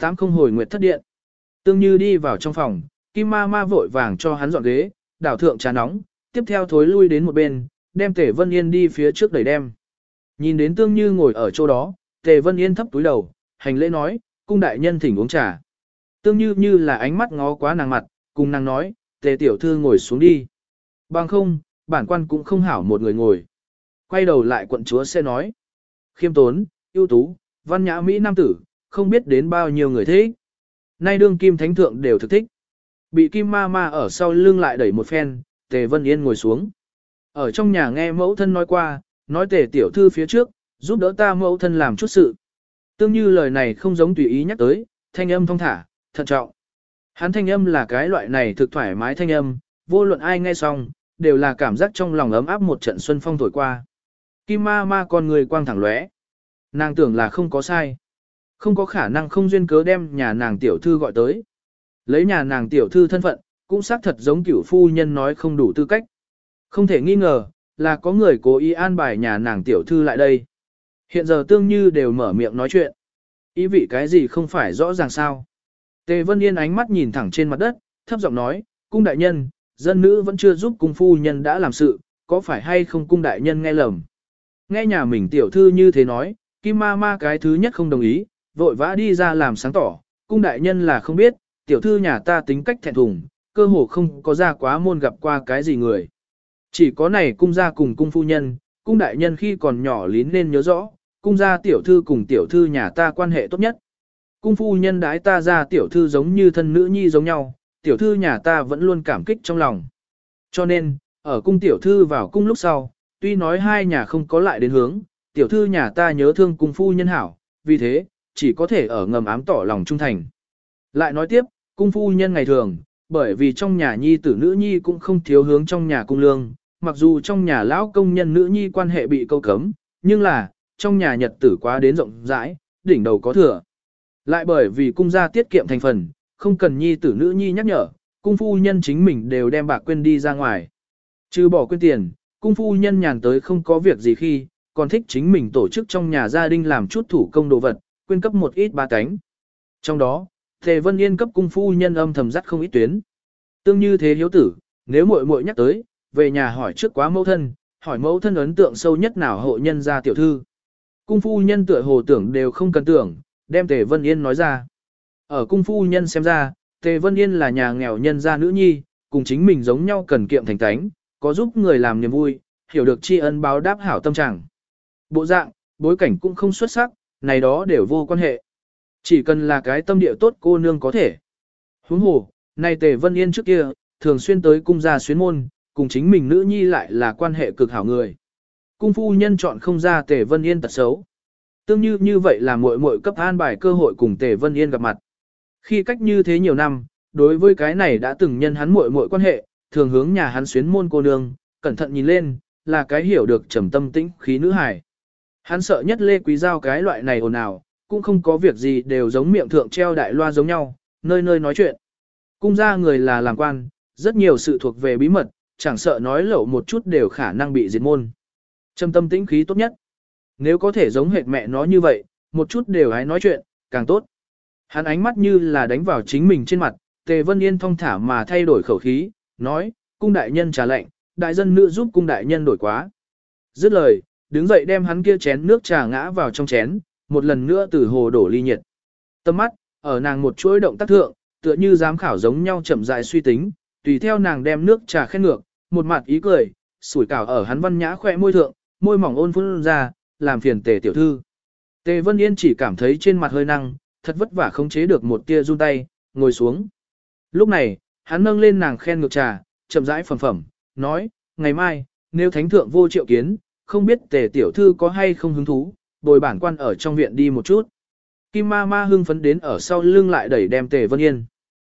tám không hồi nguyệt thất điện. Tương Như đi vào trong phòng, Kim Ma Ma vội vàng cho hắn dọn ghế, đảo thượng trà nóng, tiếp theo thối lui đến một bên, đem Tề Vân Yên đi phía trước đẩy đem. Nhìn đến Tương Như ngồi ở chỗ đó, Tề Vân Yên thấp túi đầu, hành lễ nói, cung đại nhân thỉnh uống trà. Tương Như như là ánh mắt ngó quá nàng mặt, cùng nàng nói, Tề tiểu thư ngồi xuống đi. Bằng không, bản quan cũng không hảo một người ngồi. Quay đầu lại quận chúa sẽ nói, khiêm tốn, ưu tú, văn nhã Mỹ Nam tử, không biết đến bao nhiêu người thế. Nay đương kim thánh thượng đều thực thích. Bị kim ma ma ở sau lưng lại đẩy một phen, tề vân yên ngồi xuống. Ở trong nhà nghe mẫu thân nói qua, nói tề tiểu thư phía trước, giúp đỡ ta mẫu thân làm chút sự. Tương như lời này không giống tùy ý nhắc tới, thanh âm thông thả, thận trọng. Hắn thanh âm là cái loại này thực thoải mái thanh âm, vô luận ai nghe xong, đều là cảm giác trong lòng ấm áp một trận xuân phong thổi qua. Kim ma ma con người quang thẳng lóe. Nàng tưởng là không có sai. Không có khả năng không duyên cớ đem nhà nàng tiểu thư gọi tới. Lấy nhà nàng tiểu thư thân phận, cũng xác thật giống cửu phu nhân nói không đủ tư cách. Không thể nghi ngờ, là có người cố ý an bài nhà nàng tiểu thư lại đây. Hiện giờ tương như đều mở miệng nói chuyện. Ý vị cái gì không phải rõ ràng sao. Tề Vân Yên ánh mắt nhìn thẳng trên mặt đất, thấp giọng nói, cung đại nhân, dân nữ vẫn chưa giúp cung phu nhân đã làm sự, có phải hay không cung đại nhân nghe lầm. Nghe nhà mình tiểu thư như thế nói, Kim ma ma cái thứ nhất không đồng ý, vội vã đi ra làm sáng tỏ, cung đại nhân là không biết, tiểu thư nhà ta tính cách thẹn thùng, cơ hồ không có ra quá môn gặp qua cái gì người. Chỉ có này cung gia cùng cung phu nhân, cung đại nhân khi còn nhỏ lín nên nhớ rõ, cung gia tiểu thư cùng tiểu thư nhà ta quan hệ tốt nhất. Cung phu nhân đái ta ra tiểu thư giống như thân nữ nhi giống nhau, tiểu thư nhà ta vẫn luôn cảm kích trong lòng. Cho nên, ở cung tiểu thư vào cung lúc sau, tuy nói hai nhà không có lại đến hướng, tiểu thư nhà ta nhớ thương cung phu nhân hảo, vì thế, chỉ có thể ở ngầm ám tỏ lòng trung thành. Lại nói tiếp, cung phu nhân ngày thường, bởi vì trong nhà nhi tử nữ nhi cũng không thiếu hướng trong nhà cung lương, mặc dù trong nhà lão công nhân nữ nhi quan hệ bị câu cấm, nhưng là, trong nhà nhật tử quá đến rộng rãi, đỉnh đầu có thừa. Lại bởi vì cung gia tiết kiệm thành phần, không cần nhi tử nữ nhi nhắc nhở, cung phu nhân chính mình đều đem bạc quên đi ra ngoài. Trừ bỏ quên tiền, cung phu nhân nhàn tới không có việc gì khi, còn thích chính mình tổ chức trong nhà gia đình làm chút thủ công đồ vật, quyên cấp một ít ba cánh. Trong đó, Tề Vân Yên cấp cung phu nhân âm thầm dắt không ít tuyến. Tương như thế hiếu tử, nếu muội muội nhắc tới, về nhà hỏi trước quá mẫu thân, hỏi mẫu thân ấn tượng sâu nhất nào hộ nhân gia tiểu thư. Cung phu nhân tựa hồ tưởng đều không cần tưởng, đem Tề Vân Yên nói ra. Ở cung phu nhân xem ra, Tề Vân Yên là nhà nghèo nhân gia nữ nhi, cùng chính mình giống nhau cần kiệm thành tánh, có giúp người làm niềm vui, hiểu được tri ân báo đáp hảo tâm trạng. Bộ dạng, bối cảnh cũng không xuất sắc, này đó đều vô quan hệ. Chỉ cần là cái tâm địa tốt cô nương có thể. Huống hồ, này Tề Vân Yên trước kia, thường xuyên tới cung gia xuyến môn, cùng chính mình nữ nhi lại là quan hệ cực hảo người. Cung phu nhân chọn không ra Tề Vân Yên tật xấu. Tương như như vậy là muội muội cấp an bài cơ hội cùng Tề Vân Yên gặp mặt. Khi cách như thế nhiều năm, đối với cái này đã từng nhân hắn muội muội quan hệ, thường hướng nhà hắn xuyến môn cô nương, cẩn thận nhìn lên, là cái hiểu được trầm tâm tĩnh khí nữ hài. Hắn sợ nhất Lê Quý Giao cái loại này ồn ào, cũng không có việc gì đều giống miệng thượng treo đại loa giống nhau, nơi nơi nói chuyện. Cung ra người là làm quan, rất nhiều sự thuộc về bí mật, chẳng sợ nói lẩu một chút đều khả năng bị diệt môn. Trầm tâm tĩnh khí tốt nhất. Nếu có thể giống hệt mẹ nó như vậy, một chút đều hãy nói chuyện, càng tốt. Hắn ánh mắt như là đánh vào chính mình trên mặt, Tề Vân Yên thong thả mà thay đổi khẩu khí, nói, cung đại nhân trả lệnh, đại dân nữ giúp cung đại nhân đổi quá. Dứt lời, đứng dậy đem hắn kia chén nước trà ngã vào trong chén, một lần nữa từ hồ đổ ly nhiệt. Tâm mắt, ở nàng một chuỗi động tác thượng, tựa như giám khảo giống nhau chậm rãi suy tính, tùy theo nàng đem nước trà khen ngược, một mặt ý cười, sủi cảo ở hắn văn nhã khỏe môi thượng, môi mỏng ôn phun ra, làm phiền tề tiểu thư. Tề Vân Yên chỉ cảm thấy trên mặt hơi năng, thật vất vả không chế được một tia run tay, ngồi xuống. Lúc này, hắn nâng lên nàng khen ngược trà, chậm rãi phẩm phẩm, nói, ngày mai, nếu thánh thượng vô triệu kiến, không biết tề tiểu thư có hay không hứng thú, bồi bản quan ở trong viện đi một chút. Kim ma ma hưng phấn đến ở sau lưng lại đẩy đem tề vân yên.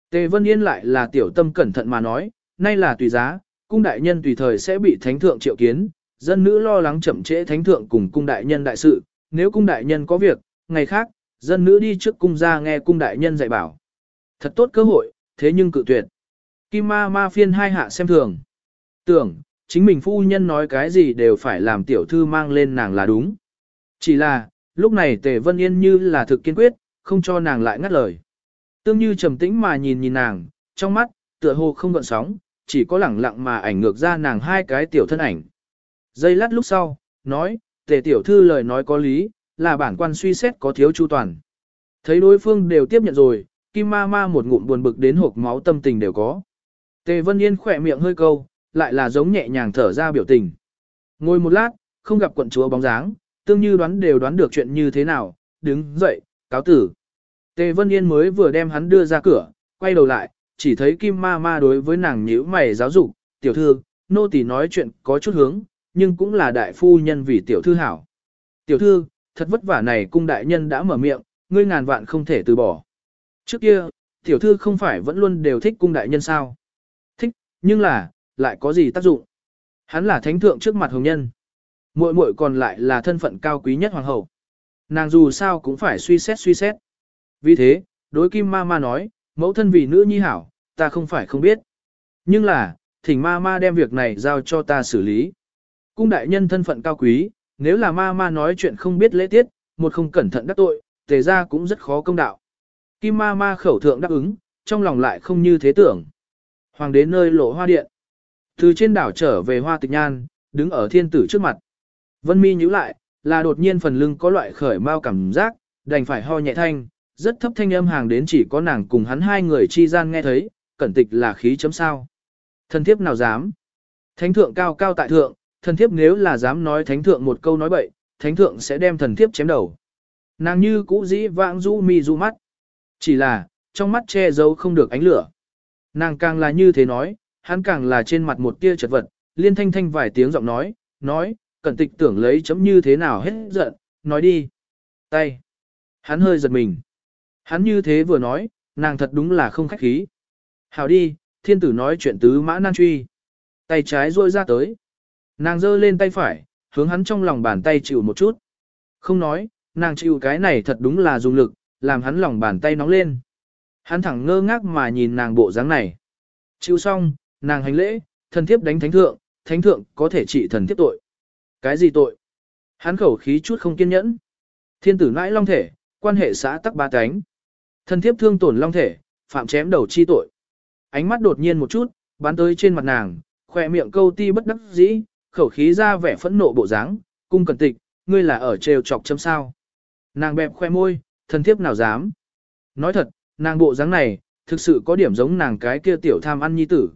Tề vân yên lại là tiểu tâm cẩn thận mà nói, nay là tùy giá, cung đại nhân tùy thời sẽ bị thánh thượng triệu kiến, dân nữ lo lắng chậm trễ thánh thượng cùng cung đại nhân đại sự, nếu cung đại nhân có việc, ngày khác, dân nữ đi trước cung ra nghe cung đại nhân dạy bảo. Thật tốt cơ hội, thế nhưng cự tuyệt. Kim ma ma phiên hai hạ xem thường. Tưởng, chính mình phu nhân nói cái gì đều phải làm tiểu thư mang lên nàng là đúng. Chỉ là, lúc này Tề Vân Yên như là thực kiên quyết, không cho nàng lại ngắt lời. Tương như trầm tĩnh mà nhìn nhìn nàng, trong mắt, tựa hồ không gợn sóng, chỉ có lẳng lặng mà ảnh ngược ra nàng hai cái tiểu thân ảnh. Giây lát lúc sau, nói, tề tiểu thư lời nói có lý, là bản quan suy xét có thiếu chu toàn. Thấy đối phương đều tiếp nhận rồi, Kim Ma Ma một ngụm buồn bực đến hộp máu tâm tình đều có. Tề Vân Yên khỏe miệng hơi câu, lại là giống nhẹ nhàng thở ra biểu tình. Ngồi một lát, không gặp quận chúa bóng dáng, tương như đoán đều đoán được chuyện như thế nào, đứng dậy, cáo tử. Tề Vân Yên mới vừa đem hắn đưa ra cửa, quay đầu lại, chỉ thấy Kim Ma Ma đối với nàng nhíu mày giáo dục, tiểu thư, nô tỳ nói chuyện có chút hướng, nhưng cũng là đại phu nhân vì tiểu thư hảo. Tiểu thư, thật vất vả này cung đại nhân đã mở miệng, ngươi ngàn vạn không thể từ bỏ. Trước kia, tiểu thư không phải vẫn luôn đều thích cung đại nhân sao? Thích, nhưng là, lại có gì tác dụng? Hắn là thánh thượng trước mặt hồng nhân. Muội muội còn lại là thân phận cao quý nhất hoàng hậu. Nàng dù sao cũng phải suy xét suy xét. Vì thế, đối kim ma ma nói, mẫu thân vì nữ nhi hảo, ta không phải không biết. Nhưng là, thỉnh ma ma đem việc này giao cho ta xử lý. Cung đại nhân thân phận cao quý, nếu là ma ma nói chuyện không biết lễ tiết, một không cẩn thận đắc tội, tề ra cũng rất khó công đạo. Kim ma ma khẩu thượng đáp ứng, trong lòng lại không như thế tưởng. Hoàng đế nơi lộ hoa điện. Từ trên đảo trở về hoa tịch nhan, đứng ở thiên tử trước mặt. Vân mi nhíu lại, là đột nhiên phần lưng có loại khởi mau cảm giác, đành phải ho nhẹ thanh, rất thấp thanh âm hàng đến chỉ có nàng cùng hắn hai người chi gian nghe thấy, cẩn tịch là khí chấm sao. Thần thiếp nào dám? Thánh thượng cao cao tại thượng, thần thiếp nếu là dám nói thánh thượng một câu nói bậy, thánh thượng sẽ đem thần thiếp chém đầu. Nàng như cũ dĩ vãng du mi du mắt. Chỉ là, trong mắt che giấu không được ánh lửa. Nàng càng là như thế nói, hắn càng là trên mặt một tia chật vật, liên thanh thanh vài tiếng giọng nói, nói, cẩn tịch tưởng lấy chấm như thế nào hết giận, nói đi. Tay. Hắn hơi giật mình. Hắn như thế vừa nói, nàng thật đúng là không khách khí. Hảo đi, thiên tử nói chuyện tứ mã nan truy. Tay trái rôi ra tới. Nàng giơ lên tay phải, hướng hắn trong lòng bàn tay chịu một chút. Không nói, nàng chịu cái này thật đúng là dùng lực, làm hắn lòng bàn tay nóng lên. Hắn thẳng ngơ ngác mà nhìn nàng bộ dáng này. Chịu xong, nàng hành lễ, thần thiếp đánh thánh thượng, thánh thượng có thể trị thần thiếp tội. Cái gì tội? Hắn khẩu khí chút không kiên nhẫn. Thiên tử nãi long thể, quan hệ xã tắc ba cánh. Thần thiếp thương tổn long thể, phạm chém đầu chi tội. Ánh mắt đột nhiên một chút, bắn tới trên mặt nàng, khỏe miệng câu ti bất đắc dĩ, khẩu khí ra vẻ phẫn nộ bộ dáng, cung cẩn tịch, ngươi là ở trêu chọc chấm sao. Nàng bẹp khoe môi, thần thiếp nào dám. Nói thật, nàng bộ dáng này, thực sự có điểm giống nàng cái kia tiểu tham ăn nhi tử.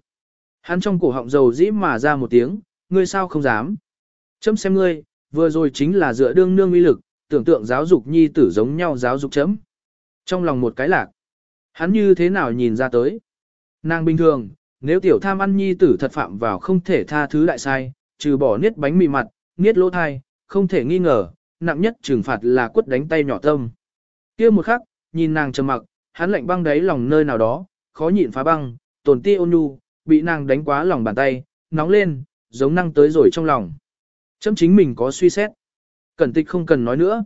Hắn trong cổ họng dầu dĩ mà ra một tiếng, ngươi sao không dám. Chấm xem ngươi, vừa rồi chính là dựa đương nương uy lực, tưởng tượng giáo dục nhi tử giống nhau giáo dục chấm. Trong lòng một cái lạc, hắn như thế nào nhìn ra tới. Nàng bình thường, nếu tiểu tham ăn nhi tử thật phạm vào không thể tha thứ đại sai, trừ bỏ niết bánh mì mặt, niết lỗ thai, không thể nghi ngờ, nặng nhất trừng phạt là quất đánh tay nhỏ tâm. kia một khắc, nhìn nàng trầm mặc, hắn lạnh băng đáy lòng nơi nào đó, khó nhịn phá băng, tổn ti ôn nhu, bị nàng đánh quá lòng bàn tay, nóng lên, giống năng tới rồi trong lòng. Chấm chính mình có suy xét. Cẩn tịch không cần nói nữa.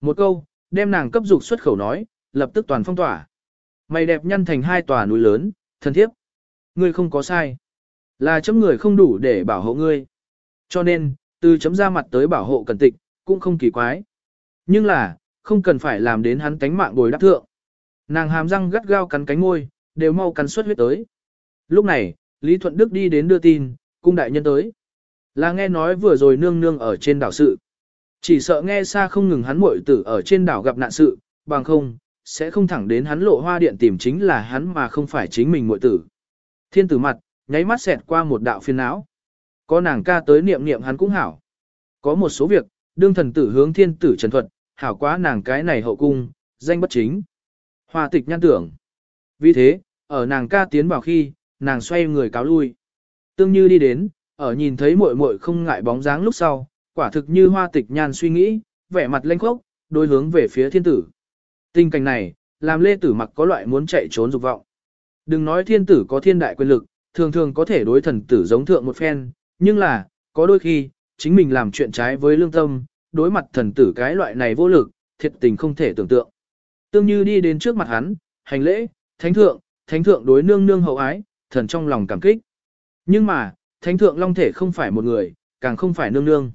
Một câu, đem nàng cấp dục xuất khẩu nói, lập tức toàn phong tỏa. Mày đẹp nhăn thành hai tòa núi lớn, thân thiếp. Ngươi không có sai. Là chấm người không đủ để bảo hộ ngươi. Cho nên, từ chấm ra mặt tới bảo hộ cẩn tịch, cũng không kỳ quái. Nhưng là, không cần phải làm đến hắn cánh mạng bồi đắc thượng. Nàng hàm răng gắt gao cắn cánh môi, đều mau cắn suất huyết tới. Lúc này, Lý Thuận Đức đi đến đưa tin, cung đại nhân tới. Là nghe nói vừa rồi nương nương ở trên đảo sự. Chỉ sợ nghe xa không ngừng hắn muội tử ở trên đảo gặp nạn sự, bằng không, sẽ không thẳng đến hắn lộ hoa điện tìm chính là hắn mà không phải chính mình muội tử. Thiên tử mặt, nháy mắt xẹt qua một đạo phiền não. Có nàng ca tới niệm niệm hắn cũng hảo. Có một số việc, đương thần tử hướng thiên tử trần thuật, hảo quá nàng cái này hậu cung, danh bất chính. Hoa tịch nhan tưởng. Vì thế, ở nàng ca tiến vào khi, nàng xoay người cáo lui. Tương như đi đến, ở nhìn thấy muội muội không ngại bóng dáng lúc sau, quả thực như hoa tịch nhan suy nghĩ, vẻ mặt lênh khốc, đối hướng về phía thiên tử. Tình cảnh này, làm lê tử mặc có loại muốn chạy trốn dục vọng. Đừng nói thiên tử có thiên đại quyền lực, thường thường có thể đối thần tử giống thượng một phen, nhưng là, có đôi khi, chính mình làm chuyện trái với lương tâm, đối mặt thần tử cái loại này vô lực, thiệt tình không thể tưởng tượng. Tương như đi đến trước mặt hắn, hành lễ, thánh thượng, thánh thượng đối nương nương hậu ái, thần trong lòng cảm kích. Nhưng mà, thánh thượng long thể không phải một người, càng không phải nương nương.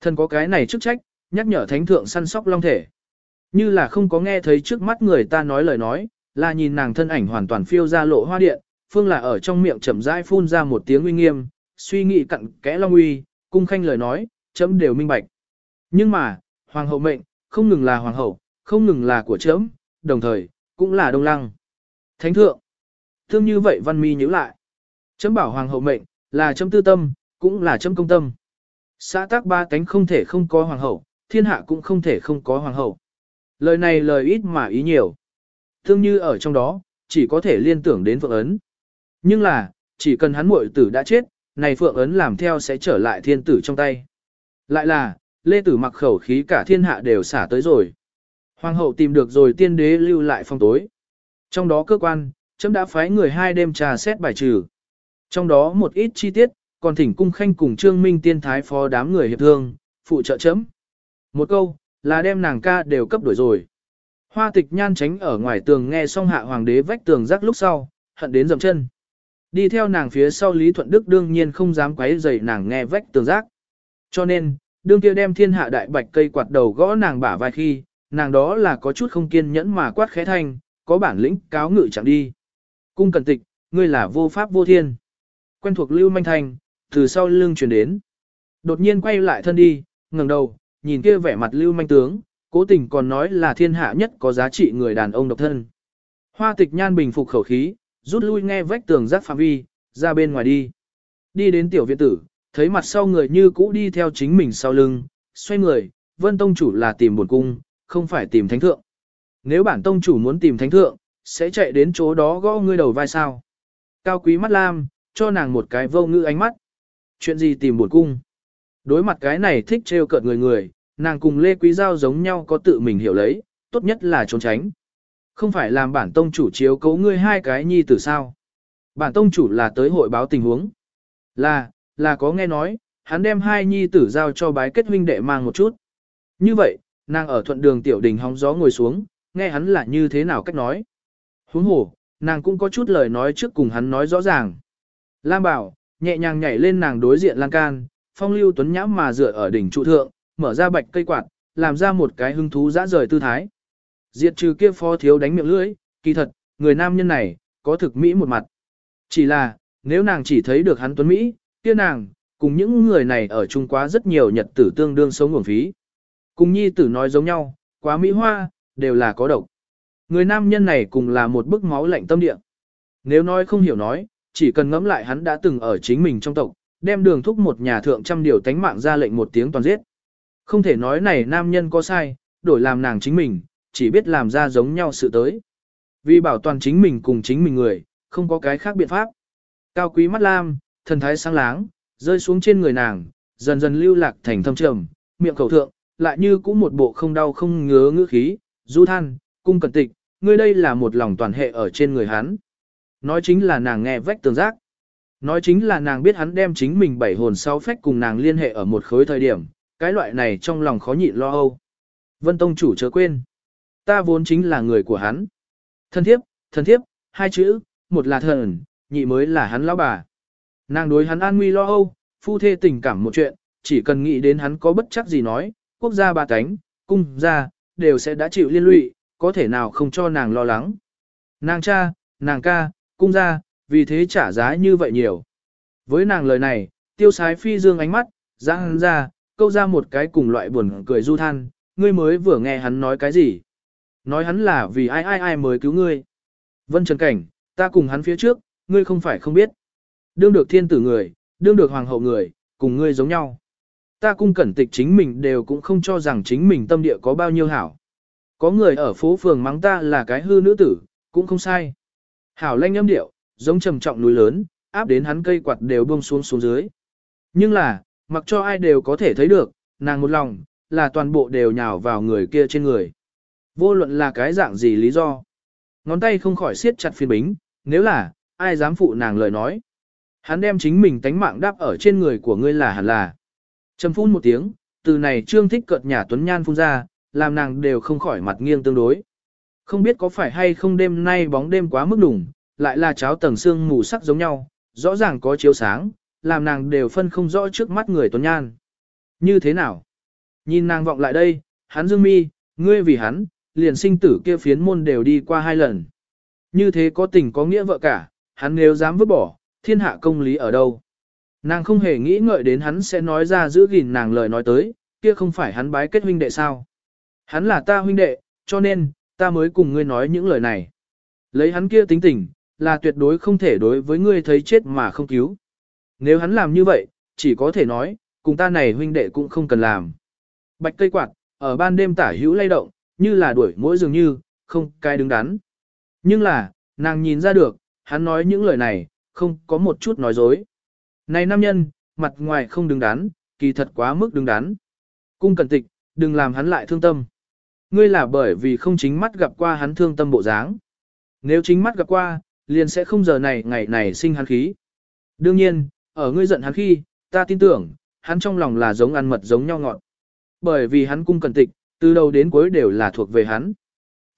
Thần có cái này chức trách, nhắc nhở thánh thượng săn sóc long thể. Như là không có nghe thấy trước mắt người ta nói lời nói, là nhìn nàng thân ảnh hoàn toàn phiêu ra lộ hoa điện, phương là ở trong miệng chậm rãi phun ra một tiếng uy nghiêm, suy nghĩ cặn kẽ long uy, cung khanh lời nói, chấm đều minh bạch. Nhưng mà, hoàng hậu mệnh, không ngừng là hoàng hậu, không ngừng là của chấm, đồng thời, cũng là đông lăng. Thánh thượng, thương như vậy văn mi nhíu lại. Chấm bảo hoàng hậu mệnh, là chấm tư tâm, cũng là chấm công tâm. Xã tác ba cánh không thể không có hoàng hậu, thiên hạ cũng không thể không có hoàng hậu. Lời này lời ít mà ý nhiều. Thương như ở trong đó, chỉ có thể liên tưởng đến phượng ấn. Nhưng là, chỉ cần hắn muội tử đã chết, này phượng ấn làm theo sẽ trở lại thiên tử trong tay. Lại là, lê tử mặc khẩu khí cả thiên hạ đều xả tới rồi. Hoàng hậu tìm được rồi tiên đế lưu lại phong tối. Trong đó cơ quan, chấm đã phái người hai đêm trà xét bài trừ. Trong đó một ít chi tiết, còn thỉnh cung khanh cùng trương minh tiên thái phó đám người hiệp thương, phụ trợ chấm. Một câu, là đem nàng ca đều cấp đổi rồi. Hoa tịch nhan tránh ở ngoài tường nghe xong hạ hoàng đế vách tường rắc lúc sau, hận đến dầm chân. Đi theo nàng phía sau Lý Thuận Đức đương nhiên không dám quấy rầy nàng nghe vách tường rác. Cho nên, đương kia đem thiên hạ đại bạch cây quạt đầu gõ nàng bả vai khi, nàng đó là có chút không kiên nhẫn mà quát khẽ thanh, có bản lĩnh cáo ngự chẳng đi. Cung cẩn tịch, ngươi là vô pháp vô thiên. Quen thuộc lưu manh thành, từ sau lưng chuyển đến. Đột nhiên quay lại thân đi, ngẩng đầu, nhìn kia vẻ mặt lưu manh tướng, cố tình còn nói là thiên hạ nhất có giá trị người đàn ông độc thân. Hoa tịch nhan bình phục khẩu khí, rút lui nghe vách tường rác phạm vi, ra bên ngoài đi. Đi đến tiểu viện tử, thấy mặt sau người như cũ đi theo chính mình sau lưng, xoay người, vân tông chủ là tìm buồn cung, không phải tìm thánh thượng. Nếu bản tông chủ muốn tìm thánh thượng, sẽ chạy đến chỗ đó gõ ngươi đầu vai sao. Cao quý mắt lam, cho nàng một cái vô ngữ ánh mắt. Chuyện gì tìm buồn cung? Đối mặt cái này thích trêu cợt người người, nàng cùng Lê Quý Giao giống nhau có tự mình hiểu lấy, tốt nhất là trốn tránh. Không phải làm bản tông chủ chiếu cấu ngươi hai cái nhi tử sao. Bản tông chủ là tới hội báo tình huống. Là, là có nghe nói, hắn đem hai nhi tử giao cho bái kết huynh đệ mang một chút. Như vậy, nàng ở thuận đường tiểu đình hóng gió ngồi xuống, nghe hắn là như thế nào cách nói. Huống hồ, nàng cũng có chút lời nói trước cùng hắn nói rõ ràng. Lam bảo, nhẹ nhàng nhảy lên nàng đối diện lan can, phong lưu tuấn nhãm mà dựa ở đỉnh trụ thượng, mở ra bạch cây quạt, làm ra một cái hứng thú dã rời tư thái. Diệt trừ kia phó thiếu đánh miệng lưỡi, kỳ thật, người nam nhân này, có thực mỹ một mặt. Chỉ là, nếu nàng chỉ thấy được hắn tuấn Mỹ, kia nàng, cùng những người này ở chung quá rất nhiều nhật tử tương đương sống nguồn phí. Cùng nhi tử nói giống nhau, quá Mỹ hoa, đều là có độc. Người nam nhân này cùng là một bức máu lạnh tâm địa. Nếu nói không hiểu nói, chỉ cần ngẫm lại hắn đã từng ở chính mình trong tộc, đem đường thúc một nhà thượng trăm điều tánh mạng ra lệnh một tiếng toàn giết. Không thể nói này nam nhân có sai, đổi làm nàng chính mình, chỉ biết làm ra giống nhau sự tới. Vì bảo toàn chính mình cùng chính mình người, không có cái khác biện pháp. Cao quý mắt lam, thần thái sáng láng, rơi xuống trên người nàng, dần dần lưu lạc thành thâm trầm, miệng khẩu thượng, lại như cũng một bộ không đau không ngứa ngữ khí, du than, cung cẩn tịch, ngươi đây là một lòng toàn hệ ở trên người hắn. Nói chính là nàng nghe vách tường giác. Nói chính là nàng biết hắn đem chính mình bảy hồn sáu phách cùng nàng liên hệ ở một khối thời điểm, cái loại này trong lòng khó nhịn lo âu. Vân Tông chủ chớ quên. Ta vốn chính là người của hắn. Thân thiếp, thân thiếp, hai chữ, một là thần, nhị mới là hắn lão bà. Nàng đối hắn an nguy lo âu, phu thê tình cảm một chuyện, chỉ cần nghĩ đến hắn có bất chắc gì nói, quốc gia ba cánh, cung gia, đều sẽ đã chịu liên lụy, có thể nào không cho nàng lo lắng. Nàng cha, nàng ca, cung gia, vì thế trả giá như vậy nhiều. Với nàng lời này, tiêu sái phi dương ánh mắt, giang ra, câu ra một cái cùng loại buồn cười du than, ngươi mới vừa nghe hắn nói cái gì. Nói hắn là vì ai ai ai mới cứu ngươi. Vân Trần Cảnh, ta cùng hắn phía trước, ngươi không phải không biết. Đương được thiên tử người, đương được hoàng hậu người, cùng ngươi giống nhau. Ta cung cẩn tịch chính mình đều cũng không cho rằng chính mình tâm địa có bao nhiêu hảo. Có người ở phố phường mắng ta là cái hư nữ tử, cũng không sai. Hảo lanh âm điệu, giống trầm trọng núi lớn, áp đến hắn cây quạt đều buông xuống xuống dưới. Nhưng là, mặc cho ai đều có thể thấy được, nàng một lòng, là toàn bộ đều nhào vào người kia trên người. Vô luận là cái dạng gì lý do. Ngón tay không khỏi siết chặt phiên bính, nếu là, ai dám phụ nàng lời nói. Hắn đem chính mình tánh mạng đáp ở trên người của ngươi là hẳn là. Trầm phun một tiếng, từ này trương thích cợt nhà tuấn nhan phun ra, làm nàng đều không khỏi mặt nghiêng tương đối. Không biết có phải hay không đêm nay bóng đêm quá mức đủng, lại là cháo tầng xương mù sắc giống nhau, rõ ràng có chiếu sáng, làm nàng đều phân không rõ trước mắt người tuấn nhan. Như thế nào? Nhìn nàng vọng lại đây, hắn dương mi, ngươi vì hắn, liền sinh tử kia phiến môn đều đi qua hai lần. Như thế có tình có nghĩa vợ cả, hắn nếu dám vứt bỏ, thiên hạ công lý ở đâu. Nàng không hề nghĩ ngợi đến hắn sẽ nói ra giữ gìn nàng lời nói tới, kia không phải hắn bái kết huynh đệ sao. Hắn là ta huynh đệ, cho nên, ta mới cùng ngươi nói những lời này. Lấy hắn kia tính tình, là tuyệt đối không thể đối với ngươi thấy chết mà không cứu. Nếu hắn làm như vậy, chỉ có thể nói, cùng ta này huynh đệ cũng không cần làm. Bạch cây quạt, ở ban đêm tả hữu lay động, như là đuổi mỗi dường như, không cái đứng đắn. Nhưng là, nàng nhìn ra được, hắn nói những lời này, không có một chút nói dối. Này nam nhân, mặt ngoài không đứng đắn, kỳ thật quá mức đứng đắn. Cung cẩn tịch, đừng làm hắn lại thương tâm. Ngươi là bởi vì không chính mắt gặp qua hắn thương tâm bộ dáng. Nếu chính mắt gặp qua, liền sẽ không giờ này ngày này sinh hắn khí. Đương nhiên, ở ngươi giận hắn khi, ta tin tưởng, hắn trong lòng là giống ăn mật giống nhau ngọt. Bởi vì hắn cung cần tịch, từ đầu đến cuối đều là thuộc về hắn.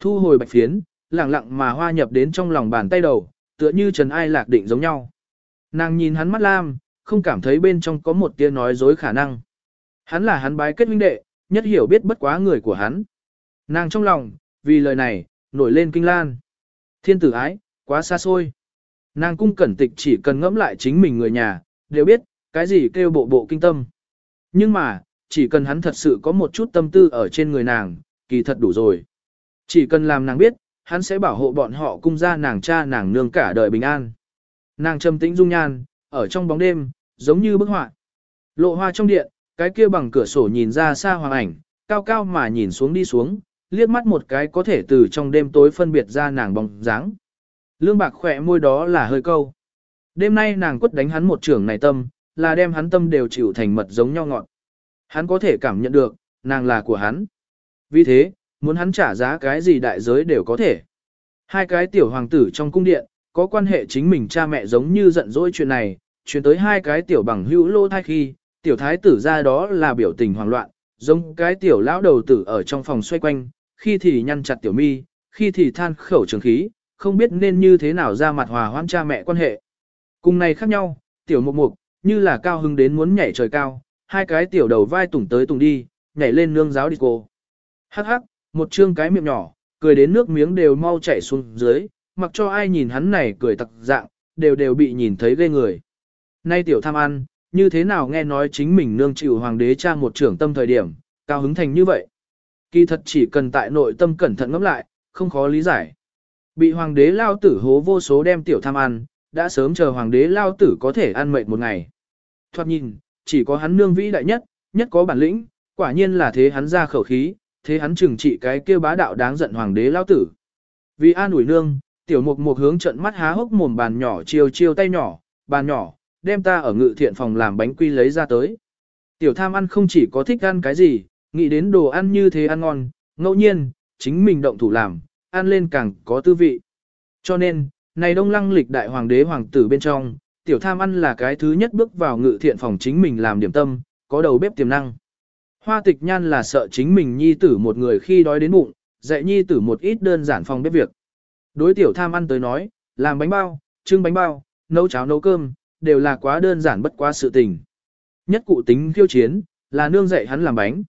Thu hồi bạch phiến, lặng lặng mà hoa nhập đến trong lòng bàn tay đầu, tựa như trần ai lạc định giống nhau. Nàng nhìn hắn mắt lam, không cảm thấy bên trong có một tia nói dối khả năng. Hắn là hắn bái kết huynh đệ, nhất hiểu biết bất quá người của hắn. Nàng trong lòng, vì lời này, nổi lên kinh lan. Thiên tử ái, quá xa xôi. Nàng cung cẩn tịch chỉ cần ngẫm lại chính mình người nhà, đều biết, cái gì kêu bộ bộ kinh tâm. Nhưng mà, chỉ cần hắn thật sự có một chút tâm tư ở trên người nàng, kỳ thật đủ rồi. Chỉ cần làm nàng biết, hắn sẽ bảo hộ bọn họ cung ra nàng cha nàng nương cả đời bình an. Nàng trầm tĩnh dung nhan, ở trong bóng đêm, giống như bức họa. Lộ hoa trong điện, cái kia bằng cửa sổ nhìn ra xa hoàng ảnh, cao cao mà nhìn xuống đi xuống, liếc mắt một cái có thể từ trong đêm tối phân biệt ra nàng bóng dáng. Lương bạc khỏe môi đó là hơi câu. Đêm nay nàng quất đánh hắn một trưởng này tâm, là đem hắn tâm đều chịu thành mật giống nhau ngọn. Hắn có thể cảm nhận được, nàng là của hắn. Vì thế, muốn hắn trả giá cái gì đại giới đều có thể. Hai cái tiểu hoàng tử trong cung điện, có quan hệ chính mình cha mẹ giống như giận dỗi chuyện này, chuyển tới hai cái tiểu bằng hữu lô thai khi, tiểu thái tử ra đó là biểu tình hoảng loạn, giống cái tiểu lão đầu tử ở trong phòng xoay quanh, khi thì nhăn chặt tiểu mi, khi thì than khẩu trường khí, không biết nên như thế nào ra mặt hòa hoãn cha mẹ quan hệ. Cùng này khác nhau, tiểu mục mục, như là cao hứng đến muốn nhảy trời cao, hai cái tiểu đầu vai tủng tới tùng đi, nhảy lên nương giáo đi cô. Hắc hắc, một trương cái miệng nhỏ, cười đến nước miếng đều mau chảy xuống dưới, mặc cho ai nhìn hắn này cười tặc dạng, đều đều bị nhìn thấy ghê người. Nay tiểu tham ăn, như thế nào nghe nói chính mình nương chịu hoàng đế cha một trưởng tâm thời điểm, cao hứng thành như vậy. Kỳ thật chỉ cần tại nội tâm cẩn thận ngẫm lại, không khó lý giải. Bị hoàng đế lao tử hố vô số đem tiểu tham ăn, đã sớm chờ hoàng đế lao tử có thể ăn mệt một ngày. Thoát nhìn, chỉ có hắn nương vĩ đại nhất, nhất có bản lĩnh, quả nhiên là thế hắn ra khẩu khí, thế hắn trừng trị cái kia bá đạo đáng giận hoàng đế lao tử. Vì an ủi nương, tiểu mục mục hướng trận mắt há hốc mồm bàn nhỏ chiêu chiêu tay nhỏ, bàn nhỏ, đem ta ở ngự thiện phòng làm bánh quy lấy ra tới. Tiểu tham ăn không chỉ có thích ăn cái gì, nghĩ đến đồ ăn như thế ăn ngon, ngẫu nhiên, chính mình động thủ làm, ăn lên càng có tư vị. Cho nên, này đông lăng lịch đại hoàng đế hoàng tử bên trong, tiểu tham ăn là cái thứ nhất bước vào ngự thiện phòng chính mình làm điểm tâm, có đầu bếp tiềm năng. Hoa tịch nhan là sợ chính mình nhi tử một người khi đói đến bụng, dạy nhi tử một ít đơn giản phòng bếp việc. Đối tiểu tham ăn tới nói, làm bánh bao, trưng bánh bao, nấu cháo nấu cơm, đều là quá đơn giản bất quá sự tình. Nhất cụ tính khiêu chiến, là nương dạy hắn làm bánh.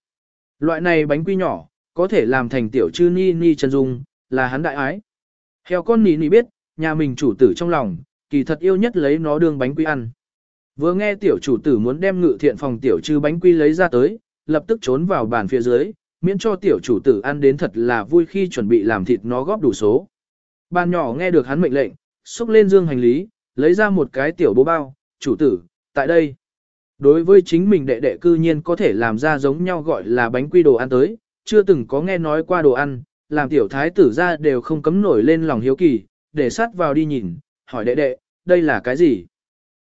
Loại này bánh quy nhỏ, có thể làm thành tiểu chư ni ni chân dung, là hắn đại ái. Heo con ni ni biết, nhà mình chủ tử trong lòng, kỳ thật yêu nhất lấy nó đương bánh quy ăn. Vừa nghe tiểu chủ tử muốn đem ngự thiện phòng tiểu chư bánh quy lấy ra tới, lập tức trốn vào bàn phía dưới, miễn cho tiểu chủ tử ăn đến thật là vui khi chuẩn bị làm thịt nó góp đủ số. Bàn nhỏ nghe được hắn mệnh lệnh, xúc lên dương hành lý, lấy ra một cái tiểu bố bao, chủ tử, tại đây. Đối với chính mình đệ đệ cư nhiên có thể làm ra giống nhau gọi là bánh quy đồ ăn tới, chưa từng có nghe nói qua đồ ăn, làm tiểu thái tử ra đều không cấm nổi lên lòng hiếu kỳ, để sát vào đi nhìn, hỏi đệ đệ, đây là cái gì?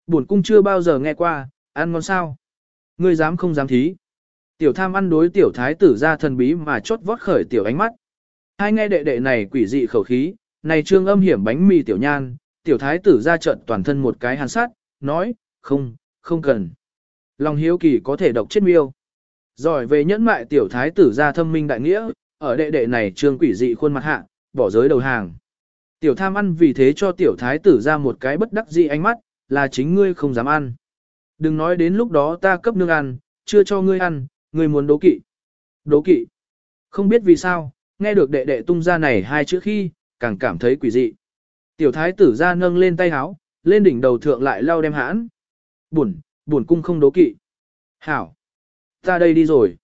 Buồn cung chưa bao giờ nghe qua, ăn ngon sao? Ngươi dám không dám thí? Tiểu tham ăn đối tiểu thái tử ra thần bí mà chốt vót khởi tiểu ánh mắt. Hai nghe đệ đệ này quỷ dị khẩu khí, này trương âm hiểm bánh mì tiểu nhan, tiểu thái tử ra trận toàn thân một cái hàn sát, nói, không, không cần. Lòng hiếu kỳ có thể độc chết miêu. Giỏi về nhẫn mại tiểu thái tử ra thâm minh đại nghĩa, ở đệ đệ này trương quỷ dị khuôn mặt hạ, bỏ giới đầu hàng. Tiểu tham ăn vì thế cho tiểu thái tử ra một cái bất đắc dị ánh mắt, là chính ngươi không dám ăn. Đừng nói đến lúc đó ta cấp nương ăn, chưa cho ngươi ăn, ngươi muốn đố kỵ. Đố kỵ. Không biết vì sao, nghe được đệ đệ tung ra này hai chữ khi, càng cảm thấy quỷ dị. Tiểu thái tử ra nâng lên tay háo, lên đỉnh đầu thượng lại lau đem hãn. Bụn, buồn cung không đố kỵ. Hảo. Ta đây đi rồi.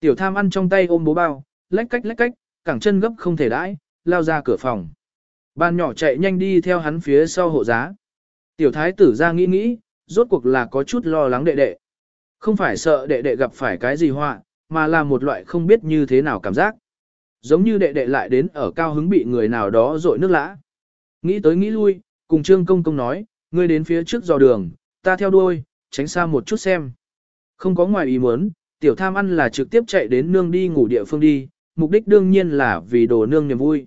Tiểu tham ăn trong tay ôm bố bao, lách cách lách cách, cẳng chân gấp không thể đãi, lao ra cửa phòng. Ban nhỏ chạy nhanh đi theo hắn phía sau hộ giá. Tiểu thái tử ra nghĩ nghĩ, rốt cuộc là có chút lo lắng đệ đệ. Không phải sợ đệ đệ gặp phải cái gì họa, mà là một loại không biết như thế nào cảm giác. Giống như đệ đệ lại đến ở cao hứng bị người nào đó rội nước lã. Nghĩ tới nghĩ lui, cùng trương công công nói, ngươi đến phía trước dò đường, ta theo đuôi, tránh xa một chút xem. Không có ngoài ý muốn, tiểu tham ăn là trực tiếp chạy đến nương đi ngủ địa phương đi, mục đích đương nhiên là vì đồ nương niềm vui.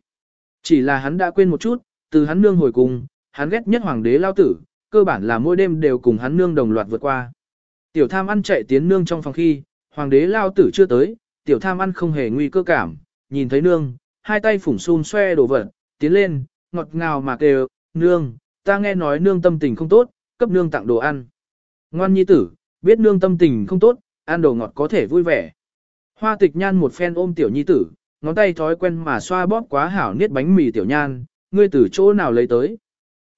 Chỉ là hắn đã quên một chút, từ hắn nương hồi cùng, hắn ghét nhất hoàng đế lao tử, cơ bản là mỗi đêm đều cùng hắn nương đồng loạt vượt qua. Tiểu tham ăn chạy tiến nương trong phòng khi, hoàng đế lao tử chưa tới, tiểu tham ăn không hề nguy cơ cảm, nhìn thấy nương, hai tay phủng xun xoe đồ vật, tiến lên, ngọt ngào mà kêu, nương, ta nghe nói nương tâm tình không tốt, cấp nương tặng đồ ăn. Ngoan nhi tử, biết nương tâm tình không tốt, ăn đồ ngọt có thể vui vẻ. Hoa tịch nhan một phen ôm tiểu nhi tử, ngón tay thói quen mà xoa bóp quá hảo niết bánh mì tiểu nhan, ngươi từ chỗ nào lấy tới.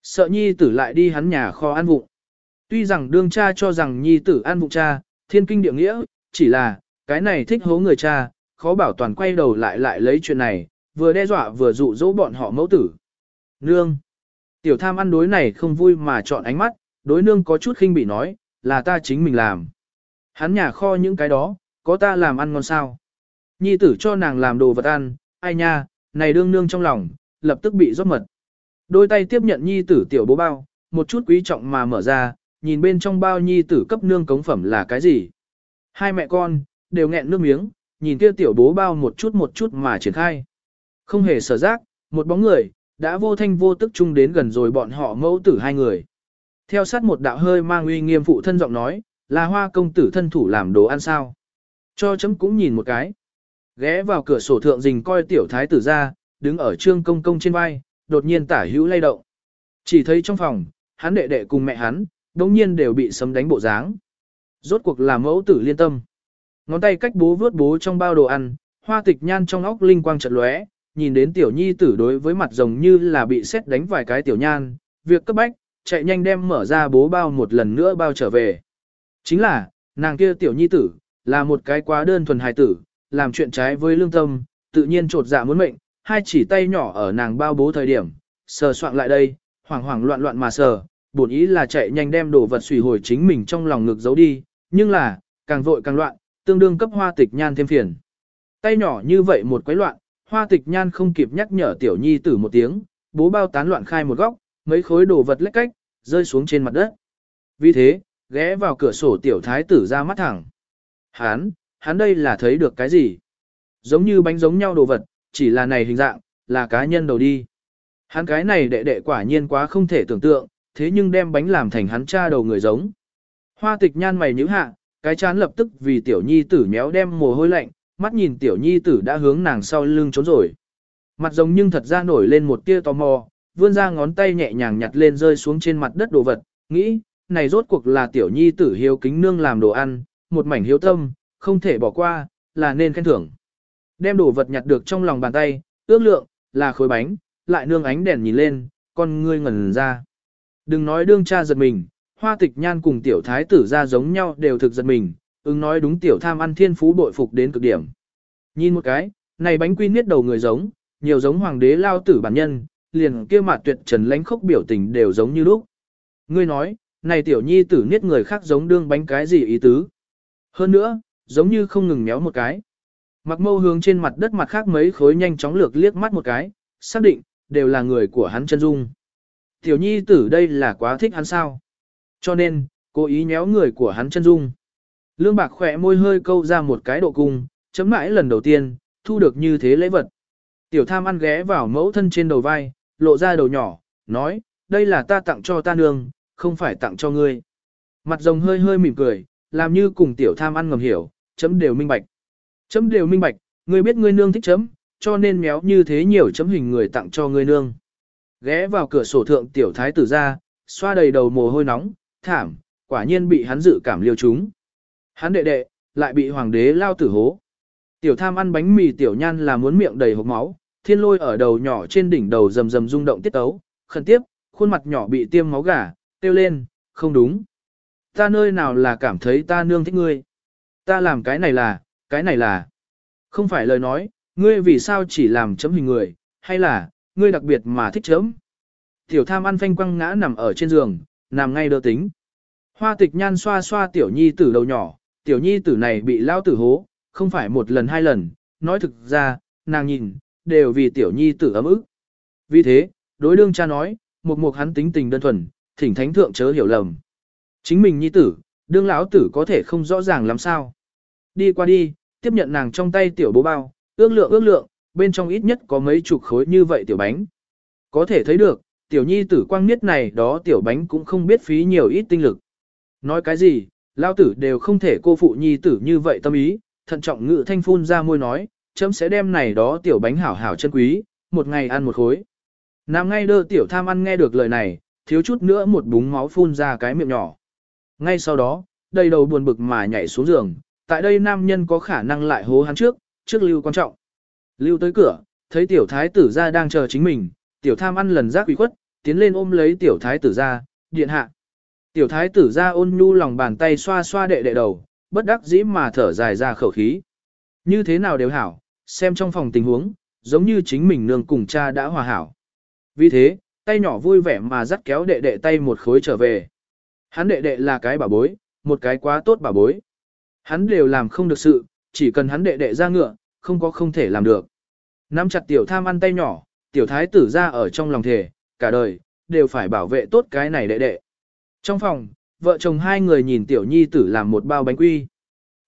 Sợ nhi tử lại đi hắn nhà kho ăn vụng. Tuy rằng đương cha cho rằng nhi tử ăn vụng cha, thiên kinh địa nghĩa, chỉ là, cái này thích hố người cha, khó bảo toàn quay đầu lại lại lấy chuyện này, vừa đe dọa vừa dụ dỗ bọn họ mẫu tử. Nương! Tiểu tham ăn đối này không vui mà chọn ánh mắt, đối nương có chút khinh bị nói, là ta chính mình làm. Hắn nhà kho những cái đó, có ta làm ăn ngon sao. Nhi tử cho nàng làm đồ vật ăn, ai nha, này đương nương trong lòng, lập tức bị rót mật. Đôi tay tiếp nhận nhi tử tiểu bố bao, một chút quý trọng mà mở ra, nhìn bên trong bao nhi tử cấp nương cống phẩm là cái gì. Hai mẹ con, đều nghẹn nước miếng, nhìn kia tiểu bố bao một chút một chút mà triển khai. Không hề sở giác, một bóng người, đã vô thanh vô tức chung đến gần rồi bọn họ mẫu tử hai người. Theo sát một đạo hơi mang uy nghiêm phụ thân giọng nói, là hoa công tử thân thủ làm đồ ăn sao. Cho chấm cũng nhìn một cái. Ghé vào cửa sổ thượng rình coi tiểu thái tử ra, đứng ở trương công công trên vai, đột nhiên tả hữu lay động. Chỉ thấy trong phòng, hắn đệ đệ cùng mẹ hắn, đống nhiên đều bị sấm đánh bộ dáng. Rốt cuộc là mẫu tử liên tâm. Ngón tay cách bố vớt bố trong bao đồ ăn, hoa tịch nhan trong óc linh quang chợt lóe, nhìn đến tiểu nhi tử đối với mặt rồng như là bị xét đánh vài cái tiểu nhan, việc cấp bách, chạy nhanh đem mở ra bố bao một lần nữa bao trở về. Chính là, nàng kia tiểu nhi tử, là một cái quá đơn thuần hài tử, làm chuyện trái với lương tâm, tự nhiên trột dạ muốn mệnh, hai chỉ tay nhỏ ở nàng bao bố thời điểm, sờ soạn lại đây, hoảng hoảng loạn loạn mà sờ, bổn ý là chạy nhanh đem đồ vật xùy hồi chính mình trong lòng ngực giấu đi, nhưng là, càng vội càng loạn, tương đương cấp hoa tịch nhan thêm phiền. Tay nhỏ như vậy một quấy loạn, hoa tịch nhan không kịp nhắc nhở tiểu nhi tử một tiếng, bố bao tán loạn khai một góc, mấy khối đồ vật lách cách, rơi xuống trên mặt đất. Vì thế, ghé vào cửa sổ tiểu thái tử ra mắt thẳng. Hán, hắn đây là thấy được cái gì? Giống như bánh giống nhau đồ vật, chỉ là này hình dạng, là cá nhân đầu đi. Hắn cái này đệ đệ quả nhiên quá không thể tưởng tượng, thế nhưng đem bánh làm thành hắn cha đầu người giống. Hoa tịch nhan mày nhíu hạ, cái chán lập tức vì tiểu nhi tử méo đem mồ hôi lạnh, mắt nhìn tiểu nhi tử đã hướng nàng sau lưng trốn rồi. Mặt giống nhưng thật ra nổi lên một tia tò mò, vươn ra ngón tay nhẹ nhàng nhặt lên rơi xuống trên mặt đất đồ vật, nghĩ, này rốt cuộc là tiểu nhi tử hiếu kính nương làm đồ ăn, một mảnh hiếu tâm, không thể bỏ qua, là nên khen thưởng. Đem đồ vật nhặt được trong lòng bàn tay, ước lượng, là khối bánh, lại nương ánh đèn nhìn lên, con ngươi ngẩn ra. Đừng nói đương cha giật mình, hoa tịch nhan cùng tiểu thái tử ra giống nhau đều thực giật mình, ứng nói đúng tiểu tham ăn thiên phú bội phục đến cực điểm. Nhìn một cái, này bánh quy niết đầu người giống, nhiều giống hoàng đế lao tử bản nhân, liền kia mặt tuyệt trần lánh khốc biểu tình đều giống như lúc. Ngươi nói, này tiểu nhi tử niết người khác giống đương bánh cái gì ý tứ. Hơn nữa, giống như không ngừng méo một cái. Mặc mâu hướng trên mặt đất mặt khác mấy khối nhanh chóng lược liếc mắt một cái, xác định, đều là người của hắn chân dung. Tiểu nhi tử đây là quá thích hắn sao. Cho nên, cố ý nhéo người của hắn chân dung. Lương bạc khỏe môi hơi câu ra một cái độ cung, chấm mãi lần đầu tiên, thu được như thế lễ vật. Tiểu tham ăn ghé vào mẫu thân trên đầu vai, lộ ra đầu nhỏ, nói, đây là ta tặng cho ta nương, không phải tặng cho ngươi. Mặt rồng hơi hơi mỉm cười, làm như cùng tiểu tham ăn ngầm hiểu, chấm đều minh bạch. Chấm đều minh bạch, ngươi biết ngươi nương thích chấm, cho nên méo như thế nhiều chấm hình người tặng cho ngươi nương. Ghé vào cửa sổ thượng tiểu thái tử ra, xoa đầy đầu mồ hôi nóng, thảm, quả nhiên bị hắn dự cảm liêu chúng. Hắn đệ đệ, lại bị hoàng đế lao tử hố. Tiểu tham ăn bánh mì tiểu nhan là muốn miệng đầy hộp máu, thiên lôi ở đầu nhỏ trên đỉnh đầu rầm rầm rung động tiết tấu, khẩn tiếp, khuôn mặt nhỏ bị tiêm máu gà, tiêu lên, không đúng. Ta nơi nào là cảm thấy ta nương thích ngươi. Ta làm cái này là, cái này là. Không phải lời nói, ngươi vì sao chỉ làm chấm hình người, hay là, ngươi đặc biệt mà thích chấm. Tiểu tham ăn phanh quăng ngã nằm ở trên giường, nằm ngay đỡ tính. Hoa tịch nhan xoa xoa tiểu nhi tử đầu nhỏ, tiểu nhi tử này bị lao tử hố, không phải một lần hai lần, nói thực ra, nàng nhìn, đều vì tiểu nhi tử ấm ức. Vì thế, đối đương cha nói, một mục hắn tính tình đơn thuần, thỉnh thánh thượng chớ hiểu lầm. Chính mình nhi tử, đương lão tử có thể không rõ ràng làm sao. Đi qua đi, tiếp nhận nàng trong tay tiểu bố bao, ước lượng ước lượng, bên trong ít nhất có mấy chục khối như vậy tiểu bánh. Có thể thấy được, tiểu nhi tử quang niết này đó tiểu bánh cũng không biết phí nhiều ít tinh lực. Nói cái gì, lao tử đều không thể cô phụ nhi tử như vậy tâm ý, thận trọng ngự thanh phun ra môi nói, chấm sẽ đem này đó tiểu bánh hảo hảo chân quý, một ngày ăn một khối. Nam ngay đơ tiểu tham ăn nghe được lời này, thiếu chút nữa một búng máu phun ra cái miệng nhỏ. Ngay sau đó, đầy đầu buồn bực mà nhảy xuống giường, tại đây nam nhân có khả năng lại hố hắn trước, trước lưu quan trọng. Lưu tới cửa, thấy tiểu thái tử ra đang chờ chính mình, tiểu tham ăn lần giác quỷ khuất, tiến lên ôm lấy tiểu thái tử ra, điện hạ. Tiểu thái tử ra ôn nhu lòng bàn tay xoa xoa đệ đệ đầu, bất đắc dĩ mà thở dài ra khẩu khí. Như thế nào đều hảo, xem trong phòng tình huống, giống như chính mình nương cùng cha đã hòa hảo. Vì thế, tay nhỏ vui vẻ mà dắt kéo đệ đệ tay một khối trở về. Hắn đệ đệ là cái bảo bối, một cái quá tốt bảo bối. Hắn đều làm không được sự, chỉ cần hắn đệ đệ ra ngựa, không có không thể làm được. Nắm chặt tiểu tham ăn tay nhỏ, tiểu thái tử ra ở trong lòng thể, cả đời, đều phải bảo vệ tốt cái này đệ đệ. Trong phòng, vợ chồng hai người nhìn tiểu nhi tử làm một bao bánh quy.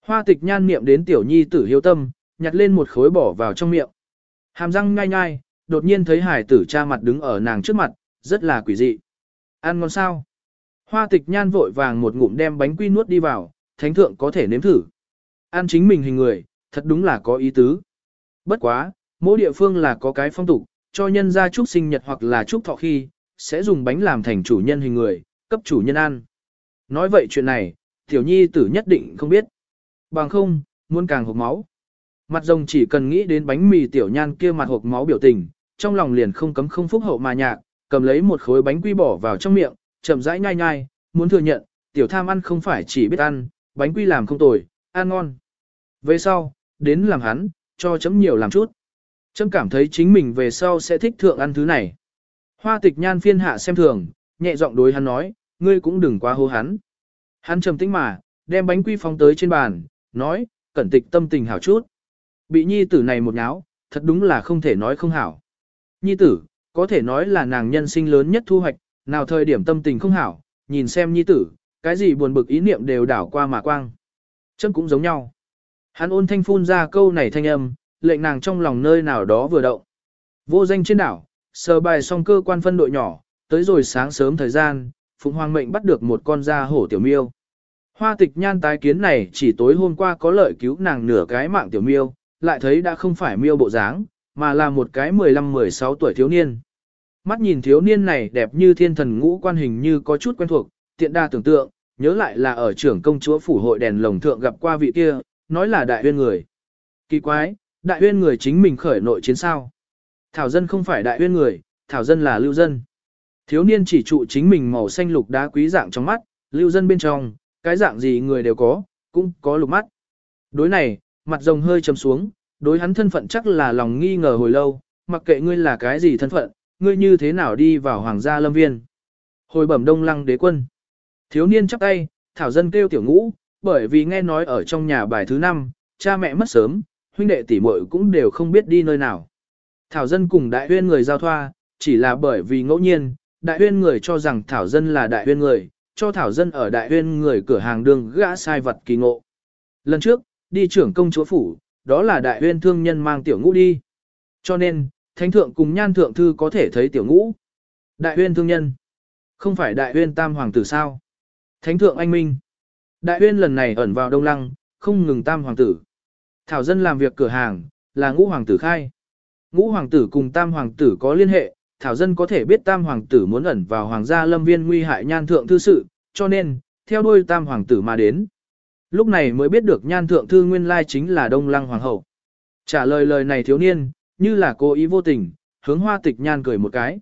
Hoa tịch nhan niệm đến tiểu nhi tử hiếu tâm, nhặt lên một khối bỏ vào trong miệng. Hàm răng nhai nhai, đột nhiên thấy hải tử cha mặt đứng ở nàng trước mặt, rất là quỷ dị. Ăn ngon sao? Hoa tịch nhan vội vàng một ngụm đem bánh quy nuốt đi vào, thánh thượng có thể nếm thử. Ăn chính mình hình người, thật đúng là có ý tứ. Bất quá, mỗi địa phương là có cái phong tục, cho nhân ra chúc sinh nhật hoặc là chúc thọ khi, sẽ dùng bánh làm thành chủ nhân hình người, cấp chủ nhân ăn. Nói vậy chuyện này, tiểu nhi tử nhất định không biết. Bằng không, muốn càng hộp máu. Mặt rồng chỉ cần nghĩ đến bánh mì tiểu nhan kia mặt hộp máu biểu tình, trong lòng liền không cấm không phúc hậu mà nhạc, cầm lấy một khối bánh quy bỏ vào trong miệng, chậm rãi nhai nhai, muốn thừa nhận, tiểu tham ăn không phải chỉ biết ăn, bánh quy làm không tồi, ăn ngon. Về sau, đến làm hắn, cho chấm nhiều làm chút. Chấm cảm thấy chính mình về sau sẽ thích thượng ăn thứ này. Hoa tịch nhan phiên hạ xem thường, nhẹ giọng đối hắn nói, ngươi cũng đừng quá hô hắn. Hắn trầm tĩnh mà, đem bánh quy phóng tới trên bàn, nói, cẩn tịch tâm tình hảo chút. Bị nhi tử này một nháo, thật đúng là không thể nói không hảo. Nhi tử, có thể nói là nàng nhân sinh lớn nhất thu hoạch, nào thời điểm tâm tình không hảo, nhìn xem nhi tử, cái gì buồn bực ý niệm đều đảo qua mà quang. Chân cũng giống nhau. Hắn ôn thanh phun ra câu này thanh âm, lệnh nàng trong lòng nơi nào đó vừa động. Vô danh trên đảo, sờ bài xong cơ quan phân đội nhỏ, tới rồi sáng sớm thời gian, Phụng Hoàng mệnh bắt được một con da hổ tiểu miêu. Hoa tịch nhan tái kiến này chỉ tối hôm qua có lợi cứu nàng nửa cái mạng tiểu miêu, lại thấy đã không phải miêu bộ dáng, mà là một cái 15-16 tuổi thiếu niên. Mắt nhìn thiếu niên này đẹp như thiên thần ngũ quan hình như có chút quen thuộc, tiện đa tưởng tượng, nhớ lại là ở trưởng công chúa phủ hội đèn lồng thượng gặp qua vị kia, nói là đại huyên người. Kỳ quái, đại huyên người chính mình khởi nội chiến sao. Thảo dân không phải đại huyên người, thảo dân là lưu dân. Thiếu niên chỉ trụ chính mình màu xanh lục đá quý dạng trong mắt, lưu dân bên trong, cái dạng gì người đều có, cũng có lục mắt. Đối này, mặt rồng hơi trầm xuống, đối hắn thân phận chắc là lòng nghi ngờ hồi lâu, mặc kệ ngươi là cái gì thân phận, ngươi như thế nào đi vào hoàng gia lâm viên. Hồi bẩm đông lăng đế quân. Thiếu niên chắp tay, thảo dân kêu tiểu ngũ, bởi vì nghe nói ở trong nhà bài thứ năm, cha mẹ mất sớm, huynh đệ tỷ muội cũng đều không biết đi nơi nào. Thảo dân cùng đại huyên người giao thoa, chỉ là bởi vì ngẫu nhiên, đại huyên người cho rằng thảo dân là đại huyên người, cho thảo dân ở đại huyên người cửa hàng đường gã sai vật kỳ ngộ. Lần trước, đi trưởng công chúa phủ, đó là đại huyên thương nhân mang tiểu ngũ đi. Cho nên, thánh thượng cùng nhan thượng thư có thể thấy tiểu ngũ. Đại huyên thương nhân. Không phải đại huyên tam hoàng tử sao? Thánh thượng anh minh. Đại huyên lần này ẩn vào đông lăng, không ngừng tam hoàng tử. Thảo dân làm việc cửa hàng, là ngũ hoàng tử khai. Ngũ hoàng tử cùng tam hoàng tử có liên hệ, Thảo dân có thể biết tam hoàng tử muốn ẩn vào hoàng gia lâm viên nguy hại nhan thượng thư sự, cho nên, theo đuôi tam hoàng tử mà đến. Lúc này mới biết được nhan thượng thư nguyên lai chính là đông lăng hoàng hậu. Trả lời lời này thiếu niên, như là cố ý vô tình, hướng hoa tịch nhan cười một cái.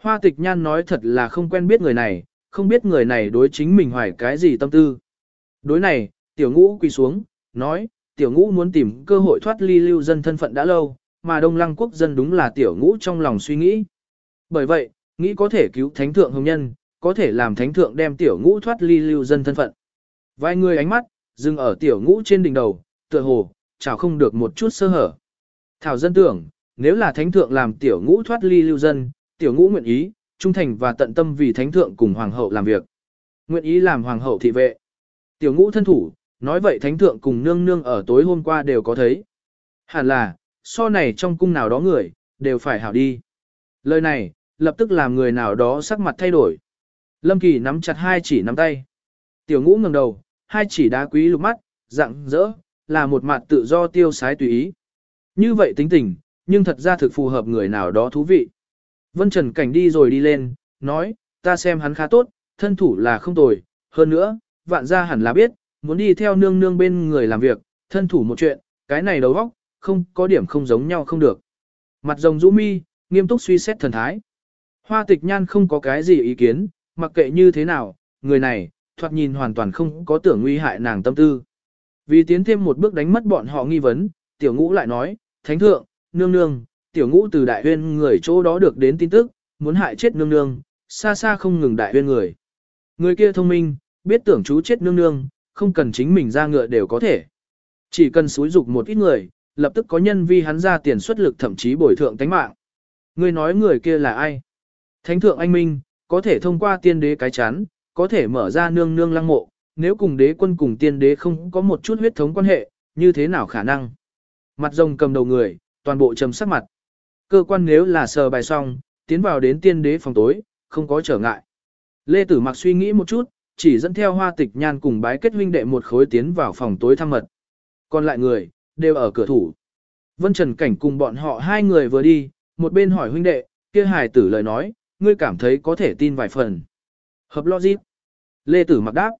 Hoa tịch nhan nói thật là không quen biết người này, không biết người này đối chính mình hoài cái gì tâm tư. Đối này, tiểu ngũ quỳ xuống, nói, tiểu ngũ muốn tìm cơ hội thoát ly lưu dân thân phận đã lâu, mà đông lăng quốc dân đúng là tiểu ngũ trong lòng suy nghĩ. Bởi vậy, nghĩ có thể cứu thánh thượng hồng nhân, có thể làm thánh thượng đem tiểu ngũ thoát ly lưu dân thân phận. Vài người ánh mắt, dừng ở tiểu ngũ trên đỉnh đầu, tựa hồ, chào không được một chút sơ hở. Thảo dân tưởng, nếu là thánh thượng làm tiểu ngũ thoát ly lưu dân, tiểu ngũ nguyện ý, trung thành và tận tâm vì thánh thượng cùng hoàng hậu làm việc. Nguyện ý làm hoàng hậu thị vệ. Tiểu ngũ thân thủ, nói vậy thánh thượng cùng nương nương ở tối hôm qua đều có thấy. Hẳn là, so này trong cung nào đó người, đều phải hảo đi. Lời này, lập tức làm người nào đó sắc mặt thay đổi. Lâm Kỳ nắm chặt hai chỉ nắm tay. Tiểu ngũ ngẩng đầu, hai chỉ đá quý lục mắt, rạng rỡ, là một mặt tự do tiêu sái tùy ý. Như vậy tính tình, nhưng thật ra thực phù hợp người nào đó thú vị. Vân Trần Cảnh đi rồi đi lên, nói, ta xem hắn khá tốt, thân thủ là không tồi, hơn nữa, vạn gia hẳn là biết, muốn đi theo nương nương bên người làm việc, thân thủ một chuyện, cái này đầu óc, không có điểm không giống nhau không được. Mặt rồng rũ mi, nghiêm túc suy xét thần thái. Hoa tịch nhan không có cái gì ý kiến, mặc kệ như thế nào, người này, thoạt nhìn hoàn toàn không có tưởng nguy hại nàng tâm tư. Vì tiến thêm một bước đánh mất bọn họ nghi vấn, tiểu ngũ lại nói, thánh thượng, nương nương, tiểu ngũ từ đại huyên người chỗ đó được đến tin tức, muốn hại chết nương nương, xa xa không ngừng đại huyên người. Người kia thông minh, biết tưởng chú chết nương nương, không cần chính mình ra ngựa đều có thể. Chỉ cần xúi dục một ít người, lập tức có nhân vi hắn ra tiền xuất lực thậm chí bồi thượng tánh mạng. Người nói người kia là ai? Thánh thượng anh minh, có thể thông qua tiên đế cái chán, có thể mở ra nương nương lăng mộ, nếu cùng đế quân cùng tiên đế không có một chút huyết thống quan hệ, như thế nào khả năng? Mặt rồng cầm đầu người, toàn bộ trầm sắc mặt. Cơ quan nếu là sờ bài xong, tiến vào đến tiên đế phòng tối, không có trở ngại. Lê Tử Mặc suy nghĩ một chút, chỉ dẫn theo hoa tịch nhan cùng bái kết huynh đệ một khối tiến vào phòng tối thăm mật. Còn lại người, đều ở cửa thủ. Vân Trần Cảnh cùng bọn họ hai người vừa đi, một bên hỏi huynh đệ, kia hài tử lời nói, ngươi cảm thấy có thể tin vài phần. Hợp logic. Lê Tử mặc đáp.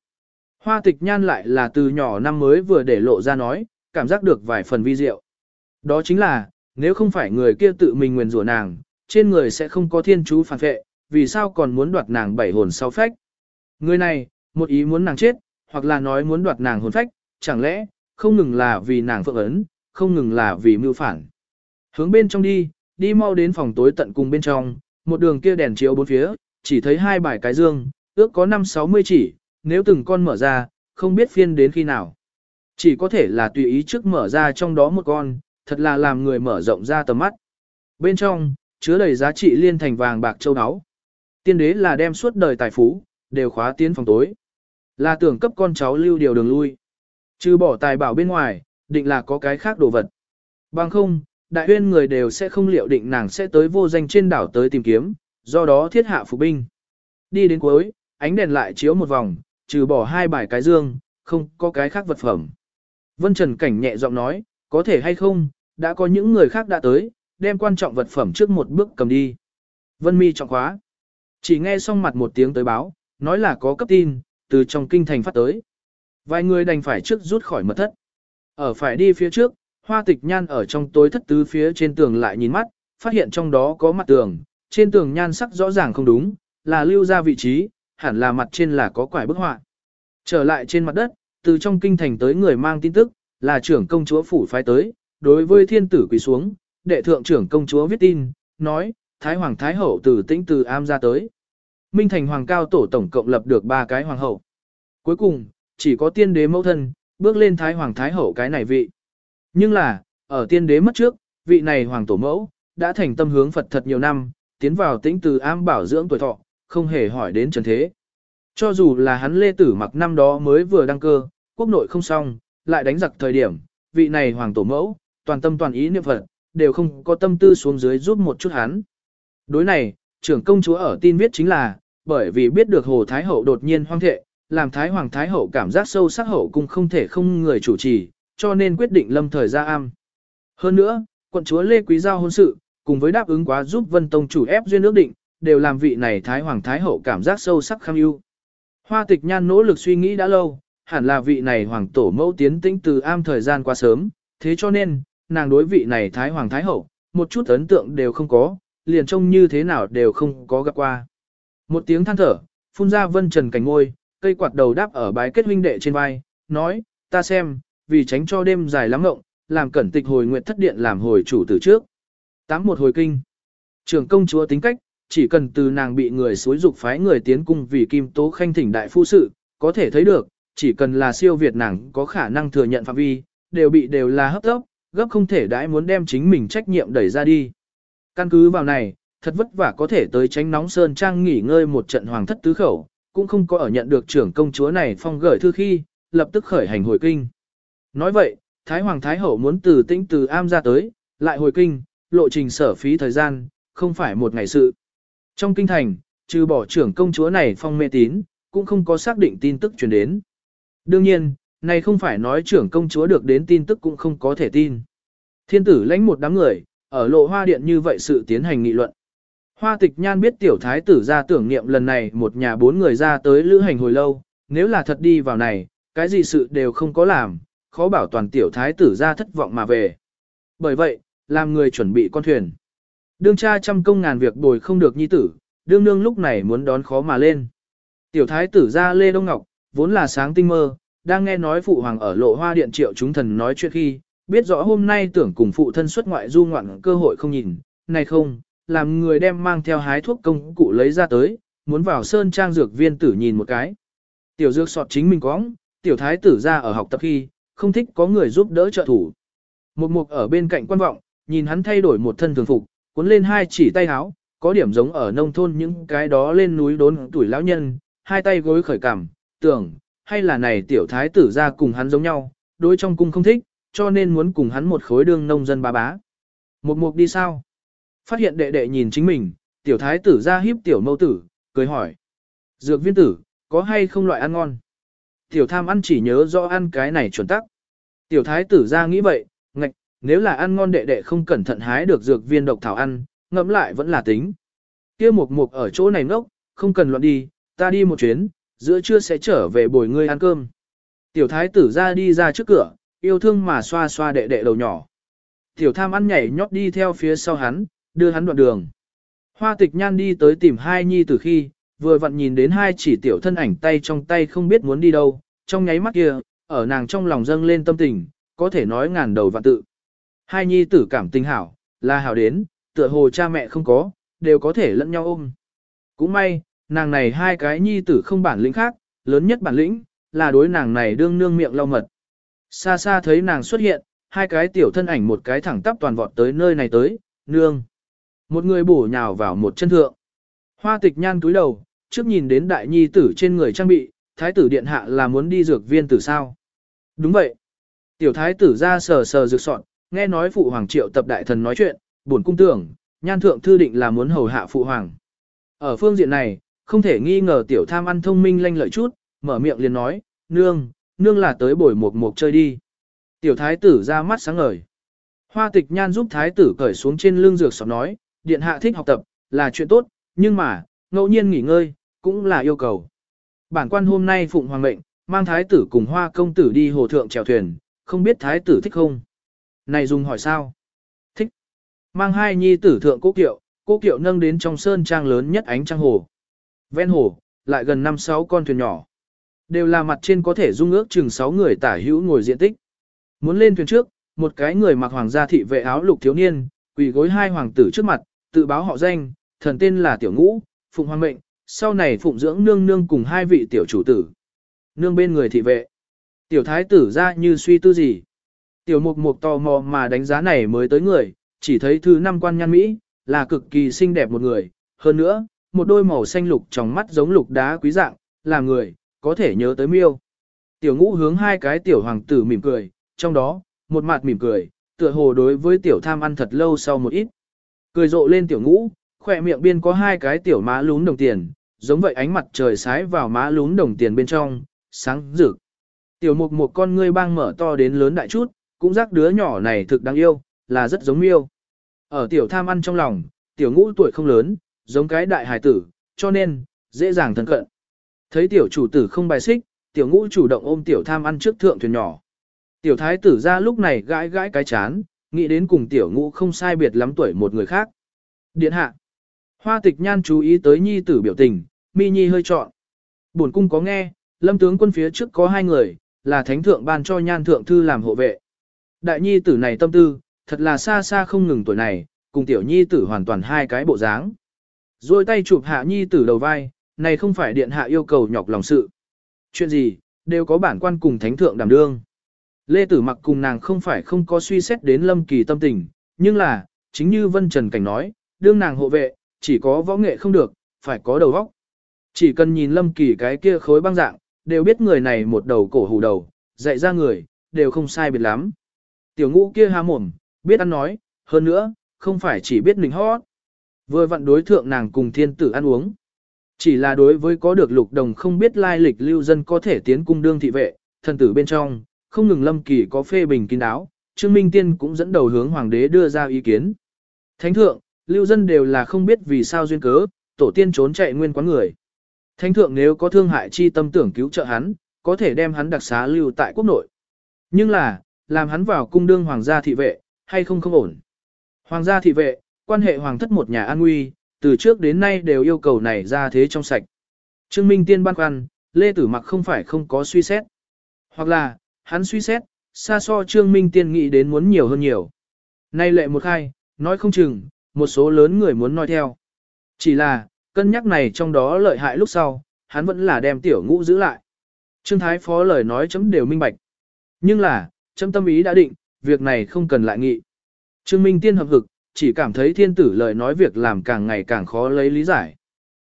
Hoa tịch nhan lại là từ nhỏ năm mới vừa để lộ ra nói, cảm giác được vài phần vi diệu. Đó chính là, nếu không phải người kia tự mình nguyền rủa nàng, trên người sẽ không có thiên chú phản vệ, vì sao còn muốn đoạt nàng bảy hồn sau phách. Người này, một ý muốn nàng chết, hoặc là nói muốn đoạt nàng hồn phách, chẳng lẽ, không ngừng là vì nàng phượng ấn, không ngừng là vì mưu phản. Hướng bên trong đi, đi mau đến phòng tối tận cùng bên trong, một đường kia đèn chiếu bốn phía, chỉ thấy hai bài cái dương, ước có 5-60 chỉ, nếu từng con mở ra, không biết phiên đến khi nào. Chỉ có thể là tùy ý trước mở ra trong đó một con, thật là làm người mở rộng ra tầm mắt. Bên trong, chứa đầy giá trị liên thành vàng bạc châu áo. Tiên đế là đem suốt đời tài phú, đều khóa tiến phòng tối. Là tưởng cấp con cháu lưu điều đường lui. Trừ bỏ tài bảo bên ngoài, định là có cái khác đồ vật. Bằng không, đại huyên người đều sẽ không liệu định nàng sẽ tới vô danh trên đảo tới tìm kiếm, do đó thiết hạ phục binh. Đi đến cuối, ánh đèn lại chiếu một vòng, trừ bỏ hai bài cái dương, không có cái khác vật phẩm. Vân Trần Cảnh nhẹ giọng nói, có thể hay không, đã có những người khác đã tới, đem quan trọng vật phẩm trước một bước cầm đi. Vân mi trọng khóa. Chỉ nghe xong mặt một tiếng tới báo, nói là có cấp tin, từ trong kinh thành phát tới. Vài người đành phải trước rút khỏi mật thất. Ở phải đi phía trước, hoa tịch nhan ở trong tối thất tứ phía trên tường lại nhìn mắt, phát hiện trong đó có mặt tường, trên tường nhan sắc rõ ràng không đúng, là lưu ra vị trí, hẳn là mặt trên là có quải bức họa. Trở lại trên mặt đất, từ trong kinh thành tới người mang tin tức, là trưởng công chúa phủ phái tới, đối với thiên tử quỳ xuống, đệ thượng trưởng công chúa viết tin, nói, Thái Hoàng Thái Hậu từ tĩnh từ am ra tới. Minh thành Hoàng Cao Tổ tổng cộng lập được ba cái Hoàng Hậu. Cuối cùng, chỉ có tiên đế mẫu thân, bước lên Thái Hoàng Thái Hậu cái này vị. Nhưng là, ở tiên đế mất trước, vị này Hoàng Tổ mẫu, đã thành tâm hướng Phật thật nhiều năm, tiến vào tĩnh từ am bảo dưỡng tuổi thọ, không hề hỏi đến trần thế. Cho dù là hắn lê tử mặc năm đó mới vừa đăng cơ, quốc nội không xong, lại đánh giặc thời điểm, vị này Hoàng Tổ mẫu, toàn tâm toàn ý niệm Phật, đều không có tâm tư xuống dưới giúp một chút hắn. Đối này, trưởng công chúa ở tin viết chính là, bởi vì biết được Hồ Thái Hậu đột nhiên hoang thệ, làm Thái Hoàng Thái Hậu cảm giác sâu sắc hậu cung không thể không người chủ trì, cho nên quyết định lâm thời ra am. Hơn nữa, quận chúa Lê Quý Giao hôn sự, cùng với đáp ứng quá giúp Vân Tông chủ ép duyên ước định, đều làm vị này Thái Hoàng Thái Hậu cảm giác sâu sắc kham ưu. Hoa tịch nhan nỗ lực suy nghĩ đã lâu, hẳn là vị này Hoàng Tổ mẫu tiến tĩnh từ am thời gian quá sớm, thế cho nên, nàng đối vị này Thái Hoàng Thái Hậu, một chút ấn tượng đều không có, liền trông như thế nào đều không có gặp qua. Một tiếng than thở, phun ra vân trần cảnh ngôi, cây quạt đầu đáp ở bái kết huynh đệ trên vai, nói, ta xem, vì tránh cho đêm dài lắm ngộng, làm cẩn tịch hồi nguyện thất điện làm hồi chủ từ trước. Tám một hồi kinh. Trường công chúa tính cách, chỉ cần từ nàng bị người xúi dục phái người tiến cung vì kim tố khanh thỉnh đại phu sự, có thể thấy được, chỉ cần là siêu việt nàng có khả năng thừa nhận phạm vi, đều bị đều là hấp tốc, gấp không thể đãi muốn đem chính mình trách nhiệm đẩy ra đi. Căn cứ vào này, thật vất vả có thể tới tránh nóng sơn trang nghỉ ngơi một trận hoàng thất tứ khẩu, cũng không có ở nhận được trưởng công chúa này phong gửi thư khi, lập tức khởi hành hồi kinh. Nói vậy, Thái Hoàng Thái Hậu muốn từ tĩnh từ am ra tới, lại hồi kinh, lộ trình sở phí thời gian, không phải một ngày sự. Trong kinh thành, trừ bỏ trưởng công chúa này phong mê tín, cũng không có xác định tin tức truyền đến. Đương nhiên, này không phải nói trưởng công chúa được đến tin tức cũng không có thể tin. Thiên tử lãnh một đám người, ở lộ hoa điện như vậy sự tiến hành nghị luận. Hoa tịch nhan biết tiểu thái tử ra tưởng niệm lần này một nhà bốn người ra tới lữ hành hồi lâu, nếu là thật đi vào này, cái gì sự đều không có làm, khó bảo toàn tiểu thái tử ra thất vọng mà về. Bởi vậy, làm người chuẩn bị con thuyền. Đương cha trăm công ngàn việc bồi không được nhi tử, đương nương lúc này muốn đón khó mà lên. Tiểu thái tử ra Lê Đông Ngọc, vốn là sáng tinh mơ, đang nghe nói phụ hoàng ở lộ hoa điện triệu chúng thần nói chuyện khi, biết rõ hôm nay tưởng cùng phụ thân xuất ngoại du ngoạn cơ hội không nhìn, này không, làm người đem mang theo hái thuốc công cụ lấy ra tới, muốn vào sơn trang dược viên tử nhìn một cái. Tiểu dược sọt chính mình cóng, tiểu thái tử ra ở học tập khi, không thích có người giúp đỡ trợ thủ. Một mục ở bên cạnh quan vọng, nhìn hắn thay đổi một thân thường phục, cuốn lên hai chỉ tay áo, có điểm giống ở nông thôn những cái đó lên núi đốn tuổi lão nhân, hai tay gối khởi cảm, tưởng, hay là này tiểu thái tử ra cùng hắn giống nhau, đối trong cung không thích, cho nên muốn cùng hắn một khối đương nông dân bá bá. Một mục đi sao? Phát hiện đệ đệ nhìn chính mình, tiểu thái tử ra hiếp tiểu mâu tử, cười hỏi. Dược viên tử, có hay không loại ăn ngon? Tiểu tham ăn chỉ nhớ rõ ăn cái này chuẩn tắc. Tiểu thái tử ra nghĩ vậy, nếu là ăn ngon đệ đệ không cẩn thận hái được dược viên độc thảo ăn, ngẫm lại vẫn là tính. Kia mục mục ở chỗ này ngốc, không cần loạn đi, ta đi một chuyến, giữa trưa sẽ trở về bồi ngươi ăn cơm. Tiểu thái tử ra đi ra trước cửa, yêu thương mà xoa xoa đệ đệ đầu nhỏ. Tiểu tham ăn nhảy nhót đi theo phía sau hắn, đưa hắn đoạn đường. Hoa tịch nhan đi tới tìm hai nhi từ khi, vừa vặn nhìn đến hai chỉ tiểu thân ảnh tay trong tay không biết muốn đi đâu, trong nháy mắt kia, ở nàng trong lòng dâng lên tâm tình, có thể nói ngàn đầu vạn tự. Hai nhi tử cảm tình hảo, là hảo đến, tựa hồ cha mẹ không có, đều có thể lẫn nhau ôm. Cũng may, nàng này hai cái nhi tử không bản lĩnh khác, lớn nhất bản lĩnh, là đối nàng này đương nương miệng lau mật. Xa xa thấy nàng xuất hiện, hai cái tiểu thân ảnh một cái thẳng tắp toàn vọt tới nơi này tới, nương. Một người bổ nhào vào một chân thượng. Hoa tịch nhan túi đầu, trước nhìn đến đại nhi tử trên người trang bị, thái tử điện hạ là muốn đi dược viên tử sao. Đúng vậy. Tiểu thái tử ra sờ sờ dược soạn, nghe nói phụ hoàng triệu tập đại thần nói chuyện, buồn cung tưởng, nhan thượng thư định là muốn hầu hạ phụ hoàng. Ở phương diện này, không thể nghi ngờ tiểu tham ăn thông minh lanh lợi chút, mở miệng liền nói, nương, nương là tới bồi một mục chơi đi. Tiểu thái tử ra mắt sáng ngời. Hoa tịch nhan giúp thái tử cởi xuống trên lưng dược sọt nói, điện hạ thích học tập, là chuyện tốt, nhưng mà, ngẫu nhiên nghỉ ngơi, cũng là yêu cầu. Bản quan hôm nay phụng hoàng mệnh, mang thái tử cùng hoa công tử đi hồ thượng chèo thuyền, không biết thái tử thích không? Này dùng hỏi sao? Thích. Mang hai nhi tử thượng cố kiệu, cố kiệu nâng đến trong sơn trang lớn nhất ánh trăng hồ. Ven hồ, lại gần 5-6 con thuyền nhỏ. Đều là mặt trên có thể dung ước chừng 6 người tả hữu ngồi diện tích. Muốn lên thuyền trước, một cái người mặc hoàng gia thị vệ áo lục thiếu niên, quỳ gối hai hoàng tử trước mặt, tự báo họ danh, thần tên là Tiểu Ngũ, Phụng Hoàng mệnh, sau này phụng dưỡng nương nương cùng hai vị tiểu chủ tử. Nương bên người thị vệ. Tiểu thái tử ra như suy tư gì. Tiểu mục mục tò mò mà đánh giá này mới tới người, chỉ thấy thứ năm quan nhan Mỹ, là cực kỳ xinh đẹp một người. Hơn nữa, một đôi màu xanh lục trong mắt giống lục đá quý dạng, là người, có thể nhớ tới miêu. Tiểu ngũ hướng hai cái tiểu hoàng tử mỉm cười, trong đó, một mặt mỉm cười, tựa hồ đối với tiểu tham ăn thật lâu sau một ít. Cười rộ lên tiểu ngũ, khỏe miệng biên có hai cái tiểu má lún đồng tiền, giống vậy ánh mặt trời sái vào má lún đồng tiền bên trong, sáng rực. Tiểu mục một con ngươi bang mở to đến lớn đại chút, cũng giác đứa nhỏ này thực đáng yêu, là rất giống miêu. Ở tiểu tham ăn trong lòng, tiểu ngũ tuổi không lớn, giống cái đại hài tử, cho nên, dễ dàng thân cận. Thấy tiểu chủ tử không bài xích, tiểu ngũ chủ động ôm tiểu tham ăn trước thượng thuyền nhỏ. Tiểu thái tử ra lúc này gãi gãi cái chán, nghĩ đến cùng tiểu ngũ không sai biệt lắm tuổi một người khác. Điện hạ. Hoa tịch nhan chú ý tới nhi tử biểu tình, mi nhi hơi trọn. Bổn cung có nghe, lâm tướng quân phía trước có hai người, là thánh thượng ban cho nhan thượng thư làm hộ vệ. Đại nhi tử này tâm tư, thật là xa xa không ngừng tuổi này, cùng tiểu nhi tử hoàn toàn hai cái bộ dáng. Rồi tay chụp hạ nhi tử đầu vai, này không phải điện hạ yêu cầu nhọc lòng sự. Chuyện gì, đều có bản quan cùng thánh thượng đảm đương. Lê Tử mặc cùng nàng không phải không có suy xét đến lâm kỳ tâm tình, nhưng là, chính như Vân Trần Cảnh nói, đương nàng hộ vệ, chỉ có võ nghệ không được, phải có đầu óc. Chỉ cần nhìn lâm kỳ cái kia khối băng dạng, đều biết người này một đầu cổ hủ đầu, dạy ra người, đều không sai biệt lắm. Tiểu ngũ kia há mồm, biết ăn nói, hơn nữa, không phải chỉ biết mình hót. Vừa vặn đối thượng nàng cùng thiên tử ăn uống. Chỉ là đối với có được lục đồng không biết lai lịch lưu dân có thể tiến cung đương thị vệ, thần tử bên trong, không ngừng lâm kỳ có phê bình kín đáo, Trương Minh Tiên cũng dẫn đầu hướng hoàng đế đưa ra ý kiến. Thánh thượng, lưu dân đều là không biết vì sao duyên cớ, tổ tiên trốn chạy nguyên quán người. Thánh thượng nếu có thương hại chi tâm tưởng cứu trợ hắn, có thể đem hắn đặc xá lưu tại quốc nội. Nhưng là, làm hắn vào cung đương hoàng gia thị vệ, hay không không ổn. Hoàng gia thị vệ, quan hệ hoàng thất một nhà an nguy, từ trước đến nay đều yêu cầu này ra thế trong sạch. Trương Minh Tiên băn khoăn, Lê Tử Mặc không phải không có suy xét. Hoặc là, hắn suy xét, xa so Trương Minh Tiên nghĩ đến muốn nhiều hơn nhiều. Nay lệ một khai, nói không chừng, một số lớn người muốn nói theo. Chỉ là, cân nhắc này trong đó lợi hại lúc sau, hắn vẫn là đem tiểu ngũ giữ lại. Trương Thái Phó lời nói chấm đều minh bạch. Nhưng là, châm tâm ý đã định, việc này không cần lại nghị. Trương Minh Tiên hợp hực, chỉ cảm thấy thiên tử lời nói việc làm càng ngày càng khó lấy lý giải.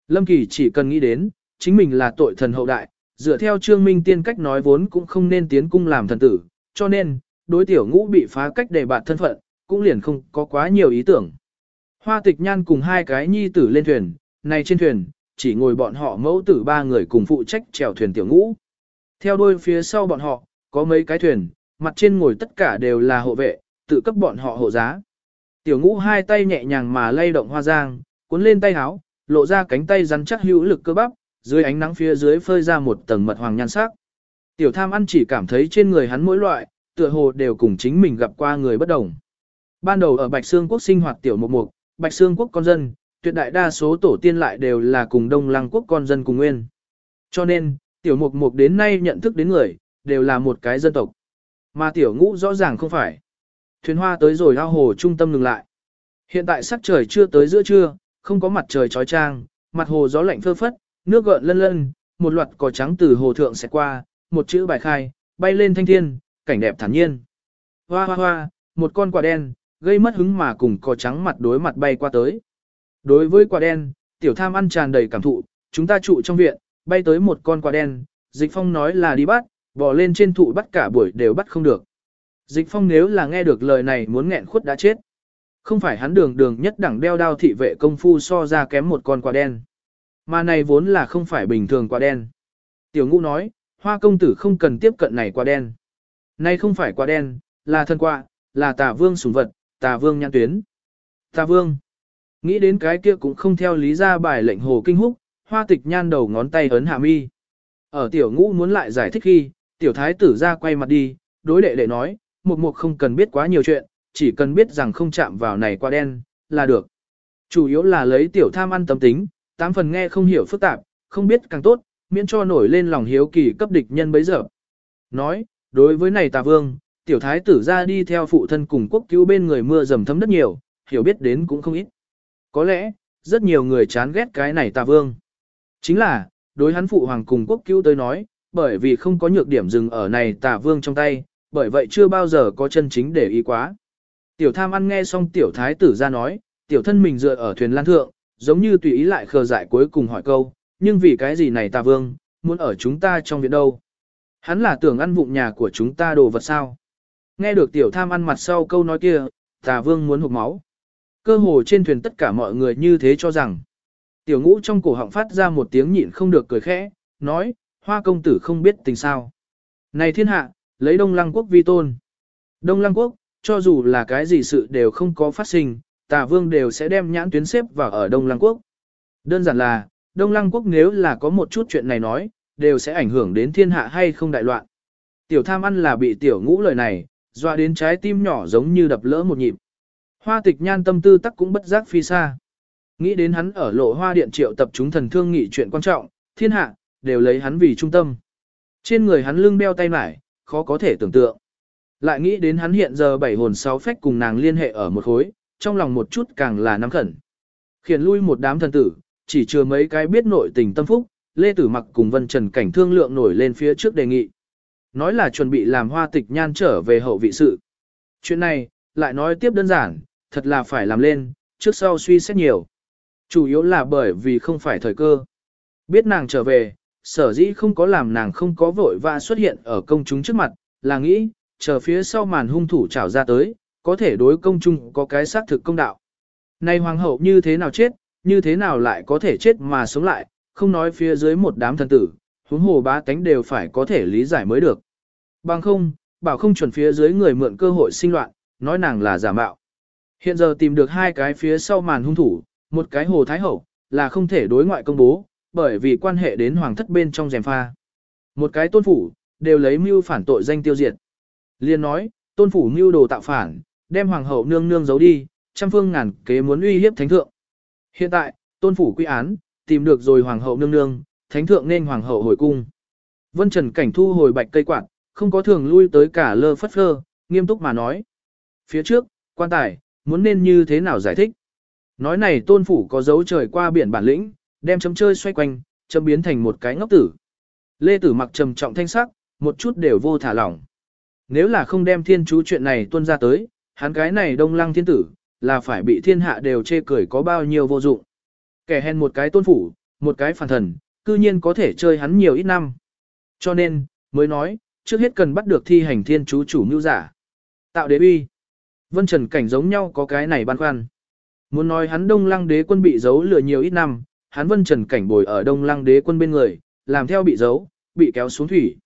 Lâm Kỳ chỉ cần nghĩ đến, chính mình là tội thần hậu đại, dựa theo Trương Minh Tiên cách nói vốn cũng không nên tiến cung làm thần tử, cho nên, đối tiểu ngũ bị phá cách đề bạt thân phận, cũng liền không có quá nhiều ý tưởng. Hoa tịch nhan cùng hai cái nhi tử lên thuyền, này trên thuyền, chỉ ngồi bọn họ mẫu tử ba người cùng phụ trách chèo thuyền tiểu ngũ. Theo đuôi phía sau bọn họ, có mấy cái thuyền, mặt trên ngồi tất cả đều là hộ vệ, tự cấp bọn họ hộ giá. Tiểu ngũ hai tay nhẹ nhàng mà lay động hoa giang, cuốn lên tay háo, lộ ra cánh tay rắn chắc hữu lực cơ bắp, dưới ánh nắng phía dưới phơi ra một tầng mật hoàng nhan sắc. Tiểu tham ăn chỉ cảm thấy trên người hắn mỗi loại, tựa hồ đều cùng chính mình gặp qua người bất đồng. Ban đầu ở Bạch Sương Quốc sinh hoạt tiểu mục mục, Bạch Sương Quốc con dân, tuyệt đại đa số tổ tiên lại đều là cùng Đông Lăng Quốc con dân cùng nguyên. Cho nên, tiểu mục mục đến nay nhận thức đến người, đều là một cái dân tộc. Mà tiểu ngũ rõ ràng không phải. Thuyền hoa tới rồi ao hồ trung tâm ngừng lại. Hiện tại sắc trời chưa tới giữa trưa, không có mặt trời trói trang, mặt hồ gió lạnh phơ phất, nước gợn lân lân, một loạt cỏ trắng từ hồ thượng sẽ qua, một chữ bài khai, bay lên thanh thiên, cảnh đẹp thản nhiên. Hoa hoa hoa, một con quả đen, gây mất hứng mà cùng cỏ trắng mặt đối mặt bay qua tới. Đối với quả đen, tiểu tham ăn tràn đầy cảm thụ, chúng ta trụ trong viện, bay tới một con quả đen, dịch phong nói là đi bắt, bò lên trên thụ bắt cả buổi đều bắt không được. Dịch phong nếu là nghe được lời này muốn nghẹn khuất đã chết. Không phải hắn đường đường nhất đẳng đeo đao thị vệ công phu so ra kém một con quả đen. Mà này vốn là không phải bình thường quả đen. Tiểu ngũ nói, hoa công tử không cần tiếp cận này quả đen. Này không phải quả đen, là thân quạ, là tà vương sủng vật, tà vương nhãn tuyến. Tà vương. Nghĩ đến cái kia cũng không theo lý ra bài lệnh hồ kinh húc, hoa tịch nhan đầu ngón tay ấn hạ mi. Ở tiểu ngũ muốn lại giải thích khi, tiểu thái tử ra quay mặt đi, đối đệ đệ nói, một mục không cần biết quá nhiều chuyện, chỉ cần biết rằng không chạm vào này qua đen, là được. Chủ yếu là lấy tiểu tham ăn tâm tính, tám phần nghe không hiểu phức tạp, không biết càng tốt, miễn cho nổi lên lòng hiếu kỳ cấp địch nhân bấy giờ. Nói, đối với này tà vương, tiểu thái tử ra đi theo phụ thân cùng quốc cứu bên người mưa dầm thấm đất nhiều, hiểu biết đến cũng không ít. Có lẽ, rất nhiều người chán ghét cái này tà vương. Chính là, đối hắn phụ hoàng cùng quốc cứu tới nói, bởi vì không có nhược điểm dừng ở này tà vương trong tay, bởi vậy chưa bao giờ có chân chính để ý quá. Tiểu tham ăn nghe xong tiểu thái tử ra nói, tiểu thân mình dựa ở thuyền lan thượng, giống như tùy ý lại khờ dại cuối cùng hỏi câu, nhưng vì cái gì này tà vương, muốn ở chúng ta trong viện đâu? Hắn là tưởng ăn vụng nhà của chúng ta đồ vật sao? Nghe được tiểu tham ăn mặt sau câu nói kia, tà vương muốn hụt máu. Cơ hồ trên thuyền tất cả mọi người như thế cho rằng. Tiểu ngũ trong cổ họng phát ra một tiếng nhịn không được cười khẽ, nói, hoa công tử không biết tình sao. Này thiên hạ, lấy Đông Lăng Quốc vi tôn. Đông Lăng Quốc, cho dù là cái gì sự đều không có phát sinh, tà vương đều sẽ đem nhãn tuyến xếp vào ở Đông Lăng Quốc. Đơn giản là, Đông Lăng Quốc nếu là có một chút chuyện này nói, đều sẽ ảnh hưởng đến thiên hạ hay không đại loạn. Tiểu tham ăn là bị tiểu ngũ lời này, dọa đến trái tim nhỏ giống như đập lỡ một nhịp. Hoa tịch nhan tâm tư tắc cũng bất giác phi xa. Nghĩ đến hắn ở lộ hoa điện triệu tập chúng thần thương nghị chuyện quan trọng, thiên hạ, đều lấy hắn vì trung tâm. Trên người hắn lưng đeo tay mải, khó có thể tưởng tượng. Lại nghĩ đến hắn hiện giờ bảy hồn sáu phách cùng nàng liên hệ ở một khối, trong lòng một chút càng là nắm khẩn. Khiển lui một đám thần tử, chỉ chừa mấy cái biết nội tình tâm phúc, Lê Tử Mặc cùng Vân Trần Cảnh thương lượng nổi lên phía trước đề nghị. Nói là chuẩn bị làm hoa tịch nhan trở về hậu vị sự. Chuyện này, lại nói tiếp đơn giản, thật là phải làm lên, trước sau suy xét nhiều. Chủ yếu là bởi vì không phải thời cơ. Biết nàng trở về, sở dĩ không có làm nàng không có vội và xuất hiện ở công chúng trước mặt, là nghĩ, chờ phía sau màn hung thủ trảo ra tới, có thể đối công chúng có cái xác thực công đạo. Này hoàng hậu như thế nào chết, như thế nào lại có thể chết mà sống lại, không nói phía dưới một đám thần tử, huống hồ bá tánh đều phải có thể lý giải mới được. Bằng không, bảo không chuẩn phía dưới người mượn cơ hội sinh loạn, nói nàng là giả mạo. Hiện giờ tìm được hai cái phía sau màn hung thủ, một cái hồ thái hậu, là không thể đối ngoại công bố, bởi vì quan hệ đến hoàng thất bên trong rèm pha. Một cái tôn phủ, đều lấy mưu phản tội danh tiêu diệt. Liên nói, tôn phủ mưu đồ tạo phản, đem hoàng hậu nương nương giấu đi, trăm phương ngàn kế muốn uy hiếp thánh thượng. Hiện tại, tôn phủ quy án, tìm được rồi hoàng hậu nương nương, thánh thượng nên hoàng hậu hồi cung. Vân Trần Cảnh thu hồi bạch cây quạt, không có thường lui tới cả lơ phất phơ, nghiêm túc mà nói. Phía trước, quan tài, muốn nên như thế nào giải thích? Nói này tôn phủ có dấu trời qua biển bản lĩnh, đem chấm chơi xoay quanh, chấm biến thành một cái ngốc tử. Lê Tử mặc trầm trọng thanh sắc, một chút đều vô thả lỏng. Nếu là không đem thiên chú chuyện này tuân ra tới, hắn cái này đông lăng thiên tử, là phải bị thiên hạ đều chê cười có bao nhiêu vô dụng. Kẻ hèn một cái tôn phủ, một cái phản thần, cư nhiên có thể chơi hắn nhiều ít năm. Cho nên, mới nói, trước hết cần bắt được thi hành thiên chú chủ mưu giả. Tạo đế uy. Vân Trần Cảnh giống nhau có cái này băn khoăn. Muốn nói hắn đông lăng đế quân bị giấu lừa nhiều ít năm, hắn Vân Trần Cảnh bồi ở đông lăng đế quân bên người, làm theo bị giấu, bị kéo xuống thủy.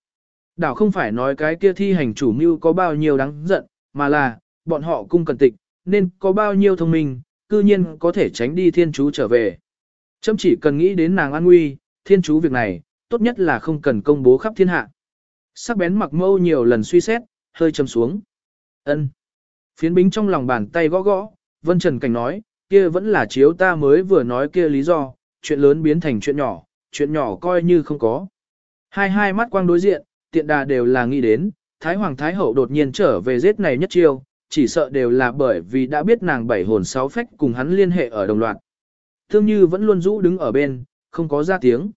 Đảo không phải nói cái kia thi hành chủ mưu có bao nhiêu đáng giận, mà là, bọn họ cung cần tịch, nên có bao nhiêu thông minh, cư nhiên có thể tránh đi thiên chú trở về. Chấm chỉ cần nghĩ đến nàng an nguy, thiên chú việc này, tốt nhất là không cần công bố khắp thiên hạ. Sắc bén mặc mâu nhiều lần suy xét, hơi châm xuống. ân Phiến bính trong lòng bàn tay gõ gõ, Vân Trần Cảnh nói, kia vẫn là chiếu ta mới vừa nói kia lý do, chuyện lớn biến thành chuyện nhỏ, chuyện nhỏ coi như không có. Hai hai mắt quang đối diện, tiện đà đều là nghĩ đến, Thái Hoàng Thái Hậu đột nhiên trở về giết này nhất chiêu, chỉ sợ đều là bởi vì đã biết nàng bảy hồn sáu phách cùng hắn liên hệ ở đồng loạt. Thương như vẫn luôn rũ đứng ở bên, không có ra tiếng.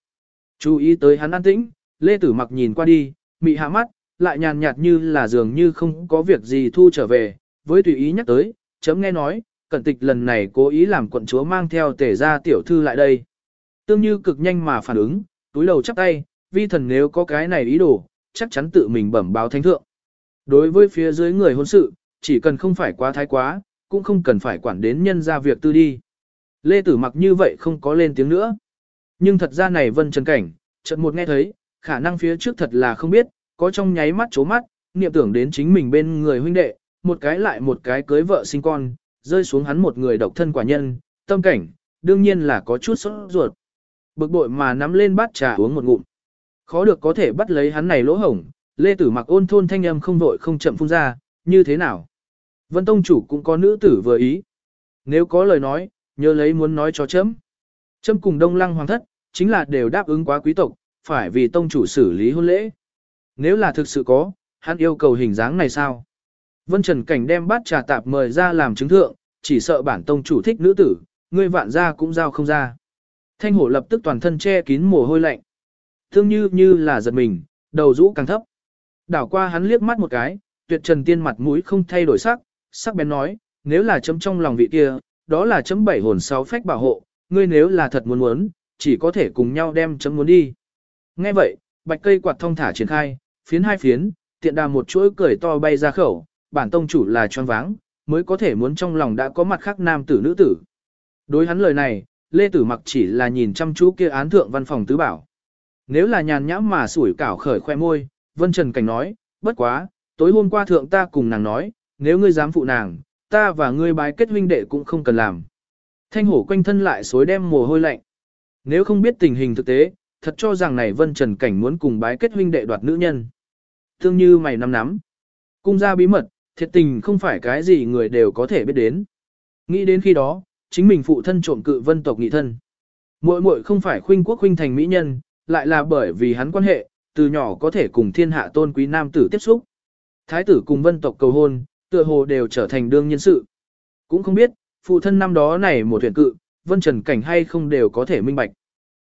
Chú ý tới hắn an tĩnh, Lê Tử mặc nhìn qua đi, mị hạ mắt, lại nhàn nhạt như là dường như không có việc gì thu trở về, với tùy ý nhắc tới, chấm nghe nói, cẩn tịch lần này cố ý làm quận chúa mang theo tể ra tiểu thư lại đây. Tương như cực nhanh mà phản ứng, túi đầu chắp tay, vi thần nếu có cái này ý đồ, chắc chắn tự mình bẩm báo thánh thượng. Đối với phía dưới người hôn sự, chỉ cần không phải quá thái quá, cũng không cần phải quản đến nhân ra việc tư đi. Lê Tử mặc như vậy không có lên tiếng nữa. Nhưng thật ra này vân trần cảnh, chợt một nghe thấy, khả năng phía trước thật là không biết, có trong nháy mắt chố mắt, niệm tưởng đến chính mình bên người huynh đệ, một cái lại một cái cưới vợ sinh con, rơi xuống hắn một người độc thân quả nhân, tâm cảnh, đương nhiên là có chút sốt ruột. Bực bội mà nắm lên bát trà uống một ngụm. Khó được có thể bắt lấy hắn này lỗ hổng, Lê Tử mặc ôn thôn thanh âm không vội không chậm phun ra, như thế nào? Vân Tông chủ cũng có nữ tử vừa ý. Nếu có lời nói, nhớ lấy muốn nói cho chấm. Chấm cùng Đông Lăng Hoàng thất, chính là đều đáp ứng quá quý tộc, phải vì Tông chủ xử lý hôn lễ. Nếu là thực sự có, hắn yêu cầu hình dáng này sao? Vân Trần Cảnh đem bát trà tạp mời ra làm chứng thượng, chỉ sợ bản Tông chủ thích nữ tử, ngươi vạn ra cũng giao không ra. Thanh hổ lập tức toàn thân che kín mồ hôi lạnh. Thương như như là giật mình, đầu rũ càng thấp. Đảo qua hắn liếc mắt một cái, tuyệt trần tiên mặt mũi không thay đổi sắc, sắc bén nói, nếu là chấm trong lòng vị kia, đó là chấm bảy hồn sáu phách bảo hộ, ngươi nếu là thật muốn muốn, chỉ có thể cùng nhau đem chấm muốn đi. Nghe vậy, bạch cây quạt thông thả triển khai, phiến hai phiến, tiện đà một chuỗi cười to bay ra khẩu, bản tông chủ là choáng váng, mới có thể muốn trong lòng đã có mặt khác nam tử nữ tử. Đối hắn lời này, Lê Tử Mặc chỉ là nhìn chăm chú kia án thượng văn phòng tứ bảo. Nếu là nhàn nhãm mà sủi cảo khởi khoe môi, Vân Trần Cảnh nói, bất quá, tối hôm qua thượng ta cùng nàng nói, nếu ngươi dám phụ nàng, ta và ngươi bái kết huynh đệ cũng không cần làm. Thanh hổ quanh thân lại xối đem mồ hôi lạnh. Nếu không biết tình hình thực tế, thật cho rằng này Vân Trần Cảnh muốn cùng bái kết huynh đệ đoạt nữ nhân. Thương như mày nắm nắm. Cung ra bí mật, thiệt tình không phải cái gì người đều có thể biết đến. Nghĩ đến khi đó, chính mình phụ thân trộm cự vân tộc nghị thân. Muội muội không phải khuynh quốc khuynh thành mỹ nhân, lại là bởi vì hắn quan hệ, từ nhỏ có thể cùng thiên hạ tôn quý nam tử tiếp xúc. Thái tử cùng vân tộc cầu hôn, tựa hồ đều trở thành đương nhân sự. Cũng không biết, phụ thân năm đó này một tuyển cự, vân trần cảnh hay không đều có thể minh bạch.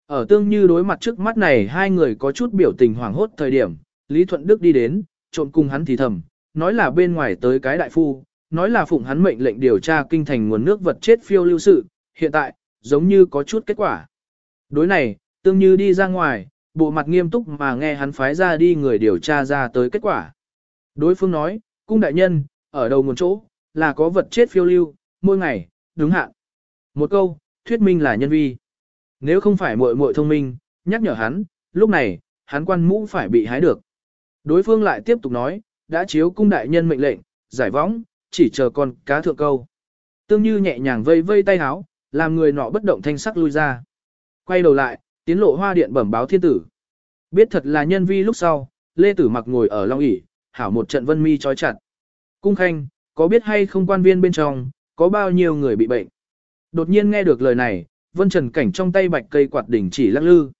Ở tương như đối mặt trước mắt này hai người có chút biểu tình hoảng hốt thời điểm, Lý Thuận Đức đi đến, trộn cùng hắn thì thầm, nói là bên ngoài tới cái đại phu, nói là phụng hắn mệnh lệnh điều tra kinh thành nguồn nước vật chết phiêu lưu sự, hiện tại, giống như có chút kết quả. Đối này, tương như đi ra ngoài, bộ mặt nghiêm túc mà nghe hắn phái ra đi người điều tra ra tới kết quả. Đối phương nói, cung đại nhân, ở đầu nguồn chỗ, là có vật chết phiêu lưu, mỗi ngày, đúng hạn. Một câu, thuyết minh là nhân vi. Nếu không phải muội muội thông minh, nhắc nhở hắn, lúc này, hắn quan mũ phải bị hái được. Đối phương lại tiếp tục nói, đã chiếu cung đại nhân mệnh lệnh, giải võng, chỉ chờ con cá thượng câu. Tương Như nhẹ nhàng vây vây tay háo, làm người nọ bất động thanh sắc lui ra. Quay đầu lại, tiến lộ hoa điện bẩm báo thiên tử. Biết thật là nhân vi lúc sau, Lê Tử mặc ngồi ở long ỷ, hảo một trận vân mi trói chặt. Cung khanh, có biết hay không quan viên bên trong, có bao nhiêu người bị bệnh? Đột nhiên nghe được lời này, vân trần cảnh trong tay bạch cây quạt đỉnh chỉ lắc lư.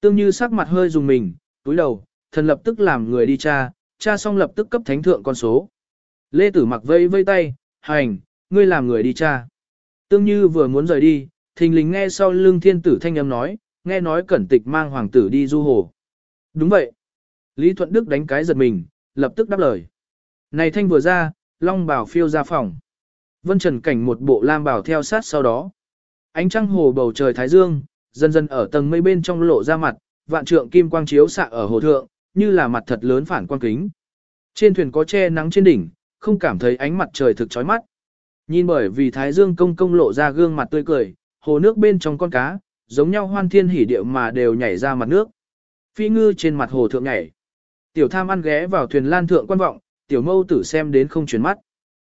Tương như sắc mặt hơi dùng mình, túi đầu, thần lập tức làm người đi tra, tra xong lập tức cấp thánh thượng con số. Lê Tử mặc vây vây tay, hành, ngươi làm người đi tra. Tương như vừa muốn rời đi, thình lình nghe sau lưng thiên tử thanh âm nói, nghe nói cẩn tịch mang hoàng tử đi du hồ. Đúng vậy. Lý Thuận Đức đánh cái giật mình, lập tức đáp lời. Này thanh vừa ra, long bảo phiêu ra phòng. Vân Trần Cảnh một bộ lam bảo theo sát sau đó. Ánh trăng hồ bầu trời thái dương, dần dần ở tầng mây bên trong lộ ra mặt, vạn trượng kim quang chiếu xạ ở hồ thượng, như là mặt thật lớn phản quang kính. Trên thuyền có che nắng trên đỉnh, không cảm thấy ánh mặt trời thực chói mắt. Nhìn bởi vì thái dương công công lộ ra gương mặt tươi cười, hồ nước bên trong con cá, giống nhau hoan thiên hỉ điệu mà đều nhảy ra mặt nước. Phi ngư trên mặt hồ thượng nhảy. Tiểu tham ăn ghé vào thuyền lan thượng quan vọng, tiểu mâu tử xem đến không chuyển mắt.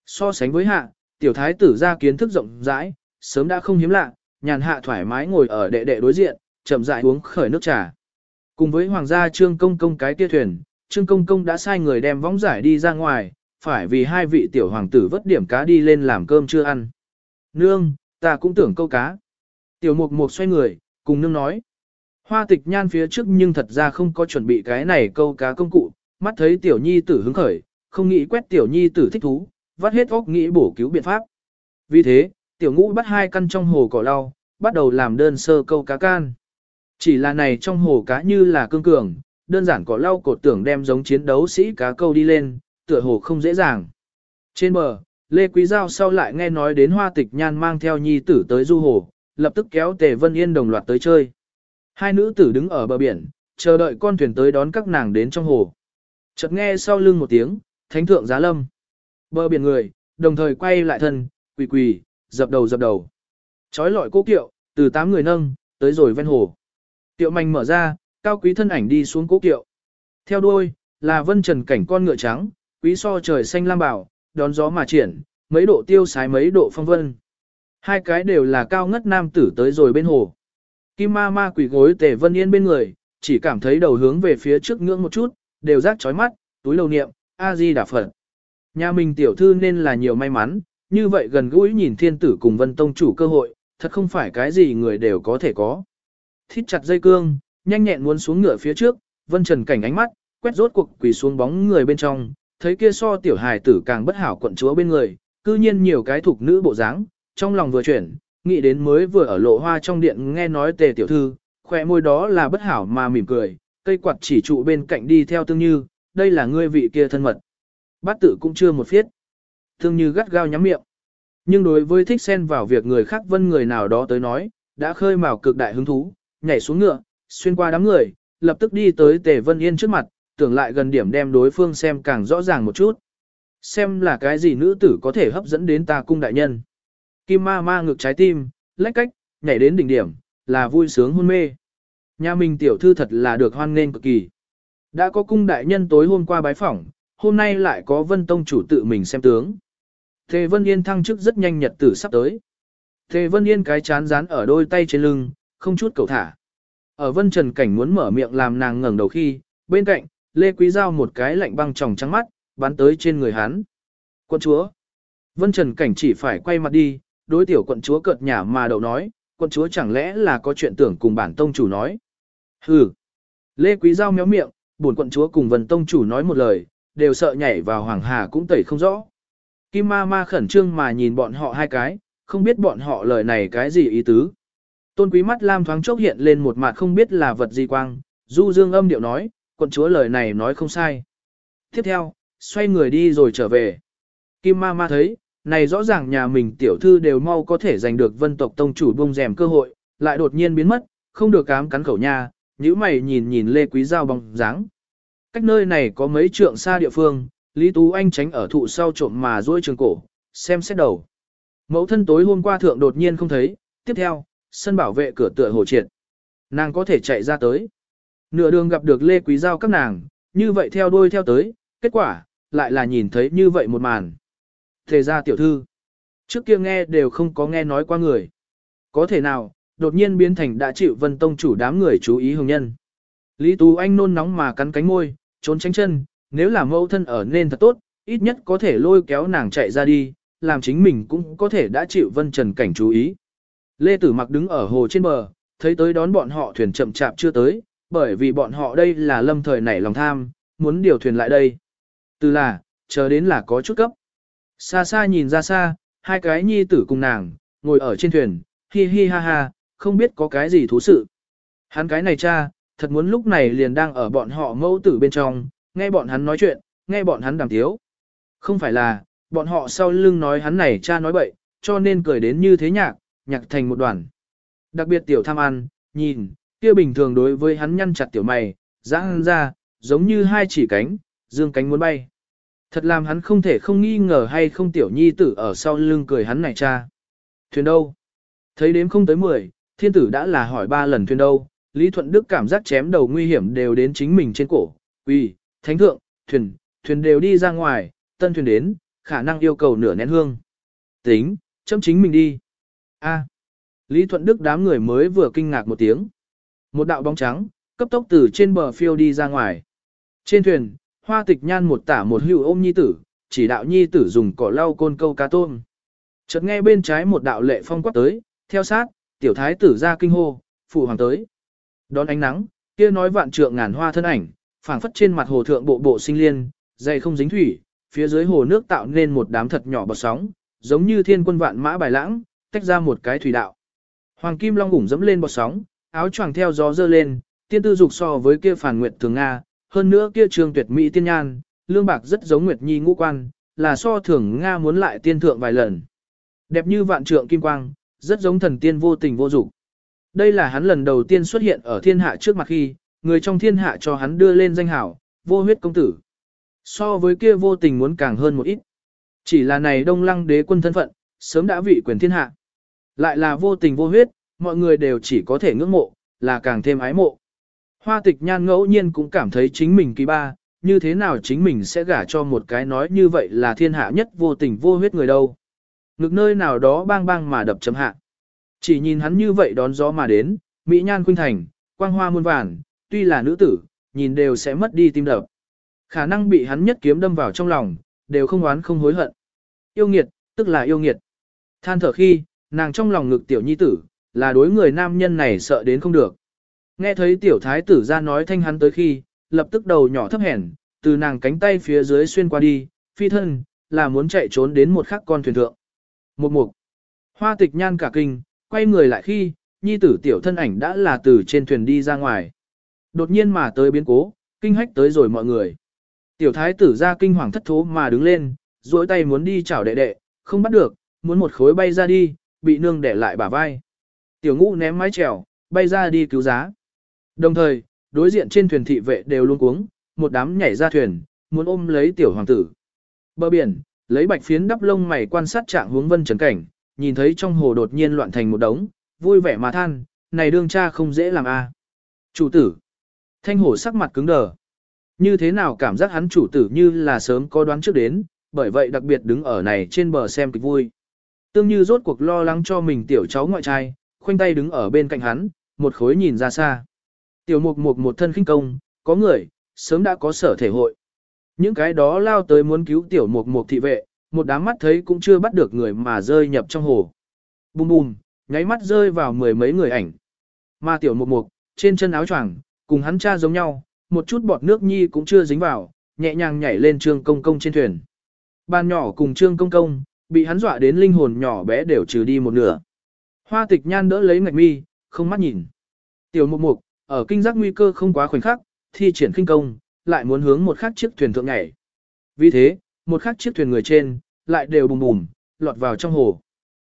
So sánh với hạ, tiểu thái tử ra kiến thức rộng rãi, sớm đã không hiếm lạ, nhàn hạ thoải mái ngồi ở đệ đệ đối diện, chậm rãi uống khởi nước trà. Cùng với hoàng gia trương công công cái kia thuyền, trương công công đã sai người đem võng giải đi ra ngoài, phải vì hai vị tiểu hoàng tử vất điểm cá đi lên làm cơm chưa ăn. Nương, ta cũng tưởng câu cá. Tiểu mục mục xoay người, cùng nương nói. Hoa tịch nhan phía trước nhưng thật ra không có chuẩn bị cái này câu cá công cụ, mắt thấy tiểu nhi tử hứng khởi, không nghĩ quét tiểu nhi tử thích thú, vắt hết óc nghĩ bổ cứu biện pháp. Vì thế, tiểu ngũ bắt hai căn trong hồ cỏ lau, bắt đầu làm đơn sơ câu cá can. Chỉ là này trong hồ cá như là cương cường, đơn giản cỏ lau cột tưởng đem giống chiến đấu sĩ cá câu đi lên, tựa hồ không dễ dàng. Trên bờ, Lê Quý Giao sau lại nghe nói đến hoa tịch nhan mang theo nhi tử tới du hồ, lập tức kéo Tề Vân Yên đồng loạt tới chơi. Hai nữ tử đứng ở bờ biển, chờ đợi con thuyền tới đón các nàng đến trong hồ. Chợt nghe sau lưng một tiếng, thánh thượng giá lâm. Bờ biển người, đồng thời quay lại thân, quỳ quỳ, dập đầu dập đầu. Chói lọi cố kiệu, từ tám người nâng, tới rồi ven hồ. Tiệu manh mở ra, cao quý thân ảnh đi xuống cố kiệu. Theo đuôi, là vân trần cảnh con ngựa trắng, quý so trời xanh lam bảo, đón gió mà triển, mấy độ tiêu sái mấy độ phong vân. Hai cái đều là cao ngất nam tử tới rồi bên hồ. Kim ma ma quỷ gối tề vân yên bên người, chỉ cảm thấy đầu hướng về phía trước ngưỡng một chút, đều rác chói mắt, túi lâu niệm, A-di đà Phật. Nhà mình tiểu thư nên là nhiều may mắn, như vậy gần gũi nhìn thiên tử cùng vân tông chủ cơ hội, thật không phải cái gì người đều có thể có. Thít chặt dây cương, nhanh nhẹn muốn xuống ngựa phía trước, vân trần cảnh ánh mắt, quét rốt cuộc quỳ xuống bóng người bên trong, thấy kia so tiểu hài tử càng bất hảo quận chúa bên người, cư nhiên nhiều cái thuộc nữ bộ dáng, trong lòng vừa chuyển, nghĩ đến mới vừa ở lộ hoa trong điện nghe nói tề tiểu thư, khỏe môi đó là bất hảo mà mỉm cười, cây quạt chỉ trụ bên cạnh đi theo tương như, đây là ngươi vị kia thân mật. Bát tử cũng chưa một phiết. Tương như gắt gao nhắm miệng. Nhưng đối với thích xen vào việc người khác vân người nào đó tới nói, đã khơi mào cực đại hứng thú, nhảy xuống ngựa, xuyên qua đám người, lập tức đi tới tề vân yên trước mặt, tưởng lại gần điểm đem đối phương xem càng rõ ràng một chút. Xem là cái gì nữ tử có thể hấp dẫn đến ta cung đại nhân. Kim ma ma ngực trái tim, lách cách, nhảy đến đỉnh điểm, là vui sướng hôn mê. Nhà mình tiểu thư thật là được hoan nghênh cực kỳ. Đã có cung đại nhân tối hôm qua bái phỏng, hôm nay lại có vân tông chủ tự mình xem tướng. Thề Vân Yên thăng chức rất nhanh nhật tử sắp tới. Thề Vân Yên cái chán dán ở đôi tay trên lưng, không chút cầu thả. Ở Vân Trần Cảnh muốn mở miệng làm nàng ngẩng đầu khi, bên cạnh, Lê Quý Giao một cái lạnh băng tròng trắng mắt, bắn tới trên người hắn. Quân chúa. Vân Trần Cảnh chỉ phải quay mặt đi, đối tiểu quận chúa cợt nhả mà đậu nói, quận chúa chẳng lẽ là có chuyện tưởng cùng bản tông chủ nói. Hừ. Lê Quý Giao méo miệng, buồn quận chúa cùng Vân tông chủ nói một lời, đều sợ nhảy vào hoàng hà cũng tẩy không rõ. Kim ma ma khẩn trương mà nhìn bọn họ hai cái, không biết bọn họ lời này cái gì ý tứ. Tôn quý mắt lam thoáng chốc hiện lên một mặt không biết là vật gì quang, du dương âm điệu nói, quận chúa lời này nói không sai. Tiếp theo, xoay người đi rồi trở về. Kim ma ma thấy, này rõ ràng nhà mình tiểu thư đều mau có thể giành được vân tộc tông chủ bông rèm cơ hội, lại đột nhiên biến mất, không được cám cắn khẩu nha, nhíu mày nhìn nhìn Lê Quý Giao bóng dáng. Cách nơi này có mấy trượng xa địa phương, Lý Tú Anh tránh ở thụ sau trộm mà duỗi trường cổ, xem xét đầu. Mẫu thân tối hôm qua thượng đột nhiên không thấy, tiếp theo, sân bảo vệ cửa tựa hồ triệt. Nàng có thể chạy ra tới. Nửa đường gặp được Lê Quý Giao các nàng, như vậy theo đuôi theo tới, kết quả, lại là nhìn thấy như vậy một màn. Thề ra tiểu thư, trước kia nghe đều không có nghe nói qua người. Có thể nào, đột nhiên biến thành đã chịu vân tông chủ đám người chú ý hồng nhân. Lý Tú Anh nôn nóng mà cắn cánh môi, trốn tránh chân, nếu là mẫu thân ở nên thật tốt, ít nhất có thể lôi kéo nàng chạy ra đi, làm chính mình cũng có thể đã chịu vân trần cảnh chú ý. Lê Tử Mặc đứng ở hồ trên bờ, thấy tới đón bọn họ thuyền chậm chạp chưa tới, bởi vì bọn họ đây là lâm thời nảy lòng tham, muốn điều thuyền lại đây. Từ là, chờ đến là có chút cấp. Xa xa nhìn ra xa, hai cái nhi tử cùng nàng, ngồi ở trên thuyền, hi hi ha ha, không biết có cái gì thú sự. Hắn cái này cha, thật muốn lúc này liền đang ở bọn họ mẫu tử bên trong, nghe bọn hắn nói chuyện, nghe bọn hắn đàm tiếu. Không phải là, bọn họ sau lưng nói hắn này cha nói bậy, cho nên cười đến như thế nhạc, nhạc thành một đoàn. Đặc biệt tiểu tham ăn, nhìn, kia bình thường đối với hắn nhăn chặt tiểu mày, giãn ra, giống như hai chỉ cánh, dương cánh muốn bay. Thật làm hắn không thể không nghi ngờ hay không tiểu nhi tử ở sau lưng cười hắn này cha. Thuyền đâu? Thấy đếm không tới 10, thiên tử đã là hỏi ba lần thuyền đâu, Lý Thuận Đức cảm giác chém đầu nguy hiểm đều đến chính mình trên cổ. Uy, thánh thượng, thuyền, thuyền đều đi ra ngoài, tân thuyền đến, khả năng yêu cầu nửa nén hương. Tính, chấm chính mình đi. A. Lý Thuận Đức đám người mới vừa kinh ngạc một tiếng. Một đạo bóng trắng, cấp tốc từ trên bờ phiêu đi ra ngoài. Trên thuyền, hoa tịch nhan một tả một hữu ôm nhi tử, chỉ đạo nhi tử dùng cỏ lau côn câu cá tôm. Chợt nghe bên trái một đạo lệ phong quát tới, theo sát, tiểu thái tử ra kinh hô, phụ hoàng tới. Đón ánh nắng, kia nói vạn trượng ngàn hoa thân ảnh, phảng phất trên mặt hồ thượng bộ bộ sinh liên, dày không dính thủy, phía dưới hồ nước tạo nên một đám thật nhỏ bọt sóng, giống như thiên quân vạn mã bài lãng, tách ra một cái thủy đạo. Hoàng Kim Long ủng dẫm lên bọt sóng, áo choàng theo gió dơ lên, tiên tư dục so với kia phản nguyệt thường Nga, hơn nữa kia trường tuyệt mỹ tiên nhan, lương bạc rất giống nguyệt nhi ngũ quan, là so thường Nga muốn lại tiên thượng vài lần. Đẹp như vạn trượng kim quang, rất giống thần tiên vô tình vô dục. Đây là hắn lần đầu tiên xuất hiện ở thiên hạ trước mặt khi, người trong thiên hạ cho hắn đưa lên danh hảo, vô huyết công tử. So với kia vô tình muốn càng hơn một ít. Chỉ là này đông lăng đế quân thân phận, sớm đã vị quyền thiên hạ. Lại là vô tình vô huyết, mọi người đều chỉ có thể ngưỡng mộ, là càng thêm ái mộ. Hoa tịch nhan ngẫu nhiên cũng cảm thấy chính mình kỳ ba, như thế nào chính mình sẽ gả cho một cái nói như vậy là thiên hạ nhất vô tình vô huyết người đâu. Ngực nơi nào đó bang bang mà đập chấm hạ. Chỉ nhìn hắn như vậy đón gió mà đến, Mỹ nhan khuynh thành, quang hoa muôn vàn, tuy là nữ tử, nhìn đều sẽ mất đi tim đập. Khả năng bị hắn nhất kiếm đâm vào trong lòng, đều không oán không hối hận. Yêu nghiệt, tức là yêu nghiệt. Than thở khi, nàng trong lòng ngực tiểu nhi tử, là đối người nam nhân này sợ đến không được. Nghe thấy tiểu thái tử ra nói thanh hắn tới khi, lập tức đầu nhỏ thấp hèn, từ nàng cánh tay phía dưới xuyên qua đi, phi thân, là muốn chạy trốn đến một khắc con thuyền thượng. Một mục, hoa tịch nhan cả kinh, quay người lại khi, nhi tử tiểu thân ảnh đã là từ trên thuyền đi ra ngoài. Đột nhiên mà tới biến cố, kinh hách tới rồi mọi người. Tiểu thái tử ra kinh hoàng thất thố mà đứng lên, duỗi tay muốn đi chảo đệ đệ, không bắt được, muốn một khối bay ra đi, bị nương để lại bả vai. Tiểu ngũ ném mái chèo, bay ra đi cứu giá. Đồng thời, đối diện trên thuyền thị vệ đều luôn cuống, một đám nhảy ra thuyền, muốn ôm lấy tiểu hoàng tử. Bờ biển, lấy bạch phiến đắp lông mày quan sát trạng hướng vân trần cảnh, nhìn thấy trong hồ đột nhiên loạn thành một đống, vui vẻ mà than, này đương cha không dễ làm a. Chủ tử. Thanh hổ sắc mặt cứng đờ. Như thế nào cảm giác hắn chủ tử như là sớm có đoán trước đến, bởi vậy đặc biệt đứng ở này trên bờ xem kịch vui. Tương như rốt cuộc lo lắng cho mình tiểu cháu ngoại trai, khoanh tay đứng ở bên cạnh hắn, một khối nhìn ra xa. Tiểu mục mục một thân khinh công, có người, sớm đã có sở thể hội. Những cái đó lao tới muốn cứu tiểu mục mục thị vệ, một đám mắt thấy cũng chưa bắt được người mà rơi nhập trong hồ. Bùm bùm, nháy mắt rơi vào mười mấy người ảnh. Mà tiểu mục mục, trên chân áo choàng, cùng hắn cha giống nhau, một chút bọt nước nhi cũng chưa dính vào, nhẹ nhàng nhảy lên trương công công trên thuyền. Ban nhỏ cùng trương công công, bị hắn dọa đến linh hồn nhỏ bé đều trừ đi một nửa. Hoa tịch nhan đỡ lấy ngạch mi, không mắt nhìn. Tiểu mục mục, ở kinh giác nguy cơ không quá khoảnh khắc, thi triển kinh công, lại muốn hướng một khắc chiếc thuyền thượng nhảy. Vì thế, một khắc chiếc thuyền người trên, lại đều bùm bùm, lọt vào trong hồ.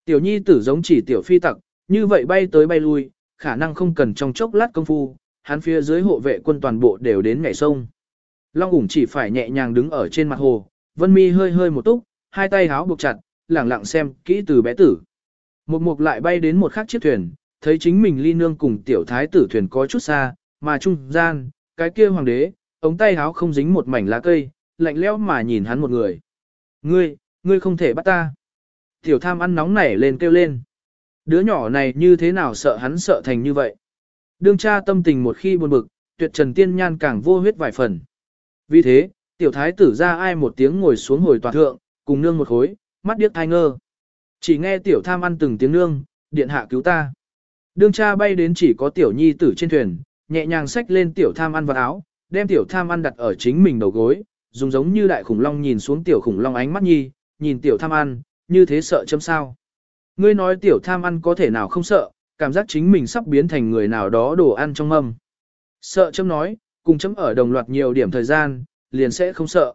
Tiểu nhi tử giống chỉ tiểu phi tặc, như vậy bay tới bay lui, khả năng không cần trong chốc lát công phu, hắn phía dưới hộ vệ quân toàn bộ đều đến nhảy sông. Long ủng chỉ phải nhẹ nhàng đứng ở trên mặt hồ, vân mi hơi hơi một túc, hai tay háo buộc chặt, lẳng lặng xem kỹ từ bé tử. Một mục lại bay đến một khác chiếc thuyền, thấy chính mình ly nương cùng tiểu thái tử thuyền có chút xa, mà trung gian, cái kia hoàng đế, ống tay háo không dính một mảnh lá cây, lạnh lẽo mà nhìn hắn một người. Ngươi, ngươi không thể bắt ta. Tiểu tham ăn nóng nảy lên kêu lên. Đứa nhỏ này như thế nào sợ hắn sợ thành như vậy. Đương cha tâm tình một khi buồn bực, tuyệt trần tiên nhan càng vô huyết vài phần. Vì thế, tiểu thái tử ra ai một tiếng ngồi xuống hồi tòa thượng, cùng nương một khối, mắt điếc thai ngơ. Chỉ nghe tiểu tham ăn từng tiếng nương, điện hạ cứu ta. Đương cha bay đến chỉ có tiểu nhi tử trên thuyền, nhẹ nhàng xách lên tiểu tham ăn vào áo, đem tiểu tham ăn đặt ở chính mình đầu gối, dùng giống như đại khủng long nhìn xuống tiểu khủng long ánh mắt nhi, nhìn tiểu tham ăn, như thế sợ chấm sao. Ngươi nói tiểu tham ăn có thể nào không sợ, cảm giác chính mình sắp biến thành người nào đó đồ ăn trong mâm. Sợ chấm nói, cùng chấm ở đồng loạt nhiều điểm thời gian, liền sẽ không sợ.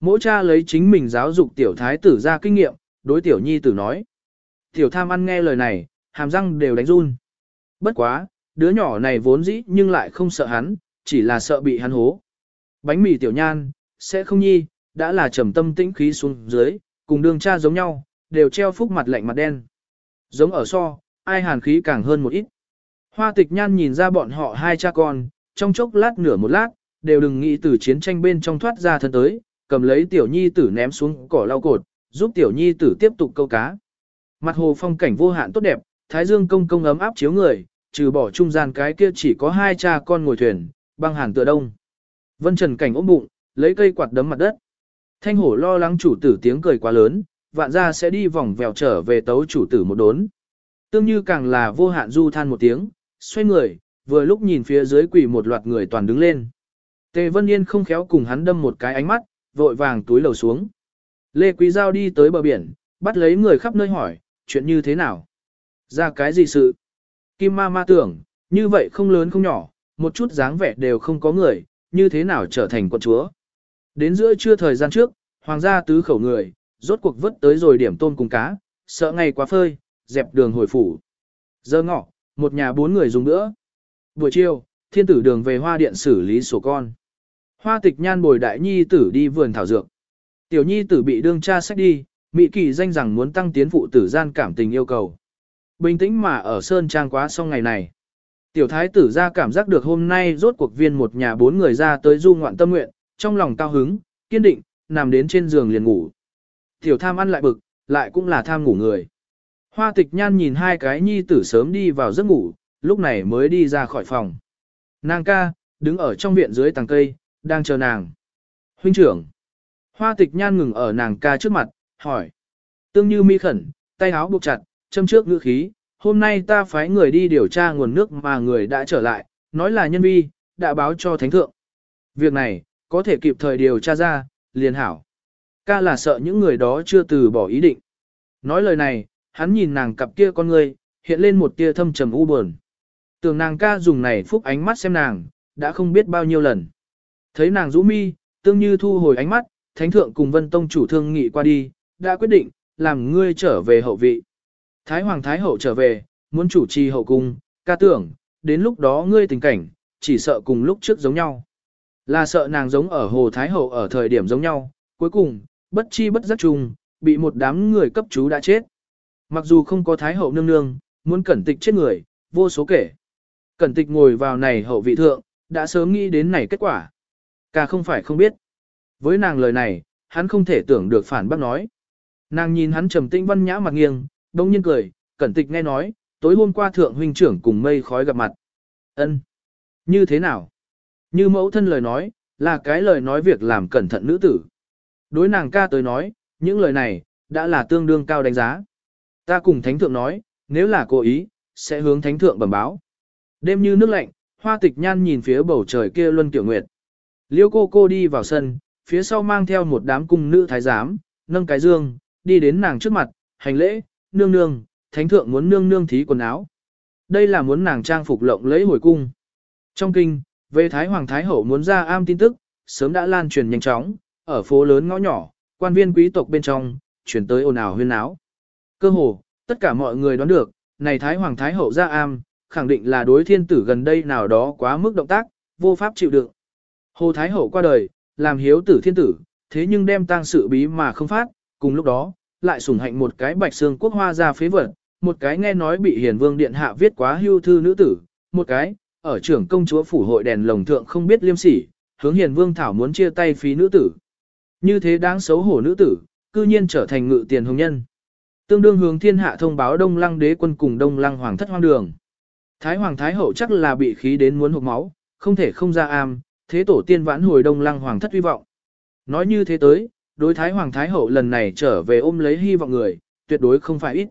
Mỗi cha lấy chính mình giáo dục tiểu thái tử ra kinh nghiệm, đối tiểu nhi tử nói. Tiểu tham ăn nghe lời này, hàm răng đều đánh run. Bất quá, đứa nhỏ này vốn dĩ nhưng lại không sợ hắn, chỉ là sợ bị hắn hố. Bánh mì tiểu nhan, sẽ không nhi, đã là trầm tâm tĩnh khí xuống dưới, cùng đường cha giống nhau, đều treo phúc mặt lạnh mặt đen. Giống ở so, ai hàn khí càng hơn một ít. Hoa tịch nhan nhìn ra bọn họ hai cha con, trong chốc lát nửa một lát, đều đừng nghĩ từ chiến tranh bên trong thoát ra thân tới, cầm lấy tiểu nhi tử ném xuống cỏ lau cột, giúp tiểu nhi tử tiếp tục câu cá. Mặt hồ phong cảnh vô hạn tốt đẹp, thái dương công công ấm áp chiếu người, trừ bỏ trung gian cái kia chỉ có hai cha con ngồi thuyền, băng hàn tựa đông. Vân Trần cảnh ốm bụng, lấy cây quạt đấm mặt đất. Thanh hổ lo lắng chủ tử tiếng cười quá lớn, vạn ra sẽ đi vòng vèo trở về tấu chủ tử một đốn. Tương như càng là vô hạn du than một tiếng, xoay người, vừa lúc nhìn phía dưới quỳ một loạt người toàn đứng lên. Tề Vân Yên không khéo cùng hắn đâm một cái ánh mắt, vội vàng túi lầu xuống. Lê Quý Giao đi tới bờ biển, bắt lấy người khắp nơi hỏi, chuyện như thế nào? Ra cái gì sự? Kim ma ma tưởng, như vậy không lớn không nhỏ, một chút dáng vẻ đều không có người, như thế nào trở thành quận chúa? Đến giữa trưa thời gian trước, hoàng gia tứ khẩu người, rốt cuộc vớt tới rồi điểm tôm cùng cá, sợ ngày quá phơi, dẹp đường hồi phủ. Giờ ngọ, một nhà bốn người dùng nữa. Buổi chiều, thiên tử đường về hoa điện xử lý sổ con. Hoa tịch nhan bồi đại nhi tử đi vườn thảo dược. Tiểu nhi tử bị đương cha sách đi, Mỹ kỳ danh rằng muốn tăng tiến phụ tử gian cảm tình yêu cầu. Bình tĩnh mà ở Sơn Trang quá xong ngày này. Tiểu thái tử ra cảm giác được hôm nay rốt cuộc viên một nhà bốn người ra tới du ngoạn tâm nguyện, trong lòng cao hứng, kiên định, nằm đến trên giường liền ngủ. Tiểu tham ăn lại bực, lại cũng là tham ngủ người. Hoa tịch nhan nhìn hai cái nhi tử sớm đi vào giấc ngủ, lúc này mới đi ra khỏi phòng. Nàng ca, đứng ở trong viện dưới tàng cây, đang chờ nàng. Huynh trưởng. Hoa tịch nhan ngừng ở nàng ca trước mặt, hỏi. Tương như mi khẩn, tay áo buộc chặt, châm trước ngữ khí. Hôm nay ta phái người đi điều tra nguồn nước mà người đã trở lại, nói là nhân vi, đã báo cho thánh thượng. Việc này, có thể kịp thời điều tra ra, liền hảo. Ca là sợ những người đó chưa từ bỏ ý định. Nói lời này, hắn nhìn nàng cặp kia con người, hiện lên một tia thâm trầm u buồn. Tưởng nàng ca dùng này phúc ánh mắt xem nàng, đã không biết bao nhiêu lần. Thấy nàng rũ mi, tương như thu hồi ánh mắt, thánh thượng cùng vân tông chủ thương nghị qua đi, đã quyết định, làm ngươi trở về hậu vị. Thái hoàng thái hậu trở về, muốn chủ trì hậu cung, ca tưởng, đến lúc đó ngươi tình cảnh, chỉ sợ cùng lúc trước giống nhau. Là sợ nàng giống ở hồ thái hậu ở thời điểm giống nhau, cuối cùng, bất chi bất giác chung, bị một đám người cấp chú đã chết. Mặc dù không có thái hậu nương nương, muốn cẩn tịch chết người, vô số kể. Cẩn tịch ngồi vào này hậu vị thượng, đã sớm nghĩ đến này kết quả. cả không phải không biết. Với nàng lời này, hắn không thể tưởng được phản bác nói. Nàng nhìn hắn trầm tĩnh văn nhã mặt nghiêng, đông nhiên cười, cẩn tịch nghe nói, tối hôm qua thượng huynh trưởng cùng mây khói gặp mặt. ân Như thế nào? Như mẫu thân lời nói, là cái lời nói việc làm cẩn thận nữ tử. Đối nàng ca tới nói, những lời này, đã là tương đương cao đánh giá. Ta cùng thánh thượng nói, nếu là cố ý, sẽ hướng thánh thượng bẩm báo. Đêm như nước lạnh, hoa tịch nhan nhìn phía bầu trời kia luân tiểu nguyệt. Liêu cô cô đi vào sân, phía sau mang theo một đám cung nữ thái giám, nâng cái dương, đi đến nàng trước mặt, hành lễ, nương nương, thánh thượng muốn nương nương thí quần áo. Đây là muốn nàng trang phục lộng lẫy hồi cung. Trong kinh, về Thái Hoàng Thái Hậu muốn ra am tin tức, sớm đã lan truyền nhanh chóng, ở phố lớn ngõ nhỏ, quan viên quý tộc bên trong, chuyển tới ồn ào huyên áo. Cơ hồ, tất cả mọi người đoán được, này Thái Hoàng Thái Hậu ra am, khẳng định là đối thiên tử gần đây nào đó quá mức động tác, vô pháp chịu đựng. Hồ Thái Hậu qua đời, làm hiếu tử thiên tử, thế nhưng đem tang sự bí mà không phát, cùng lúc đó, lại sủng hạnh một cái bạch xương quốc hoa ra phế vật, một cái nghe nói bị hiền vương điện hạ viết quá hưu thư nữ tử, một cái, ở trưởng công chúa phủ hội đèn lồng thượng không biết liêm sỉ, hướng hiền vương thảo muốn chia tay phí nữ tử. Như thế đáng xấu hổ nữ tử, cư nhiên trở thành ngự tiền hồng nhân. Tương đương hướng thiên hạ thông báo đông lăng đế quân cùng đông lăng hoàng thất hoang đường. Thái hoàng thái hậu chắc là bị khí đến muốn hụt máu, không thể không ra am, thế tổ tiên vãn hồi đông lăng hoàng thất hy vọng. Nói như thế tới, đối thái hoàng thái hậu lần này trở về ôm lấy hy vọng người, tuyệt đối không phải ít.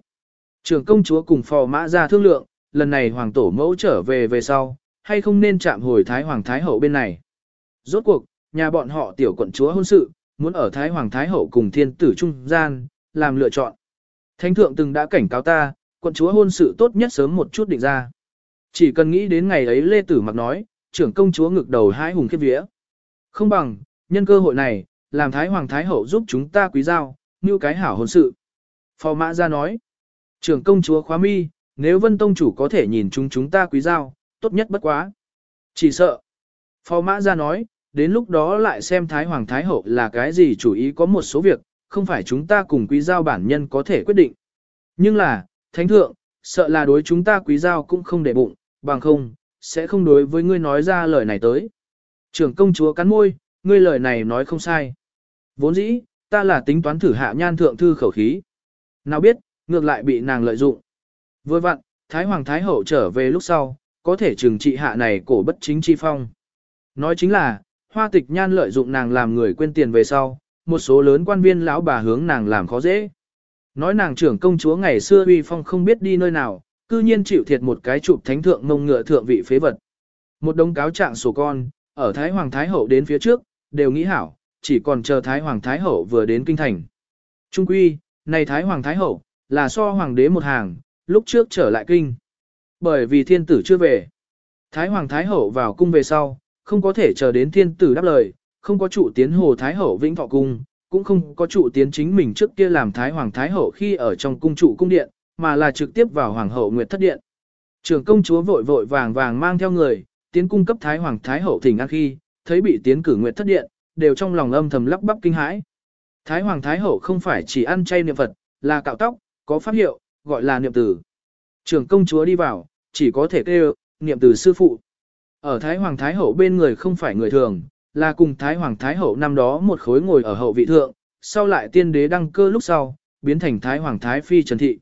Trưởng công chúa cùng phò mã ra thương lượng, lần này hoàng tổ mẫu trở về về sau, hay không nên chạm hồi thái hoàng thái hậu bên này. Rốt cuộc, nhà bọn họ tiểu quận chúa hôn sự, muốn ở thái hoàng thái hậu cùng thiên tử trung gian, làm lựa chọn. Thánh thượng từng đã cảnh cáo ta, quận chúa hôn sự tốt nhất sớm một chút định ra. Chỉ cần nghĩ đến ngày ấy Lê Tử mặc nói, trưởng công chúa ngực đầu hái hùng khiếp vía. Không bằng, nhân cơ hội này, làm Thái Hoàng Thái Hậu giúp chúng ta quý giao, như cái hảo hôn sự. Phò mã ra nói, trưởng công chúa khóa mi, nếu vân tông chủ có thể nhìn chúng chúng ta quý giao, tốt nhất bất quá. Chỉ sợ. Phò mã ra nói, đến lúc đó lại xem Thái Hoàng Thái Hậu là cái gì chủ ý có một số việc, không phải chúng ta cùng quý giao bản nhân có thể quyết định. Nhưng là, Thánh Thượng, sợ là đối chúng ta quý giao cũng không để bụng, bằng không, sẽ không đối với ngươi nói ra lời này tới. Trưởng công chúa cắn môi, ngươi lời này nói không sai. Vốn dĩ, ta là tính toán thử hạ nhan thượng thư khẩu khí. Nào biết, ngược lại bị nàng lợi dụng. Vừa vặn, Thái Hoàng Thái Hậu trở về lúc sau, có thể trừng trị hạ này cổ bất chính chi phong. Nói chính là, hoa tịch nhan lợi dụng nàng làm người quên tiền về sau, một số lớn quan viên lão bà hướng nàng làm khó dễ. Nói nàng trưởng công chúa ngày xưa uy phong không biết đi nơi nào, cư nhiên chịu thiệt một cái chụp thánh thượng mông ngựa thượng vị phế vật. Một đống cáo trạng sổ con, ở Thái Hoàng Thái Hậu đến phía trước, đều nghĩ hảo, chỉ còn chờ Thái Hoàng Thái Hậu vừa đến kinh thành. Trung quy, này Thái Hoàng Thái Hậu, là so Hoàng đế một hàng, lúc trước trở lại kinh. Bởi vì thiên tử chưa về. Thái Hoàng Thái Hậu vào cung về sau, không có thể chờ đến thiên tử đáp lời, không có trụ tiến hồ Thái Hậu vĩnh thọ cung, cũng không có trụ tiến chính mình trước kia làm Thái Hoàng Thái Hậu khi ở trong cung trụ cung điện, mà là trực tiếp vào Hoàng hậu Nguyệt Thất Điện. Trưởng công chúa vội vội vàng vàng mang theo người, tiến cung cấp Thái Hoàng Thái Hậu thỉnh an khi, thấy bị tiến cử Nguyệt Thất Điện, đều trong lòng âm thầm lắp bắp kinh hãi. Thái Hoàng Thái Hậu không phải chỉ ăn chay niệm Phật, là cạo tóc, có pháp hiệu, gọi là niệm tử. Trưởng công chúa đi vào, chỉ có thể kêu, niệm tử sư phụ. Ở Thái Hoàng Thái Hậu bên người không phải người thường, là cùng Thái Hoàng Thái Hậu năm đó một khối ngồi ở hậu vị thượng, sau lại tiên đế đăng cơ lúc sau, biến thành Thái Hoàng Thái Phi Trần Thị.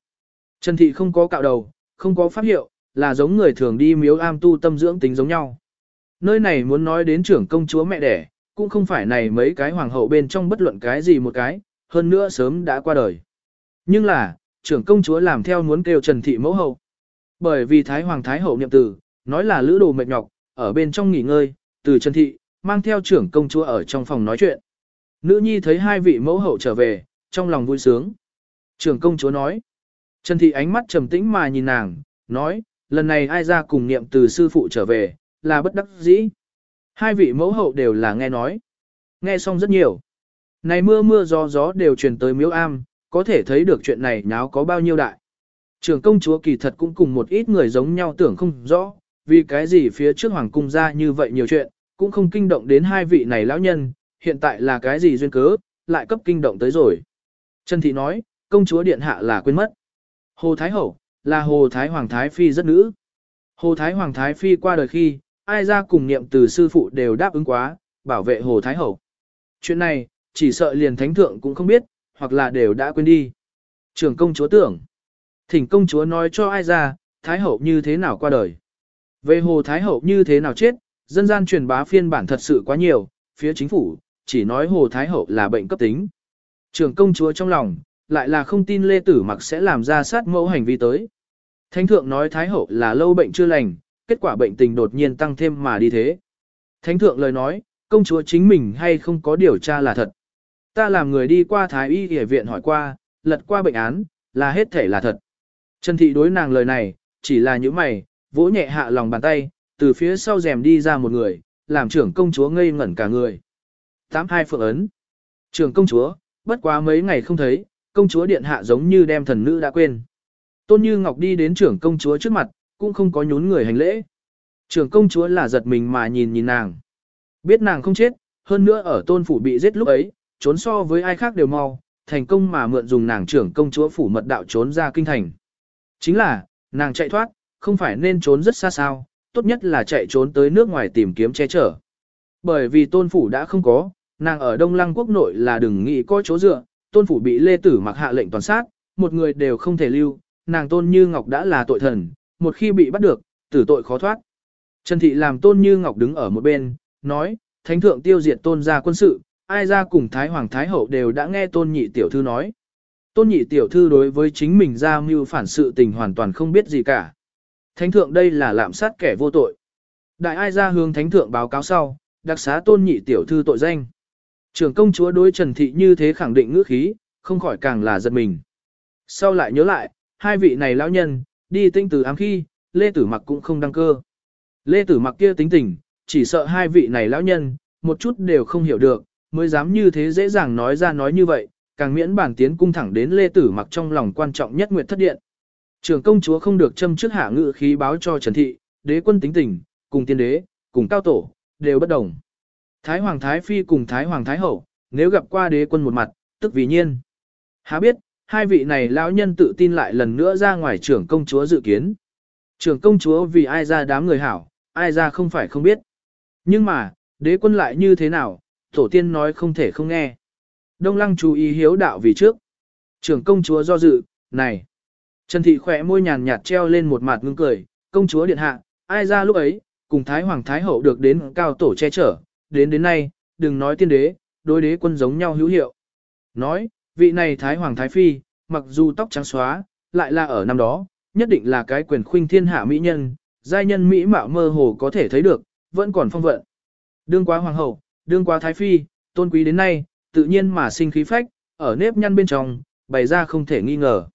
Trần Thị không có cạo đầu, không có pháp hiệu, là giống người thường đi miếu am tu tâm dưỡng tính giống nhau. Nơi này muốn nói đến trưởng công chúa mẹ đẻ, cũng không phải này mấy cái hoàng hậu bên trong bất luận cái gì một cái, hơn nữa sớm đã qua đời. Nhưng là, trưởng công chúa làm theo muốn kêu Trần Thị mẫu hậu. Bởi vì Thái Hoàng Thái hậu niệm tử, nói là lữ đồ mệt nhọc, ở bên trong nghỉ ngơi, từ Trần Thị, mang theo trưởng công chúa ở trong phòng nói chuyện. Nữ nhi thấy hai vị mẫu hậu trở về, trong lòng vui sướng. Trưởng công chúa nói, Trần Thị ánh mắt trầm tĩnh mà nhìn nàng, nói, lần này ai ra cùng niệm từ sư phụ trở về, là bất đắc dĩ. Hai vị mẫu hậu đều là nghe nói. Nghe xong rất nhiều. Này mưa mưa gió gió đều truyền tới miếu am, có thể thấy được chuyện này nháo có bao nhiêu đại. Trường công chúa kỳ thật cũng cùng một ít người giống nhau tưởng không rõ, vì cái gì phía trước hoàng cung ra như vậy nhiều chuyện, cũng không kinh động đến hai vị này lão nhân, hiện tại là cái gì duyên cớ, lại cấp kinh động tới rồi. Trần Thị nói, công chúa điện hạ là quên mất. Hồ Thái Hậu, là Hồ Thái Hoàng Thái Phi rất nữ. Hồ Thái Hoàng Thái Phi qua đời khi, ai ra cùng niệm từ sư phụ đều đáp ứng quá, bảo vệ Hồ Thái Hậu. Chuyện này, chỉ sợ liền thánh thượng cũng không biết, hoặc là đều đã quên đi. Trường công chúa tưởng. Thỉnh công chúa nói cho ai ra, Thái Hậu như thế nào qua đời. Về Hồ Thái Hậu như thế nào chết, dân gian truyền bá phiên bản thật sự quá nhiều, phía chính phủ, chỉ nói Hồ Thái Hậu là bệnh cấp tính. Trưởng công chúa trong lòng, lại là không tin Lê Tử Mặc sẽ làm ra sát mẫu hành vi tới. Thánh thượng nói Thái Hậu là lâu bệnh chưa lành, kết quả bệnh tình đột nhiên tăng thêm mà đi thế. Thánh thượng lời nói, công chúa chính mình hay không có điều tra là thật. Ta làm người đi qua Thái Y Y viện hỏi qua, lật qua bệnh án, là hết thể là thật. Trần Thị đối nàng lời này, chỉ là những mày, vỗ nhẹ hạ lòng bàn tay, từ phía sau rèm đi ra một người, làm trưởng công chúa ngây ngẩn cả người. Tám hai phượng ấn. Trưởng công chúa, bất quá mấy ngày không thấy, công chúa điện hạ giống như đem thần nữ đã quên. Tôn Như Ngọc đi đến trưởng công chúa trước mặt, cũng không có nhún người hành lễ. Trưởng công chúa là giật mình mà nhìn nhìn nàng. Biết nàng không chết, hơn nữa ở tôn phủ bị giết lúc ấy, trốn so với ai khác đều mau, thành công mà mượn dùng nàng trưởng công chúa phủ mật đạo trốn ra kinh thành. Chính là, nàng chạy thoát, không phải nên trốn rất xa sao, tốt nhất là chạy trốn tới nước ngoài tìm kiếm che chở. Bởi vì tôn phủ đã không có, nàng ở Đông Lăng quốc nội là đừng nghĩ có chỗ dựa, tôn phủ bị lê tử mặc hạ lệnh toàn sát, một người đều không thể lưu, nàng tôn như ngọc đã là tội thần, một khi bị bắt được, tử tội khó thoát. Trần Thị làm tôn như ngọc đứng ở một bên, nói, thánh thượng tiêu diệt tôn gia quân sự, ai ra cùng Thái Hoàng Thái Hậu đều đã nghe tôn nhị tiểu thư nói. Tôn nhị tiểu thư đối với chính mình ra mưu phản sự tình hoàn toàn không biết gì cả. Thánh thượng đây là lạm sát kẻ vô tội. Đại ai ra hướng thánh thượng báo cáo sau, đặc xá tôn nhị tiểu thư tội danh. Trưởng công chúa đối Trần Thị như thế khẳng định ngữ khí, không khỏi càng là giật mình. Sau lại nhớ lại, hai vị này lão nhân, đi tinh từ ám khi, Lê Tử Mặc cũng không đăng cơ. Lê Tử Mặc kia tính tình, chỉ sợ hai vị này lão nhân, một chút đều không hiểu được, mới dám như thế dễ dàng nói ra nói như vậy, càng miễn bản tiến cung thẳng đến Lê Tử Mặc trong lòng quan trọng nhất Nguyệt Thất Điện. Trưởng công chúa không được châm trước hạ ngự khí báo cho Trần Thị, đế quân tính tình, cùng tiên đế, cùng cao tổ, đều bất đồng. Thái Hoàng Thái Phi cùng Thái Hoàng Thái Hậu, nếu gặp qua đế quân một mặt, tức vì nhiên. Há biết, hai vị này lão nhân tự tin lại lần nữa ra ngoài trưởng công chúa dự kiến. Trưởng công chúa vì ai ra đám người hảo, ai ra không phải không biết. Nhưng mà, đế quân lại như thế nào, tổ tiên nói không thể không nghe. Đông lăng chú ý hiếu đạo vì trước. Trưởng công chúa do dự, này. Trần thị khỏe môi nhàn nhạt treo lên một mặt ngưng cười, công chúa điện hạ, ai ra lúc ấy, cùng Thái Hoàng Thái Hậu được đến cao tổ che chở, đến đến nay, đừng nói tiên đế, đối đế quân giống nhau hữu hiệu. Nói, vị này Thái Hoàng Thái Phi, mặc dù tóc trắng xóa, lại là ở năm đó, nhất định là cái quyền khuynh thiên hạ mỹ nhân, giai nhân mỹ mạo mơ hồ có thể thấy được, vẫn còn phong vận. Đương quá hoàng hậu, đương quá thái phi, tôn quý đến nay, tự nhiên mà sinh khí phách, ở nếp nhăn bên trong, bày ra không thể nghi ngờ.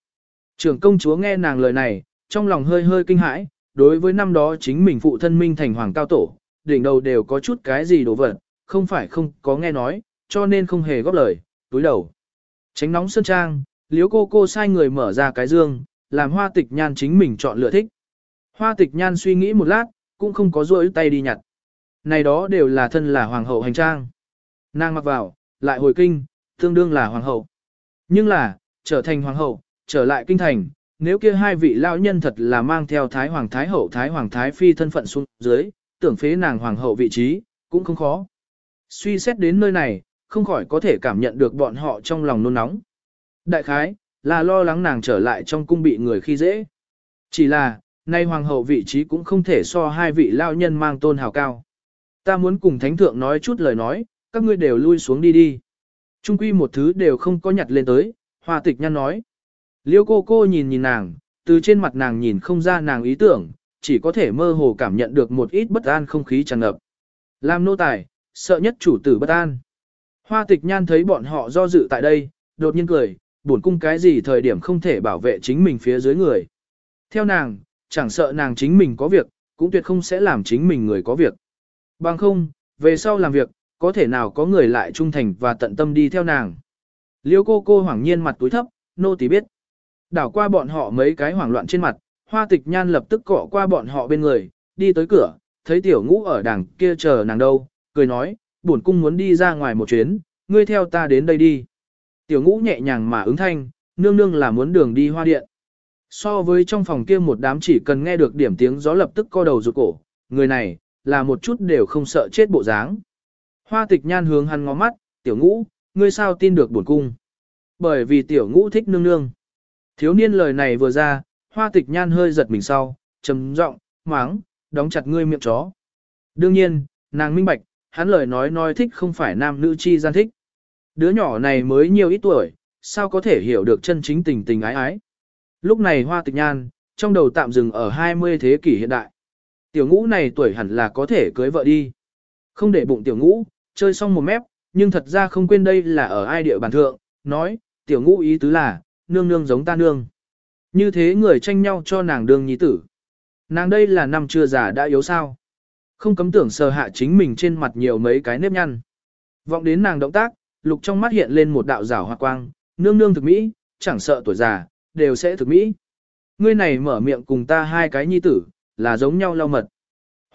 Trưởng công chúa nghe nàng lời này, trong lòng hơi hơi kinh hãi, đối với năm đó chính mình phụ thân minh thành hoàng cao tổ, đỉnh đầu đều có chút cái gì đổ vật, không phải không có nghe nói, cho nên không hề góp lời, túi đầu. Tránh nóng sơn trang, liếu cô cô sai người mở ra cái dương, làm hoa tịch nhan chính mình chọn lựa thích. Hoa tịch nhan suy nghĩ một lát, cũng không có rỗi tay đi nhặt. Này đó đều là thân là hoàng hậu hành trang. Nàng mặc vào, lại hồi kinh, tương đương là hoàng hậu. Nhưng là, trở thành hoàng hậu, trở lại kinh thành, nếu kia hai vị lão nhân thật là mang theo Thái Hoàng Thái Hậu Thái Hoàng Thái Phi thân phận xuống dưới, tưởng phế nàng hoàng hậu vị trí, cũng không khó. Suy xét đến nơi này, không khỏi có thể cảm nhận được bọn họ trong lòng nôn nóng. Đại khái, là lo lắng nàng trở lại trong cung bị người khi dễ. Chỉ là, nay hoàng hậu vị trí cũng không thể so hai vị lao nhân mang tôn hào cao. Ta muốn cùng thánh thượng nói chút lời nói, các ngươi đều lui xuống đi đi. Trung quy một thứ đều không có nhặt lên tới, hoa tịch nhăn nói. Liêu cô cô nhìn nhìn nàng, từ trên mặt nàng nhìn không ra nàng ý tưởng, chỉ có thể mơ hồ cảm nhận được một ít bất an không khí tràn ngập. Làm nô tài, sợ nhất chủ tử bất an. Hoa tịch nhan thấy bọn họ do dự tại đây, đột nhiên cười, buồn cung cái gì thời điểm không thể bảo vệ chính mình phía dưới người. Theo nàng, chẳng sợ nàng chính mình có việc, cũng tuyệt không sẽ làm chính mình người có việc. Bằng không, về sau làm việc, có thể nào có người lại trung thành và tận tâm đi theo nàng. Liêu cô cô hoảng nhiên mặt túi thấp, nô tỳ biết. Đảo qua bọn họ mấy cái hoảng loạn trên mặt, hoa tịch nhan lập tức cọ qua bọn họ bên người, đi tới cửa, thấy tiểu ngũ ở đằng kia chờ nàng đâu, cười nói, bổn cung muốn đi ra ngoài một chuyến, ngươi theo ta đến đây đi. Tiểu ngũ nhẹ nhàng mà ứng thanh, nương nương là muốn đường đi hoa điện. So với trong phòng kia một đám chỉ cần nghe được điểm tiếng gió lập tức co đầu rụt cổ, người này, là một chút đều không sợ chết bộ dáng. Hoa tịch nhan hướng hắn ngó mắt, tiểu ngũ, ngươi sao tin được bổn cung? Bởi vì tiểu ngũ thích nương nương. Thiếu niên lời này vừa ra, hoa tịch nhan hơi giật mình sau, trầm giọng, máng, đóng chặt ngươi miệng chó. Đương nhiên, nàng minh bạch, hắn lời nói nói thích không phải nam nữ chi gian thích. Đứa nhỏ này mới nhiều ít tuổi, sao có thể hiểu được chân chính tình tình ái ái. Lúc này hoa tịch nhan, trong đầu tạm dừng ở 20 thế kỷ hiện đại. Tiểu ngũ này tuổi hẳn là có thể cưới vợ đi. Không để bụng tiểu ngũ, chơi xong một mép, nhưng thật ra không quên đây là ở ai địa bàn thượng, nói, tiểu ngũ ý tứ là, nương nương giống ta nương. Như thế người tranh nhau cho nàng đương nhi tử. Nàng đây là năm chưa già đã yếu sao. Không cấm tưởng sờ hạ chính mình trên mặt nhiều mấy cái nếp nhăn. Vọng đến nàng động tác, lục trong mắt hiện lên một đạo rảo hoa quang, nương nương thực mỹ, chẳng sợ tuổi già, đều sẽ thực mỹ. Ngươi này mở miệng cùng ta hai cái nhi tử, là giống nhau lau mật.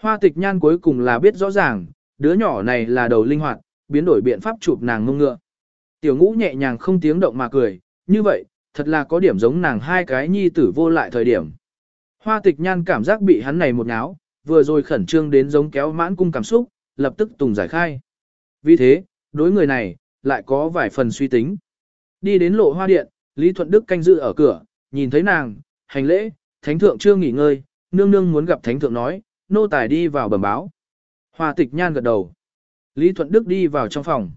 Hoa tịch nhan cuối cùng là biết rõ ràng, đứa nhỏ này là đầu linh hoạt, biến đổi biện pháp chụp nàng ngông ngựa. Tiểu ngũ nhẹ nhàng không tiếng động mà cười, như vậy, thật là có điểm giống nàng hai cái nhi tử vô lại thời điểm. Hoa tịch nhan cảm giác bị hắn này một náo, vừa rồi khẩn trương đến giống kéo mãn cung cảm xúc, lập tức tùng giải khai. Vì thế, đối người này, lại có vài phần suy tính. Đi đến lộ hoa điện, Lý Thuận Đức canh giữ ở cửa, nhìn thấy nàng, hành lễ, thánh thượng chưa nghỉ ngơi, nương nương muốn gặp thánh thượng nói, nô tài đi vào bẩm báo. Hoa tịch nhan gật đầu. Lý Thuận Đức đi vào trong phòng.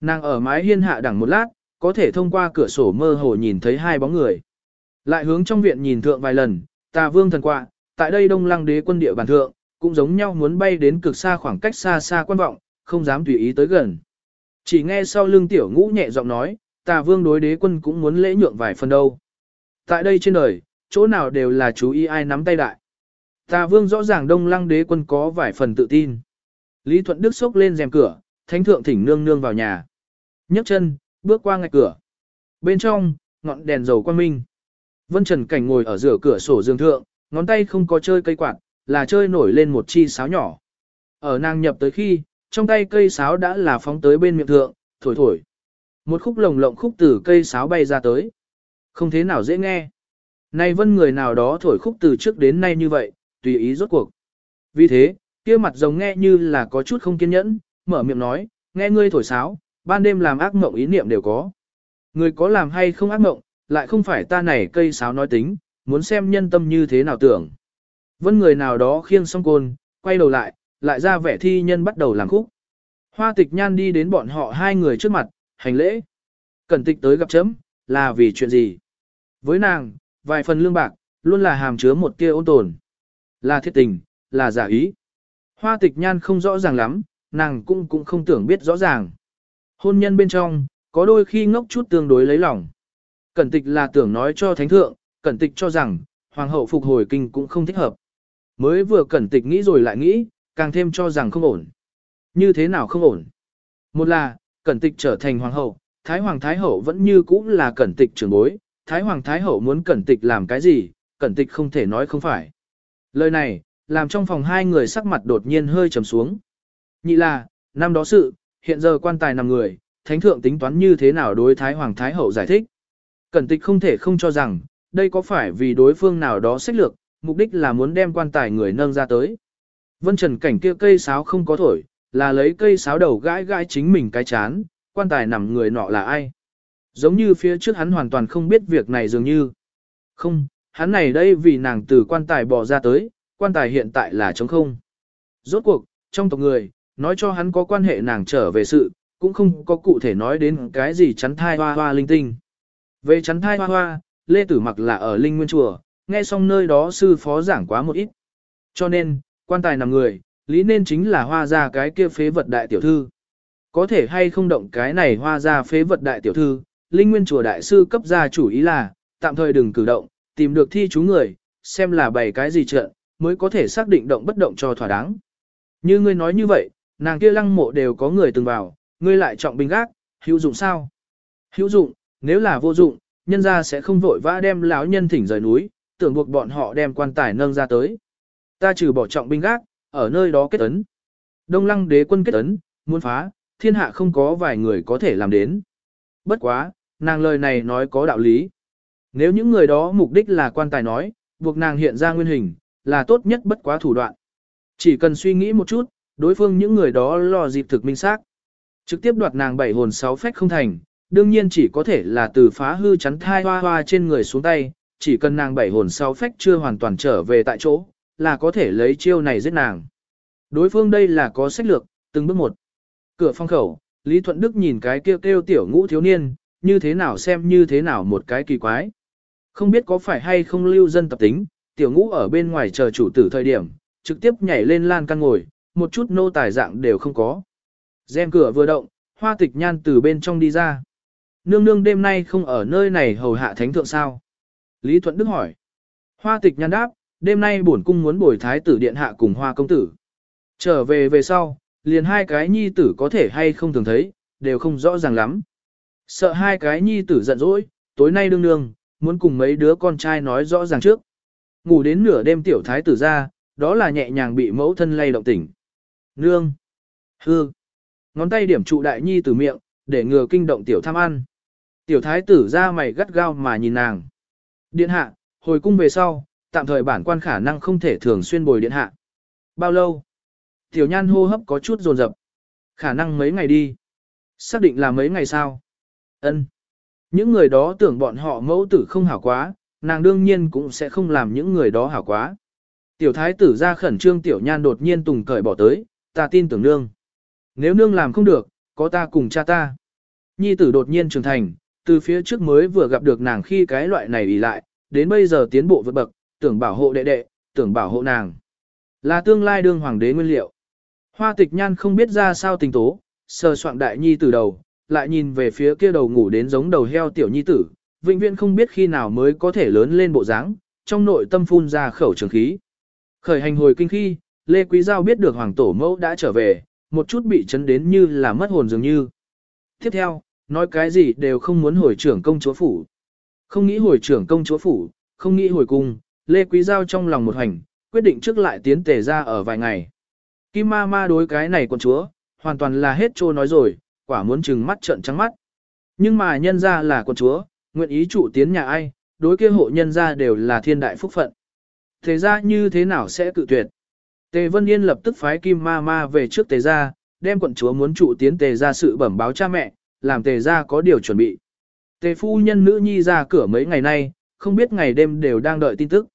Nàng ở mái hiên hạ đẳng một lát, có thể thông qua cửa sổ mơ hồ nhìn thấy hai bóng người. Lại hướng trong viện nhìn thượng vài lần, tà vương thần quạ, tại đây đông lăng đế quân địa bàn thượng, cũng giống nhau muốn bay đến cực xa khoảng cách xa xa quan vọng, không dám tùy ý tới gần. Chỉ nghe sau lưng tiểu ngũ nhẹ giọng nói, tà vương đối đế quân cũng muốn lễ nhượng vài phần đâu. Tại đây trên đời, chỗ nào đều là chú ý ai nắm tay đại. Tà vương rõ ràng đông lăng đế quân có vài phần tự tin. Lý Thuận Đức sốc lên rèm cửa, thánh thượng thỉnh nương nương vào nhà. nhấc chân, bước qua ngạch cửa. Bên trong, ngọn đèn dầu quang minh. Vân Trần Cảnh ngồi ở giữa cửa sổ giường thượng, ngón tay không có chơi cây quạt, là chơi nổi lên một chi sáo nhỏ. Ở nàng nhập tới khi, trong tay cây sáo đã là phóng tới bên miệng thượng, thổi thổi. Một khúc lồng lộng khúc từ cây sáo bay ra tới. Không thế nào dễ nghe. nay vân người nào đó thổi khúc từ trước đến nay như vậy, tùy ý rốt cuộc. Vì thế, kia mặt rồng nghe như là có chút không kiên nhẫn, mở miệng nói, nghe ngươi thổi sáo, ban đêm làm ác mộng ý niệm đều có. Người có làm hay không ác mộng, lại không phải ta này cây sáo nói tính, muốn xem nhân tâm như thế nào tưởng. Vân người nào đó khiêng xong côn, quay đầu lại, lại ra vẻ thi nhân bắt đầu làm khúc. Hoa tịch nhan đi đến bọn họ hai người trước mặt, hành lễ. Cẩn tịch tới gặp chấm, là vì chuyện gì? Với nàng, vài phần lương bạc, luôn là hàm chứa một tia ôn tồn. Là thiết tình, là giả ý. Hoa tịch nhan không rõ ràng lắm, nàng cũng cũng không tưởng biết rõ ràng. Hôn nhân bên trong, có đôi khi ngốc chút tương đối lấy lòng. Cẩn tịch là tưởng nói cho thánh thượng, cẩn tịch cho rằng, hoàng hậu phục hồi kinh cũng không thích hợp. Mới vừa cẩn tịch nghĩ rồi lại nghĩ, càng thêm cho rằng không ổn. Như thế nào không ổn? Một là, cẩn tịch trở thành hoàng hậu, thái hoàng thái hậu vẫn như cũ là cẩn tịch trưởng bối, thái hoàng thái hậu muốn cẩn tịch làm cái gì, cẩn tịch không thể nói không phải. Lời này, làm trong phòng hai người sắc mặt đột nhiên hơi trầm xuống. Nhị là, năm đó sự, hiện giờ quan tài nằm người, thánh thượng tính toán như thế nào đối thái hoàng thái hậu giải thích. Cẩn tịch không thể không cho rằng, đây có phải vì đối phương nào đó sách lược, mục đích là muốn đem quan tài người nâng ra tới. Vân Trần cảnh kia cây sáo không có thổi, là lấy cây sáo đầu gãi gãi chính mình cái chán, quan tài nằm người nọ là ai. Giống như phía trước hắn hoàn toàn không biết việc này dường như. Không, hắn này đây vì nàng từ quan tài bỏ ra tới, quan tài hiện tại là trống không. Rốt cuộc, trong tộc người, nói cho hắn có quan hệ nàng trở về sự, cũng không có cụ thể nói đến cái gì chắn thai hoa hoa linh tinh. Về chắn thai hoa hoa, Lê Tử Mặc là ở Linh Nguyên Chùa, nghe xong nơi đó sư phó giảng quá một ít. Cho nên, quan tài nằm người, lý nên chính là hoa ra cái kia phế vật đại tiểu thư. Có thể hay không động cái này hoa ra phế vật đại tiểu thư, Linh Nguyên Chùa đại sư cấp ra chủ ý là, tạm thời đừng cử động, tìm được thi chú người, xem là bày cái gì trợ, mới có thể xác định động bất động cho thỏa đáng. Như ngươi nói như vậy, nàng kia lăng mộ đều có người từng vào, ngươi lại trọng binh gác, hữu dụng sao? Hữu dụng, nếu là vô dụng, nhân ra sẽ không vội vã đem lão nhân thỉnh rời núi, tưởng buộc bọn họ đem quan tài nâng ra tới. Ta trừ bỏ trọng binh gác, ở nơi đó kết ấn. Đông lăng đế quân kết ấn, muốn phá, thiên hạ không có vài người có thể làm đến. Bất quá, nàng lời này nói có đạo lý. Nếu những người đó mục đích là quan tài nói, buộc nàng hiện ra nguyên hình, là tốt nhất bất quá thủ đoạn. Chỉ cần suy nghĩ một chút, đối phương những người đó lo dịp thực minh xác. Trực tiếp đoạt nàng bảy hồn sáu phách không thành, đương nhiên chỉ có thể là từ phá hư chắn thai hoa hoa trên người xuống tay, chỉ cần nàng bảy hồn sáu phách chưa hoàn toàn trở về tại chỗ, là có thể lấy chiêu này giết nàng. Đối phương đây là có sách lược, từng bước một. Cửa phong khẩu, Lý Thuận Đức nhìn cái kêu kêu tiểu ngũ thiếu niên, như thế nào xem như thế nào một cái kỳ quái. Không biết có phải hay không lưu dân tập tính, tiểu ngũ ở bên ngoài chờ chủ tử thời điểm, trực tiếp nhảy lên lan căn ngồi, một chút nô tài dạng đều không có. Rèm cửa vừa động, hoa tịch nhan từ bên trong đi ra. Nương nương đêm nay không ở nơi này hầu hạ thánh thượng sao? Lý Thuận Đức hỏi. Hoa tịch nhan đáp, đêm nay bổn cung muốn bồi thái tử điện hạ cùng hoa công tử. Trở về về sau, liền hai cái nhi tử có thể hay không thường thấy, đều không rõ ràng lắm. Sợ hai cái nhi tử giận dỗi, tối nay đương nương, muốn cùng mấy đứa con trai nói rõ ràng trước. Ngủ đến nửa đêm tiểu thái tử ra, đó là nhẹ nhàng bị mẫu thân lay động tỉnh. Nương. Hư. Ngón tay điểm trụ đại nhi tử miệng, để ngừa kinh động tiểu tham ăn. Tiểu thái tử ra mày gắt gao mà nhìn nàng. Điện hạ, hồi cung về sau, tạm thời bản quan khả năng không thể thường xuyên bồi điện hạ. Bao lâu? Tiểu nhan hô hấp có chút rồn rập, Khả năng mấy ngày đi. Xác định là mấy ngày sao? Ân. Những người đó tưởng bọn họ mẫu tử không hảo quá, nàng đương nhiên cũng sẽ không làm những người đó hảo quá. Tiểu thái tử ra khẩn trương tiểu nhan đột nhiên tùng cởi bỏ tới, ta tin tưởng nương. Nếu nương làm không được, có ta cùng cha ta. Nhi tử đột nhiên trưởng thành, từ phía trước mới vừa gặp được nàng khi cái loại này ỉ lại, đến bây giờ tiến bộ vượt bậc, tưởng bảo hộ đệ đệ, tưởng bảo hộ nàng. Là tương lai đương hoàng đế nguyên liệu. Hoa tịch nhan không biết ra sao tình tố, sờ soạn đại nhi từ đầu, lại nhìn về phía kia đầu ngủ đến giống đầu heo tiểu nhi tử, vĩnh viễn không biết khi nào mới có thể lớn lên bộ dáng, trong nội tâm phun ra khẩu trường khí. Khởi hành hồi kinh khi, Lê Quý Giao biết được hoàng tổ mẫu đã trở về, một chút bị chấn đến như là mất hồn dường như. Tiếp theo, nói cái gì đều không muốn hồi trưởng công chúa phủ. Không nghĩ hồi trưởng công chúa phủ, không nghĩ hồi cung, Lê Quý Giao trong lòng một hành, quyết định trước lại tiến tề ra ở vài ngày. Kim ma ma đối cái này con chúa, hoàn toàn là hết trô nói rồi, quả muốn chừng mắt trợn trắng mắt. Nhưng mà nhân ra là con chúa, nguyện ý trụ tiến nhà ai, đối kia hộ nhân ra đều là thiên đại phúc phận. Thế ra như thế nào sẽ cự tuyệt? Tề Vân Yên lập tức phái Kim Ma Ma về trước Tề gia, đem quận chúa muốn trụ tiến Tề gia sự bẩm báo cha mẹ, làm Tề gia có điều chuẩn bị. Tề phu nhân nữ nhi ra cửa mấy ngày nay, không biết ngày đêm đều đang đợi tin tức.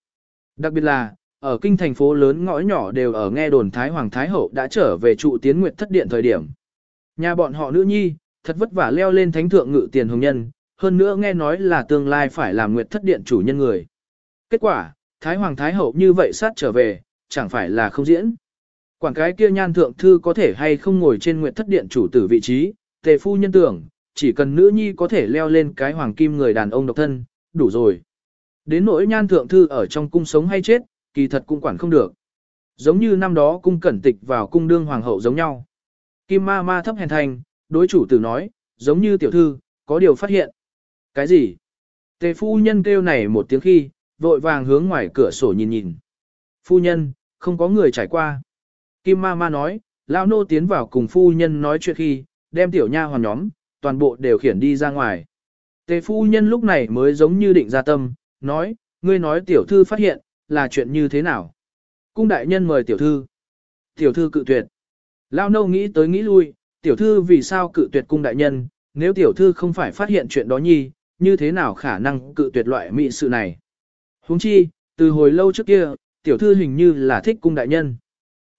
Đặc biệt là, ở kinh thành phố lớn ngõ nhỏ đều ở nghe đồn Thái Hoàng Thái Hậu đã trở về trụ tiến nguyệt thất điện thời điểm. Nhà bọn họ nữ nhi, thật vất vả leo lên thánh thượng ngự tiền hồng nhân, hơn nữa nghe nói là tương lai phải làm nguyệt thất điện chủ nhân người. Kết quả, Thái Hoàng Thái Hậu như vậy sát trở về, chẳng phải là không diễn. Quảng cái kia nhan thượng thư có thể hay không ngồi trên nguyện thất điện chủ tử vị trí, tề phu nhân tưởng, chỉ cần nữ nhi có thể leo lên cái hoàng kim người đàn ông độc thân, đủ rồi. Đến nỗi nhan thượng thư ở trong cung sống hay chết, kỳ thật cũng quản không được. Giống như năm đó cung cẩn tịch vào cung đương hoàng hậu giống nhau. Kim ma ma thấp hèn thành, đối chủ tử nói, giống như tiểu thư, có điều phát hiện. Cái gì? Tề phu nhân kêu này một tiếng khi, vội vàng hướng ngoài cửa sổ nhìn nhìn. Phu nhân, không có người trải qua. Kim ma ma nói, lão nô tiến vào cùng phu nhân nói chuyện khi, đem tiểu nha hoàn nhóm, toàn bộ đều khiển đi ra ngoài. Tề phu nhân lúc này mới giống như định ra tâm, nói, ngươi nói tiểu thư phát hiện, là chuyện như thế nào? Cung đại nhân mời tiểu thư. Tiểu thư cự tuyệt. Lao nâu nghĩ tới nghĩ lui, tiểu thư vì sao cự tuyệt cung đại nhân, nếu tiểu thư không phải phát hiện chuyện đó nhi, như thế nào khả năng cự tuyệt loại mị sự này? Huống chi, từ hồi lâu trước kia, tiểu thư hình như là thích cung đại nhân.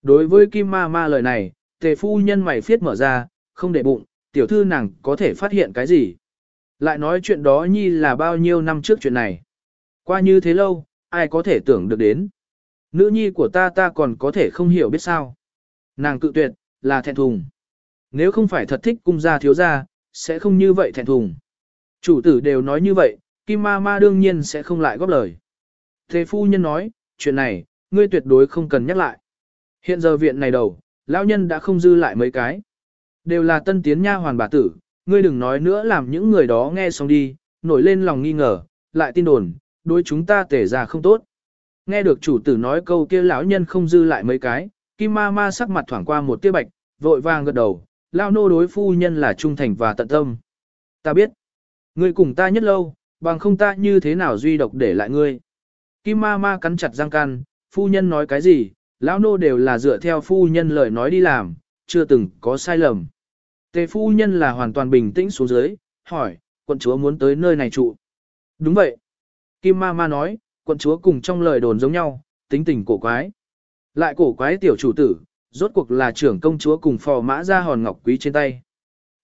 Đối với Kim Ma Ma lời này, tề phu nhân mày phiết mở ra, không để bụng, tiểu thư nàng có thể phát hiện cái gì. Lại nói chuyện đó nhi là bao nhiêu năm trước chuyện này. Qua như thế lâu, ai có thể tưởng được đến. Nữ nhi của ta ta còn có thể không hiểu biết sao. Nàng cự tuyệt, là thẹn thùng. Nếu không phải thật thích cung gia thiếu gia, sẽ không như vậy thẹn thùng. Chủ tử đều nói như vậy, Kim Ma Ma đương nhiên sẽ không lại góp lời. Thế phu nhân nói, chuyện này, ngươi tuyệt đối không cần nhắc lại. Hiện giờ viện này đầu, lão nhân đã không dư lại mấy cái. Đều là tân tiến nha hoàn bà tử, ngươi đừng nói nữa làm những người đó nghe xong đi, nổi lên lòng nghi ngờ, lại tin đồn, đối chúng ta tể ra không tốt. Nghe được chủ tử nói câu kia lão nhân không dư lại mấy cái, kim ma ma sắc mặt thoảng qua một tia bạch, vội vàng gật đầu, lão nô đối phu nhân là trung thành và tận tâm. Ta biết, ngươi cùng ta nhất lâu, bằng không ta như thế nào duy độc để lại ngươi. Kim ma ma cắn chặt răng can, phu nhân nói cái gì, lão nô đều là dựa theo phu nhân lời nói đi làm, chưa từng có sai lầm. Tề phu nhân là hoàn toàn bình tĩnh xuống dưới, hỏi, quận chúa muốn tới nơi này trụ. Đúng vậy. Kim ma ma nói, quận chúa cùng trong lời đồn giống nhau, tính tình cổ quái. Lại cổ quái tiểu chủ tử, rốt cuộc là trưởng công chúa cùng phò mã ra hòn ngọc quý trên tay.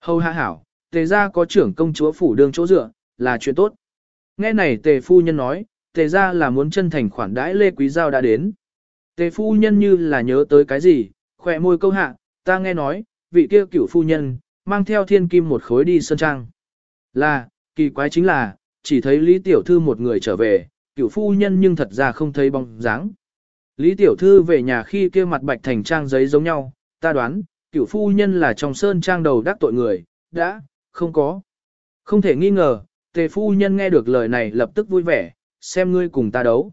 Hầu hạ hảo, tề ra có trưởng công chúa phủ đương chỗ dựa, là chuyện tốt. Nghe này tề phu nhân nói, tề ra là muốn chân thành khoản đãi Lê Quý Giao đã đến. Tề phu nhân như là nhớ tới cái gì, khỏe môi câu hạ, ta nghe nói, vị kia cửu phu nhân, mang theo thiên kim một khối đi sơn trang. Là, kỳ quái chính là, chỉ thấy Lý Tiểu Thư một người trở về, cửu phu nhân nhưng thật ra không thấy bóng dáng. Lý Tiểu Thư về nhà khi kia mặt bạch thành trang giấy giống nhau, ta đoán, cửu phu nhân là trong sơn trang đầu đắc tội người, đã, không có. Không thể nghi ngờ, tề phu nhân nghe được lời này lập tức vui vẻ, xem ngươi cùng ta đấu.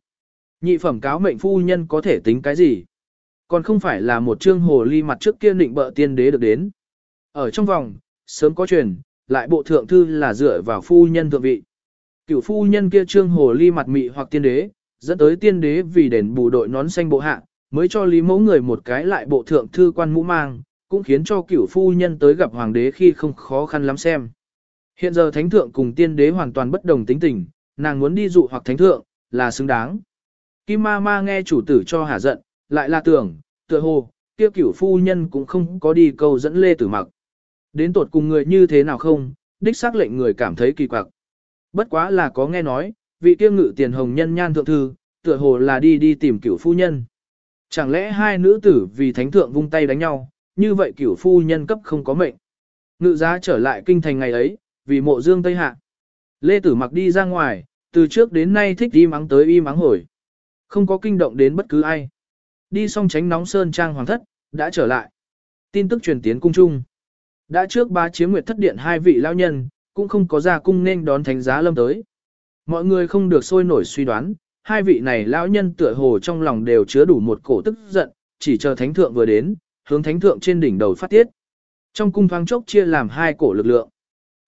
Nhị phẩm cáo mệnh phu nhân có thể tính cái gì? Còn không phải là một trương hồ ly mặt trước kia định bợ tiên đế được đến. Ở trong vòng, sớm có truyền, lại bộ thượng thư là dựa vào phu nhân thượng vị. Cựu phu nhân kia trương hồ ly mặt mị hoặc tiên đế, dẫn tới tiên đế vì đền bù đội nón xanh bộ hạ, mới cho lý mẫu người một cái lại bộ thượng thư quan mũ mang, cũng khiến cho cựu phu nhân tới gặp hoàng đế khi không khó khăn lắm xem. Hiện giờ thánh thượng cùng tiên đế hoàn toàn bất đồng tính tình, nàng muốn đi dụ hoặc thánh thượng, là xứng đáng. Kim ma ma nghe chủ tử cho hả giận, lại là tưởng, tựa hồ, kia cửu phu nhân cũng không có đi câu dẫn lê tử mặc. Đến tột cùng người như thế nào không, đích xác lệnh người cảm thấy kỳ quặc. Bất quá là có nghe nói, vị kia ngự tiền hồng nhân nhan thượng thư, tựa hồ là đi đi tìm cửu phu nhân. Chẳng lẽ hai nữ tử vì thánh thượng vung tay đánh nhau, như vậy cửu phu nhân cấp không có mệnh. Ngự giá trở lại kinh thành ngày ấy, vì mộ dương Tây Hạ. Lê Tử mặc đi ra ngoài, từ trước đến nay thích đi mắng tới y mắng hồi. Không có kinh động đến bất cứ ai. Đi xong tránh nóng sơn trang hoàng thất, đã trở lại. Tin tức truyền tiến cung trung. Đã trước ba chiếm nguyệt thất điện hai vị lao nhân, cũng không có ra cung nên đón thánh giá lâm tới. Mọi người không được sôi nổi suy đoán, hai vị này lão nhân tựa hồ trong lòng đều chứa đủ một cổ tức giận, chỉ chờ thánh thượng vừa đến, hướng thánh thượng trên đỉnh đầu phát tiết. Trong cung thoáng chốc chia làm hai cổ lực lượng.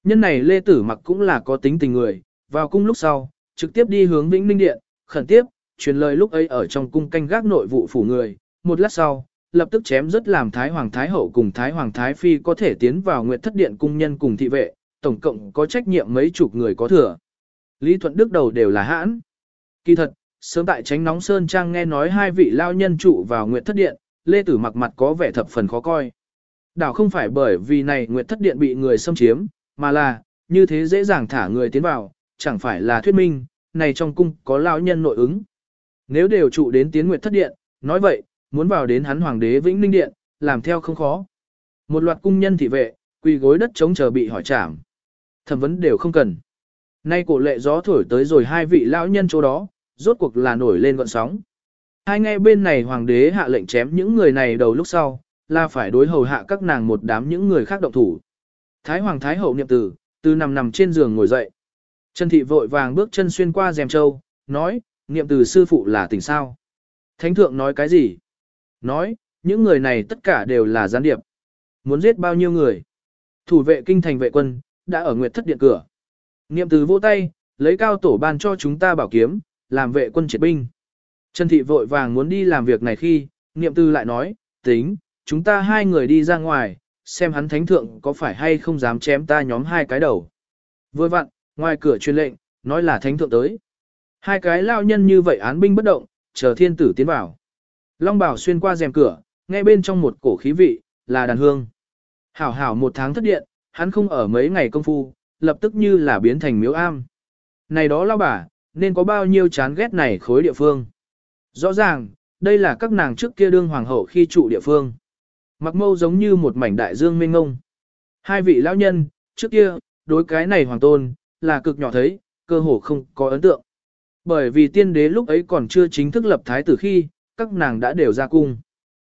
Nhân này Lê Tử Mặc cũng là có tính tình người, vào cung lúc sau, trực tiếp đi hướng Vĩnh Ninh Điện, khẩn tiếp, truyền lời lúc ấy ở trong cung canh gác nội vụ phủ người, một lát sau, lập tức chém rất làm Thái Hoàng Thái Hậu cùng Thái Hoàng Thái Phi có thể tiến vào nguyệt thất điện cung nhân cùng thị vệ, tổng cộng có trách nhiệm mấy chục người có thừa. Lý Thuận Đức đầu đều là hãn. Kỳ thật, sớm tại tránh nóng Sơn Trang nghe nói hai vị lao nhân trụ vào nguyệt thất điện, Lê Tử mặc mặt có vẻ thập phần khó coi. Đảo không phải bởi vì này nguyệt thất điện bị người xâm chiếm, mà là, như thế dễ dàng thả người tiến vào, chẳng phải là thuyết minh, này trong cung có lao nhân nội ứng. Nếu đều trụ đến tiến nguyệt thất điện, nói vậy, muốn vào đến hắn hoàng đế vĩnh ninh điện, làm theo không khó. Một loạt cung nhân thị vệ, quỳ gối đất chống chờ bị hỏi trảm. Thẩm vấn đều không cần. Nay cổ lệ gió thổi tới rồi hai vị lão nhân chỗ đó, rốt cuộc là nổi lên gọn sóng. Hai ngay bên này hoàng đế hạ lệnh chém những người này đầu lúc sau, là phải đối hầu hạ các nàng một đám những người khác động thủ. Thái hoàng thái hậu niệm tử, từ nằm nằm trên giường ngồi dậy. Trần thị vội vàng bước chân xuyên qua rèm châu, nói, niệm từ sư phụ là tỉnh sao. Thánh thượng nói cái gì? Nói, những người này tất cả đều là gián điệp. Muốn giết bao nhiêu người? Thủ vệ kinh thành vệ quân, đã ở nguyệt thất điện cửa. Niệm từ vô tay, lấy cao tổ ban cho chúng ta bảo kiếm, làm vệ quân triệt binh. Trần thị vội vàng muốn đi làm việc này khi, niệm từ lại nói, tính, chúng ta hai người đi ra ngoài, xem hắn thánh thượng có phải hay không dám chém ta nhóm hai cái đầu. Vừa vặn, ngoài cửa truyền lệnh, nói là thánh thượng tới. Hai cái lao nhân như vậy án binh bất động, chờ thiên tử tiến vào. Long bảo xuyên qua rèm cửa, nghe bên trong một cổ khí vị, là đàn hương. Hảo hảo một tháng thất điện, hắn không ở mấy ngày công phu, lập tức như là biến thành miếu am. Này đó lao bà, nên có bao nhiêu chán ghét này khối địa phương. Rõ ràng, đây là các nàng trước kia đương hoàng hậu khi trụ địa phương. Mặc mâu giống như một mảnh đại dương mênh ngông. Hai vị lão nhân, trước kia, đối cái này hoàng tôn, là cực nhỏ thấy, cơ hồ không có ấn tượng. Bởi vì tiên đế lúc ấy còn chưa chính thức lập thái tử khi, các nàng đã đều ra cung.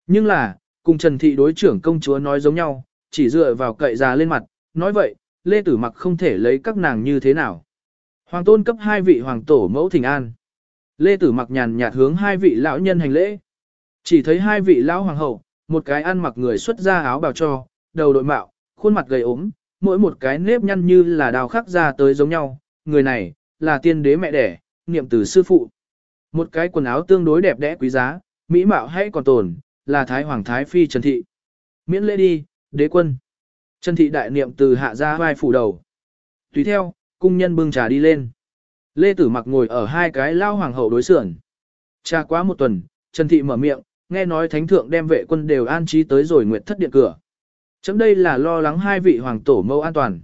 Nhưng là, cùng Trần Thị đối trưởng công chúa nói giống nhau, chỉ dựa vào cậy già lên mặt, nói vậy, Lê Tử Mặc không thể lấy các nàng như thế nào. Hoàng tôn cấp hai vị hoàng tổ mẫu thỉnh an. Lê Tử Mặc nhàn nhạt hướng hai vị lão nhân hành lễ. Chỉ thấy hai vị lão hoàng hậu, một cái ăn mặc người xuất ra áo bào cho, đầu đội mạo, khuôn mặt gầy ốm, mỗi một cái nếp nhăn như là đào khắc ra tới giống nhau, người này, là tiên đế mẹ đẻ, niệm từ sư phụ. Một cái quần áo tương đối đẹp đẽ quý giá, mỹ mạo hay còn tồn, là Thái Hoàng Thái Phi Trần Thị. Miễn lễ đi, đế quân. Trần Thị đại niệm từ hạ ra vai phủ đầu. Tùy theo, cung nhân bưng trà đi lên. Lê Tử mặc ngồi ở hai cái lao hoàng hậu đối sườn. Trà quá một tuần, Trần Thị mở miệng, nghe nói thánh thượng đem vệ quân đều an trí tới rồi nguyệt thất điện cửa. Chấm đây là lo lắng hai vị hoàng tổ mâu an toàn.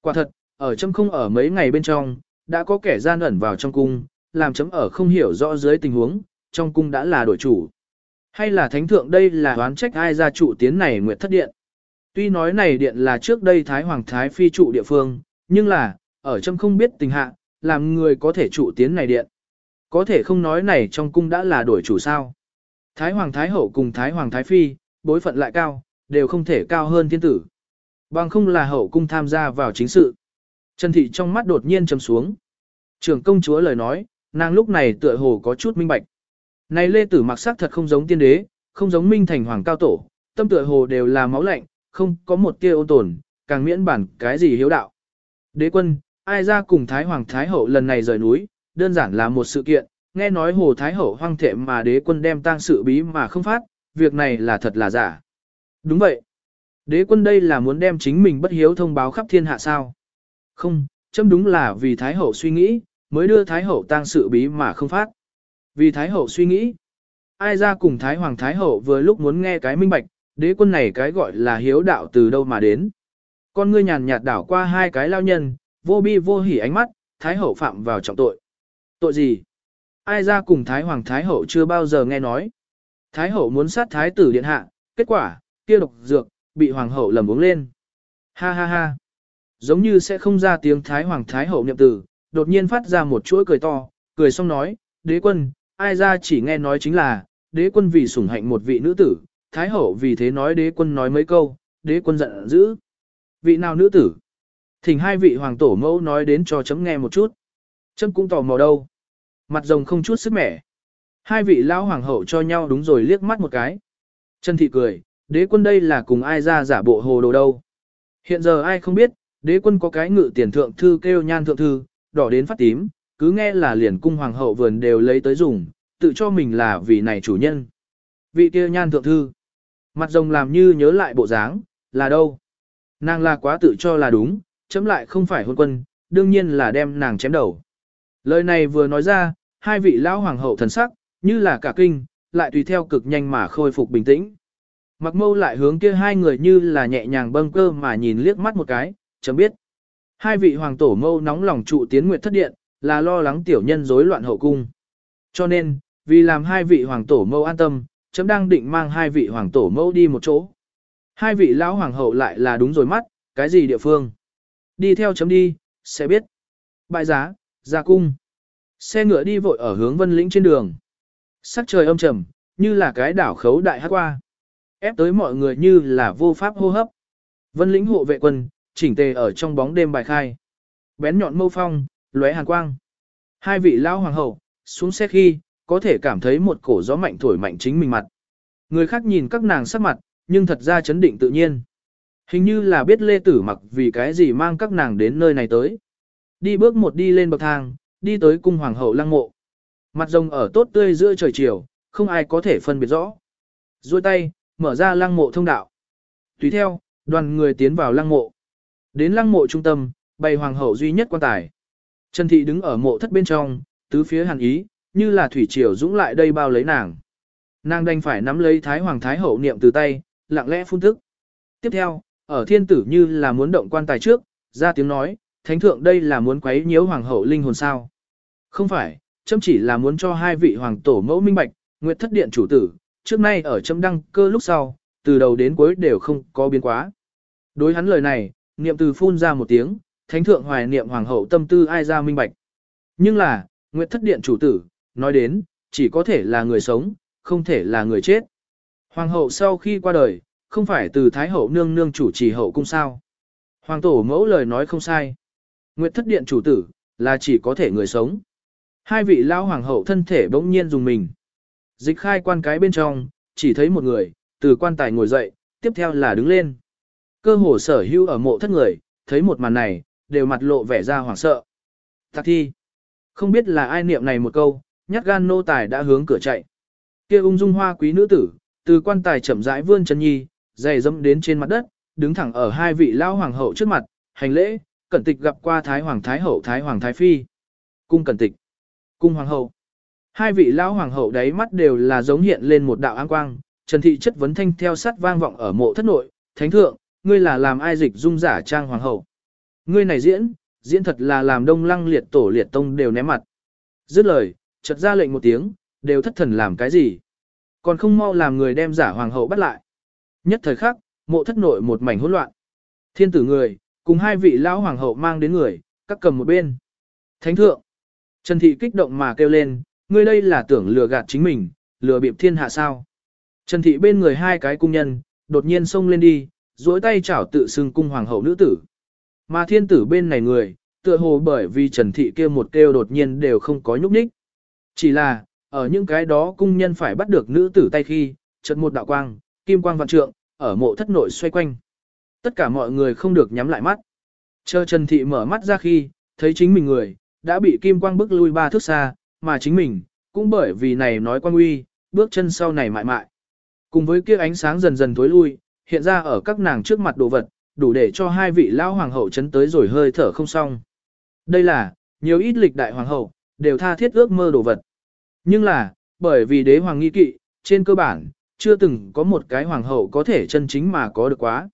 Quả thật, ở chấm không ở mấy ngày bên trong, đã có kẻ gian ẩn vào trong cung, làm chấm ở không hiểu rõ dưới tình huống, trong cung đã là đổi chủ. Hay là thánh thượng đây là đoán trách ai ra trụ tiến này nguyệt thất điện. Tuy nói này điện là trước đây Thái Hoàng Thái Phi trụ địa phương, nhưng là, ở chấm không biết tình hạ, làm người có thể trụ tiến này điện. Có thể không nói này trong cung đã là đổi chủ sao. Thái Hoàng Thái Hậu cùng Thái Hoàng Thái Phi, bối phận lại cao, đều không thể cao hơn thiên tử. Bằng không là hậu cung tham gia vào chính sự. Trần Thị trong mắt đột nhiên trầm xuống. Trưởng công chúa lời nói, nàng lúc này tựa hồ có chút minh bạch. Này Lê Tử mặc sắc thật không giống tiên đế, không giống minh thành hoàng cao tổ, tâm tựa hồ đều là máu lạnh, không có một tia ôn tồn, càng miễn bản cái gì hiếu đạo. Đế quân, ai ra cùng Thái Hoàng Thái Hậu lần này rời núi, đơn giản là một sự kiện, nghe nói Hồ Thái Hậu hoang thệ mà đế quân đem tang sự bí mà không phát, việc này là thật là giả. Đúng vậy. Đế quân đây là muốn đem chính mình bất hiếu thông báo khắp thiên hạ sao. Không, châm đúng là vì Thái Hậu suy nghĩ, mới đưa Thái Hậu tang sự bí mà không phát. Vì Thái Hậu suy nghĩ, ai ra cùng Thái Hoàng Thái Hậu vừa lúc muốn nghe cái minh bạch, đế quân này cái gọi là hiếu đạo từ đâu mà đến. Con ngươi nhàn nhạt đảo qua hai cái lao nhân, vô bi vô hỉ ánh mắt, Thái Hậu phạm vào trọng tội. Tội gì? Ai ra cùng Thái Hoàng Thái Hậu chưa bao giờ nghe nói. Thái Hậu muốn sát Thái tử điện hạ, kết quả, kia độc dược, bị Hoàng Hậu lầm uống lên. Ha ha ha. Giống như sẽ không ra tiếng Thái Hoàng Thái Hậu niệm tử, đột nhiên phát ra một chuỗi cười to, cười xong nói, đế quân, ai ra chỉ nghe nói chính là, đế quân vì sủng hạnh một vị nữ tử, Thái Hậu vì thế nói đế quân nói mấy câu, đế quân giận dữ. Vị nào nữ tử? Thỉnh hai vị hoàng tổ mẫu nói đến cho chấm nghe một chút. Chấm cũng tò mò đâu. Mặt rồng không chút sức mẻ. Hai vị lão hoàng hậu cho nhau đúng rồi liếc mắt một cái. Trần thị cười, đế quân đây là cùng ai ra giả bộ hồ đồ đâu. Hiện giờ ai không biết, đế quân có cái ngự tiền thượng thư kêu nhan thượng thư, đỏ đến phát tím, cứ nghe là liền cung hoàng hậu vườn đều lấy tới dùng, tự cho mình là vị này chủ nhân. Vị kia nhan thượng thư. Mặt rồng làm như nhớ lại bộ dáng, là đâu? Nàng là quá tự cho là đúng, chấm lại không phải hôn quân, đương nhiên là đem nàng chém đầu. Lời này vừa nói ra, hai vị lão hoàng hậu thần sắc, như là cả kinh, lại tùy theo cực nhanh mà khôi phục bình tĩnh. Mặc mâu lại hướng kia hai người như là nhẹ nhàng bâng cơ mà nhìn liếc mắt một cái, chấm biết. Hai vị hoàng tổ mâu nóng lòng trụ tiến nguyệt thất điện, là lo lắng tiểu nhân rối loạn hậu cung. Cho nên, vì làm hai vị hoàng tổ mâu an tâm, chấm đang định mang hai vị hoàng tổ mâu đi một chỗ. Hai vị lão hoàng hậu lại là đúng rồi mắt, cái gì địa phương? Đi theo chấm đi, sẽ biết. Bại giá, ra cung. Xe ngựa đi vội ở hướng vân lĩnh trên đường. Sắc trời âm trầm, như là cái đảo khấu đại hát qua. Ép tới mọi người như là vô pháp hô hấp. Vân lĩnh hộ vệ quân, chỉnh tề ở trong bóng đêm bài khai. Bén nhọn mâu phong, lóe hàn quang. Hai vị lão hoàng hậu, xuống xe khi, có thể cảm thấy một cổ gió mạnh thổi mạnh chính mình mặt. Người khác nhìn các nàng sắc mặt, nhưng thật ra chấn định tự nhiên. Hình như là biết Lê Tử mặc vì cái gì mang các nàng đến nơi này tới. Đi bước một đi lên bậc thang, đi tới cung hoàng hậu lăng mộ. Mặt rồng ở tốt tươi giữa trời chiều, không ai có thể phân biệt rõ. Rồi tay, mở ra lăng mộ thông đạo. Tùy theo, đoàn người tiến vào lăng mộ. Đến lăng mộ trung tâm, bày hoàng hậu duy nhất quan tài. Trần Thị đứng ở mộ thất bên trong, tứ phía hàn ý, như là thủy triều dũng lại đây bao lấy nàng. Nàng đành phải nắm lấy Thái Hoàng Thái Hậu niệm từ tay, lặng lẽ phun thức. Tiếp theo, ở thiên tử như là muốn động quan tài trước, ra tiếng nói, thánh thượng đây là muốn quấy nhiễu hoàng hậu linh hồn sao. Không phải, chấm chỉ là muốn cho hai vị hoàng tổ mẫu minh bạch, nguyệt thất điện chủ tử, trước nay ở chấm đăng cơ lúc sau, từ đầu đến cuối đều không có biến quá. Đối hắn lời này, niệm từ phun ra một tiếng, thánh thượng hoài niệm hoàng hậu tâm tư ai ra minh bạch. Nhưng là, nguyệt thất điện chủ tử, nói đến, chỉ có thể là người sống, không thể là người chết. Hoàng hậu sau khi qua đời, không phải từ Thái hậu nương nương chủ trì hậu cung sao. Hoàng tổ mẫu lời nói không sai. Nguyệt thất điện chủ tử, là chỉ có thể người sống. Hai vị lao hoàng hậu thân thể bỗng nhiên dùng mình. Dịch khai quan cái bên trong, chỉ thấy một người, từ quan tài ngồi dậy, tiếp theo là đứng lên. Cơ hồ sở hữu ở mộ thất người, thấy một màn này, đều mặt lộ vẻ ra hoảng sợ. Tạc thi. Không biết là ai niệm này một câu, nhát gan nô tài đã hướng cửa chạy. kia ung dung hoa quý nữ tử, từ quan tài chậm rãi vươn chân nhi, dày dẫm đến trên mặt đất, đứng thẳng ở hai vị lao hoàng hậu trước mặt, hành lễ, cẩn tịch gặp qua thái hoàng thái hậu thái hoàng thái phi. Cung cẩn tịch. Cung hoàng hậu. Hai vị lão hoàng hậu đáy mắt đều là giống hiện lên một đạo an quang, Trần Thị chất vấn thanh theo sát vang vọng ở mộ thất nội, thánh thượng, ngươi là làm ai dịch dung giả trang hoàng hậu. Ngươi này diễn, diễn thật là làm đông lăng liệt tổ liệt tông đều ném mặt. Dứt lời, chợt ra lệnh một tiếng, đều thất thần làm cái gì. Còn không mau làm người đem giả hoàng hậu bắt lại. Nhất thời khắc, mộ thất nội một mảnh hỗn loạn. Thiên tử người, cùng hai vị lão hoàng hậu mang đến người, các cầm một bên. Thánh thượng. Trần Thị kích động mà kêu lên, ngươi đây là tưởng lừa gạt chính mình, lừa bịp thiên hạ sao. Trần Thị bên người hai cái cung nhân, đột nhiên xông lên đi, duỗi tay chảo tự xưng cung hoàng hậu nữ tử. Mà thiên tử bên này người, tựa hồ bởi vì Trần Thị kia một kêu đột nhiên đều không có nhúc nhích. Chỉ là, ở những cái đó cung nhân phải bắt được nữ tử tay khi, chợt một đạo quang, kim quang vạn trượng, ở mộ thất nội xoay quanh. Tất cả mọi người không được nhắm lại mắt. Chờ Trần Thị mở mắt ra khi, thấy chính mình người, đã bị kim quang bức lui ba thước xa, mà chính mình, cũng bởi vì này nói quan uy, bước chân sau này mại mại. Cùng với kia ánh sáng dần dần tối lui, hiện ra ở các nàng trước mặt đồ vật, đủ để cho hai vị lão hoàng hậu chấn tới rồi hơi thở không xong. Đây là, nhiều ít lịch đại hoàng hậu, đều tha thiết ước mơ đồ vật. Nhưng là, bởi vì đế hoàng nghi kỵ, trên cơ bản, chưa từng có một cái hoàng hậu có thể chân chính mà có được quá.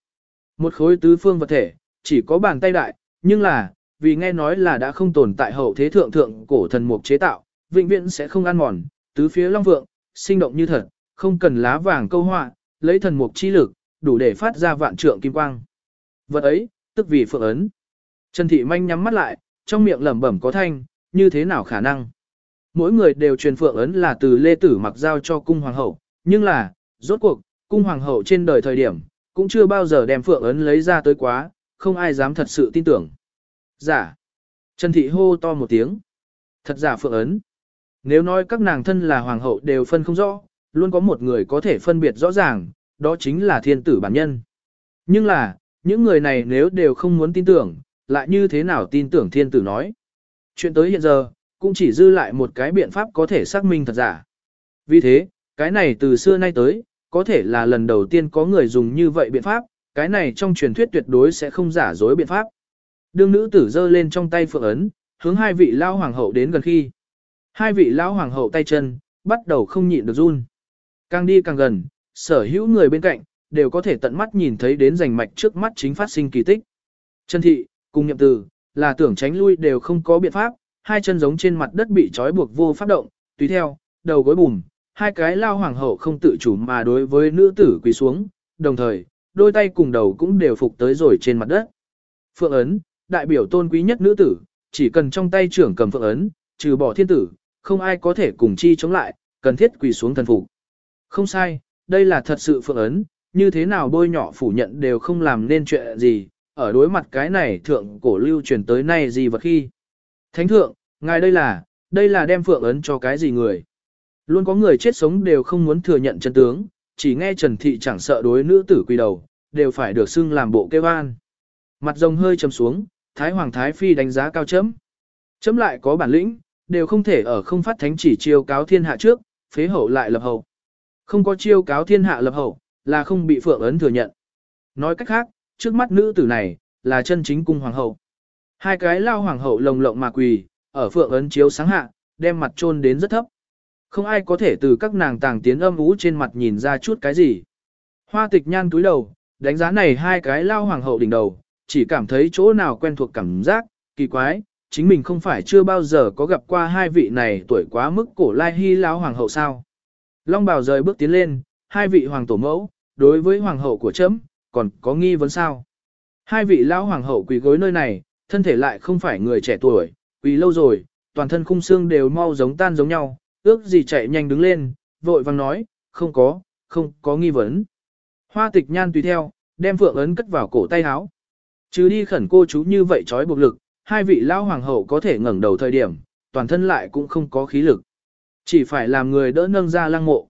Một khối tứ phương vật thể, chỉ có bàn tay đại, nhưng là, vì nghe nói là đã không tồn tại hậu thế thượng thượng cổ thần mục chế tạo, vĩnh viễn sẽ không ăn mòn, tứ phía long vượng, sinh động như thật, không cần lá vàng câu họa, lấy thần mục chi lực, đủ để phát ra vạn trượng kim quang. Vật ấy, tức vì phượng ấn. Trần Thị Manh nhắm mắt lại, trong miệng lẩm bẩm có thanh, như thế nào khả năng. Mỗi người đều truyền phượng ấn là từ Lê Tử mặc giao cho cung hoàng hậu, nhưng là, rốt cuộc, cung hoàng hậu trên đời thời điểm, cũng chưa bao giờ đem phượng ấn lấy ra tới quá, không ai dám thật sự tin tưởng. Giả. Trần Thị hô to một tiếng. Thật giả phượng ấn. Nếu nói các nàng thân là hoàng hậu đều phân không rõ, luôn có một người có thể phân biệt rõ ràng, đó chính là thiên tử bản nhân. Nhưng là, những người này nếu đều không muốn tin tưởng, lại như thế nào tin tưởng thiên tử nói. Chuyện tới hiện giờ, cũng chỉ dư lại một cái biện pháp có thể xác minh thật giả. Vì thế, cái này từ xưa nay tới, có thể là lần đầu tiên có người dùng như vậy biện pháp, cái này trong truyền thuyết tuyệt đối sẽ không giả dối biện pháp. Đương nữ tử giơ lên trong tay phượng ấn, hướng hai vị lao hoàng hậu đến gần khi. Hai vị lao hoàng hậu tay chân, bắt đầu không nhịn được run. Càng đi càng gần, sở hữu người bên cạnh, đều có thể tận mắt nhìn thấy đến rành mạch trước mắt chính phát sinh kỳ tích. Chân thị, cùng nhậm từ, là tưởng tránh lui đều không có biện pháp, hai chân giống trên mặt đất bị trói buộc vô pháp động, tùy theo, đầu gối bùm, hai cái lao hoàng hậu không tự chủ mà đối với nữ tử quỳ xuống, đồng thời, đôi tay cùng đầu cũng đều phục tới rồi trên mặt đất. Phượng ấn, đại biểu tôn quý nhất nữ tử, chỉ cần trong tay trưởng cầm phượng ấn, trừ bỏ thiên tử, không ai có thể cùng chi chống lại, cần thiết quỳ xuống thần phục. Không sai, đây là thật sự phượng ấn, như thế nào bôi nhỏ phủ nhận đều không làm nên chuyện gì, ở đối mặt cái này thượng cổ lưu truyền tới nay gì vật khi. Thánh thượng, ngài đây là, đây là đem phượng ấn cho cái gì người. Luôn có người chết sống đều không muốn thừa nhận chân tướng, chỉ nghe Trần Thị chẳng sợ đối nữ tử quỳ đầu, đều phải được xưng làm bộ kêu an. Mặt rồng hơi trầm xuống, Thái Hoàng Thái Phi đánh giá cao chấm. Chấm lại có bản lĩnh, đều không thể ở không phát thánh chỉ chiêu cáo thiên hạ trước, phế hậu lại lập hậu. Không có chiêu cáo thiên hạ lập hậu, là không bị phượng ấn thừa nhận. Nói cách khác, trước mắt nữ tử này, là chân chính cung hoàng hậu. Hai cái lao hoàng hậu lồng lộng mà quỳ, ở phượng ấn chiếu sáng hạ, đem mặt trôn đến rất thấp. Không ai có thể từ các nàng tàng tiến âm ú trên mặt nhìn ra chút cái gì. Hoa tịch nhan túi đầu, đánh giá này hai cái lao hoàng hậu đỉnh đầu, chỉ cảm thấy chỗ nào quen thuộc cảm giác, kỳ quái, chính mình không phải chưa bao giờ có gặp qua hai vị này tuổi quá mức cổ lai hy lão hoàng hậu sao. Long bào rời bước tiến lên, hai vị hoàng tổ mẫu, đối với hoàng hậu của chấm, còn có nghi vấn sao. Hai vị lão hoàng hậu quỳ gối nơi này, thân thể lại không phải người trẻ tuổi, quỳ lâu rồi, toàn thân khung xương đều mau giống tan giống nhau, ước gì chạy nhanh đứng lên, vội vàng nói, không có, không có nghi vấn. Hoa tịch nhan tùy theo, đem phượng ấn cất vào cổ tay áo. Chứ đi khẩn cô chú như vậy trói buộc lực, hai vị lao hoàng hậu có thể ngẩng đầu thời điểm, toàn thân lại cũng không có khí lực. Chỉ phải làm người đỡ nâng ra lăng mộ.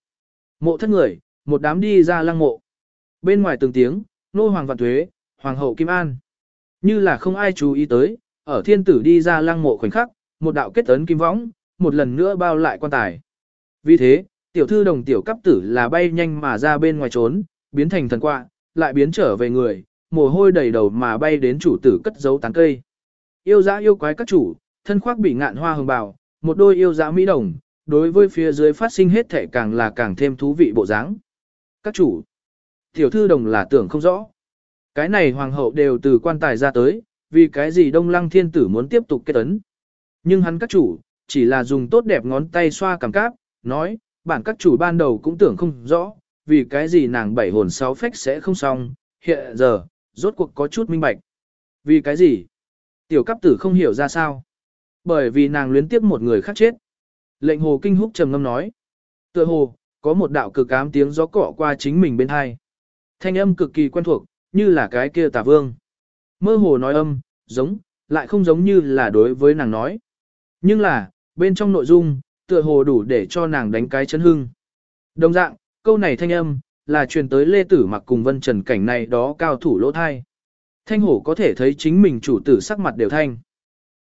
Mộ thất người, một đám đi ra lăng mộ. Bên ngoài từng tiếng, nô hoàng vạn thuế, hoàng hậu Kim An. Như là không ai chú ý tới, ở thiên tử đi ra lăng mộ khoảnh khắc, một đạo kết ấn kim võng, một lần nữa bao lại quan tài. Vì thế, tiểu thư đồng tiểu cấp tử là bay nhanh mà ra bên ngoài trốn, biến thành thần quạ, lại biến trở về người, mồ hôi đầy đầu mà bay đến chủ tử cất giấu tán cây. Yêu dã yêu quái các chủ, thân khoác bị ngạn hoa hồng bào, một đôi yêu dã mỹ đồng, đối với phía dưới phát sinh hết thể càng là càng thêm thú vị bộ dáng. Các chủ, tiểu thư đồng là tưởng không rõ. Cái này hoàng hậu đều từ quan tài ra tới, vì cái gì đông lăng thiên tử muốn tiếp tục kết ấn. Nhưng hắn các chủ, chỉ là dùng tốt đẹp ngón tay xoa cảm cáp, nói, bản các chủ ban đầu cũng tưởng không rõ, vì cái gì nàng bảy hồn sáu phách sẽ không xong, hiện giờ, rốt cuộc có chút minh bạch. Vì cái gì? Tiểu cấp tử không hiểu ra sao. Bởi vì nàng luyến tiếp một người khác chết. Lệnh hồ kinh húc trầm ngâm nói. Tựa hồ, có một đạo cực ám tiếng gió cọ qua chính mình bên hai. Thanh âm cực kỳ quen thuộc, như là cái kia tà vương. Mơ hồ nói âm, giống, lại không giống như là đối với nàng nói. Nhưng là, bên trong nội dung, tựa hồ đủ để cho nàng đánh cái chấn hưng. Đồng dạng, câu này thanh âm, là truyền tới Lê Tử mặc cùng Vân Trần cảnh này đó cao thủ lỗ thai. Thanh hổ có thể thấy chính mình chủ tử sắc mặt đều thanh.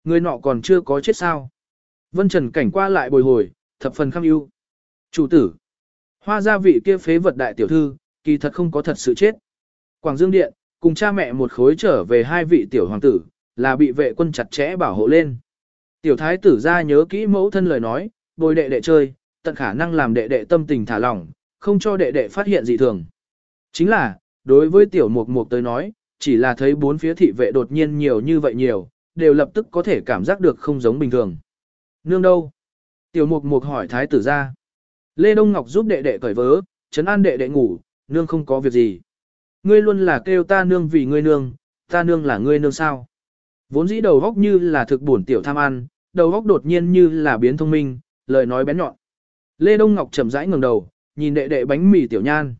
Người nọ còn chưa có chết sao. Vân Trần cảnh qua lại bồi hồi, thập phần khăm ưu. Chủ tử. Hoa gia vị kia phế vật đại tiểu thư, kỳ thật không có thật sự chết. Quảng Dương Điện, cùng cha mẹ một khối trở về hai vị tiểu hoàng tử, là bị vệ quân chặt chẽ bảo hộ lên. Tiểu thái tử ra nhớ kỹ mẫu thân lời nói, bồi đệ đệ chơi, tận khả năng làm đệ đệ tâm tình thả lỏng, không cho đệ đệ phát hiện gì thường. Chính là, đối với tiểu mục mục tới nói, chỉ là thấy bốn phía thị vệ đột nhiên nhiều như vậy nhiều, đều lập tức có thể cảm giác được không giống bình thường. Nương đâu? Tiểu mục mục hỏi thái tử ra. Lê Đông Ngọc giúp đệ đệ cởi vớ, chấn an đệ đệ ngủ, nương không có việc gì. Ngươi luôn là kêu ta nương vì ngươi nương, ta nương là ngươi nương sao. Vốn dĩ đầu góc như là thực buồn tiểu tham ăn, đầu góc đột nhiên như là biến thông minh, lời nói bén nhọn. Lê Đông Ngọc chậm rãi ngẩng đầu, nhìn đệ đệ bánh mì tiểu nhan.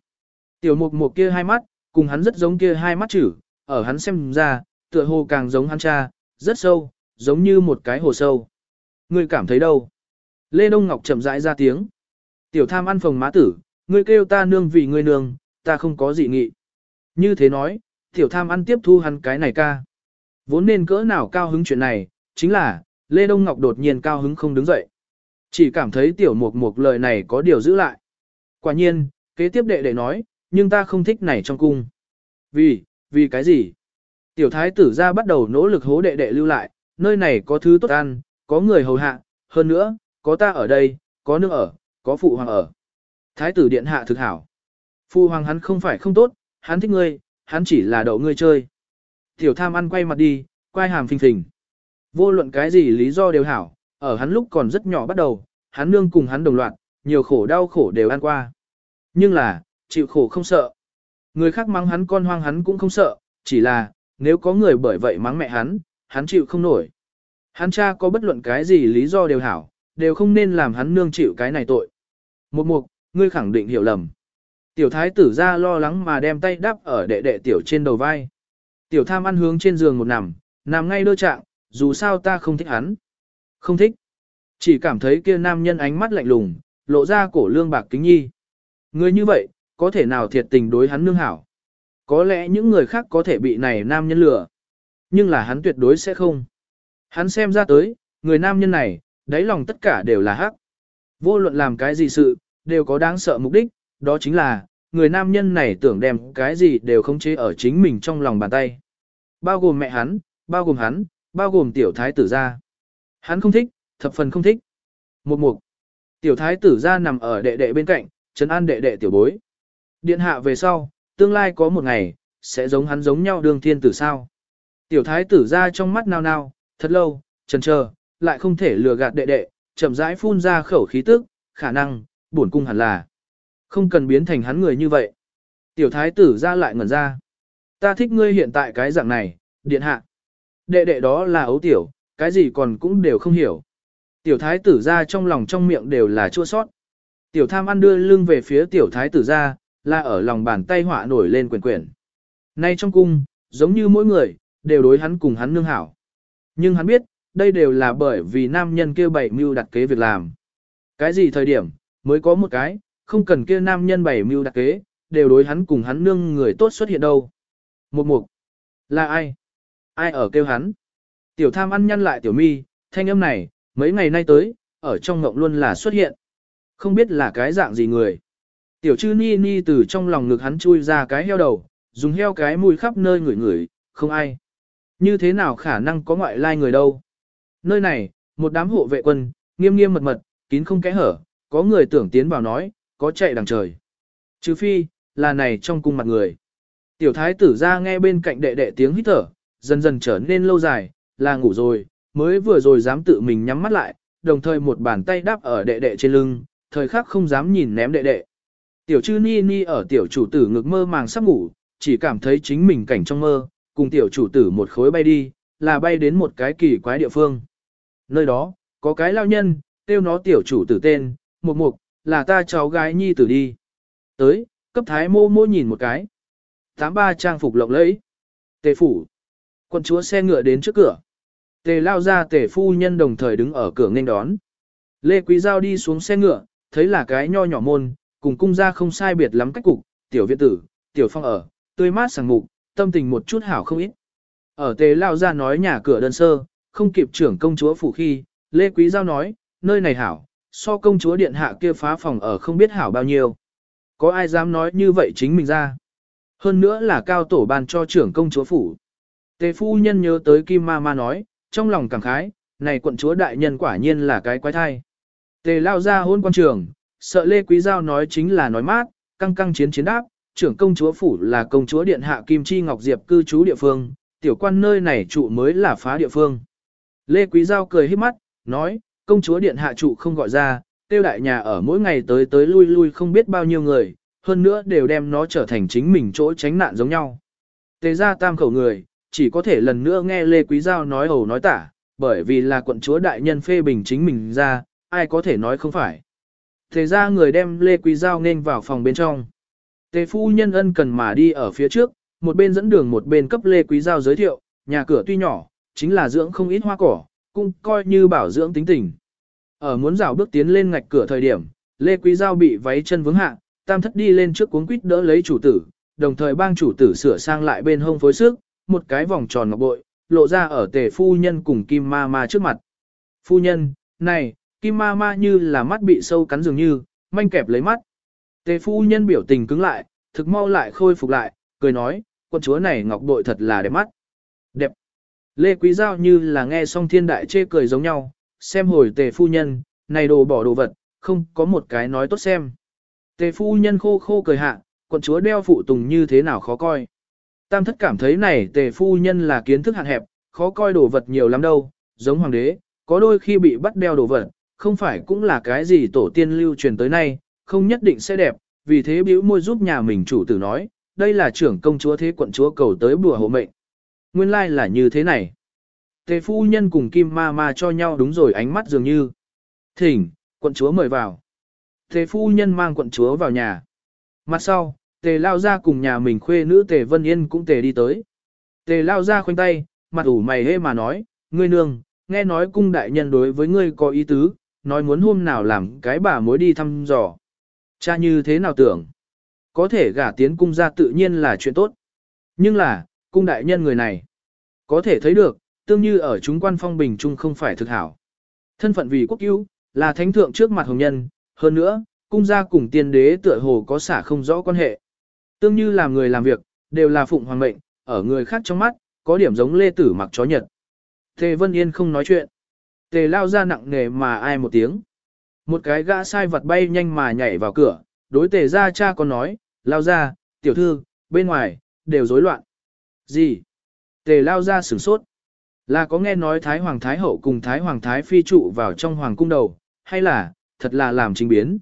Tiểu mục mục kia hai mắt, cùng hắn rất giống kia hai mắt chữ, ở hắn xem ra, tựa hồ càng giống hắn cha, rất sâu, giống như một cái hồ sâu. Ngươi cảm thấy đâu? Lê Đông Ngọc chậm rãi ra tiếng. Tiểu tham ăn phòng má tử, ngươi kêu ta nương vì ngươi nương, ta không có gì nghị. Như thế nói, tiểu tham ăn tiếp thu hắn cái này ca. Vốn nên cỡ nào cao hứng chuyện này, chính là, Lê Đông Ngọc đột nhiên cao hứng không đứng dậy. Chỉ cảm thấy tiểu mục mục lời này có điều giữ lại. Quả nhiên, kế tiếp đệ đệ nói, nhưng ta không thích này trong cung. Vì, vì cái gì? Tiểu thái tử ra bắt đầu nỗ lực hố đệ đệ lưu lại, nơi này có thứ tốt ăn, có người hầu hạ, hơn nữa, có ta ở đây, có nước ở, có phụ hoàng ở. Thái tử điện hạ thực hảo. Phụ hoàng hắn không phải không tốt, hắn thích ngươi, hắn chỉ là đậu ngươi chơi. Tiểu tham ăn quay mặt đi, quay hàm phình phình. Vô luận cái gì lý do đều hảo, ở hắn lúc còn rất nhỏ bắt đầu, hắn nương cùng hắn đồng loạt, nhiều khổ đau khổ đều ăn qua. Nhưng là, chịu khổ không sợ. Người khác mắng hắn con hoang hắn cũng không sợ, chỉ là, nếu có người bởi vậy mắng mẹ hắn, hắn chịu không nổi. Hắn cha có bất luận cái gì lý do đều hảo, đều không nên làm hắn nương chịu cái này tội. Một mục, ngươi khẳng định hiểu lầm. Tiểu thái tử ra lo lắng mà đem tay đắp ở đệ đệ tiểu trên đầu vai. Tiểu tham ăn hướng trên giường một nằm, nằm ngay đơ trạng, dù sao ta không thích hắn. Không thích. Chỉ cảm thấy kia nam nhân ánh mắt lạnh lùng, lộ ra cổ lương bạc kính nhi. Người như vậy, có thể nào thiệt tình đối hắn nương hảo. Có lẽ những người khác có thể bị này nam nhân lừa. Nhưng là hắn tuyệt đối sẽ không. Hắn xem ra tới, người nam nhân này, đáy lòng tất cả đều là hắc. Vô luận làm cái gì sự, đều có đáng sợ mục đích, đó chính là, người nam nhân này tưởng đem cái gì đều không chế ở chính mình trong lòng bàn tay. Bao gồm mẹ hắn, bao gồm hắn, bao gồm tiểu thái tử gia. Hắn không thích, thập phần không thích. Một mục. Tiểu thái tử gia nằm ở đệ đệ bên cạnh, trấn an đệ đệ tiểu bối. Điện hạ về sau, tương lai có một ngày, sẽ giống hắn giống nhau đường thiên tử sao. Tiểu thái tử gia trong mắt nao nao, thật lâu, chần chờ, lại không thể lừa gạt đệ đệ, chậm rãi phun ra khẩu khí tức, khả năng, bổn cung hẳn là. Không cần biến thành hắn người như vậy. Tiểu thái tử ra lại ngẩn ra. Ta thích ngươi hiện tại cái dạng này, điện hạ. Đệ đệ đó là ấu tiểu, cái gì còn cũng đều không hiểu. Tiểu thái tử ra trong lòng trong miệng đều là chua sót. Tiểu tham ăn đưa lưng về phía tiểu thái tử ra, là ở lòng bàn tay họa nổi lên quyển quyển. Nay trong cung, giống như mỗi người, đều đối hắn cùng hắn nương hảo. Nhưng hắn biết, đây đều là bởi vì nam nhân kia bảy mưu đặt kế việc làm. Cái gì thời điểm, mới có một cái, không cần kia nam nhân bảy mưu đặt kế, đều đối hắn cùng hắn nương người tốt xuất hiện đâu. Một mục, là ai? Ai ở kêu hắn? Tiểu tham ăn nhăn lại tiểu mi, thanh âm này, mấy ngày nay tới, ở trong ngộng luôn là xuất hiện. Không biết là cái dạng gì người. Tiểu chư ni ni từ trong lòng ngực hắn chui ra cái heo đầu, dùng heo cái mùi khắp nơi ngửi ngửi, không ai. Như thế nào khả năng có ngoại lai người đâu? Nơi này, một đám hộ vệ quân, nghiêm nghiêm mật mật, kín không kẽ hở, có người tưởng tiến vào nói, có chạy đằng trời. Trừ phi, là này trong cung mặt người. Tiểu thái tử ra nghe bên cạnh đệ đệ tiếng hít thở, dần dần trở nên lâu dài, là ngủ rồi, mới vừa rồi dám tự mình nhắm mắt lại, đồng thời một bàn tay đắp ở đệ đệ trên lưng, thời khắc không dám nhìn ném đệ đệ. Tiểu chư ni ni ở tiểu chủ tử ngực mơ màng sắp ngủ, chỉ cảm thấy chính mình cảnh trong mơ, cùng tiểu chủ tử một khối bay đi, là bay đến một cái kỳ quái địa phương. Nơi đó, có cái lao nhân, tiêu nó tiểu chủ tử tên, một mục, là ta cháu gái nhi tử đi. Tới, cấp thái mô mô nhìn một cái. Tám ba trang phục lộng lẫy. Tề phủ. Quân chúa xe ngựa đến trước cửa. Tề lao ra tề phu nhân đồng thời đứng ở cửa nghênh đón. Lê Quý Giao đi xuống xe ngựa, thấy là cái nho nhỏ môn, cùng cung ra không sai biệt lắm cách cục, tiểu viện tử, tiểu phong ở, tươi mát sảng mục, tâm tình một chút hảo không ít. Ở tề lao ra nói nhà cửa đơn sơ, không kịp trưởng công chúa phủ khi, Lê Quý Giao nói, nơi này hảo, so công chúa điện hạ kia phá phòng ở không biết hảo bao nhiêu. Có ai dám nói như vậy chính mình ra. Hơn nữa là cao tổ ban cho trưởng công chúa phủ. Tề phu nhân nhớ tới Kim Ma Ma nói, trong lòng cảm khái, này quận chúa đại nhân quả nhiên là cái quái thai. Tề lao ra hôn quan trường, sợ Lê Quý Giao nói chính là nói mát, căng căng chiến chiến đáp, trưởng công chúa phủ là công chúa điện hạ Kim Chi Ngọc Diệp cư trú địa phương, tiểu quan nơi này trụ mới là phá địa phương. Lê Quý Giao cười hít mắt, nói, công chúa điện hạ trụ không gọi ra, tiêu đại nhà ở mỗi ngày tới tới lui lui không biết bao nhiêu người, hơn nữa đều đem nó trở thành chính mình chỗ tránh nạn giống nhau. Tề ra tam khẩu người, chỉ có thể lần nữa nghe Lê Quý Giao nói hầu nói tả, bởi vì là quận chúa đại nhân phê bình chính mình ra, ai có thể nói không phải thế ra người đem Lê Quý Giao nên vào phòng bên trong. Tề phu nhân ân cần mà đi ở phía trước, một bên dẫn đường một bên cấp Lê Quý Giao giới thiệu, nhà cửa tuy nhỏ, chính là dưỡng không ít hoa cỏ, cũng coi như bảo dưỡng tính tình. Ở muốn rào bước tiến lên ngạch cửa thời điểm, Lê Quý Giao bị váy chân vướng hạ, tam thất đi lên trước cuốn quýt đỡ lấy chủ tử, đồng thời bang chủ tử sửa sang lại bên hông phối sức, một cái vòng tròn ngọc bội, lộ ra ở tề phu nhân cùng kim ma ma trước mặt. Phu nhân, này, kim ma ma như là mắt bị sâu cắn dường như, manh kẹp lấy mắt. Tề phu nhân biểu tình cứng lại, thực mau lại khôi phục lại, cười nói, con chúa này ngọc bội thật là đẹp mắt. Đẹp. Lê Quý Giao như là nghe xong thiên đại chê cười giống nhau, xem hồi tề phu nhân, này đồ bỏ đồ vật, không có một cái nói tốt xem. Tề phu nhân khô khô cười hạ, quận chúa đeo phụ tùng như thế nào khó coi. Tam thất cảm thấy này tề phu nhân là kiến thức hạn hẹp, khó coi đồ vật nhiều lắm đâu, giống hoàng đế, có đôi khi bị bắt đeo đồ vật, không phải cũng là cái gì tổ tiên lưu truyền tới nay, không nhất định sẽ đẹp, vì thế bĩu môi giúp nhà mình chủ tử nói, đây là trưởng công chúa thế quận chúa cầu tới bùa hộ mệnh. Nguyên lai like là như thế này. Tề phu nhân cùng kim ma ma cho nhau đúng rồi ánh mắt dường như. Thỉnh, quận chúa mời vào. Tề phu nhân mang quận chúa vào nhà. Mặt sau, tề lao ra cùng nhà mình khuê nữ tề vân yên cũng tề đi tới. Tề lao ra khoanh tay, mặt ủ mày hê mà nói, ngươi nương, nghe nói cung đại nhân đối với ngươi có ý tứ, nói muốn hôm nào làm cái bà mối đi thăm dò. Cha như thế nào tưởng? Có thể gả tiến cung ra tự nhiên là chuyện tốt. Nhưng là, cung đại nhân người này, có thể thấy được, tương như ở chúng quan phong bình trung không phải thực hảo. Thân phận vì quốc cứu, là thánh thượng trước mặt hồng nhân, hơn nữa, cung gia cùng tiên đế tựa hồ có xả không rõ quan hệ. Tương như làm người làm việc, đều là phụng hoàng mệnh, ở người khác trong mắt, có điểm giống lê tử mặc chó nhật. Tề Vân Yên không nói chuyện. Tề lao ra nặng nề mà ai một tiếng. Một cái gã sai vật bay nhanh mà nhảy vào cửa, đối tề ra cha con nói, lao ra, tiểu thư, bên ngoài, đều rối loạn. Gì? Tề lao ra sửng sốt. Là có nghe nói Thái Hoàng Thái Hậu cùng Thái Hoàng Thái Phi trụ vào trong Hoàng cung đầu, hay là, thật là làm trình biến.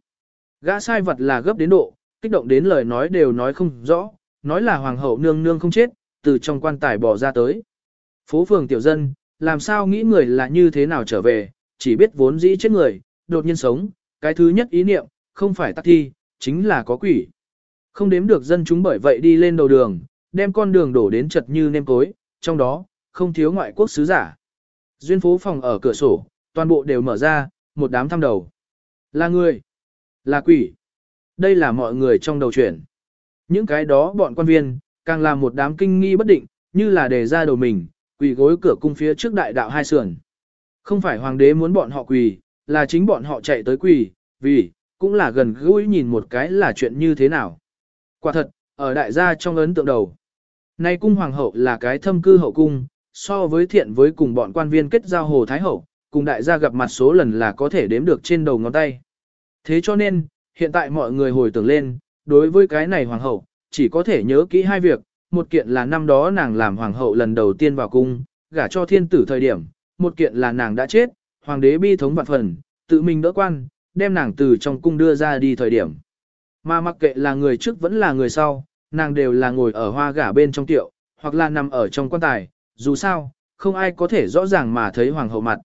Gã sai vật là gấp đến độ, kích động đến lời nói đều nói không rõ, nói là Hoàng Hậu nương nương không chết, từ trong quan tài bỏ ra tới. Phố phường tiểu dân, làm sao nghĩ người là như thế nào trở về, chỉ biết vốn dĩ chết người, đột nhiên sống, cái thứ nhất ý niệm, không phải tắc thi, chính là có quỷ. Không đếm được dân chúng bởi vậy đi lên đầu đường, đem con đường đổ đến chật như nêm cối, trong đó, không thiếu ngoại quốc sứ giả. Duyên phố phòng ở cửa sổ, toàn bộ đều mở ra, một đám thăm đầu. Là người, là quỷ. Đây là mọi người trong đầu chuyển. Những cái đó bọn quan viên, càng làm một đám kinh nghi bất định, như là đề ra đầu mình, quỳ gối cửa cung phía trước đại đạo hai sườn. Không phải hoàng đế muốn bọn họ quỳ, là chính bọn họ chạy tới quỳ, vì, cũng là gần gũi nhìn một cái là chuyện như thế nào. Quả thật, ở đại gia trong ấn tượng đầu. Nay cung hoàng hậu là cái thâm cư hậu cung, so với thiện với cùng bọn quan viên kết giao hồ thái hậu, cùng đại gia gặp mặt số lần là có thể đếm được trên đầu ngón tay. Thế cho nên, hiện tại mọi người hồi tưởng lên, đối với cái này hoàng hậu, chỉ có thể nhớ kỹ hai việc, một kiện là năm đó nàng làm hoàng hậu lần đầu tiên vào cung, gả cho thiên tử thời điểm, một kiện là nàng đã chết, hoàng đế bi thống vạn phần, tự mình đỡ quan, đem nàng từ trong cung đưa ra đi thời điểm. Mà mặc kệ là người trước vẫn là người sau, nàng đều là ngồi ở hoa gả bên trong tiệu, hoặc là nằm ở trong quan tài, dù sao, không ai có thể rõ ràng mà thấy hoàng hậu mặt.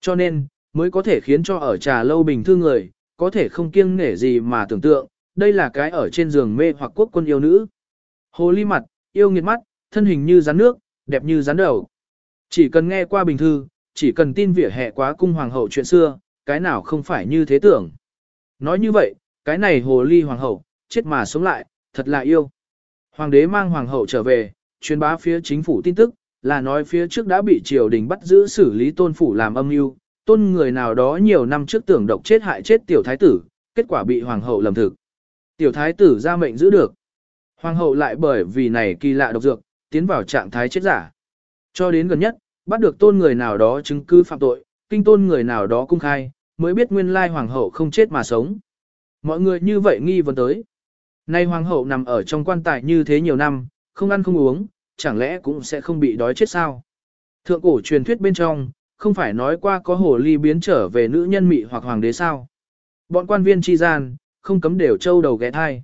Cho nên, mới có thể khiến cho ở trà lâu bình thương người, có thể không kiêng nể gì mà tưởng tượng, đây là cái ở trên giường mê hoặc quốc quân yêu nữ. Hồ ly mặt, yêu nghiệt mắt, thân hình như rắn nước, đẹp như rắn đầu. Chỉ cần nghe qua bình thư, chỉ cần tin vỉa hè quá cung hoàng hậu chuyện xưa, cái nào không phải như thế tưởng. Nói như vậy, cái này hồ ly hoàng hậu, chết mà sống lại, thật là yêu. Hoàng đế mang hoàng hậu trở về, truyền bá phía chính phủ tin tức, là nói phía trước đã bị triều đình bắt giữ xử lý tôn phủ làm âm mưu, tôn người nào đó nhiều năm trước tưởng độc chết hại chết tiểu thái tử, kết quả bị hoàng hậu lầm thực. Tiểu thái tử ra mệnh giữ được. Hoàng hậu lại bởi vì này kỳ lạ độc dược, tiến vào trạng thái chết giả. Cho đến gần nhất, bắt được tôn người nào đó chứng cứ phạm tội, kinh tôn người nào đó cung khai, mới biết nguyên lai hoàng hậu không chết mà sống. Mọi người như vậy nghi vấn tới. Nay hoàng hậu nằm ở trong quan tài như thế nhiều năm, không ăn không uống, chẳng lẽ cũng sẽ không bị đói chết sao? Thượng cổ truyền thuyết bên trong, không phải nói qua có hồ ly biến trở về nữ nhân mị hoặc hoàng đế sao? Bọn quan viên chi gian, không cấm đều trâu đầu ghé thai.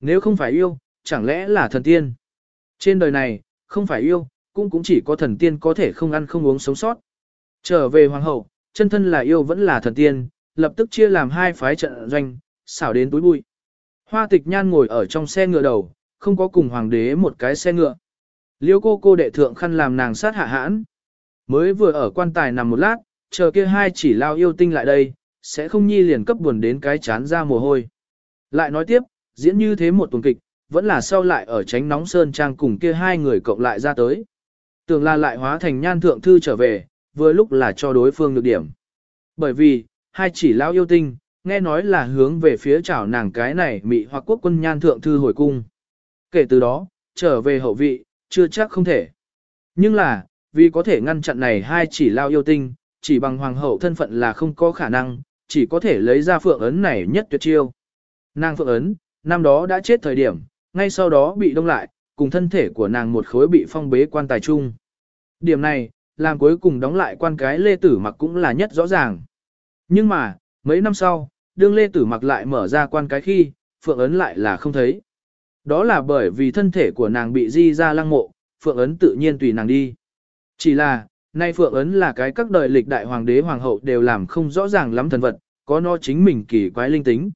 Nếu không phải yêu, chẳng lẽ là thần tiên? Trên đời này, không phải yêu, cũng cũng chỉ có thần tiên có thể không ăn không uống sống sót. Trở về hoàng hậu, chân thân là yêu vẫn là thần tiên, lập tức chia làm hai phái trận doanh, xảo đến túi bụi. Hoa tịch nhan ngồi ở trong xe ngựa đầu, không có cùng hoàng đế một cái xe ngựa. Liêu cô cô đệ thượng khăn làm nàng sát hạ hãn. Mới vừa ở quan tài nằm một lát, chờ kia hai chỉ lao yêu tinh lại đây, sẽ không nhi liền cấp buồn đến cái chán ra mồ hôi. Lại nói tiếp, diễn như thế một tuần kịch, vẫn là sau lại ở tránh nóng sơn trang cùng kia hai người cộng lại ra tới. Tưởng là lại hóa thành nhan thượng thư trở về, vừa lúc là cho đối phương được điểm. Bởi vì, hai chỉ lao yêu tinh, nghe nói là hướng về phía chảo nàng cái này mị hoặc quốc quân nhan thượng thư hồi cung. Kể từ đó, trở về hậu vị, chưa chắc không thể. Nhưng là, vì có thể ngăn chặn này hai chỉ lao yêu tinh, chỉ bằng hoàng hậu thân phận là không có khả năng, chỉ có thể lấy ra phượng ấn này nhất tuyệt chiêu. Nàng phượng ấn, năm đó đã chết thời điểm, ngay sau đó bị đông lại, cùng thân thể của nàng một khối bị phong bế quan tài chung. Điểm này, làm cuối cùng đóng lại quan cái lê tử mặc cũng là nhất rõ ràng. Nhưng mà, mấy năm sau, đương lê tử mặc lại mở ra quan cái khi, phượng ấn lại là không thấy. Đó là bởi vì thân thể của nàng bị di ra lăng mộ, phượng ấn tự nhiên tùy nàng đi. Chỉ là, nay phượng ấn là cái các đời lịch đại hoàng đế hoàng hậu đều làm không rõ ràng lắm thần vật, có nó chính mình kỳ quái linh tính.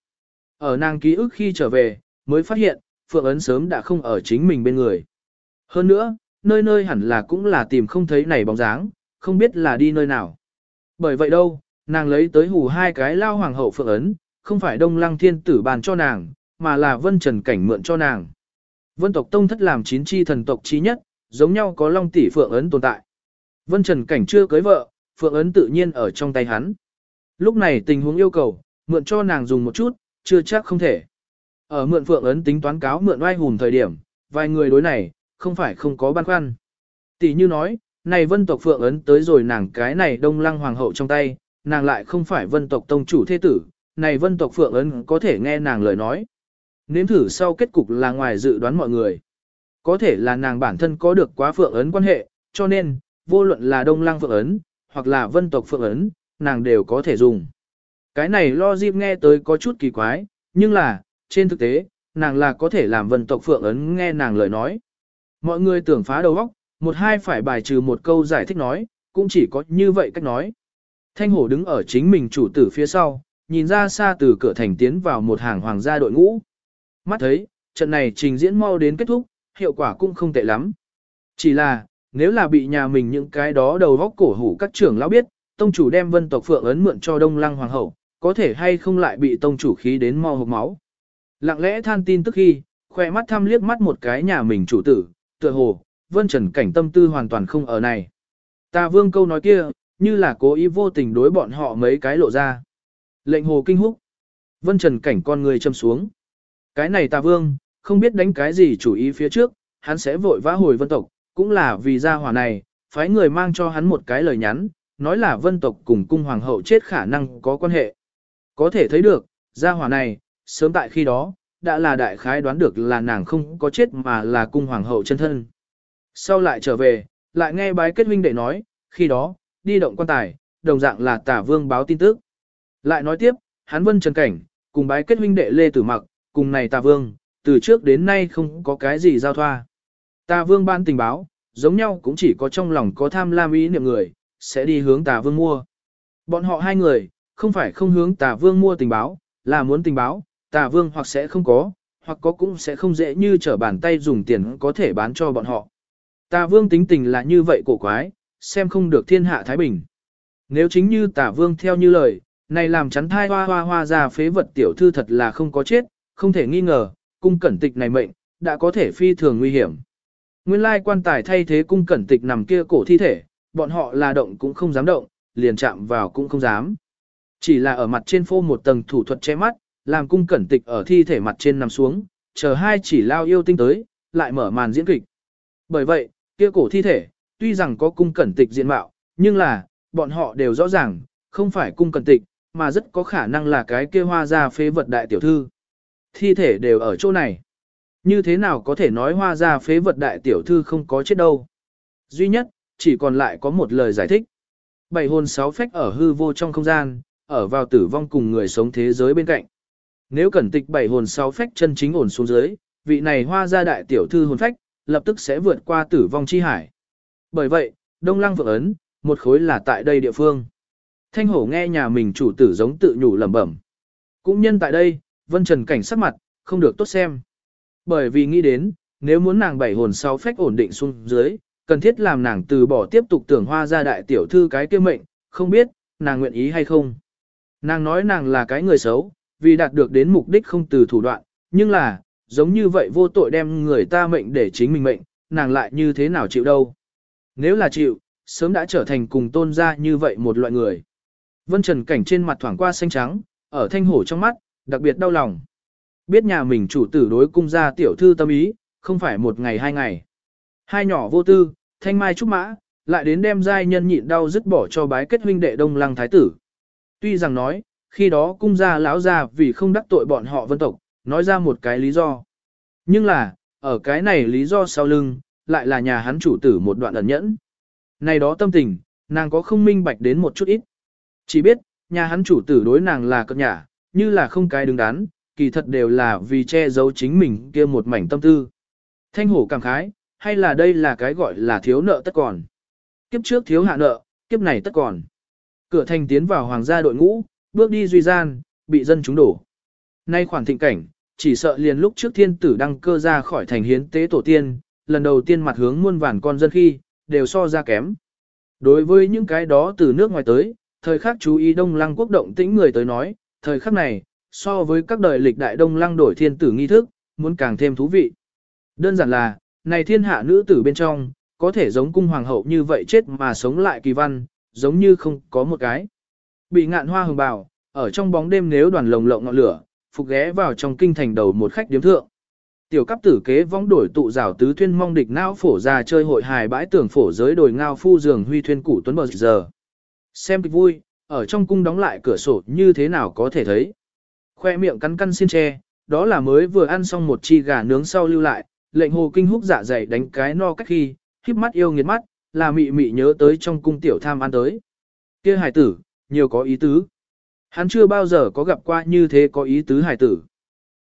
Ở nàng ký ức khi trở về, mới phát hiện, phượng ấn sớm đã không ở chính mình bên người. Hơn nữa, nơi nơi hẳn là cũng là tìm không thấy này bóng dáng, không biết là đi nơi nào. Bởi vậy đâu, nàng lấy tới hù hai cái lao hoàng hậu phượng ấn, không phải đông lăng thiên tử bàn cho nàng, mà là vân trần cảnh mượn cho nàng. Vân tộc tông thất làm chín chi thần tộc chi nhất, giống nhau có long tỷ phượng ấn tồn tại. Vân trần cảnh chưa cưới vợ, phượng ấn tự nhiên ở trong tay hắn. Lúc này tình huống yêu cầu, mượn cho nàng dùng một chút, chưa chắc không thể. Ở mượn phượng ấn tính toán cáo mượn oai hùn thời điểm, vài người đối này, không phải không có băn khoăn. Tỷ như nói, này vân tộc phượng ấn tới rồi nàng cái này đông lăng hoàng hậu trong tay, nàng lại không phải vân tộc tông chủ thế tử, này vân tộc phượng ấn có thể nghe nàng lời nói. Nếm thử sau kết cục là ngoài dự đoán mọi người. Có thể là nàng bản thân có được quá phượng ấn quan hệ, cho nên, vô luận là đông lăng phượng ấn, hoặc là vân tộc phượng ấn, nàng đều có thể dùng. Cái này lo dịp nghe tới có chút kỳ quái, nhưng là, trên thực tế, nàng là có thể làm vân tộc phượng ấn nghe nàng lời nói. Mọi người tưởng phá đầu óc, một hai phải bài trừ một câu giải thích nói, cũng chỉ có như vậy cách nói. Thanh hổ đứng ở chính mình chủ tử phía sau, nhìn ra xa từ cửa thành tiến vào một hàng hoàng gia đội ngũ. Mắt thấy, trận này trình diễn mau đến kết thúc, hiệu quả cũng không tệ lắm. Chỉ là, nếu là bị nhà mình những cái đó đầu góc cổ hủ các trưởng lão biết, tông chủ đem vân tộc phượng ấn mượn cho đông lăng hoàng hậu, có thể hay không lại bị tông chủ khí đến mau hộp máu. Lặng lẽ than tin tức khi, khoe mắt thăm liếc mắt một cái nhà mình chủ tử, tựa hồ, vân trần cảnh tâm tư hoàn toàn không ở này. Ta vương câu nói kia, như là cố ý vô tình đối bọn họ mấy cái lộ ra. Lệnh hồ kinh húc. Vân trần cảnh con người châm xuống. Cái này ta vương, không biết đánh cái gì chủ ý phía trước, hắn sẽ vội vã hồi vân tộc, cũng là vì gia hỏa này, phái người mang cho hắn một cái lời nhắn, nói là vân tộc cùng cung hoàng hậu chết khả năng có quan hệ. Có thể thấy được, gia hỏa này, sớm tại khi đó, đã là đại khái đoán được là nàng không có chết mà là cung hoàng hậu chân thân. Sau lại trở về, lại nghe bái kết huynh đệ nói, khi đó, đi động quan tài, đồng dạng là tả vương báo tin tức. Lại nói tiếp, hắn vân trần cảnh, cùng bái kết huynh đệ Lê Tử Mặc, cùng này tà vương, từ trước đến nay không có cái gì giao thoa. Tà vương ban tình báo, giống nhau cũng chỉ có trong lòng có tham lam ý niệm người, sẽ đi hướng tà vương mua. Bọn họ hai người, không phải không hướng tà vương mua tình báo, là muốn tình báo, tà vương hoặc sẽ không có, hoặc có cũng sẽ không dễ như trở bàn tay dùng tiền có thể bán cho bọn họ. Tà vương tính tình là như vậy cổ quái, xem không được thiên hạ Thái Bình. Nếu chính như tà vương theo như lời, này làm chắn thai hoa hoa hoa ra phế vật tiểu thư thật là không có chết, không thể nghi ngờ, cung cẩn tịch này mệnh, đã có thể phi thường nguy hiểm. Nguyên lai quan tài thay thế cung cẩn tịch nằm kia cổ thi thể, bọn họ là động cũng không dám động, liền chạm vào cũng không dám. Chỉ là ở mặt trên phô một tầng thủ thuật che mắt, làm cung cẩn tịch ở thi thể mặt trên nằm xuống, chờ hai chỉ lao yêu tinh tới, lại mở màn diễn kịch. Bởi vậy, kia cổ thi thể, tuy rằng có cung cẩn tịch diện mạo, nhưng là, bọn họ đều rõ ràng, không phải cung cẩn tịch, mà rất có khả năng là cái kia hoa ra phế vật đại tiểu thư. Thi thể đều ở chỗ này. Như thế nào có thể nói hoa ra phế vật đại tiểu thư không có chết đâu. Duy nhất, chỉ còn lại có một lời giải thích. Bảy hồn sáu phách ở hư vô trong không gian, ở vào tử vong cùng người sống thế giới bên cạnh. Nếu cẩn tịch bảy hồn sáu phách chân chính ổn xuống dưới, vị này hoa gia đại tiểu thư hồn phách, lập tức sẽ vượt qua tử vong chi hải. Bởi vậy, Đông Lăng vượng ấn, một khối là tại đây địa phương. Thanh hổ nghe nhà mình chủ tử giống tự nhủ lẩm bẩm. Cũng nhân tại đây, vân trần cảnh sắc mặt, không được tốt xem. Bởi vì nghĩ đến, nếu muốn nàng bảy hồn sáu phách ổn định xuống dưới, cần thiết làm nàng từ bỏ tiếp tục tưởng hoa gia đại tiểu thư cái kia mệnh, không biết, nàng nguyện ý hay không. Nàng nói nàng là cái người xấu, vì đạt được đến mục đích không từ thủ đoạn, nhưng là, giống như vậy vô tội đem người ta mệnh để chính mình mệnh, nàng lại như thế nào chịu đâu. Nếu là chịu, sớm đã trở thành cùng tôn gia như vậy một loại người. Vân Trần Cảnh trên mặt thoảng qua xanh trắng, ở thanh hổ trong mắt, đặc biệt đau lòng. Biết nhà mình chủ tử đối cung gia tiểu thư tâm ý, không phải một ngày hai ngày. Hai nhỏ vô tư, thanh mai trúc mã, lại đến đem giai nhân nhịn đau dứt bỏ cho bái kết huynh đệ đông lăng thái tử. Tuy rằng nói, khi đó cung gia lão gia vì không đắc tội bọn họ vân tộc, nói ra một cái lý do. Nhưng là, ở cái này lý do sau lưng, lại là nhà hắn chủ tử một đoạn ẩn nhẫn. Này đó tâm tình, nàng có không minh bạch đến một chút ít. Chỉ biết, nhà hắn chủ tử đối nàng là cập nhà, như là không cái đứng đắn, kỳ thật đều là vì che giấu chính mình kia một mảnh tâm tư. Thanh hổ cảm khái, hay là đây là cái gọi là thiếu nợ tất còn. Kiếp trước thiếu hạ nợ, kiếp này tất còn. Cửa thành tiến vào hoàng gia đội ngũ, bước đi duy gian, bị dân chúng đổ. Nay khoản thịnh cảnh, chỉ sợ liền lúc trước thiên tử đăng cơ ra khỏi thành hiến tế tổ tiên, lần đầu tiên mặt hướng muôn vàn con dân khi, đều so ra kém. Đối với những cái đó từ nước ngoài tới, thời khắc chú ý đông lăng quốc động tĩnh người tới nói, thời khắc này, so với các đời lịch đại đông lăng đổi thiên tử nghi thức, muốn càng thêm thú vị. Đơn giản là, này thiên hạ nữ tử bên trong, có thể giống cung hoàng hậu như vậy chết mà sống lại kỳ văn, giống như không có một cái. Bị ngạn hoa hồng bào, ở trong bóng đêm nếu đoàn lồng lộng ngọn lửa, phục ghé vào trong kinh thành đầu một khách điếm thượng. Tiểu cấp tử kế vong đổi tụ rào tứ thuyên mong địch não phổ ra chơi hội hài bãi tưởng phổ giới đồi ngao phu giường huy thuyên củ tuấn bờ giờ. Xem kịch vui, ở trong cung đóng lại cửa sổ như thế nào có thể thấy. Khoe miệng cắn căn xin tre, đó là mới vừa ăn xong một chi gà nướng sau lưu lại, lệnh hồ kinh húc dạ dày đánh cái no cách khi, híp mắt yêu nghiệt mắt, là mị mị nhớ tới trong cung tiểu tham ăn tới. kia hải tử, nhiều có ý tứ. Hắn chưa bao giờ có gặp qua như thế có ý tứ hải tử.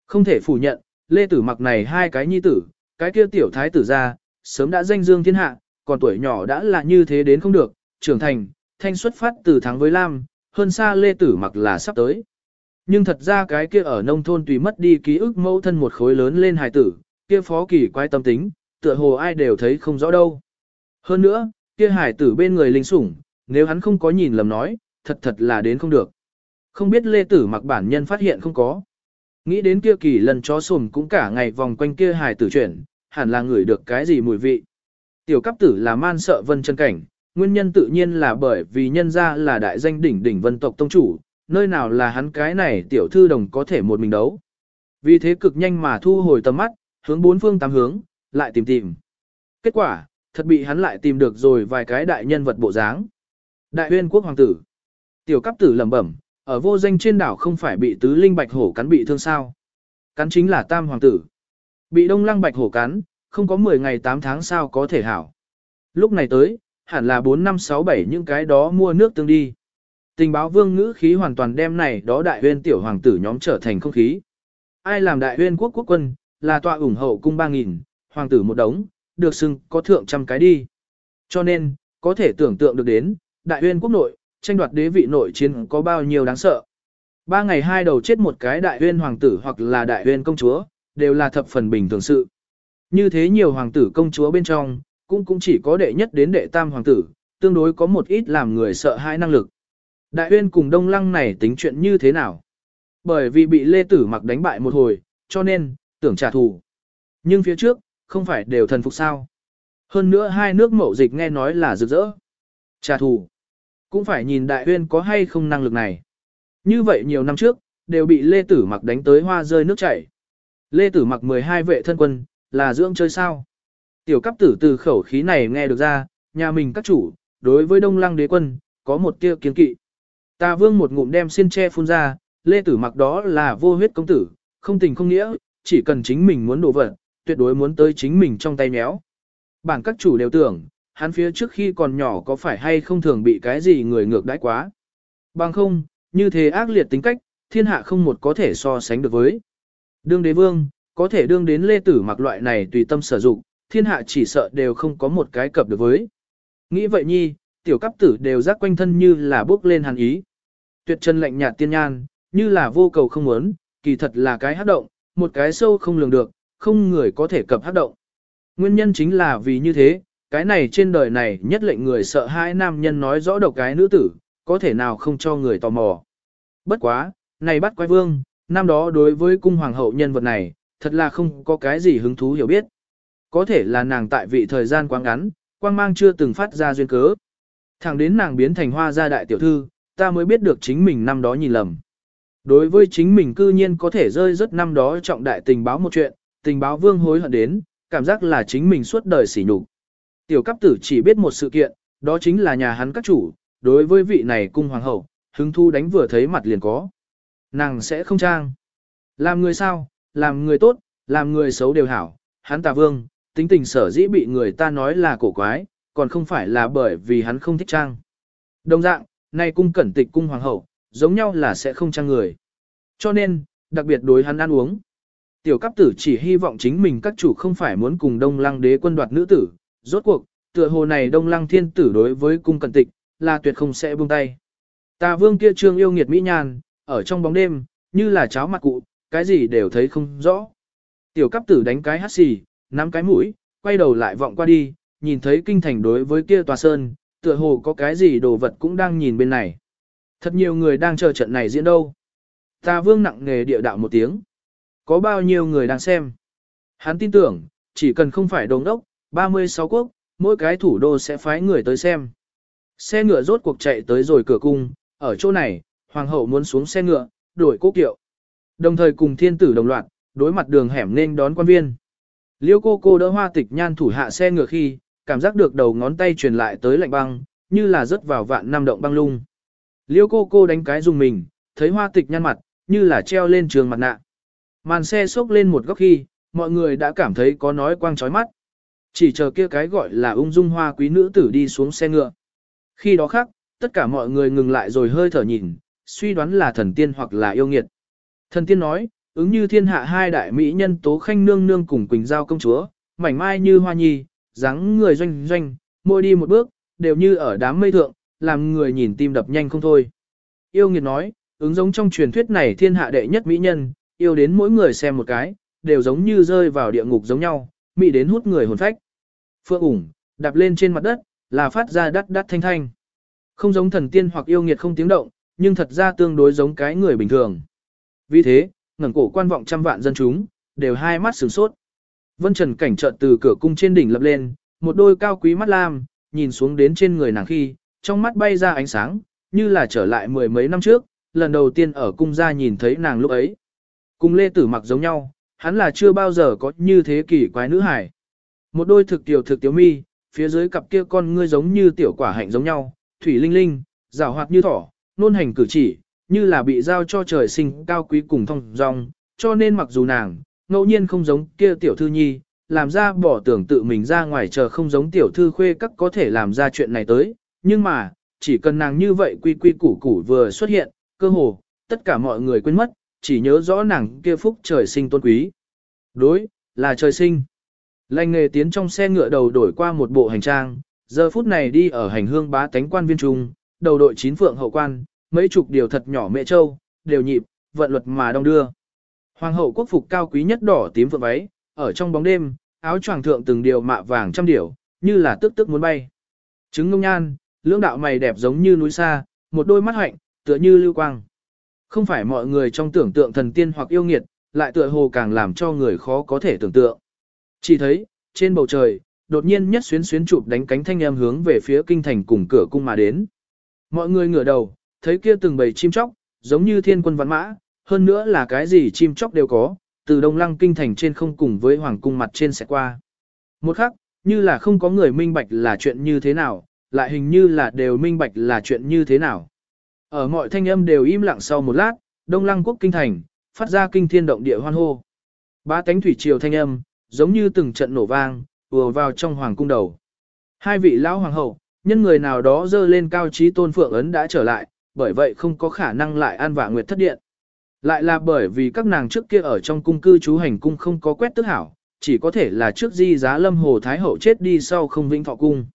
Không thể phủ nhận, lê tử mặc này hai cái nhi tử, cái kia tiểu thái tử ra, sớm đã danh dương thiên hạ, còn tuổi nhỏ đã là như thế đến không được, trưởng thành, thanh xuất phát từ thắng với Lam, hơn xa lê tử mặc là sắp tới. Nhưng thật ra cái kia ở nông thôn tùy mất đi ký ức mẫu thân một khối lớn lên hài tử, kia phó kỳ quái tâm tính, tựa hồ ai đều thấy không rõ đâu. Hơn nữa, kia hài tử bên người linh sủng, nếu hắn không có nhìn lầm nói, thật thật là đến không được. Không biết lê tử mặc bản nhân phát hiện không có. Nghĩ đến kia kỳ lần chó sồm cũng cả ngày vòng quanh kia hài tử chuyển, hẳn là ngửi được cái gì mùi vị. Tiểu cấp tử là man sợ vân chân cảnh, nguyên nhân tự nhiên là bởi vì nhân ra là đại danh đỉnh đỉnh vân tộc tông chủ, nơi nào là hắn cái này tiểu thư đồng có thể một mình đấu. Vì thế cực nhanh mà thu hồi tầm mắt, hướng bốn phương tám hướng, lại tìm tìm. Kết quả, thật bị hắn lại tìm được rồi vài cái đại nhân vật bộ dáng. Đại huyên quốc hoàng tử. Tiểu cấp tử lẩm bẩm, ở vô danh trên đảo không phải bị tứ linh bạch hổ cắn bị thương sao. Cắn chính là tam hoàng tử. Bị đông lăng bạch hổ cắn, không có 10 ngày 8 tháng sao có thể hảo. Lúc này tới, hẳn là 4 năm 6 7 những cái đó mua nước tương đi. Tình báo vương ngữ khí hoàn toàn đem này đó đại huyên tiểu hoàng tử nhóm trở thành không khí. Ai làm đại huyên quốc quốc quân, là tọa ủng hậu cung 3.000, hoàng tử một đống, được xưng có thượng trăm cái đi. Cho nên, có thể tưởng tượng được đến, đại huyên quốc nội, tranh đoạt đế vị nội chiến có bao nhiêu đáng sợ. Ba ngày hai đầu chết một cái đại huyên hoàng tử hoặc là đại huyên công chúa, đều là thập phần bình thường sự. Như thế nhiều hoàng tử công chúa bên trong, cũng cũng chỉ có đệ nhất đến đệ tam hoàng tử, tương đối có một ít làm người sợ hãi năng lực. Đại huyên cùng đông lăng này tính chuyện như thế nào? Bởi vì bị Lê Tử mặc đánh bại một hồi, cho nên, tưởng trả thù. Nhưng phía trước, không phải đều thần phục sao. Hơn nữa hai nước mậu dịch nghe nói là rực rỡ. Trả thù. Cũng phải nhìn đại huyên có hay không năng lực này. Như vậy nhiều năm trước, đều bị Lê Tử mặc đánh tới hoa rơi nước chảy. Lê Tử mặc 12 vệ thân quân, là dưỡng chơi sao. Tiểu cấp tử từ khẩu khí này nghe được ra, nhà mình các chủ, đối với đông lăng đế quân, có một tia kiến kỵ. Ta vương một ngụm đem xiên tre phun ra, Lê Tử mặc đó là vô huyết công tử, không tình không nghĩa, chỉ cần chính mình muốn đổ vật, tuyệt đối muốn tới chính mình trong tay méo. Bản các chủ đều tưởng, hắn phía trước khi còn nhỏ có phải hay không thường bị cái gì người ngược đãi quá. Bằng không, như thế ác liệt tính cách, thiên hạ không một có thể so sánh được với. Đương đế vương, có thể đương đến lê tử mặc loại này tùy tâm sử dụng, thiên hạ chỉ sợ đều không có một cái cập được với. Nghĩ vậy nhi, tiểu cấp tử đều rác quanh thân như là bước lên hàn ý. Tuyệt chân lạnh nhạt tiên nhan, như là vô cầu không muốn, kỳ thật là cái hát động, một cái sâu không lường được, không người có thể cập hát động. Nguyên nhân chính là vì như thế, cái này trên đời này nhất lệnh người sợ hai nam nhân nói rõ độc cái nữ tử, có thể nào không cho người tò mò. Bất quá, này bắt quái vương, năm đó đối với cung hoàng hậu nhân vật này, thật là không có cái gì hứng thú hiểu biết. Có thể là nàng tại vị thời gian quá ngắn, quang mang chưa từng phát ra duyên cớ. Thẳng đến nàng biến thành hoa gia đại tiểu thư, ta mới biết được chính mình năm đó nhìn lầm. Đối với chính mình cư nhiên có thể rơi rất năm đó trọng đại tình báo một chuyện, tình báo vương hối hận đến, cảm giác là chính mình suốt đời sỉ nhục. Tiểu cấp tử chỉ biết một sự kiện, đó chính là nhà hắn các chủ, đối với vị này cung hoàng hậu, hứng thu đánh vừa thấy mặt liền có. Nàng sẽ không trang. Làm người sao, làm người tốt, làm người xấu đều hảo, hắn tà vương, tính tình sở dĩ bị người ta nói là cổ quái, còn không phải là bởi vì hắn không thích trang. Đồng dạng, nay cung cẩn tịch cung hoàng hậu, giống nhau là sẽ không trang người. Cho nên, đặc biệt đối hắn ăn uống. Tiểu cấp tử chỉ hy vọng chính mình các chủ không phải muốn cùng đông lăng đế quân đoạt nữ tử, rốt cuộc, tựa hồ này đông lăng thiên tử đối với cung cẩn tịch, là tuyệt không sẽ buông tay. Tà vương kia trương yêu nghiệt mỹ nhàn, ở trong bóng đêm, như là cháo mặt cụ, cái gì đều thấy không rõ. Tiểu cấp tử đánh cái hát xì, nắm cái mũi, quay đầu lại vọng qua đi, nhìn thấy kinh thành đối với kia tòa sơn, tựa hồ có cái gì đồ vật cũng đang nhìn bên này. Thật nhiều người đang chờ trận này diễn đâu. Tà vương nặng nghề địa đạo một tiếng. Có bao nhiêu người đang xem. Hắn tin tưởng, chỉ cần không phải đồng đốc, 36 quốc, mỗi cái thủ đô sẽ phái người tới xem. Xe ngựa rốt cuộc chạy tới rồi cửa cung, ở chỗ này, hoàng hậu muốn xuống xe ngựa, đổi cố kiệu. Đồng thời cùng thiên tử đồng loạt, đối mặt đường hẻm nên đón quan viên. Liêu cô cô đỡ hoa tịch nhan thủ hạ xe ngựa khi, cảm giác được đầu ngón tay truyền lại tới lạnh băng, như là rớt vào vạn năm động băng lung. Liêu cô cô đánh cái dùng mình, thấy hoa tịch nhan mặt, như là treo lên trường mặt nạ. Màn xe xốc lên một góc khi, mọi người đã cảm thấy có nói quang chói mắt. Chỉ chờ kia cái gọi là ung dung hoa quý nữ tử đi xuống xe ngựa. Khi đó khác, tất cả mọi người ngừng lại rồi hơi thở nhìn, suy đoán là thần tiên hoặc là yêu nghiệt. Thần tiên nói, ứng như thiên hạ hai đại mỹ nhân tố khanh nương nương cùng Quỳnh Giao công chúa, mảnh mai như hoa nhi, dáng người doanh doanh, môi đi một bước, đều như ở đám mây thượng, làm người nhìn tim đập nhanh không thôi. Yêu nghiệt nói, ứng giống trong truyền thuyết này thiên hạ đệ nhất mỹ nhân, yêu đến mỗi người xem một cái, đều giống như rơi vào địa ngục giống nhau, mỹ đến hút người hồn phách. Phượng ủng, đạp lên trên mặt đất, là phát ra đắt đắt thanh thanh. Không giống thần tiên hoặc yêu nghiệt không tiếng động, nhưng thật ra tương đối giống cái người bình thường. Vì thế, ngẩng cổ quan vọng trăm vạn dân chúng, đều hai mắt sửng sốt. Vân Trần cảnh chợt từ cửa cung trên đỉnh lập lên, một đôi cao quý mắt lam, nhìn xuống đến trên người nàng khi, trong mắt bay ra ánh sáng, như là trở lại mười mấy năm trước, lần đầu tiên ở cung gia nhìn thấy nàng lúc ấy. Cùng Lê Tử mặc giống nhau, hắn là chưa bao giờ có như thế kỷ quái nữ hải. Một đôi thực tiểu thực tiểu mi, phía dưới cặp kia con ngươi giống như tiểu quả hạnh giống nhau, thủy linh linh, rào hoạt như thỏ, nôn hành cử chỉ, như là bị giao cho trời sinh cao quý cùng thông dong, cho nên mặc dù nàng, ngẫu nhiên không giống kia tiểu thư nhi, làm ra bỏ tưởng tự mình ra ngoài chờ không giống tiểu thư khuê các có thể làm ra chuyện này tới, nhưng mà, chỉ cần nàng như vậy quy quy củ củ vừa xuất hiện, cơ hồ, tất cả mọi người quên mất, chỉ nhớ rõ nàng kia phúc trời sinh tôn quý. Đối, là trời sinh. Lành nghề tiến trong xe ngựa đầu đổi qua một bộ hành trang, giờ phút này đi ở hành hương bá tánh quan viên trung, đầu đội chín phượng hậu quan, mấy chục điều thật nhỏ mẹ châu, đều nhịp, vận luật mà đong đưa. Hoàng hậu quốc phục cao quý nhất đỏ tím vượng váy, ở trong bóng đêm, áo choàng thượng từng điều mạ vàng trăm điểu, như là tức tức muốn bay. Trứng ngông nhan, lưỡng đạo mày đẹp giống như núi xa, một đôi mắt hạnh, tựa như lưu quang. Không phải mọi người trong tưởng tượng thần tiên hoặc yêu nghiệt, lại tựa hồ càng làm cho người khó có thể tưởng tượng. Chỉ thấy, trên bầu trời, đột nhiên nhất xuyến xuyến chụp đánh cánh thanh em hướng về phía kinh thành cùng cửa cung mà đến. Mọi người ngửa đầu, thấy kia từng bầy chim chóc, giống như thiên quân văn mã, hơn nữa là cái gì chim chóc đều có, từ đông lăng kinh thành trên không cùng với hoàng cung mặt trên sẽ qua. Một khắc, như là không có người minh bạch là chuyện như thế nào, lại hình như là đều minh bạch là chuyện như thế nào. Ở mọi thanh âm đều im lặng sau một lát, đông lăng quốc kinh thành, phát ra kinh thiên động địa hoan hô. Ba tánh thủy triều thanh âm, giống như từng trận nổ vang, ùa vào trong hoàng cung đầu. Hai vị lão hoàng hậu, nhân người nào đó dơ lên cao trí tôn phượng ấn đã trở lại, bởi vậy không có khả năng lại an vạ nguyệt thất điện. Lại là bởi vì các nàng trước kia ở trong cung cư trú hành cung không có quét tước hảo, chỉ có thể là trước di giá lâm hồ thái hậu chết đi sau không vĩnh thọ cung.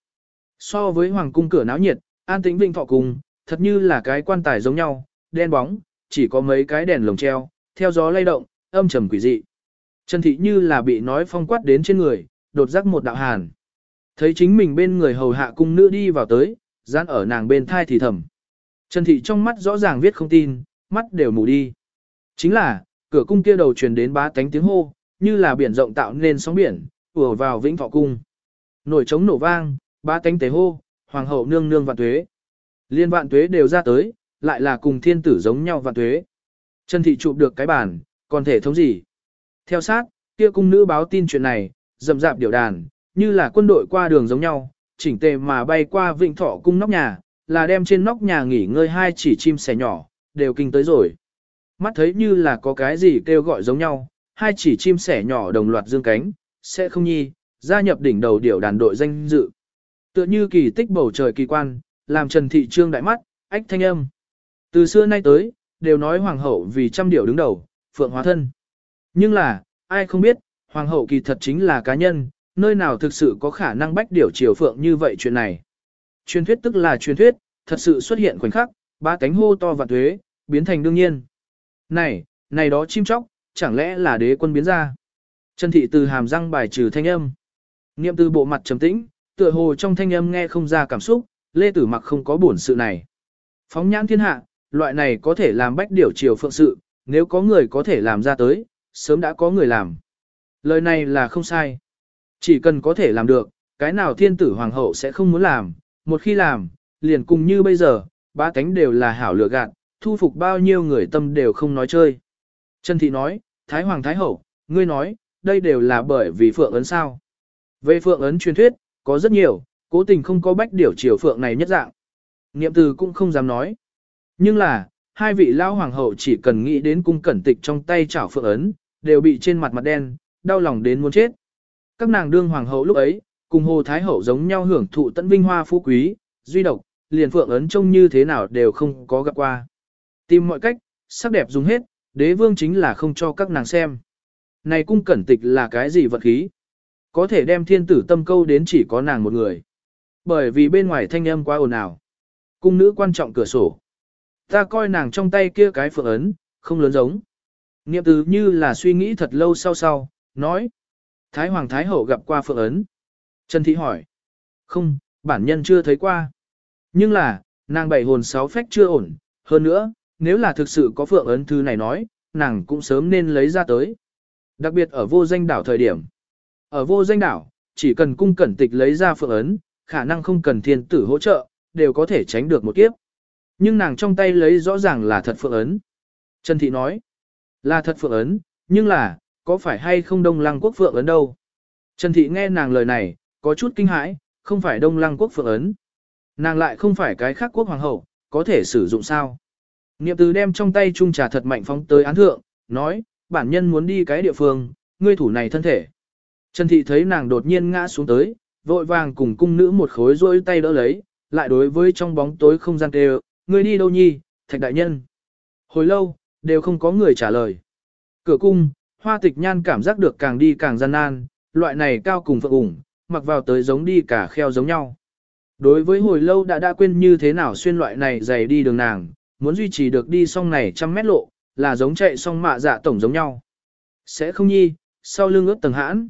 So với hoàng cung cửa náo nhiệt, an tĩnh vĩnh thọ cung, thật như là cái quan tài giống nhau, đen bóng, chỉ có mấy cái đèn lồng treo, theo gió lay động, âm trầm quỷ dị. Trần thị như là bị nói phong quát đến trên người, đột giác một đạo hàn. Thấy chính mình bên người hầu hạ cung nữ đi vào tới, gian ở nàng bên thai thì thầm. Trần thị trong mắt rõ ràng viết không tin, mắt đều mù đi. Chính là, cửa cung kia đầu truyền đến bá tánh tiếng hô, như là biển rộng tạo nên sóng biển, ùa vào vĩnh thọ cung. Nổi trống nổ vang, bá tánh tế hô, hoàng hậu nương nương vạn tuế. Liên vạn tuế đều ra tới, lại là cùng thiên tử giống nhau vạn tuế. Trần thị chụp được cái bản, còn thể thống gì? Theo sát, kia cung nữ báo tin chuyện này, rầm rạp điều đàn, như là quân đội qua đường giống nhau, chỉnh tề mà bay qua vịnh thọ cung nóc nhà, là đem trên nóc nhà nghỉ ngơi hai chỉ chim sẻ nhỏ, đều kinh tới rồi. Mắt thấy như là có cái gì kêu gọi giống nhau, hai chỉ chim sẻ nhỏ đồng loạt dương cánh, sẽ không nhi, gia nhập đỉnh đầu điểu đàn đội danh dự. Tựa như kỳ tích bầu trời kỳ quan, làm Trần Thị Trương đại mắt, ách thanh âm. Từ xưa nay tới, đều nói hoàng hậu vì trăm điểu đứng đầu, phượng hóa thân. Nhưng là, ai không biết, hoàng hậu kỳ thật chính là cá nhân, nơi nào thực sự có khả năng bách điểu triều phượng như vậy chuyện này. Truyền thuyết tức là truyền thuyết, thật sự xuất hiện khoảnh khắc, ba cánh hô to và thuế, biến thành đương nhiên. Này, này đó chim chóc, chẳng lẽ là đế quân biến ra? Trần thị từ hàm răng bài trừ thanh âm. Niệm từ bộ mặt trầm tĩnh, tựa hồ trong thanh âm nghe không ra cảm xúc, lê tử mặc không có buồn sự này. Phóng nhãn thiên hạ, loại này có thể làm bách điểu triều phượng sự, nếu có người có thể làm ra tới, sớm đã có người làm. Lời này là không sai. Chỉ cần có thể làm được, cái nào thiên tử hoàng hậu sẽ không muốn làm, một khi làm, liền cùng như bây giờ, ba cánh đều là hảo lựa gạt, thu phục bao nhiêu người tâm đều không nói chơi. Trần Thị nói, Thái Hoàng Thái Hậu, ngươi nói, đây đều là bởi vì Phượng ấn sao. Về Phượng ấn truyền thuyết, có rất nhiều, cố tình không có bách điểu chiều Phượng này nhất dạng. Niệm từ cũng không dám nói. Nhưng là, hai vị lao hoàng hậu chỉ cần nghĩ đến cung cẩn tịch trong tay chảo Phượng ấn, đều bị trên mặt mặt đen, đau lòng đến muốn chết. Các nàng đương hoàng hậu lúc ấy, cùng Hồ Thái Hậu giống nhau hưởng thụ tận vinh hoa phú quý, duy độc, liền Phượng ấn trông như thế nào đều không có gặp qua. Tìm mọi cách, sắc đẹp dùng hết, đế vương chính là không cho các nàng xem. Này cung cẩn tịch là cái gì vật khí? Có thể đem thiên tử tâm câu đến chỉ có nàng một người. Bởi vì bên ngoài thanh âm quá ồn ào. Cung nữ quan trọng cửa sổ. Ta coi nàng trong tay kia cái phượng ấn, không lớn giống. Niệm từ như là suy nghĩ thật lâu sau sau, nói. Thái Hoàng Thái Hậu gặp qua phượng ấn. Trần Thị hỏi. Không, bản nhân chưa thấy qua. Nhưng là, nàng bảy hồn sáu phách chưa ổn, hơn nữa, nếu là thực sự có phượng ấn thư này nói, nàng cũng sớm nên lấy ra tới. Đặc biệt ở vô danh đảo thời điểm. Ở vô danh đảo, chỉ cần cung cẩn tịch lấy ra phượng ấn, khả năng không cần thiên tử hỗ trợ, đều có thể tránh được một kiếp. Nhưng nàng trong tay lấy rõ ràng là thật phượng ấn. Trần Thị nói, là thật phượng ấn, nhưng là, có phải hay không đông lăng quốc phượng ấn đâu? Trần Thị nghe nàng lời này, có chút kinh hãi, không phải đông lăng quốc phượng ấn. Nàng lại không phải cái khác quốc hoàng hậu, có thể sử dụng sao? Niệm từ đem trong tay chung trà thật mạnh phóng tới án thượng, nói, bản nhân muốn đi cái địa phương, ngươi thủ này thân thể. Trần Thị thấy nàng đột nhiên ngã xuống tới, vội vàng cùng cung nữ một khối rôi tay đỡ lấy, lại đối với trong bóng tối không gian kêu, ngươi đi đâu nhi, thạch đại nhân. Hồi lâu, đều không có người trả lời. Cửa cung, hoa tịch nhan cảm giác được càng đi càng gian nan, loại này cao cùng phượng ủng, mặc vào tới giống đi cả kheo giống nhau. Đối với hồi lâu đã đã quên như thế nào xuyên loại này dày đi đường nàng, muốn duy trì được đi xong này trăm mét lộ, là giống chạy xong mạ dạ tổng giống nhau. Sẽ không nhi, sau lưng ướt tầng hãn.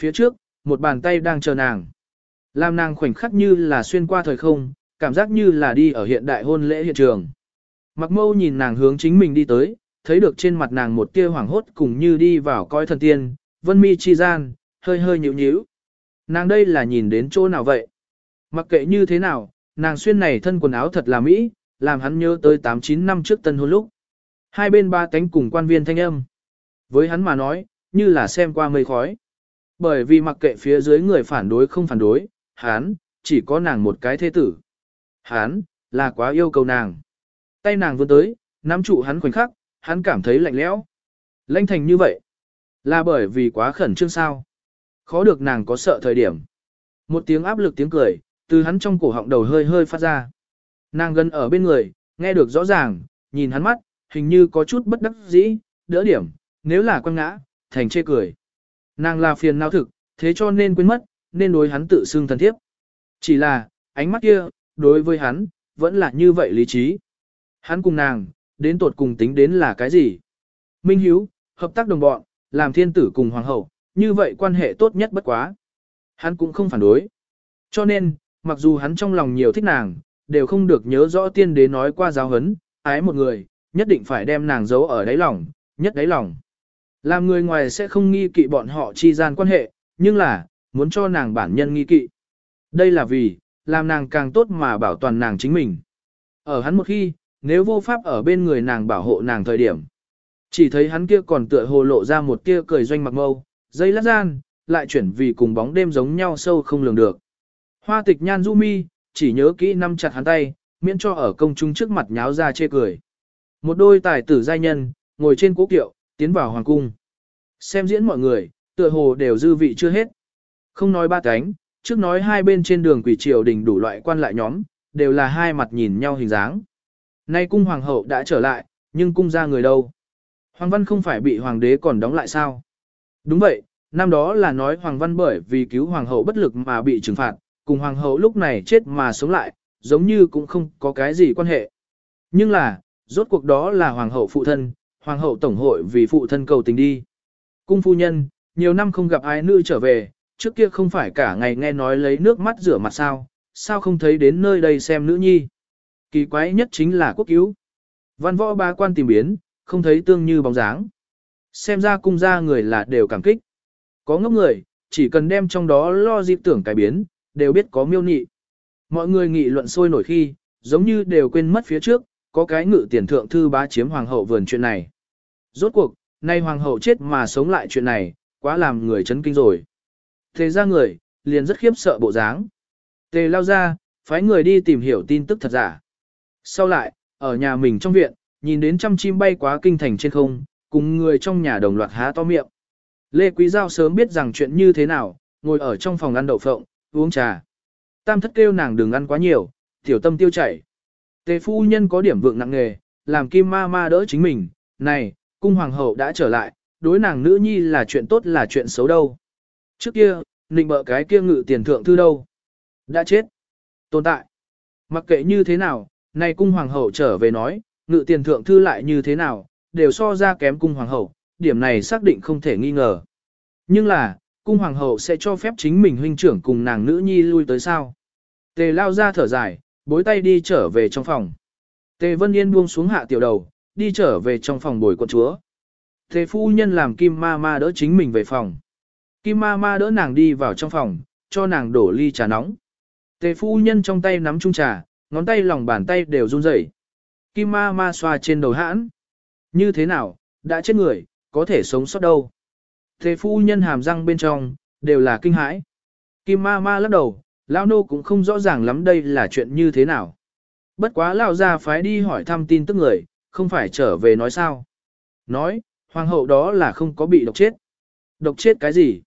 Phía trước, một bàn tay đang chờ nàng. Làm nàng khoảnh khắc như là xuyên qua thời không, cảm giác như là đi ở hiện đại hôn lễ hiện trường. Mặc mâu nhìn nàng hướng chính mình đi tới, thấy được trên mặt nàng một tia hoảng hốt cùng như đi vào coi thần tiên, vân mi chi gian, hơi hơi nhíu nhíu. Nàng đây là nhìn đến chỗ nào vậy? Mặc kệ như thế nào, nàng xuyên này thân quần áo thật là mỹ, làm hắn nhớ tới 8-9 năm trước tân hôn lúc. Hai bên ba cánh cùng quan viên thanh âm. Với hắn mà nói, như là xem qua mây khói. Bởi vì mặc kệ phía dưới người phản đối không phản đối, hắn, chỉ có nàng một cái thế tử. Hắn, là quá yêu cầu nàng. Tay nàng vươn tới, nắm trụ hắn khoảnh khắc, hắn cảm thấy lạnh lẽo. Lanh thành như vậy. Là bởi vì quá khẩn trương sao. Khó được nàng có sợ thời điểm. Một tiếng áp lực tiếng cười, từ hắn trong cổ họng đầu hơi hơi phát ra. Nàng gần ở bên người, nghe được rõ ràng, nhìn hắn mắt, hình như có chút bất đắc dĩ, đỡ điểm, nếu là quăng ngã, thành chê cười. Nàng là phiền não thực, thế cho nên quên mất, nên đối hắn tự xưng thân thiếp. Chỉ là, ánh mắt kia, đối với hắn, vẫn là như vậy lý trí. Hắn cùng nàng, đến tột cùng tính đến là cái gì? Minh Hiếu, hợp tác đồng bọn, làm thiên tử cùng hoàng hậu, như vậy quan hệ tốt nhất bất quá. Hắn cũng không phản đối. Cho nên, mặc dù hắn trong lòng nhiều thích nàng, đều không được nhớ rõ tiên đế nói qua giáo hấn, ái một người, nhất định phải đem nàng giấu ở đáy lòng, nhất đáy lòng. Làm người ngoài sẽ không nghi kỵ bọn họ chi gian quan hệ, nhưng là, muốn cho nàng bản nhân nghi kỵ. Đây là vì, làm nàng càng tốt mà bảo toàn nàng chính mình. Ở hắn một khi, nếu vô pháp ở bên người nàng bảo hộ nàng thời điểm. Chỉ thấy hắn kia còn tựa hồ lộ ra một tia cười doanh mặc mâu, dây lát gian, lại chuyển vì cùng bóng đêm giống nhau sâu không lường được. Hoa tịch nhan du mi, chỉ nhớ kỹ năm chặt hắn tay, miễn cho ở công chúng trước mặt nháo ra chê cười. Một đôi tài tử giai nhân, ngồi trên cố kiệu, tiến vào hoàng cung. Xem diễn mọi người, tựa hồ đều dư vị chưa hết. Không nói ba cánh, trước nói hai bên trên đường quỷ triều đình đủ loại quan lại nhóm, đều là hai mặt nhìn nhau hình dáng. Nay cung hoàng hậu đã trở lại, nhưng cung ra người đâu? Hoàng văn không phải bị hoàng đế còn đóng lại sao? Đúng vậy, năm đó là nói hoàng văn bởi vì cứu hoàng hậu bất lực mà bị trừng phạt, cùng hoàng hậu lúc này chết mà sống lại, giống như cũng không có cái gì quan hệ. Nhưng là, rốt cuộc đó là hoàng hậu phụ thân, hoàng hậu tổng hội vì phụ thân cầu tình đi. Cung phu nhân, nhiều năm không gặp ai nữ trở về, trước kia không phải cả ngày nghe nói lấy nước mắt rửa mặt sao, sao không thấy đến nơi đây xem nữ nhi. Kỳ quái nhất chính là quốc cứu. Văn võ ba quan tìm biến, không thấy tương như bóng dáng. Xem ra cung ra người là đều cảm kích. Có ngốc người, chỉ cần đem trong đó lo dịp tưởng cải biến, đều biết có miêu nị. Mọi người nghị luận sôi nổi khi, giống như đều quên mất phía trước, có cái ngự tiền thượng thư bá chiếm hoàng hậu vườn chuyện này. Rốt cuộc, nay hoàng hậu chết mà sống lại chuyện này, quá làm người chấn kinh rồi. Thế ra người, liền rất khiếp sợ bộ dáng. Tề lao ra, phái người đi tìm hiểu tin tức thật giả. Sau lại, ở nhà mình trong viện, nhìn đến trăm chim bay quá kinh thành trên không, cùng người trong nhà đồng loạt há to miệng. Lê Quý Giao sớm biết rằng chuyện như thế nào, ngồi ở trong phòng ăn đậu phộng, uống trà. Tam thất kêu nàng đừng ăn quá nhiều, tiểu tâm tiêu chảy. Tề phu nhân có điểm vượng nặng nghề, làm kim ma ma đỡ chính mình, này, cung hoàng hậu đã trở lại, đối nàng nữ nhi là chuyện tốt là chuyện xấu đâu. Trước kia, nịnh bợ cái kia ngự tiền thượng thư đâu. Đã chết. Tồn tại. Mặc kệ như thế nào, này cung hoàng hậu trở về nói, ngự tiền thượng thư lại như thế nào, đều so ra kém cung hoàng hậu, điểm này xác định không thể nghi ngờ. Nhưng là, cung hoàng hậu sẽ cho phép chính mình huynh trưởng cùng nàng nữ nhi lui tới sao. Tề lao ra thở dài, bối tay đi trở về trong phòng. Tề Vân Yên buông xuống hạ tiểu đầu, đi trở về trong phòng bồi quận chúa. Tề phu nhân làm Kim Ma Ma đỡ chính mình về phòng. Kim Ma Ma đỡ nàng đi vào trong phòng, cho nàng đổ ly trà nóng. Tề phu nhân trong tay nắm chung trà, ngón tay lòng bàn tay đều run rẩy. Kim Ma Ma xoa trên đầu hãn. Như thế nào, đã chết người, có thể sống sót đâu. Tề phu nhân hàm răng bên trong, đều là kinh hãi. Kim Ma Ma lắc đầu, Lão nô cũng không rõ ràng lắm đây là chuyện như thế nào. Bất quá Lão gia phái đi hỏi thăm tin tức người, không phải trở về nói sao. Nói, Hoàng hậu đó là không có bị độc chết. Độc chết cái gì?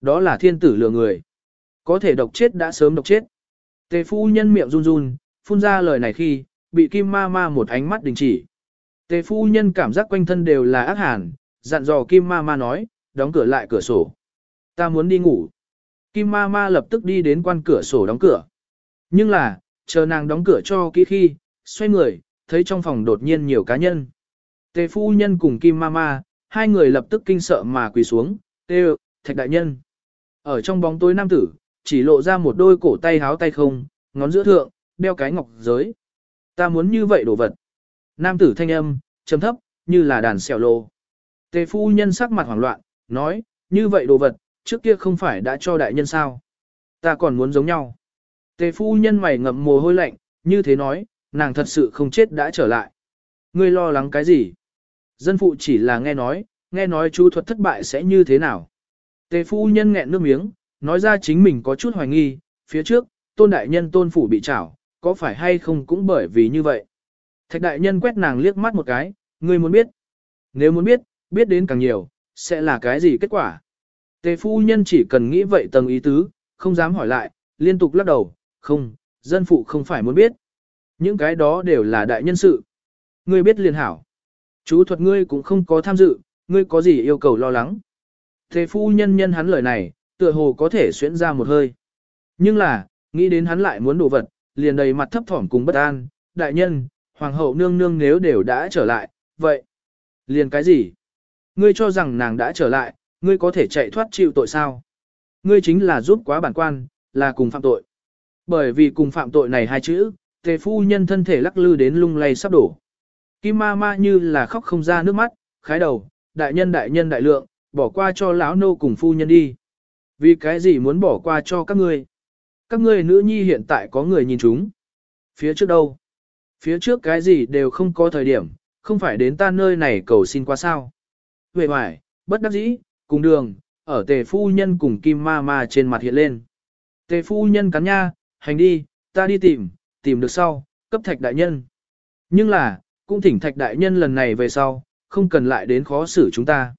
Đó là thiên tử lừa người. Có thể độc chết đã sớm độc chết. Tề phu nhân miệng run run, phun ra lời này khi, bị kim ma ma một ánh mắt đình chỉ. Tề phu nhân cảm giác quanh thân đều là ác hàn, dặn dò kim ma ma nói, đóng cửa lại cửa sổ. Ta muốn đi ngủ. Kim ma ma lập tức đi đến quan cửa sổ đóng cửa. Nhưng là, chờ nàng đóng cửa cho kỹ khi, xoay người, thấy trong phòng đột nhiên nhiều cá nhân. Tề phu nhân cùng kim ma ma, hai người lập tức kinh sợ mà quỳ xuống, tê thạch đại nhân. Ở trong bóng tối nam tử, chỉ lộ ra một đôi cổ tay háo tay không, ngón giữa thượng, đeo cái ngọc giới. Ta muốn như vậy đồ vật. Nam tử thanh âm, trầm thấp, như là đàn xèo lô. Tề phu nhân sắc mặt hoảng loạn, nói, như vậy đồ vật, trước kia không phải đã cho đại nhân sao. Ta còn muốn giống nhau. Tề phu nhân mày ngậm mồ hôi lạnh, như thế nói, nàng thật sự không chết đã trở lại. Ngươi lo lắng cái gì? Dân phụ chỉ là nghe nói, nghe nói chú thuật thất bại sẽ như thế nào. Tề phu nhân nghẹn nước miếng, nói ra chính mình có chút hoài nghi, phía trước, tôn đại nhân tôn phủ bị trảo, có phải hay không cũng bởi vì như vậy. Thạch đại nhân quét nàng liếc mắt một cái, ngươi muốn biết. Nếu muốn biết, biết đến càng nhiều, sẽ là cái gì kết quả. Tề phu nhân chỉ cần nghĩ vậy tầng ý tứ, không dám hỏi lại, liên tục lắc đầu, không, dân phụ không phải muốn biết. Những cái đó đều là đại nhân sự. Ngươi biết liền hảo. Chú thuật ngươi cũng không có tham dự, ngươi có gì yêu cầu lo lắng. thế phu nhân nhân hắn lời này, tựa hồ có thể xuyễn ra một hơi. Nhưng là, nghĩ đến hắn lại muốn đồ vật, liền đầy mặt thấp thỏm cùng bất an, đại nhân, hoàng hậu nương nương nếu đều đã trở lại, vậy, liền cái gì? Ngươi cho rằng nàng đã trở lại, ngươi có thể chạy thoát chịu tội sao? Ngươi chính là giúp quá bản quan, là cùng phạm tội. Bởi vì cùng phạm tội này hai chữ, tề phu nhân thân thể lắc lư đến lung lay sắp đổ. Kim ma ma như là khóc không ra nước mắt, khái đầu, đại nhân đại nhân đại lượng, bỏ qua cho lão nô cùng phu nhân đi. Vì cái gì muốn bỏ qua cho các ngươi? Các ngươi nữ nhi hiện tại có người nhìn chúng. Phía trước đâu? Phía trước cái gì đều không có thời điểm, không phải đến ta nơi này cầu xin qua sao. Về hoài, bất đắc dĩ, cùng đường, ở tề phu nhân cùng kim ma ma trên mặt hiện lên. Tề phu nhân cắn nha, hành đi, ta đi tìm, tìm được sau, cấp thạch đại nhân. Nhưng là, cũng thỉnh thạch đại nhân lần này về sau, không cần lại đến khó xử chúng ta.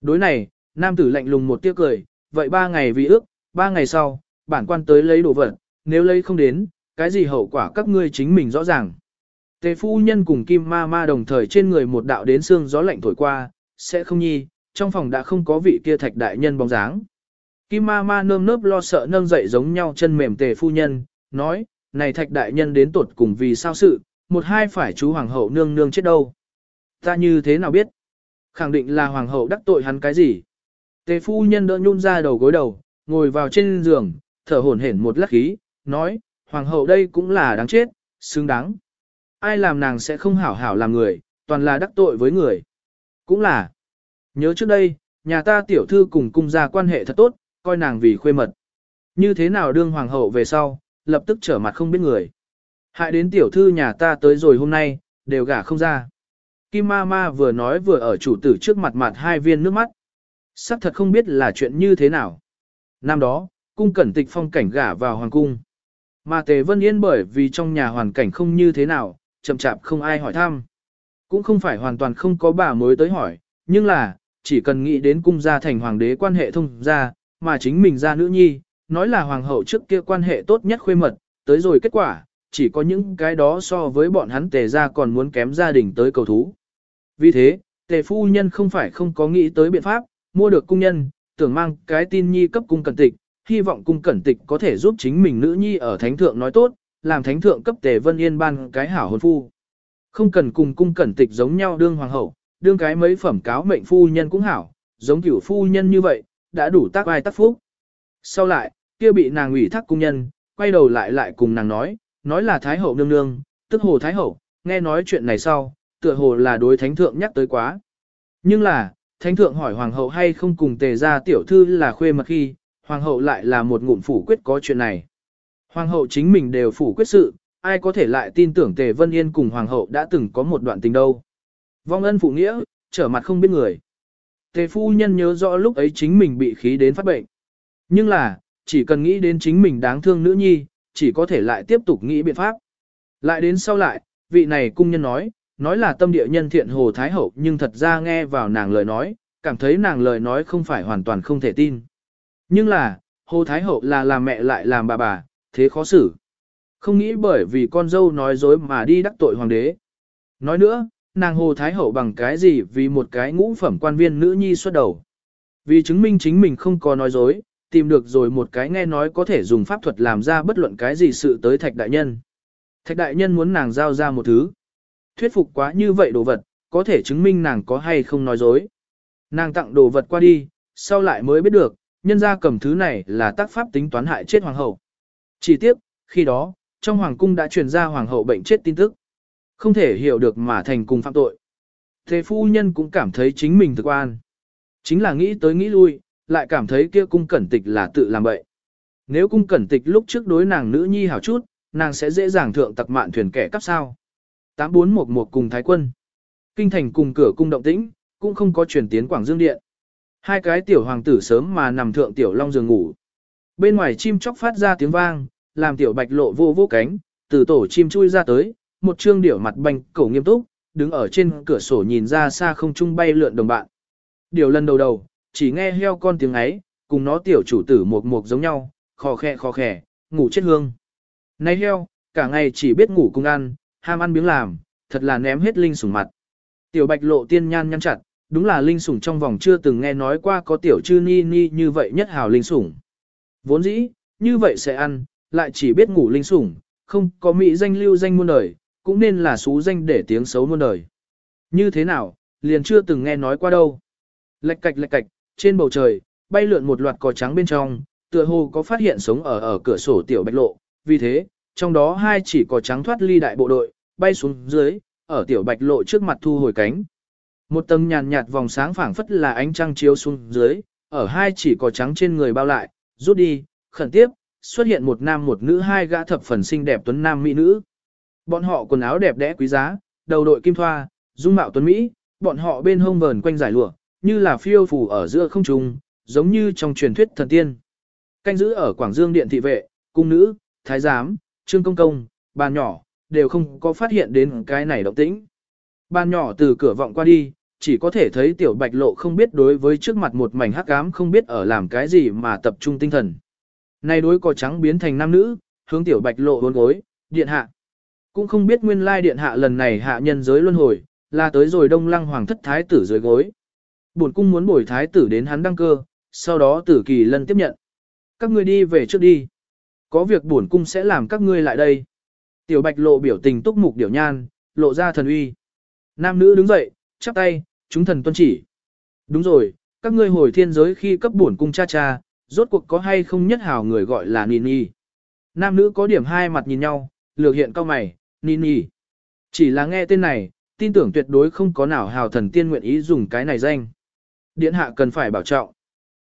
Đối này, nam tử lạnh lùng một tiếc cười, vậy ba ngày vì ước, ba ngày sau, bản quan tới lấy đồ vật, nếu lấy không đến, cái gì hậu quả các ngươi chính mình rõ ràng. Tề phu nhân cùng kim ma ma đồng thời trên người một đạo đến xương gió lạnh thổi qua, sẽ không nhi, trong phòng đã không có vị kia thạch đại nhân bóng dáng. Kim ma ma nơm nớp lo sợ nâng dậy giống nhau chân mềm tề phu nhân, nói, này thạch đại nhân đến tuột cùng vì sao sự, một hai phải chú hoàng hậu nương nương chết đâu. Ta như thế nào biết? Khẳng định là hoàng hậu đắc tội hắn cái gì? Tề phu nhân đỡ nhún ra đầu gối đầu, ngồi vào trên giường, thở hổn hển một lát khí, nói, hoàng hậu đây cũng là đáng chết, xứng đáng. Ai làm nàng sẽ không hảo hảo làm người, toàn là đắc tội với người. Cũng là, nhớ trước đây, nhà ta tiểu thư cùng cung gia quan hệ thật tốt, coi nàng vì khuê mật. Như thế nào đương hoàng hậu về sau, lập tức trở mặt không biết người. Hại đến tiểu thư nhà ta tới rồi hôm nay, đều gả không ra. Kim ma ma vừa nói vừa ở chủ tử trước mặt mặt hai viên nước mắt. Sắc thật không biết là chuyện như thế nào. Năm đó, cung cẩn tịch phong cảnh gả vào hoàng cung. Mà Tề Vân Yên bởi vì trong nhà hoàn cảnh không như thế nào, chậm chạp không ai hỏi thăm. Cũng không phải hoàn toàn không có bà mới tới hỏi, nhưng là, chỉ cần nghĩ đến cung gia thành hoàng đế quan hệ thông gia, mà chính mình ra nữ nhi, nói là hoàng hậu trước kia quan hệ tốt nhất khuê mật, tới rồi kết quả, chỉ có những cái đó so với bọn hắn tề ra còn muốn kém gia đình tới cầu thú. Vì thế, tề phu nhân không phải không có nghĩ tới biện pháp, mua được cung nhân, tưởng mang cái tin nhi cấp cung cần tịch, hy vọng cung cẩn tịch có thể giúp chính mình nữ nhi ở thánh thượng nói tốt, làm thánh thượng cấp tề vân yên ban cái hảo hôn phu. Không cần cùng cung cẩn tịch giống nhau đương hoàng hậu, đương cái mấy phẩm cáo mệnh phu nhân cũng hảo, giống kiểu phu nhân như vậy, đã đủ tác ai tác phúc. Sau lại, kia bị nàng ủy thác cung nhân, quay đầu lại lại cùng nàng nói, nói là Thái hậu nương nương, tức hồ Thái hậu, nghe nói chuyện này sau, tựa hồ là đối thánh thượng nhắc tới quá. Nhưng là, thánh thượng hỏi hoàng hậu hay không cùng tề ra tiểu thư là khuê mật khi, hoàng hậu lại là một ngụm phủ quyết có chuyện này. Hoàng hậu chính mình đều phủ quyết sự, ai có thể lại tin tưởng tề vân yên cùng hoàng hậu đã từng có một đoạn tình đâu. Vong ân phụ nghĩa, trở mặt không biết người. Tề phu nhân nhớ rõ lúc ấy chính mình bị khí đến phát bệnh. Nhưng là, chỉ cần nghĩ đến chính mình đáng thương nữ nhi, chỉ có thể lại tiếp tục nghĩ biện pháp. Lại đến sau lại, vị này cung nhân nói, nói là tâm địa nhân thiện Hồ Thái Hậu nhưng thật ra nghe vào nàng lời nói, cảm thấy nàng lời nói không phải hoàn toàn không thể tin. Nhưng là, Hồ Thái Hậu là làm mẹ lại làm bà bà, thế khó xử. Không nghĩ bởi vì con dâu nói dối mà đi đắc tội hoàng đế. Nói nữa, nàng Hồ Thái Hậu bằng cái gì vì một cái ngũ phẩm quan viên nữ nhi xuất đầu. Vì chứng minh chính mình không có nói dối, tìm được rồi một cái nghe nói có thể dùng pháp thuật làm ra bất luận cái gì sự tới thạch đại nhân. Thạch đại nhân muốn nàng giao ra một thứ. Thuyết phục quá như vậy đồ vật, có thể chứng minh nàng có hay không nói dối. Nàng tặng đồ vật qua đi, sau lại mới biết được, nhân ra cầm thứ này là tác pháp tính toán hại chết hoàng hậu. Chỉ tiếc khi đó, trong hoàng cung đã truyền ra hoàng hậu bệnh chết tin tức. Không thể hiểu được mà thành cùng phạm tội. Thế phu nhân cũng cảm thấy chính mình thực an. Chính là nghĩ tới nghĩ lui, lại cảm thấy kia cung cẩn tịch là tự làm bậy. Nếu cung cẩn tịch lúc trước đối nàng nữ nhi hảo chút, nàng sẽ dễ dàng thượng tặc mạn thuyền kẻ cắp sao. 8411 cùng Thái quân. Kinh thành cùng cửa cung động tĩnh, cũng không có truyền tiến Quảng Dương Điện. Hai cái tiểu hoàng tử sớm mà nằm thượng tiểu long giường ngủ. Bên ngoài chim chóc phát ra tiếng vang, làm tiểu bạch lộ vô vô cánh, từ tổ chim chui ra tới, một trương điểu mặt banh cổ nghiêm túc, đứng ở trên cửa sổ nhìn ra xa không trung bay lượn đồng bạn. Điều lần đầu đầu, chỉ nghe heo con tiếng ấy, cùng nó tiểu chủ tử một một giống nhau, khò khè khò khè, ngủ chết hương. Này heo, cả ngày chỉ biết ngủ cùng ăn, ham ăn miếng làm, thật là ném hết linh sủng mặt. Tiểu bạch lộ tiên nhan nhăn chặt, đúng là linh sủng trong vòng chưa từng nghe nói qua có tiểu chư ni ni như vậy nhất hào linh sủng. Vốn dĩ, như vậy sẽ ăn, lại chỉ biết ngủ linh sủng, không có mỹ danh lưu danh muôn đời, cũng nên là xú danh để tiếng xấu muôn đời. Như thế nào, liền chưa từng nghe nói qua đâu. lạch cạch lạch cạch, trên bầu trời, bay lượn một loạt cò trắng bên trong, tựa hồ có phát hiện sống ở ở cửa sổ tiểu bạch lộ, vì thế, trong đó hai chỉ cò trắng thoát ly đại bộ đội, bay xuống dưới, ở tiểu bạch lộ trước mặt thu hồi cánh. Một tầng nhàn nhạt vòng sáng phảng phất là ánh trăng chiếu xuống dưới, ở hai chỉ có trắng trên người bao lại, rút đi, khẩn tiếp, xuất hiện một nam một nữ hai gã thập phần xinh đẹp tuấn nam mỹ nữ. Bọn họ quần áo đẹp đẽ quý giá, đầu đội kim thoa, dung mạo tuấn mỹ, bọn họ bên hông vờn quanh giải lụa, như là phiêu phù ở giữa không trung, giống như trong truyền thuyết thần tiên. Canh giữ ở Quảng Dương điện thị vệ, cung nữ, thái giám, trương công công, bàn nhỏ, đều không có phát hiện đến cái này động tĩnh. Bàn nhỏ từ cửa vọng qua đi, chỉ có thể thấy tiểu bạch lộ không biết đối với trước mặt một mảnh hắc ám không biết ở làm cái gì mà tập trung tinh thần. nay đối cò trắng biến thành nam nữ, hướng tiểu bạch lộ bốn gối, điện hạ. Cũng không biết nguyên lai điện hạ lần này hạ nhân giới luân hồi, là tới rồi đông lăng hoàng thất thái tử dưới gối. Bổn cung muốn bồi thái tử đến hắn đăng cơ, sau đó tử kỳ lân tiếp nhận. Các ngươi đi về trước đi. Có việc bổn cung sẽ làm các ngươi lại đây. Tiểu bạch lộ biểu tình túc mục điểu nhan, lộ ra thần uy. Nam nữ đứng dậy, chắp tay, chúng thần tuân chỉ. Đúng rồi, các ngươi hồi thiên giới khi cấp bổn cung cha cha, rốt cuộc có hay không nhất hào người gọi là Nini. Nam nữ có điểm hai mặt nhìn nhau, lược hiện cao mày, Nini. Chỉ là nghe tên này, tin tưởng tuyệt đối không có nào hào thần tiên nguyện ý dùng cái này danh. Điện hạ cần phải bảo trọng.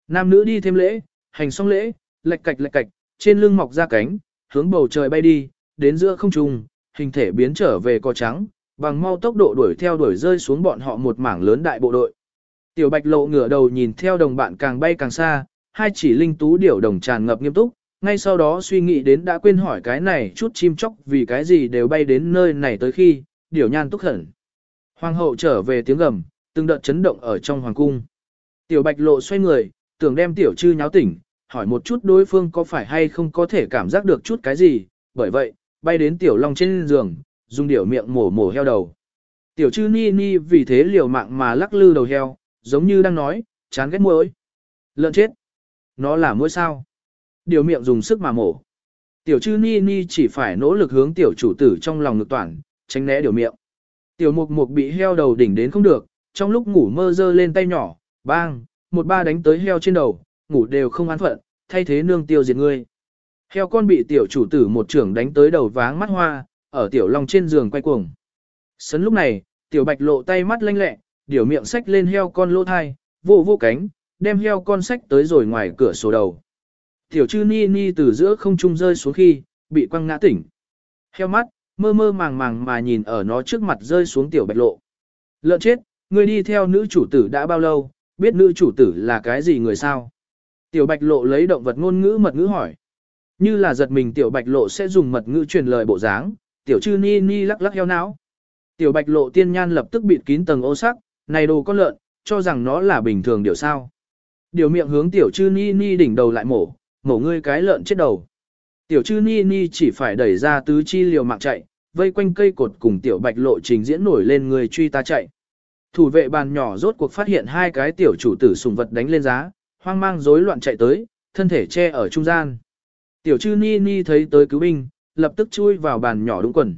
Nam nữ đi thêm lễ, hành xong lễ, lệch cạch lệch cạch, trên lưng mọc ra cánh, hướng bầu trời bay đi, đến giữa không trung, hình thể biến trở về cò trắng, bằng mau tốc độ đuổi theo đuổi rơi xuống bọn họ một mảng lớn đại bộ đội. Tiểu Bạch Lộ ngửa đầu nhìn theo đồng bạn càng bay càng xa, hai chỉ linh tú điểu đồng tràn ngập nghiêm túc, ngay sau đó suy nghĩ đến đã quên hỏi cái này chút chim chóc vì cái gì đều bay đến nơi này tới khi, điểu nhan túc hẳn. Hoàng hậu trở về tiếng gầm, từng đợt chấn động ở trong hoàng cung. Tiểu Bạch Lộ xoay người, tưởng đem tiểu chư nháo tỉnh, hỏi một chút đối phương có phải hay không có thể cảm giác được chút cái gì, bởi vậy, bay đến tiểu long trên giường, dùng điểu miệng mổ mổ heo đầu. Tiểu chư ni ni vì thế liều mạng mà lắc lư đầu heo, giống như đang nói, chán ghét muỗi. Lợn chết. Nó là muỗi sao? Điều miệng dùng sức mà mổ. Tiểu chư ni ni chỉ phải nỗ lực hướng tiểu chủ tử trong lòng ngực toàn, tránh né điều miệng. Tiểu mục mục bị heo đầu đỉnh đến không được, trong lúc ngủ mơ dơ lên tay nhỏ, bang, một ba đánh tới heo trên đầu, ngủ đều không an phận, thay thế nương tiêu diệt ngươi. Heo con bị tiểu chủ tử một trưởng đánh tới đầu váng mắt hoa, ở tiểu long trên giường quay cuồng. Sấn lúc này, tiểu bạch lộ tay mắt lanh lẹ, điều miệng sách lên heo con lỗ thai, vô vô cánh, đem heo con sách tới rồi ngoài cửa sổ đầu. Tiểu chư ni ni từ giữa không trung rơi xuống khi, bị quăng ngã tỉnh. Heo mắt, mơ mơ màng màng mà nhìn ở nó trước mặt rơi xuống tiểu bạch lộ. Lợn chết, người đi theo nữ chủ tử đã bao lâu, biết nữ chủ tử là cái gì người sao? Tiểu bạch lộ lấy động vật ngôn ngữ mật ngữ hỏi. Như là giật mình tiểu bạch lộ sẽ dùng mật ngữ truyền lời bộ dáng, tiểu chư ni ni lắc lắc heo não. Tiểu bạch lộ tiên nhan lập tức bịt kín tầng ô sắc, này đồ con lợn, cho rằng nó là bình thường điều sao. Điều miệng hướng tiểu chư ni ni đỉnh đầu lại mổ, mổ ngươi cái lợn chết đầu. Tiểu chư ni ni chỉ phải đẩy ra tứ chi liều mạng chạy, vây quanh cây cột cùng tiểu bạch lộ trình diễn nổi lên người truy ta chạy. Thủ vệ bàn nhỏ rốt cuộc phát hiện hai cái tiểu chủ tử sùng vật đánh lên giá, hoang mang rối loạn chạy tới, thân thể che ở trung gian. Tiểu chư ni ni thấy tới cứu binh, lập tức chui vào bàn nhỏ đúng quần.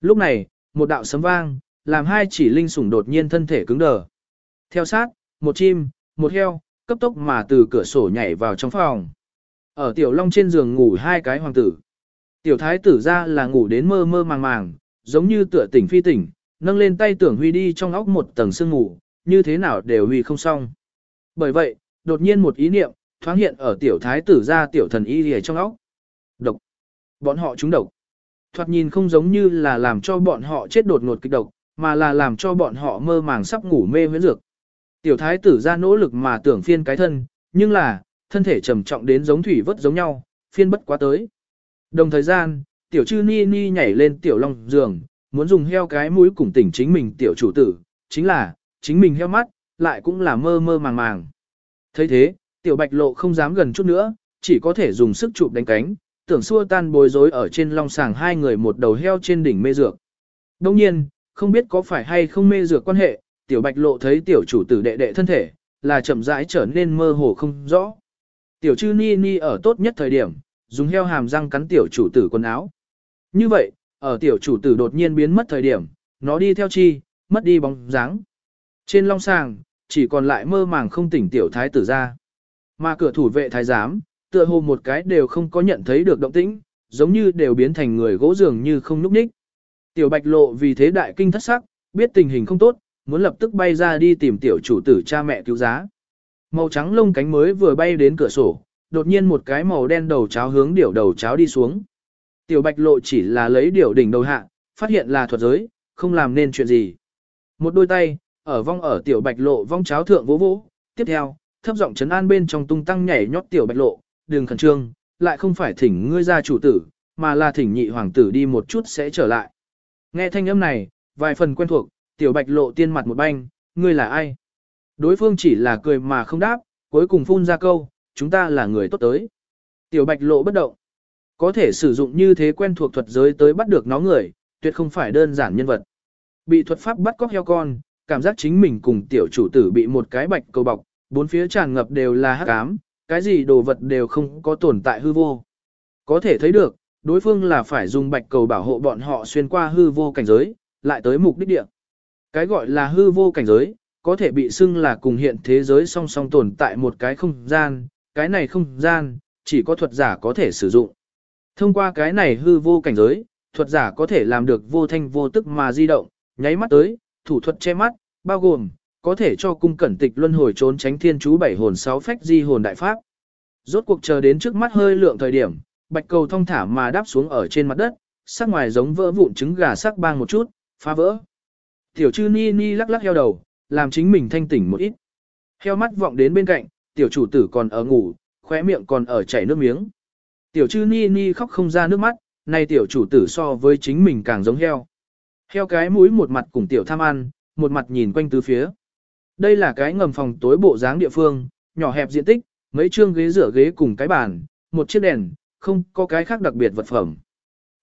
Lúc này, một đạo sấm vang, làm hai chỉ linh sủng đột nhiên thân thể cứng đờ. Theo sát, một chim, một heo, cấp tốc mà từ cửa sổ nhảy vào trong phòng. Ở tiểu long trên giường ngủ hai cái hoàng tử. Tiểu thái tử ra là ngủ đến mơ mơ màng màng, giống như tựa tỉnh phi tỉnh, nâng lên tay tưởng huy đi trong óc một tầng sương ngủ, như thế nào đều huy không xong. Bởi vậy, đột nhiên một ý niệm, thoáng hiện ở tiểu thái tử ra tiểu thần y lìa trong óc. Độc. Bọn họ trúng độc. Thoạt nhìn không giống như là làm cho bọn họ chết đột ngột kịch độc, mà là làm cho bọn họ mơ màng sắp ngủ mê huyễn dược. Tiểu thái tử ra nỗ lực mà tưởng phiên cái thân, nhưng là, thân thể trầm trọng đến giống thủy vớt giống nhau, phiên bất quá tới. Đồng thời gian, tiểu chư ni ni nhảy lên tiểu long giường, muốn dùng heo cái mũi cùng tỉnh chính mình tiểu chủ tử, chính là, chính mình heo mắt, lại cũng là mơ mơ màng màng. thấy thế, tiểu bạch lộ không dám gần chút nữa, chỉ có thể dùng sức chụp đánh cánh, tưởng xua tan bối rối ở trên long sàng hai người một đầu heo trên đỉnh mê dược. Đông nhiên, không biết có phải hay không mê dược quan hệ, tiểu bạch lộ thấy tiểu chủ tử đệ đệ thân thể, là chậm rãi trở nên mơ hồ không rõ. Tiểu chư ni ni ở tốt nhất thời điểm, dùng heo hàm răng cắn tiểu chủ tử quần áo. Như vậy, ở tiểu chủ tử đột nhiên biến mất thời điểm, nó đi theo chi, mất đi bóng dáng. Trên long sàng, chỉ còn lại mơ màng không tỉnh tiểu thái tử ra. Mà cửa thủ vệ thái giám, tựa hồ một cái đều không có nhận thấy được động tĩnh, giống như đều biến thành người gỗ dường như không núp ních. Tiểu bạch lộ vì thế đại kinh thất sắc, biết tình hình không tốt, muốn lập tức bay ra đi tìm tiểu chủ tử cha mẹ cứu giá. Màu trắng lông cánh mới vừa bay đến cửa sổ, đột nhiên một cái màu đen đầu cháo hướng điểu đầu cháo đi xuống. Tiểu bạch lộ chỉ là lấy điểu đỉnh đầu hạ, phát hiện là thuật giới, không làm nên chuyện gì. Một đôi tay, ở vong ở tiểu bạch lộ vong cháo thượng vỗ vỗ, tiếp theo, thấp giọng chấn an bên trong tung tăng nhảy nhót tiểu bạch lộ, đừng khẩn trương, lại không phải thỉnh ngươi ra chủ tử, mà là thỉnh nhị hoàng tử đi một chút sẽ trở lại. Nghe thanh âm này, vài phần quen thuộc, tiểu bạch lộ tiên mặt một banh, ngươi là ai? Đối phương chỉ là cười mà không đáp, cuối cùng phun ra câu, chúng ta là người tốt tới. Tiểu bạch lộ bất động. Có thể sử dụng như thế quen thuộc thuật giới tới bắt được nó người, tuyệt không phải đơn giản nhân vật. Bị thuật pháp bắt cóc heo con, cảm giác chính mình cùng tiểu chủ tử bị một cái bạch cầu bọc, bốn phía tràn ngập đều là hắc ám, cái gì đồ vật đều không có tồn tại hư vô. Có thể thấy được, đối phương là phải dùng bạch cầu bảo hộ bọn họ xuyên qua hư vô cảnh giới, lại tới mục đích địa. Cái gọi là hư vô cảnh giới, có thể bị xưng là cùng hiện thế giới song song tồn tại một cái không gian, cái này không gian, chỉ có thuật giả có thể sử dụng. Thông qua cái này hư vô cảnh giới, thuật giả có thể làm được vô thanh vô tức mà di động, nháy mắt tới, thủ thuật che mắt, bao gồm, có thể cho cung cẩn tịch luân hồi trốn tránh thiên chú bảy hồn sáu phách di hồn đại pháp. Rốt cuộc chờ đến trước mắt hơi lượng thời điểm, bạch cầu thông thả mà đáp xuống ở trên mặt đất, sắc ngoài giống vỡ vụn trứng gà sắc bang một chút, phá vỡ. Tiểu chư ni ni lắc lắc heo đầu, làm chính mình thanh tỉnh một ít. Heo mắt vọng đến bên cạnh, tiểu chủ tử còn ở ngủ, khóe miệng còn ở chảy nước miếng. Tiểu chư ni ni khóc không ra nước mắt, nay tiểu chủ tử so với chính mình càng giống heo. Heo cái mũi một mặt cùng tiểu tham ăn, một mặt nhìn quanh tứ phía. Đây là cái ngầm phòng tối bộ dáng địa phương, nhỏ hẹp diện tích, mấy chương ghế rửa ghế cùng cái bàn, một chiếc đèn, không có cái khác đặc biệt vật phẩm.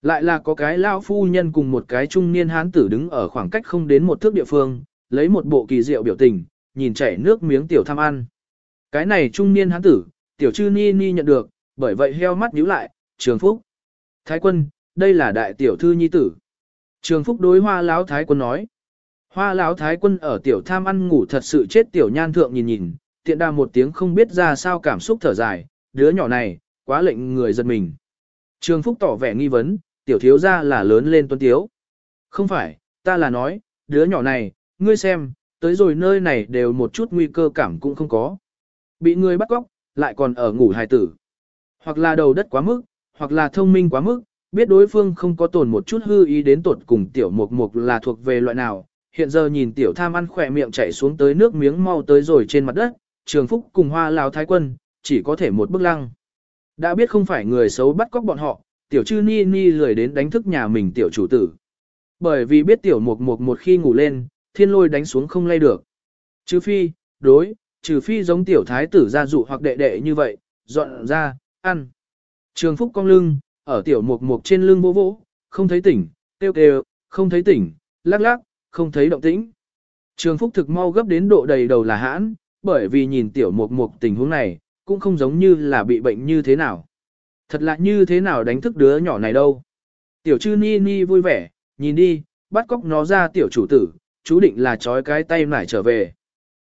Lại là có cái lao phu nhân cùng một cái trung niên hán tử đứng ở khoảng cách không đến một thước địa phương, lấy một bộ kỳ diệu biểu tình, nhìn chảy nước miếng tiểu tham ăn. Cái này trung niên hán tử, tiểu chư ni ni nhận được, bởi vậy heo mắt nhíu lại, trường phúc. Thái quân, đây là đại tiểu thư nhi tử. Trường phúc đối hoa lão thái quân nói. Hoa lão thái quân ở tiểu tham ăn ngủ thật sự chết tiểu nhan thượng nhìn nhìn, tiện đà một tiếng không biết ra sao cảm xúc thở dài, đứa nhỏ này, quá lệnh người giật mình. Trường phúc tỏ vẻ nghi vấn, tiểu thiếu ra là lớn lên tuân tiếu. Không phải, ta là nói, đứa nhỏ này, ngươi xem, tới rồi nơi này đều một chút nguy cơ cảm cũng không có. Bị người bắt cóc, lại còn ở ngủ hài tử. Hoặc là đầu đất quá mức, hoặc là thông minh quá mức, biết đối phương không có tồn một chút hư ý đến tột cùng tiểu mục mục là thuộc về loại nào. Hiện giờ nhìn tiểu tham ăn khỏe miệng chảy xuống tới nước miếng mau tới rồi trên mặt đất, trường phúc cùng hoa lào thái quân, chỉ có thể một bức lăng. Đã biết không phải người xấu bắt cóc bọn họ, tiểu chư ni ni lười đến đánh thức nhà mình tiểu chủ tử. Bởi vì biết tiểu mục mục một khi ngủ lên, thiên lôi đánh xuống không lay được. Trừ phi, đối, trừ phi giống tiểu thái tử gia dụ hoặc đệ đệ như vậy, dọn ra, ăn. Trường Phúc cong lưng, ở tiểu mục mục trên lưng vô vỗ, không thấy tỉnh, tiêu kêu, không thấy tỉnh, lắc lắc, không thấy động tĩnh. Trường Phúc thực mau gấp đến độ đầy đầu là hãn, bởi vì nhìn tiểu mục mục tình huống này, cũng không giống như là bị bệnh như thế nào. Thật lạ như thế nào đánh thức đứa nhỏ này đâu. Tiểu chư ni ni vui vẻ, nhìn đi, bắt cóc nó ra tiểu chủ tử, chú định là trói cái tay nải trở về.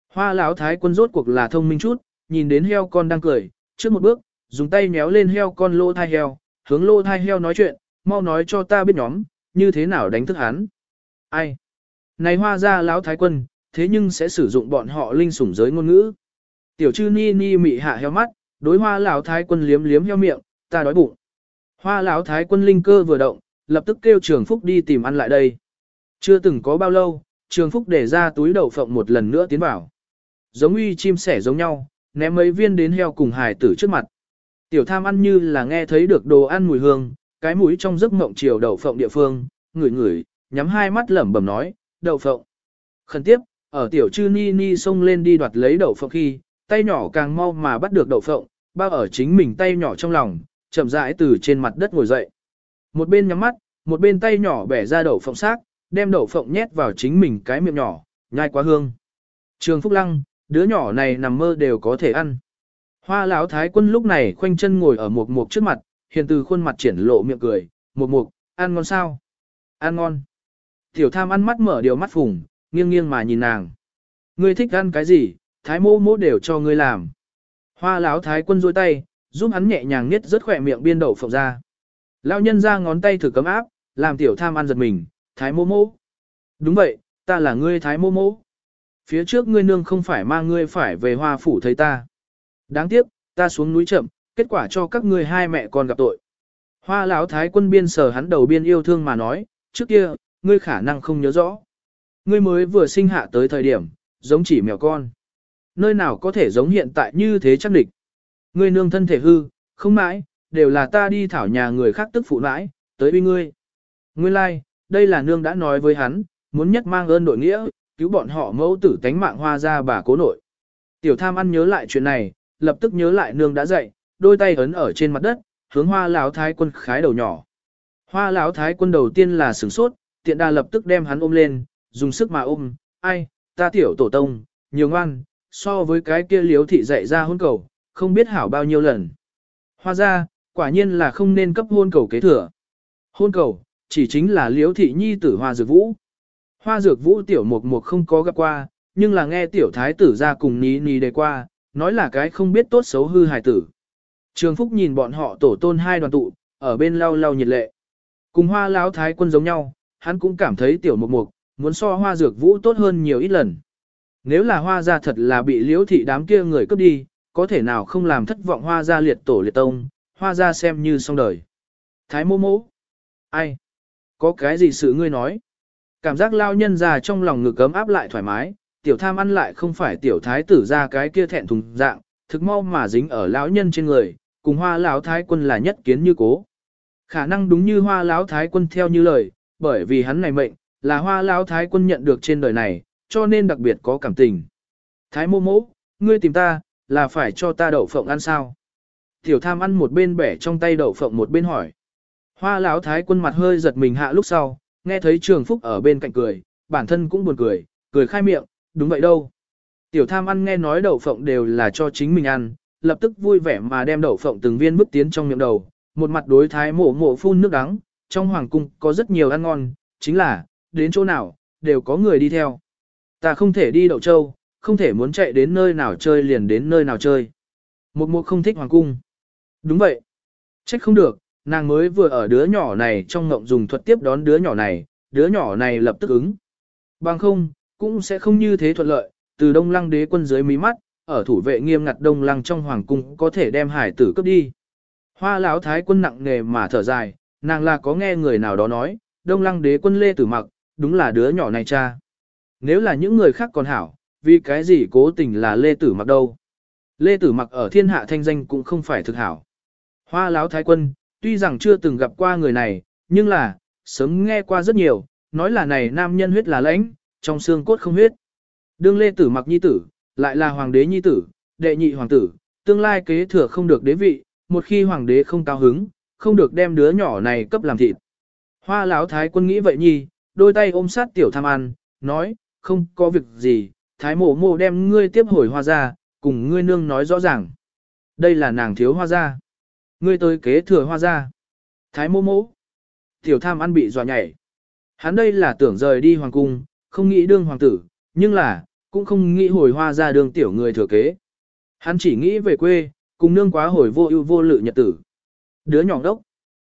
Hoa lão thái quân rốt cuộc là thông minh chút, nhìn đến heo con đang cười, trước một bước, dùng tay méo lên heo con lô thai heo, hướng lô thai heo nói chuyện, mau nói cho ta biết nhóm, như thế nào đánh thức hắn. Ai? Này hoa ra lão thái quân, thế nhưng sẽ sử dụng bọn họ linh sủng giới ngôn ngữ. Tiểu chư ni ni mị hạ heo mắt, đối hoa lão thái quân liếm liếm heo miệng, ta đói bụng. Hoa lão thái quân linh cơ vừa động, lập tức kêu trường phúc đi tìm ăn lại đây. Chưa từng có bao lâu, trường phúc để ra túi đậu phộng một lần nữa tiến vào. Giống uy chim sẻ giống nhau, ném mấy viên đến heo cùng hài tử trước mặt. Tiểu tham ăn như là nghe thấy được đồ ăn mùi hương, cái mũi trong giấc mộng chiều đậu phộng địa phương, ngửi ngửi, nhắm hai mắt lẩm bẩm nói, đậu phộng. Khẩn tiếp, ở tiểu chư ni ni xông lên đi đoạt lấy đậu phộng khi, tay nhỏ càng mau mà bắt được đậu phộng, bao ở chính mình tay nhỏ trong lòng, chậm rãi từ trên mặt đất ngồi dậy. Một bên nhắm mắt, một bên tay nhỏ bẻ ra đậu phộng xác, đem đậu phộng nhét vào chính mình cái miệng nhỏ, nhai quá hương. Trường Phúc Lăng, đứa nhỏ này nằm mơ đều có thể ăn. Hoa lão thái quân lúc này khoanh chân ngồi ở một mục trước mặt, hiền từ khuôn mặt triển lộ miệng cười, một mục, ăn ngon sao? Ăn ngon. Tiểu tham ăn mắt mở điều mắt phùng, nghiêng nghiêng mà nhìn nàng. Ngươi thích ăn cái gì, thái mô mô đều cho ngươi làm. Hoa lão thái quân duỗi tay, giúp hắn nhẹ nhàng niết rất khỏe miệng biên đậu phộng ra. Lão nhân ra ngón tay thử cấm áp, làm tiểu tham ăn giật mình, thái mô mô. Đúng vậy, ta là ngươi thái mô mô. Phía trước ngươi nương không phải mang ngươi phải về hoa phủ thấy ta. Đáng tiếc, ta xuống núi chậm, kết quả cho các ngươi hai mẹ con gặp tội. Hoa lão thái quân biên sở hắn đầu biên yêu thương mà nói, trước kia, ngươi khả năng không nhớ rõ. Ngươi mới vừa sinh hạ tới thời điểm, giống chỉ mèo con. Nơi nào có thể giống hiện tại như thế chắc địch. Ngươi nương thân thể hư, không mãi, đều là ta đi thảo nhà người khác tức phụ mãi, tới uy ngươi. ngươi lai, like, đây là nương đã nói với hắn, muốn nhất mang ơn đội nghĩa, cứu bọn họ mẫu tử tánh mạng hoa ra bà cố nội. Tiểu tham ăn nhớ lại chuyện này, lập tức nhớ lại nương đã dậy, đôi tay ấn ở trên mặt đất, hướng hoa lão thái quân khái đầu nhỏ. Hoa lão thái quân đầu tiên là sửng sốt, tiện đà lập tức đem hắn ôm lên, dùng sức mà ôm, ai, ta tiểu tổ tông, nhiều ngoan, so với cái kia liếu thị dạy ra hôn cầu, không biết hảo bao nhiêu lần. Hoa ra, quả nhiên là không nên cấp hôn cầu kế thừa. Hôn cầu, chỉ chính là liếu thị nhi tử hoa dược vũ. Hoa dược vũ tiểu mục mục không có gặp qua, nhưng là nghe tiểu thái tử ra cùng ní ní đề qua, nói là cái không biết tốt xấu hư hài tử. Trường Phúc nhìn bọn họ tổ tôn hai đoàn tụ, ở bên lau lau nhiệt lệ. Cùng hoa lão thái quân giống nhau, hắn cũng cảm thấy tiểu mục mục, muốn so hoa dược vũ tốt hơn nhiều ít lần. Nếu là hoa gia thật là bị liễu thị đám kia người cướp đi, có thể nào không làm thất vọng hoa gia liệt tổ liệt tông, hoa gia xem như xong đời. Thái mô mô. Ai? Có cái gì sự ngươi nói? Cảm giác lao nhân già trong lòng ngực cấm áp lại thoải mái, tiểu tham ăn lại không phải tiểu thái tử ra cái kia thẹn thùng dạng, thực mau mà dính ở lão nhân trên người, cùng hoa lão thái quân là nhất kiến như cố. Khả năng đúng như hoa lão thái quân theo như lời, bởi vì hắn này mệnh, là hoa lão thái quân nhận được trên đời này, cho nên đặc biệt có cảm tình. Thái mô mỗ, ngươi tìm ta, là phải cho ta đậu phộng ăn sao? Tiểu tham ăn một bên bẻ trong tay đậu phộng một bên hỏi. Hoa lão thái quân mặt hơi giật mình hạ lúc sau, nghe thấy trường phúc ở bên cạnh cười, bản thân cũng buồn cười, cười khai miệng, đúng vậy đâu. Tiểu tham ăn nghe nói đậu phộng đều là cho chính mình ăn, lập tức vui vẻ mà đem đậu phộng từng viên bước tiến trong miệng đầu, một mặt đối thái mổ mổ phun nước đắng, trong hoàng cung có rất nhiều ăn ngon, chính là, đến chỗ nào, đều có người đi theo. Ta không thể đi đậu châu, không thể muốn chạy đến nơi nào chơi liền đến nơi nào chơi. Một mục không thích hoàng cung. Đúng vậy. Trách không được, nàng mới vừa ở đứa nhỏ này trong ngộng dùng thuật tiếp đón đứa nhỏ này, đứa nhỏ này lập tức ứng. Bằng không, cũng sẽ không như thế thuận lợi, từ đông lăng đế quân dưới mí mắt, ở thủ vệ nghiêm ngặt đông lăng trong hoàng cung có thể đem hải tử cướp đi. Hoa lão thái quân nặng nề mà thở dài, nàng là có nghe người nào đó nói, đông lăng đế quân lê tử mặc, đúng là đứa nhỏ này cha. Nếu là những người khác còn hảo, vì cái gì cố tình là lê tử mặc đâu. Lê tử mặc ở thiên hạ thanh danh cũng không phải thực hảo. Hoa lão thái quân, tuy rằng chưa từng gặp qua người này, nhưng là, sớm nghe qua rất nhiều, nói là này nam nhân huyết là lãnh, trong xương cốt không huyết. Đương lê tử mặc nhi tử, lại là hoàng đế nhi tử, đệ nhị hoàng tử, tương lai kế thừa không được đế vị, một khi hoàng đế không cao hứng, không được đem đứa nhỏ này cấp làm thịt. Hoa lão thái quân nghĩ vậy nhi, đôi tay ôm sát tiểu tham ăn, nói, không có việc gì, thái mổ mổ đem ngươi tiếp hồi hoa ra, cùng ngươi nương nói rõ ràng. Đây là nàng thiếu hoa ra. Ngươi tới kế thừa hoa ra. Thái mộ mộ. Tiểu tham ăn bị dọa nhảy. Hắn đây là tưởng rời đi hoàng cung, không nghĩ đương hoàng tử, nhưng là, cũng không nghĩ hồi hoa ra đương tiểu người thừa kế. Hắn chỉ nghĩ về quê, cùng nương quá hồi vô ưu vô lự nhật tử. Đứa nhỏ đốc.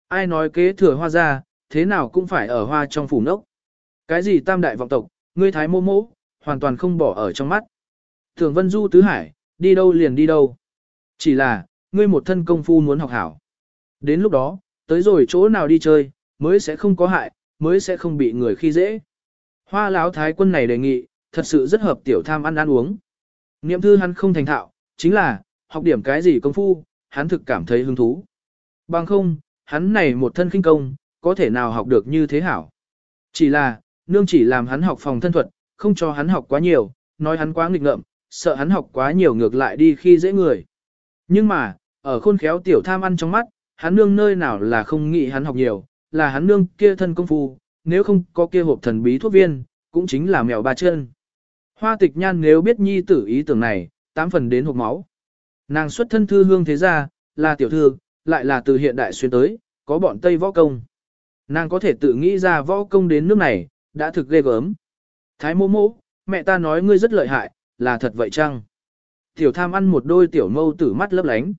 Ai nói kế thừa hoa ra, thế nào cũng phải ở hoa trong phủ nốc. Cái gì tam đại vọng tộc, ngươi thái mô mô, hoàn toàn không bỏ ở trong mắt. Thường vân du tứ hải, đi đâu liền đi đâu. Chỉ là, ngươi một thân công phu muốn học hảo. Đến lúc đó, tới rồi chỗ nào đi chơi, mới sẽ không có hại, mới sẽ không bị người khi dễ. Hoa lão thái quân này đề nghị, thật sự rất hợp tiểu tham ăn ăn uống. Niệm thư hắn không thành thạo, chính là, học điểm cái gì công phu, hắn thực cảm thấy hứng thú. Bằng không, hắn này một thân kinh công, có thể nào học được như thế hảo. Chỉ là, nương chỉ làm hắn học phòng thân thuật, không cho hắn học quá nhiều, nói hắn quá nghịch ngợm, sợ hắn học quá nhiều ngược lại đi khi dễ người. Nhưng mà, ở khôn khéo tiểu tham ăn trong mắt, hắn nương nơi nào là không nghĩ hắn học nhiều, là hắn nương kia thân công phu, nếu không có kia hộp thần bí thuốc viên, cũng chính là mèo ba chân. Hoa tịch nhan nếu biết nhi tử ý tưởng này, tám phần đến hộp máu. Nàng xuất thân thư hương thế gia, là tiểu thư, lại là từ hiện đại xuyên tới, có bọn Tây võ công. Nàng có thể tự nghĩ ra võ công đến nước này, đã thực ghê gớm. Thái mô mô, mẹ ta nói ngươi rất lợi hại, là thật vậy chăng? Tiểu tham ăn một đôi tiểu mâu tử mắt lấp lánh.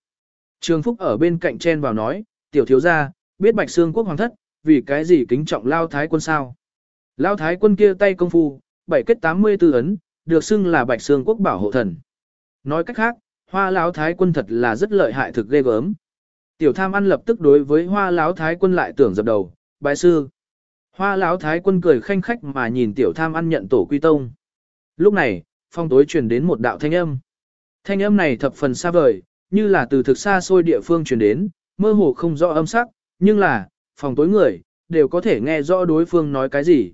Trường Phúc ở bên cạnh chen vào nói, tiểu thiếu gia, biết bạch xương quốc hoàng thất, vì cái gì kính trọng lao thái quân sao? Lao thái quân kia tay công phu, bảy kết 84 ấn, được xưng là bạch xương quốc bảo hộ thần. Nói cách khác, hoa lão thái quân thật là rất lợi hại thực ghê gớm. Tiểu tham ăn lập tức đối với hoa lão thái quân lại tưởng dập đầu, bái sư. Hoa lão thái quân cười khanh khách mà nhìn tiểu tham ăn nhận tổ quy tông. Lúc này, phong tối truyền đến một đạo thanh âm. Thanh âm này thập phần xa vời, như là từ thực xa xôi địa phương truyền đến, mơ hồ không rõ âm sắc, nhưng là, phòng tối người, đều có thể nghe rõ đối phương nói cái gì.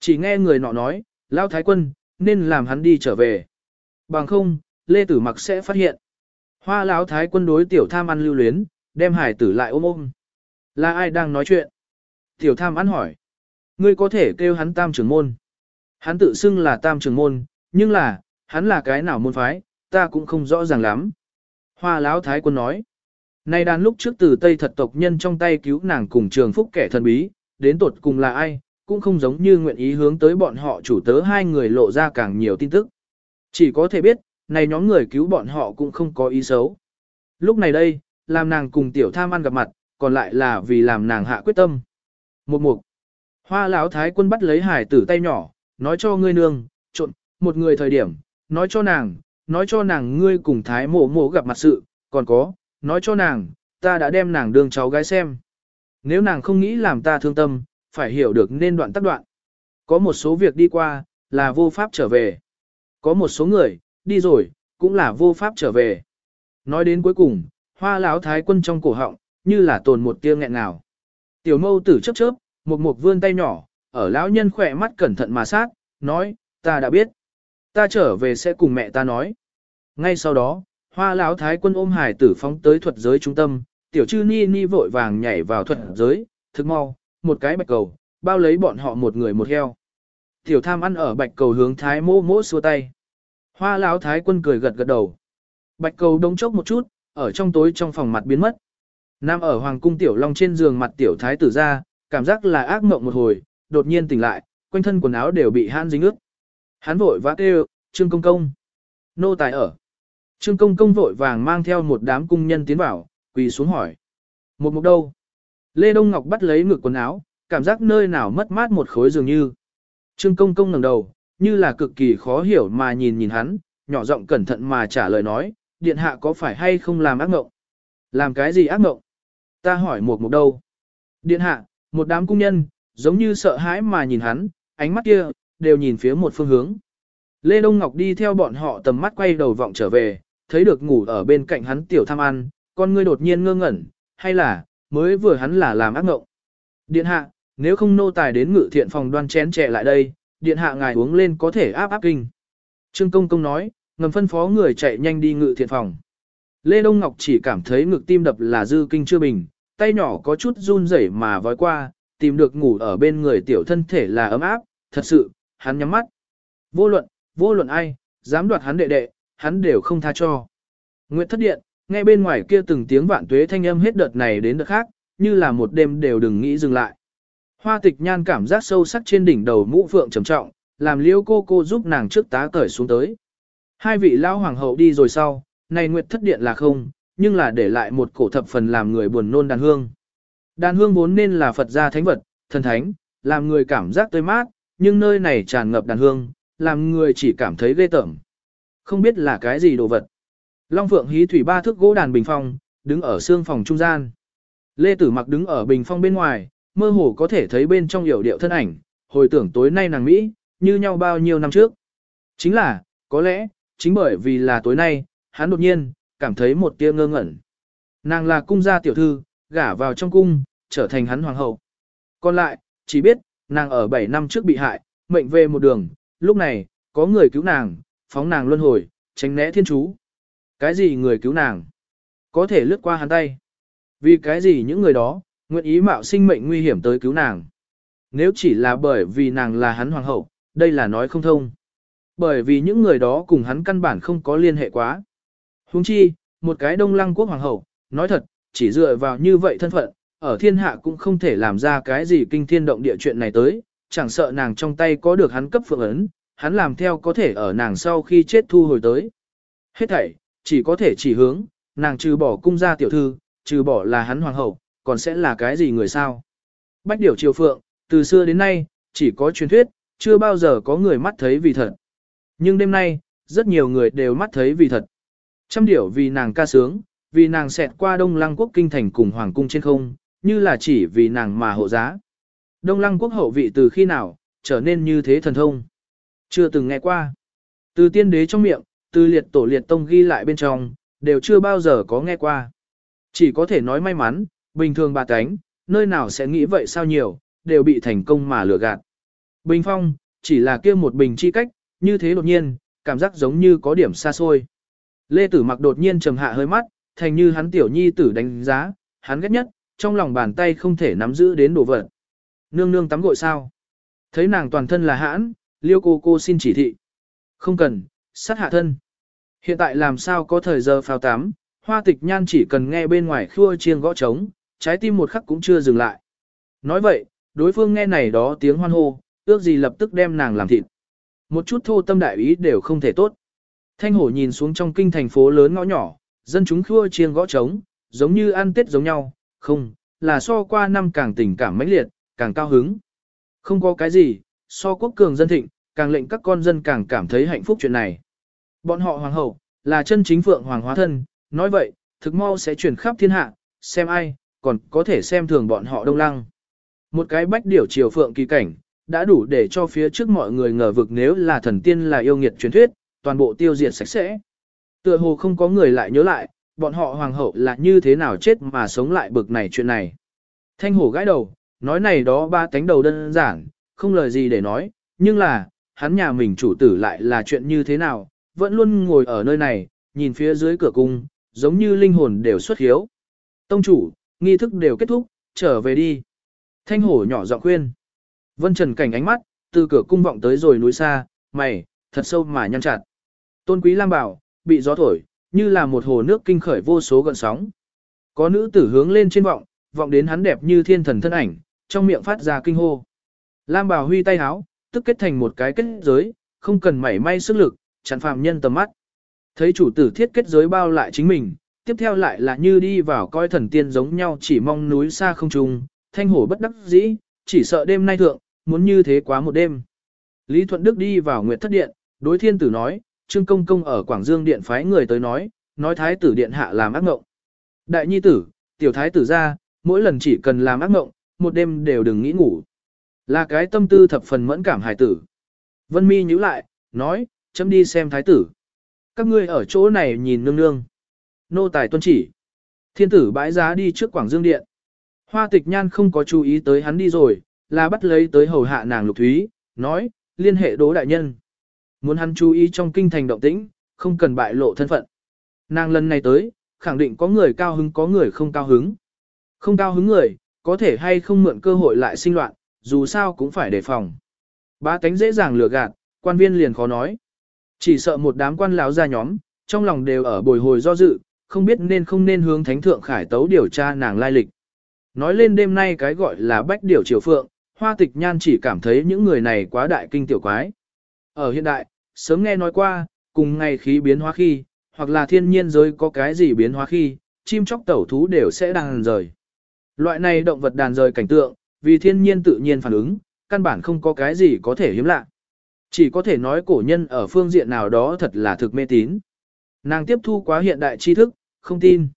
Chỉ nghe người nọ nói, lão thái quân, nên làm hắn đi trở về. Bằng không, Lê Tử Mặc sẽ phát hiện. Hoa lão thái quân đối tiểu tham ăn lưu luyến, đem hải tử lại ôm ôm. Là ai đang nói chuyện? Tiểu tham ăn hỏi. Ngươi có thể kêu hắn tam trưởng môn. Hắn tự xưng là tam trưởng môn, nhưng là, hắn là cái nào môn phái, ta cũng không rõ ràng lắm. Hoa lão thái quân nói. Này đàn lúc trước từ Tây thật tộc nhân trong tay cứu nàng cùng trường phúc kẻ thần bí, đến tột cùng là ai, cũng không giống như nguyện ý hướng tới bọn họ chủ tớ hai người lộ ra càng nhiều tin tức. Chỉ có thể biết, này nhóm người cứu bọn họ cũng không có ý xấu. Lúc này đây, làm nàng cùng tiểu tham ăn gặp mặt, còn lại là vì làm nàng hạ quyết tâm. Một mục. Hoa lão thái quân bắt lấy hải tử tay nhỏ, nói cho ngươi nương, trộn, một người thời điểm, nói cho nàng, nói cho nàng ngươi cùng thái mộ mộ gặp mặt sự, còn có, nói cho nàng, ta đã đem nàng đương cháu gái xem. Nếu nàng không nghĩ làm ta thương tâm, phải hiểu được nên đoạn tắt đoạn. Có một số việc đi qua, là vô pháp trở về. Có một số người, đi rồi, cũng là vô pháp trở về. Nói đến cuối cùng, hoa lão thái quân trong cổ họng, như là tồn một tia nghẹn nào. Tiểu mâu tử chớp chớp, một một vươn tay nhỏ, ở lão nhân khỏe mắt cẩn thận mà sát, nói, ta đã biết. Ta trở về sẽ cùng mẹ ta nói. Ngay sau đó, hoa lão thái quân ôm hải tử phóng tới thuật giới trung tâm, tiểu chư ni ni vội vàng nhảy vào thuật giới, thực mau, một cái bạch cầu, bao lấy bọn họ một người một heo. Tiểu tham ăn ở bạch cầu hướng thái mô mỗ xua tay. Hoa lão thái quân cười gật gật đầu. Bạch cầu đông chốc một chút, ở trong tối trong phòng mặt biến mất. Nam ở hoàng cung tiểu long trên giường mặt tiểu thái tử ra, cảm giác là ác mộng một hồi, đột nhiên tỉnh lại, quanh thân quần áo đều bị han dính ướt. Hắn vội vã kêu, Trương Công Công. Nô tài ở. Trương Công Công vội vàng mang theo một đám cung nhân tiến vào, quỳ xuống hỏi. Một mục đâu? Lê Đông Ngọc bắt lấy ngực quần áo, cảm giác nơi nào mất mát một khối dường như. Trương Công Công ngẩng đầu, như là cực kỳ khó hiểu mà nhìn nhìn hắn, nhỏ giọng cẩn thận mà trả lời nói, điện hạ có phải hay không làm ác ngộng? Làm cái gì ác ngộng? Ta hỏi một mục đâu? Điện hạ, một đám cung nhân, giống như sợ hãi mà nhìn hắn, ánh mắt kia, đều nhìn phía một phương hướng. Lê Đông Ngọc đi theo bọn họ tầm mắt quay đầu vọng trở về, thấy được ngủ ở bên cạnh hắn tiểu tham ăn, con ngươi đột nhiên ngơ ngẩn, hay là, mới vừa hắn là làm ác ngộng. Điện hạ, nếu không nô tài đến ngự thiện phòng đoan chén trẻ lại đây, điện hạ ngài uống lên có thể áp áp kinh. Trương Công Công nói, ngầm phân phó người chạy nhanh đi ngự thiện phòng. Lê Đông Ngọc chỉ cảm thấy ngực tim đập là dư kinh chưa bình, tay nhỏ có chút run rẩy mà vói qua, tìm được ngủ ở bên người tiểu thân thể là ấm áp, thật sự, hắn nhắm mắt. Vô luận, vô luận ai, dám đoạt hắn đệ đệ, hắn đều không tha cho. Nguyệt thất điện, nghe bên ngoài kia từng tiếng vạn tuế thanh âm hết đợt này đến đợt khác, như là một đêm đều đừng nghĩ dừng lại. Hoa tịch nhan cảm giác sâu sắc trên đỉnh đầu mũ phượng trầm trọng, làm liêu cô cô giúp nàng trước tá cởi xuống tới. Hai vị lao hoàng hậu đi rồi sau, này nguyệt thất điện là không, nhưng là để lại một cổ thập phần làm người buồn nôn đàn hương. Đàn hương vốn nên là Phật gia thánh vật, thần thánh, làm người cảm giác tươi mát, nhưng nơi này tràn ngập đàn hương, làm người chỉ cảm thấy ghê tởm. Không biết là cái gì đồ vật. Long Phượng hí thủy ba thước gỗ đàn bình phong, đứng ở xương phòng trung gian. Lê Tử Mặc đứng ở bình phong bên ngoài, mơ hồ có thể thấy bên trong hiểu điệu thân ảnh, hồi tưởng tối nay nàng Mỹ, như nhau bao nhiêu năm trước. Chính là, có lẽ, chính bởi vì là tối nay, hắn đột nhiên, cảm thấy một tia ngơ ngẩn. Nàng là cung gia tiểu thư, gả vào trong cung, trở thành hắn hoàng hậu. Còn lại, chỉ biết, nàng ở 7 năm trước bị hại, mệnh về một đường, lúc này, có người cứu nàng, phóng nàng luân hồi, tránh né thiên chú. Cái gì người cứu nàng? Có thể lướt qua hắn tay. Vì cái gì những người đó, nguyện ý mạo sinh mệnh nguy hiểm tới cứu nàng. Nếu chỉ là bởi vì nàng là hắn hoàng hậu, đây là nói không thông. Bởi vì những người đó cùng hắn căn bản không có liên hệ quá. Huống chi, một cái đông lăng quốc hoàng hậu, nói thật, chỉ dựa vào như vậy thân phận, ở thiên hạ cũng không thể làm ra cái gì kinh thiên động địa chuyện này tới, chẳng sợ nàng trong tay có được hắn cấp phượng ấn, hắn làm theo có thể ở nàng sau khi chết thu hồi tới. Hết thảy, chỉ có thể chỉ hướng, nàng trừ bỏ cung gia tiểu thư, trừ bỏ là hắn hoàng hậu, còn sẽ là cái gì người sao? Bách điểu triều phượng, từ xưa đến nay, chỉ có truyền thuyết, chưa bao giờ có người mắt thấy vì thật. Nhưng đêm nay, rất nhiều người đều mắt thấy vì thật. Trăm điểu vì nàng ca sướng, vì nàng xẹt qua Đông Lăng quốc kinh thành cùng hoàng cung trên không, như là chỉ vì nàng mà hộ giá. Đông Lăng quốc hậu vị từ khi nào, trở nên như thế thần thông. Chưa từng nghe qua. Từ tiên đế trong miệng, từ liệt tổ liệt tông ghi lại bên trong, đều chưa bao giờ có nghe qua. Chỉ có thể nói may mắn, bình thường bà cánh, nơi nào sẽ nghĩ vậy sao nhiều, đều bị thành công mà lừa gạt. Bình phong, chỉ là kia một bình chi cách, như thế đột nhiên, cảm giác giống như có điểm xa xôi. Lê Tử mặc đột nhiên trầm hạ hơi mắt, thành như hắn tiểu nhi tử đánh giá, hắn ghét nhất, trong lòng bàn tay không thể nắm giữ đến đồ vật. Nương nương tắm gội sao? Thấy nàng toàn thân là hãn, liêu cô cô xin chỉ thị. Không cần, sát hạ thân. Hiện tại làm sao có thời giờ phao tắm, hoa tịch nhan chỉ cần nghe bên ngoài khua chiêng gõ trống, trái tim một khắc cũng chưa dừng lại. Nói vậy, đối phương nghe này đó tiếng hoan hô, ước gì lập tức đem nàng làm thịt. Một chút thô tâm đại ý đều không thể tốt. Thanh hổ nhìn xuống trong kinh thành phố lớn ngõ nhỏ, dân chúng khua chiêng gõ trống, giống như ăn tết giống nhau, không, là so qua năm càng tình cảm mãnh liệt, càng cao hứng. Không có cái gì, so quốc cường dân thịnh, càng lệnh các con dân càng cảm thấy hạnh phúc chuyện này. Bọn họ hoàng hậu, là chân chính phượng hoàng hóa thân, nói vậy, thực mau sẽ truyền khắp thiên hạ, xem ai, còn có thể xem thường bọn họ đông lăng. Một cái bách điểu triều phượng kỳ cảnh, đã đủ để cho phía trước mọi người ngờ vực nếu là thần tiên là yêu nghiệt truyền thuyết, toàn bộ tiêu diệt sạch sẽ. Tựa hồ không có người lại nhớ lại, bọn họ hoàng hậu là như thế nào chết mà sống lại bực này chuyện này. Thanh hổ gãi đầu, nói này đó ba cánh đầu đơn giản, không lời gì để nói, nhưng là, hắn nhà mình chủ tử lại là chuyện như thế nào, vẫn luôn ngồi ở nơi này, nhìn phía dưới cửa cung, giống như linh hồn đều xuất hiếu. Tông chủ, nghi thức đều kết thúc, trở về đi. Thanh hổ nhỏ giọng khuyên. Vân Trần cảnh ánh mắt, từ cửa cung vọng tới rồi núi xa, mày, thật sâu mà nhăn chặt. Tôn quý Lam bảo, bị gió thổi, như là một hồ nước kinh khởi vô số gợn sóng. Có nữ tử hướng lên trên vọng, vọng đến hắn đẹp như thiên thần thân ảnh, trong miệng phát ra kinh hô. Lam bảo huy tay háo, tức kết thành một cái kết giới, không cần mảy may sức lực, chặn phàm nhân tầm mắt. Thấy chủ tử thiết kết giới bao lại chính mình, tiếp theo lại là như đi vào coi thần tiên giống nhau chỉ mong núi xa không trùng, thanh hổ bất đắc dĩ, chỉ sợ đêm nay thượng, muốn như thế quá một đêm. Lý Thuận Đức đi vào Nguyệt Thất Điện, đối thiên tử nói, Trương Công Công ở Quảng Dương Điện phái người tới nói, nói thái tử điện hạ làm ác ngộng. Đại nhi tử, tiểu thái tử ra, mỗi lần chỉ cần làm ác ngộng, một đêm đều đừng nghĩ ngủ. Là cái tâm tư thập phần mẫn cảm hài tử. Vân mi nhíu lại, nói, chấm đi xem thái tử. Các ngươi ở chỗ này nhìn nương nương. Nô tài tuân chỉ. Thiên tử bãi giá đi trước Quảng Dương Điện. Hoa tịch nhan không có chú ý tới hắn đi rồi, là bắt lấy tới hầu hạ nàng lục thúy, nói, liên hệ đố đại nhân. Muốn hắn chú ý trong kinh thành động tĩnh, không cần bại lộ thân phận. Nàng lần này tới, khẳng định có người cao hứng có người không cao hứng. Không cao hứng người, có thể hay không mượn cơ hội lại sinh loạn, dù sao cũng phải đề phòng. Ba tánh dễ dàng lừa gạt, quan viên liền khó nói. Chỉ sợ một đám quan lão ra nhóm, trong lòng đều ở bồi hồi do dự, không biết nên không nên hướng thánh thượng khải tấu điều tra nàng lai lịch. Nói lên đêm nay cái gọi là bách điều triều phượng, hoa tịch nhan chỉ cảm thấy những người này quá đại kinh tiểu quái. Ở hiện đại, sớm nghe nói qua, cùng ngày khí biến hóa khi, hoặc là thiên nhiên giới có cái gì biến hóa khi, chim chóc tẩu thú đều sẽ đàn rời. Loại này động vật đàn rời cảnh tượng, vì thiên nhiên tự nhiên phản ứng, căn bản không có cái gì có thể hiếm lạ. Chỉ có thể nói cổ nhân ở phương diện nào đó thật là thực mê tín. Nàng tiếp thu quá hiện đại tri thức, không tin.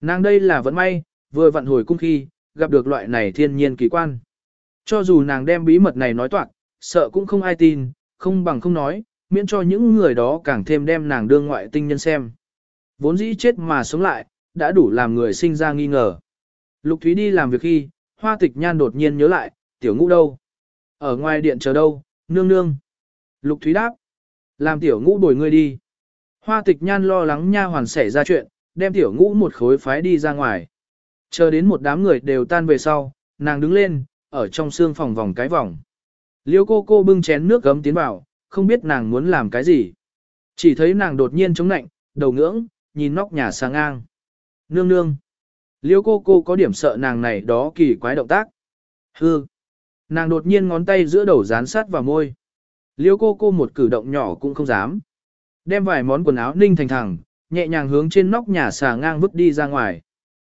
Nàng đây là vẫn may, vừa vận hồi cung khi, gặp được loại này thiên nhiên kỳ quan. Cho dù nàng đem bí mật này nói toạc, sợ cũng không ai tin, không bằng không nói, miễn cho những người đó càng thêm đem nàng đương ngoại tinh nhân xem. Vốn dĩ chết mà sống lại, đã đủ làm người sinh ra nghi ngờ. Lục Thúy đi làm việc khi, hoa tịch nhan đột nhiên nhớ lại, tiểu ngũ đâu? Ở ngoài điện chờ đâu, nương nương. Lục Thúy đáp, làm tiểu ngũ đổi ngươi đi. Hoa tịch nhan lo lắng nha hoàn xảy ra chuyện, đem tiểu ngũ một khối phái đi ra ngoài. Chờ đến một đám người đều tan về sau, nàng đứng lên, ở trong xương phòng vòng cái vòng. Liêu cô cô bưng chén nước gấm tiến vào, không biết nàng muốn làm cái gì. Chỉ thấy nàng đột nhiên chống nạnh, đầu ngưỡng, nhìn nóc nhà sang ngang. Nương nương. Liêu cô cô có điểm sợ nàng này đó kỳ quái động tác. Hư. Nàng đột nhiên ngón tay giữa đầu dán sát vào môi. Liêu cô cô một cử động nhỏ cũng không dám. Đem vài món quần áo ninh thành thẳng, nhẹ nhàng hướng trên nóc nhà xà ngang vứt đi ra ngoài.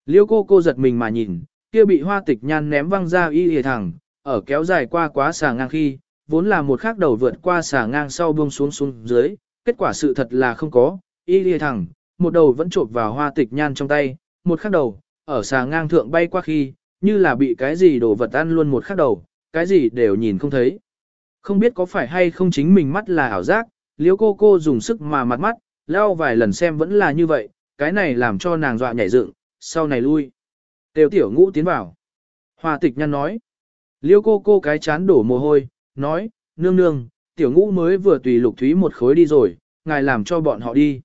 Liêu cô cô giật mình mà nhìn, kia bị hoa tịch nhan ném văng ra y hề thẳng, ở kéo dài qua quá xà ngang khi, vốn là một khắc đầu vượt qua xà ngang sau buông xuống xuống dưới, kết quả sự thật là không có, y hề thẳng, một đầu vẫn trộn vào hoa tịch nhan trong tay, một khắc đầu, ở xà ngang thượng bay qua khi, như là bị cái gì đổ vật ăn luôn một khắc đầu, cái gì đều nhìn không thấy. Không biết có phải hay không chính mình mắt là ảo giác, liếu cô cô dùng sức mà mặt mắt, leo vài lần xem vẫn là như vậy, cái này làm cho nàng dọa nhảy dựng, sau này lui. Tiểu tiểu ngũ tiến vào. Hoa tịch nhăn nói. Liêu cô cô cái chán đổ mồ hôi, nói, nương nương, tiểu ngũ mới vừa tùy lục thúy một khối đi rồi, ngài làm cho bọn họ đi.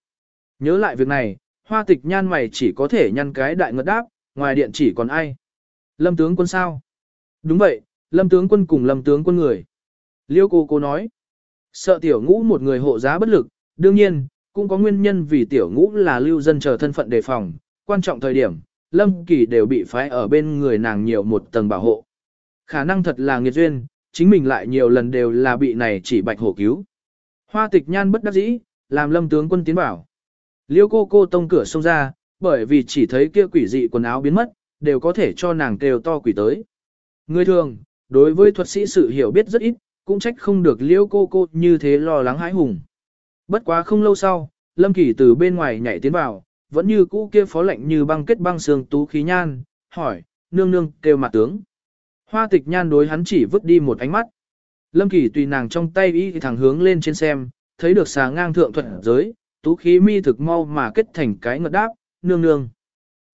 Nhớ lại việc này, hoa tịch nhan mày chỉ có thể nhăn cái đại ngất đáp, ngoài điện chỉ còn ai. Lâm tướng quân sao? Đúng vậy, lâm tướng quân cùng lâm tướng quân người. Liêu cô cô nói, sợ tiểu ngũ một người hộ giá bất lực, đương nhiên, cũng có nguyên nhân vì tiểu ngũ là lưu dân chờ thân phận đề phòng, quan trọng thời điểm, lâm kỳ đều bị phái ở bên người nàng nhiều một tầng bảo hộ. Khả năng thật là nghiệt duyên, chính mình lại nhiều lần đều là bị này chỉ bạch hổ cứu. Hoa tịch nhan bất đắc dĩ, làm lâm tướng quân tiến bảo. Liêu cô cô tông cửa xông ra, bởi vì chỉ thấy kia quỷ dị quần áo biến mất, đều có thể cho nàng kêu to quỷ tới. Người thường, đối với thuật sĩ sự hiểu biết rất ít, cũng trách không được liêu cô cô như thế lo lắng hãi hùng. Bất quá không lâu sau, Lâm Kỳ từ bên ngoài nhảy tiến vào, vẫn như cũ kia phó lệnh như băng kết băng xương tú khí nhan, hỏi, nương nương, kêu mặt tướng. Hoa tịch nhan đối hắn chỉ vứt đi một ánh mắt. Lâm Kỳ tùy nàng trong tay y thì thẳng hướng lên trên xem, thấy được xà ngang thượng thuận giới, tú khí mi thực mau mà kết thành cái ngật đáp, nương nương.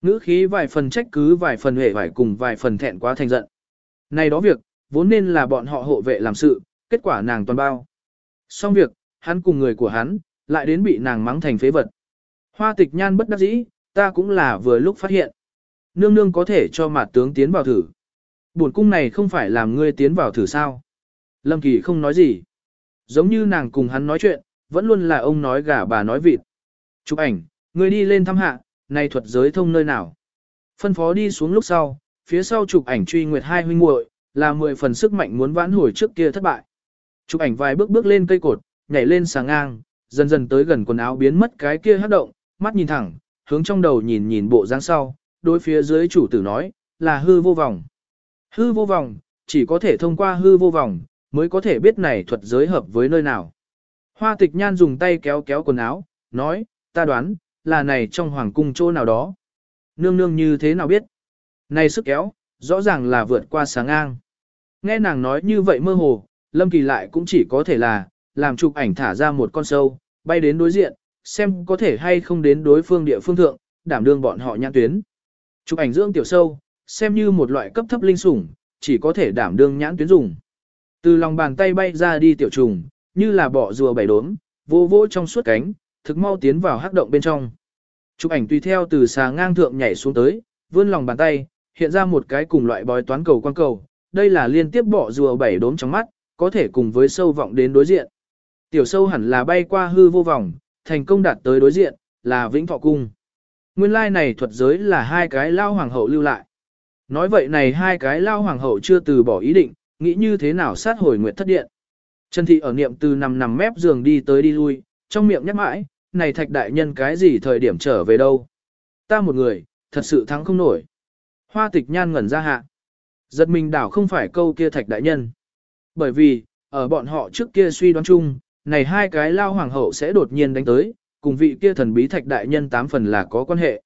Ngữ khí vài phần trách cứ vài phần hề vài cùng vài phần thẹn quá thành giận. Này đó việc, vốn nên là bọn họ hộ vệ làm sự, kết quả nàng toàn bao. Xong việc, hắn cùng người của hắn, lại đến bị nàng mắng thành phế vật. Hoa tịch nhan bất đắc dĩ, ta cũng là vừa lúc phát hiện. Nương nương có thể cho mặt tướng tiến vào thử. Buồn cung này không phải làm ngươi tiến vào thử sao. Lâm Kỳ không nói gì. Giống như nàng cùng hắn nói chuyện, vẫn luôn là ông nói gà bà nói vịt. Chụp ảnh, ngươi đi lên thăm hạ, này thuật giới thông nơi nào. Phân phó đi xuống lúc sau, phía sau chụp ảnh truy nguyệt hai huynh muội là mười phần sức mạnh muốn vãn hồi trước kia thất bại. Chụp ảnh vài bước bước lên cây cột, nhảy lên sáng ngang, dần dần tới gần quần áo biến mất cái kia hát động, mắt nhìn thẳng, hướng trong đầu nhìn nhìn bộ dáng sau, đối phía dưới chủ tử nói, là hư vô vòng. Hư vô vòng, chỉ có thể thông qua hư vô vòng, mới có thể biết này thuật giới hợp với nơi nào. Hoa tịch nhan dùng tay kéo kéo quần áo, nói, ta đoán, là này trong hoàng cung chỗ nào đó. Nương nương như thế nào biết? Này sức kéo, rõ ràng là vượt qua sáng ngang. Nghe nàng nói như vậy mơ hồ, Lâm Kỳ lại cũng chỉ có thể là, làm chụp ảnh thả ra một con sâu, bay đến đối diện, xem có thể hay không đến đối phương địa phương thượng, đảm đương bọn họ nhãn tuyến. Chụp ảnh dưỡng tiểu sâu, xem như một loại cấp thấp linh sủng, chỉ có thể đảm đương nhãn tuyến dùng. Từ lòng bàn tay bay ra đi tiểu trùng, như là bọ rùa bảy đốm, vô vô trong suốt cánh, thực mau tiến vào hắc động bên trong. Chụp ảnh tùy theo từ xà ngang thượng nhảy xuống tới, vươn lòng bàn tay, hiện ra một cái cùng loại bói toán cầu quan cầu. Đây là liên tiếp bọ rùa bảy đốm trong mắt, có thể cùng với sâu vọng đến đối diện. Tiểu sâu hẳn là bay qua hư vô vòng, thành công đạt tới đối diện, là vĩnh thọ cung. Nguyên lai này thuật giới là hai cái lao hoàng hậu lưu lại. Nói vậy này hai cái lao hoàng hậu chưa từ bỏ ý định, nghĩ như thế nào sát hồi nguyệt thất điện. Trần thị ở niệm từ nằm nằm mép giường đi tới đi lui, trong miệng nhắc mãi, này thạch đại nhân cái gì thời điểm trở về đâu. Ta một người, thật sự thắng không nổi. Hoa tịch nhan ngẩn ra hạ. Giật mình đảo không phải câu kia thạch đại nhân. Bởi vì, ở bọn họ trước kia suy đoán chung, này hai cái lao hoàng hậu sẽ đột nhiên đánh tới, cùng vị kia thần bí thạch đại nhân tám phần là có quan hệ.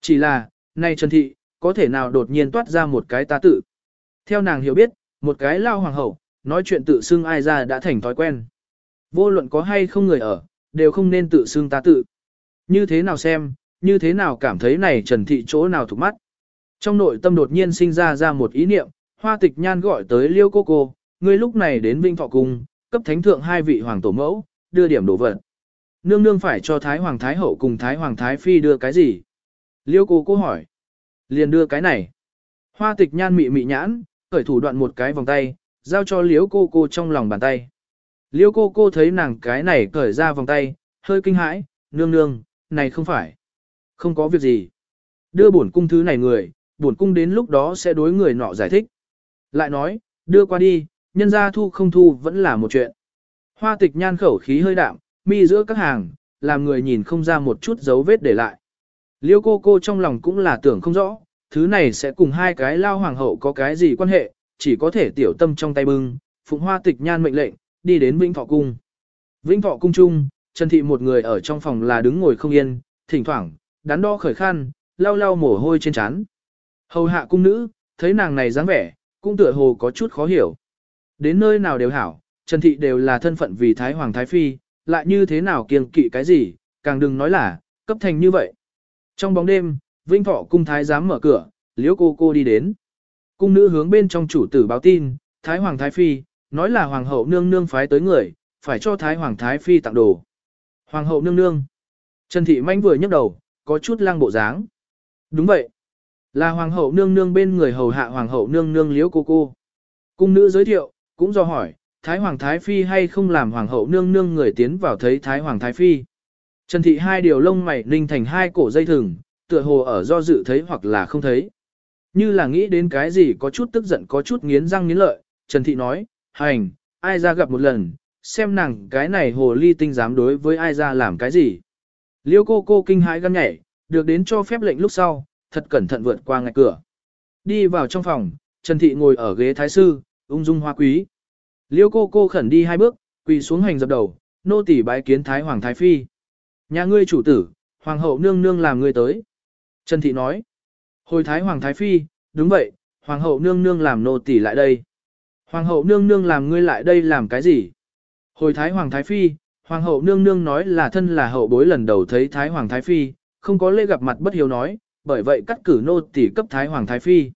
Chỉ là, này Trần Thị, có thể nào đột nhiên toát ra một cái ta tự. Theo nàng hiểu biết, một cái lao hoàng hậu, nói chuyện tự xưng ai ra đã thành thói quen. Vô luận có hay không người ở, đều không nên tự xưng ta tự. Như thế nào xem, như thế nào cảm thấy này Trần Thị chỗ nào thuộc mắt. Trong nội tâm đột nhiên sinh ra ra một ý niệm, hoa tịch nhan gọi tới liêu cô cô, ngươi lúc này đến Vinh Thọ Cung, cấp thánh thượng hai vị hoàng tổ mẫu, đưa điểm đồ vật. Nương nương phải cho Thái Hoàng Thái Hậu cùng Thái Hoàng Thái Phi đưa cái gì? Liêu cô cô hỏi. Liền đưa cái này. Hoa tịch nhan mị mị nhãn, khởi thủ đoạn một cái vòng tay, giao cho liêu cô cô trong lòng bàn tay. Liêu cô cô thấy nàng cái này cởi ra vòng tay, hơi kinh hãi, nương nương, này không phải. Không có việc gì. Đưa bổn cung thứ này người, bổn cung đến lúc đó sẽ đối người nọ giải thích. Lại nói, đưa qua đi, nhân gia thu không thu vẫn là một chuyện. Hoa tịch nhan khẩu khí hơi đạm, mi giữa các hàng, làm người nhìn không ra một chút dấu vết để lại. Liêu cô cô trong lòng cũng là tưởng không rõ, thứ này sẽ cùng hai cái lao hoàng hậu có cái gì quan hệ, chỉ có thể tiểu tâm trong tay bưng, phụng hoa tịch nhan mệnh lệnh, đi đến Vĩnh Thọ Cung. Vĩnh Thọ Cung chung, Trần Thị một người ở trong phòng là đứng ngồi không yên, thỉnh thoảng, đắn đo khởi khăn, lau lau mồ hôi trên trán. Hầu hạ cung nữ, thấy nàng này dáng vẻ, cũng tựa hồ có chút khó hiểu. Đến nơi nào đều hảo, Trần Thị đều là thân phận vì Thái Hoàng Thái Phi, lại như thế nào kiêng kỵ cái gì, càng đừng nói là, cấp thành như vậy. Trong bóng đêm, Vinh Thọ cung Thái giám mở cửa, liễu cô cô đi đến. Cung nữ hướng bên trong chủ tử báo tin, Thái Hoàng Thái Phi, nói là Hoàng hậu nương nương phái tới người, phải cho Thái Hoàng Thái Phi tặng đồ. Hoàng hậu nương nương. Trần Thị Manh vừa nhấc đầu, có chút lăng bộ dáng. Đúng vậy. Là Hoàng hậu nương nương bên người hầu hạ Hoàng hậu nương nương liễu cô cô. Cung nữ giới thiệu, cũng do hỏi, Thái Hoàng Thái Phi hay không làm Hoàng hậu nương nương người tiến vào thấy Thái Hoàng Thái Phi. Trần Thị hai điều lông mày ninh thành hai cổ dây thừng, tựa hồ ở do dự thấy hoặc là không thấy. Như là nghĩ đến cái gì có chút tức giận có chút nghiến răng nghiến lợi, Trần Thị nói, hành, ai ra gặp một lần, xem nàng cái này hồ ly tinh dám đối với ai ra làm cái gì. Liêu cô cô kinh hãi gan nhảy, được đến cho phép lệnh lúc sau, thật cẩn thận vượt qua ngạch cửa. Đi vào trong phòng, Trần Thị ngồi ở ghế thái sư, ung dung hoa quý. Liêu cô cô khẩn đi hai bước, quỳ xuống hành dập đầu, nô tỳ bái kiến Thái Hoàng Thái Phi. Nhà ngươi chủ tử, Hoàng hậu nương nương làm ngươi tới. Trần Thị nói. Hồi Thái Hoàng Thái Phi, đúng vậy, Hoàng hậu nương nương làm nô tỳ lại đây. Hoàng hậu nương nương làm ngươi lại đây làm cái gì? Hồi Thái Hoàng Thái Phi, Hoàng hậu nương nương nói là thân là hậu bối lần đầu thấy Thái Hoàng Thái Phi, không có lễ gặp mặt bất hiếu nói, bởi vậy cắt cử nô tỳ cấp Thái Hoàng Thái Phi.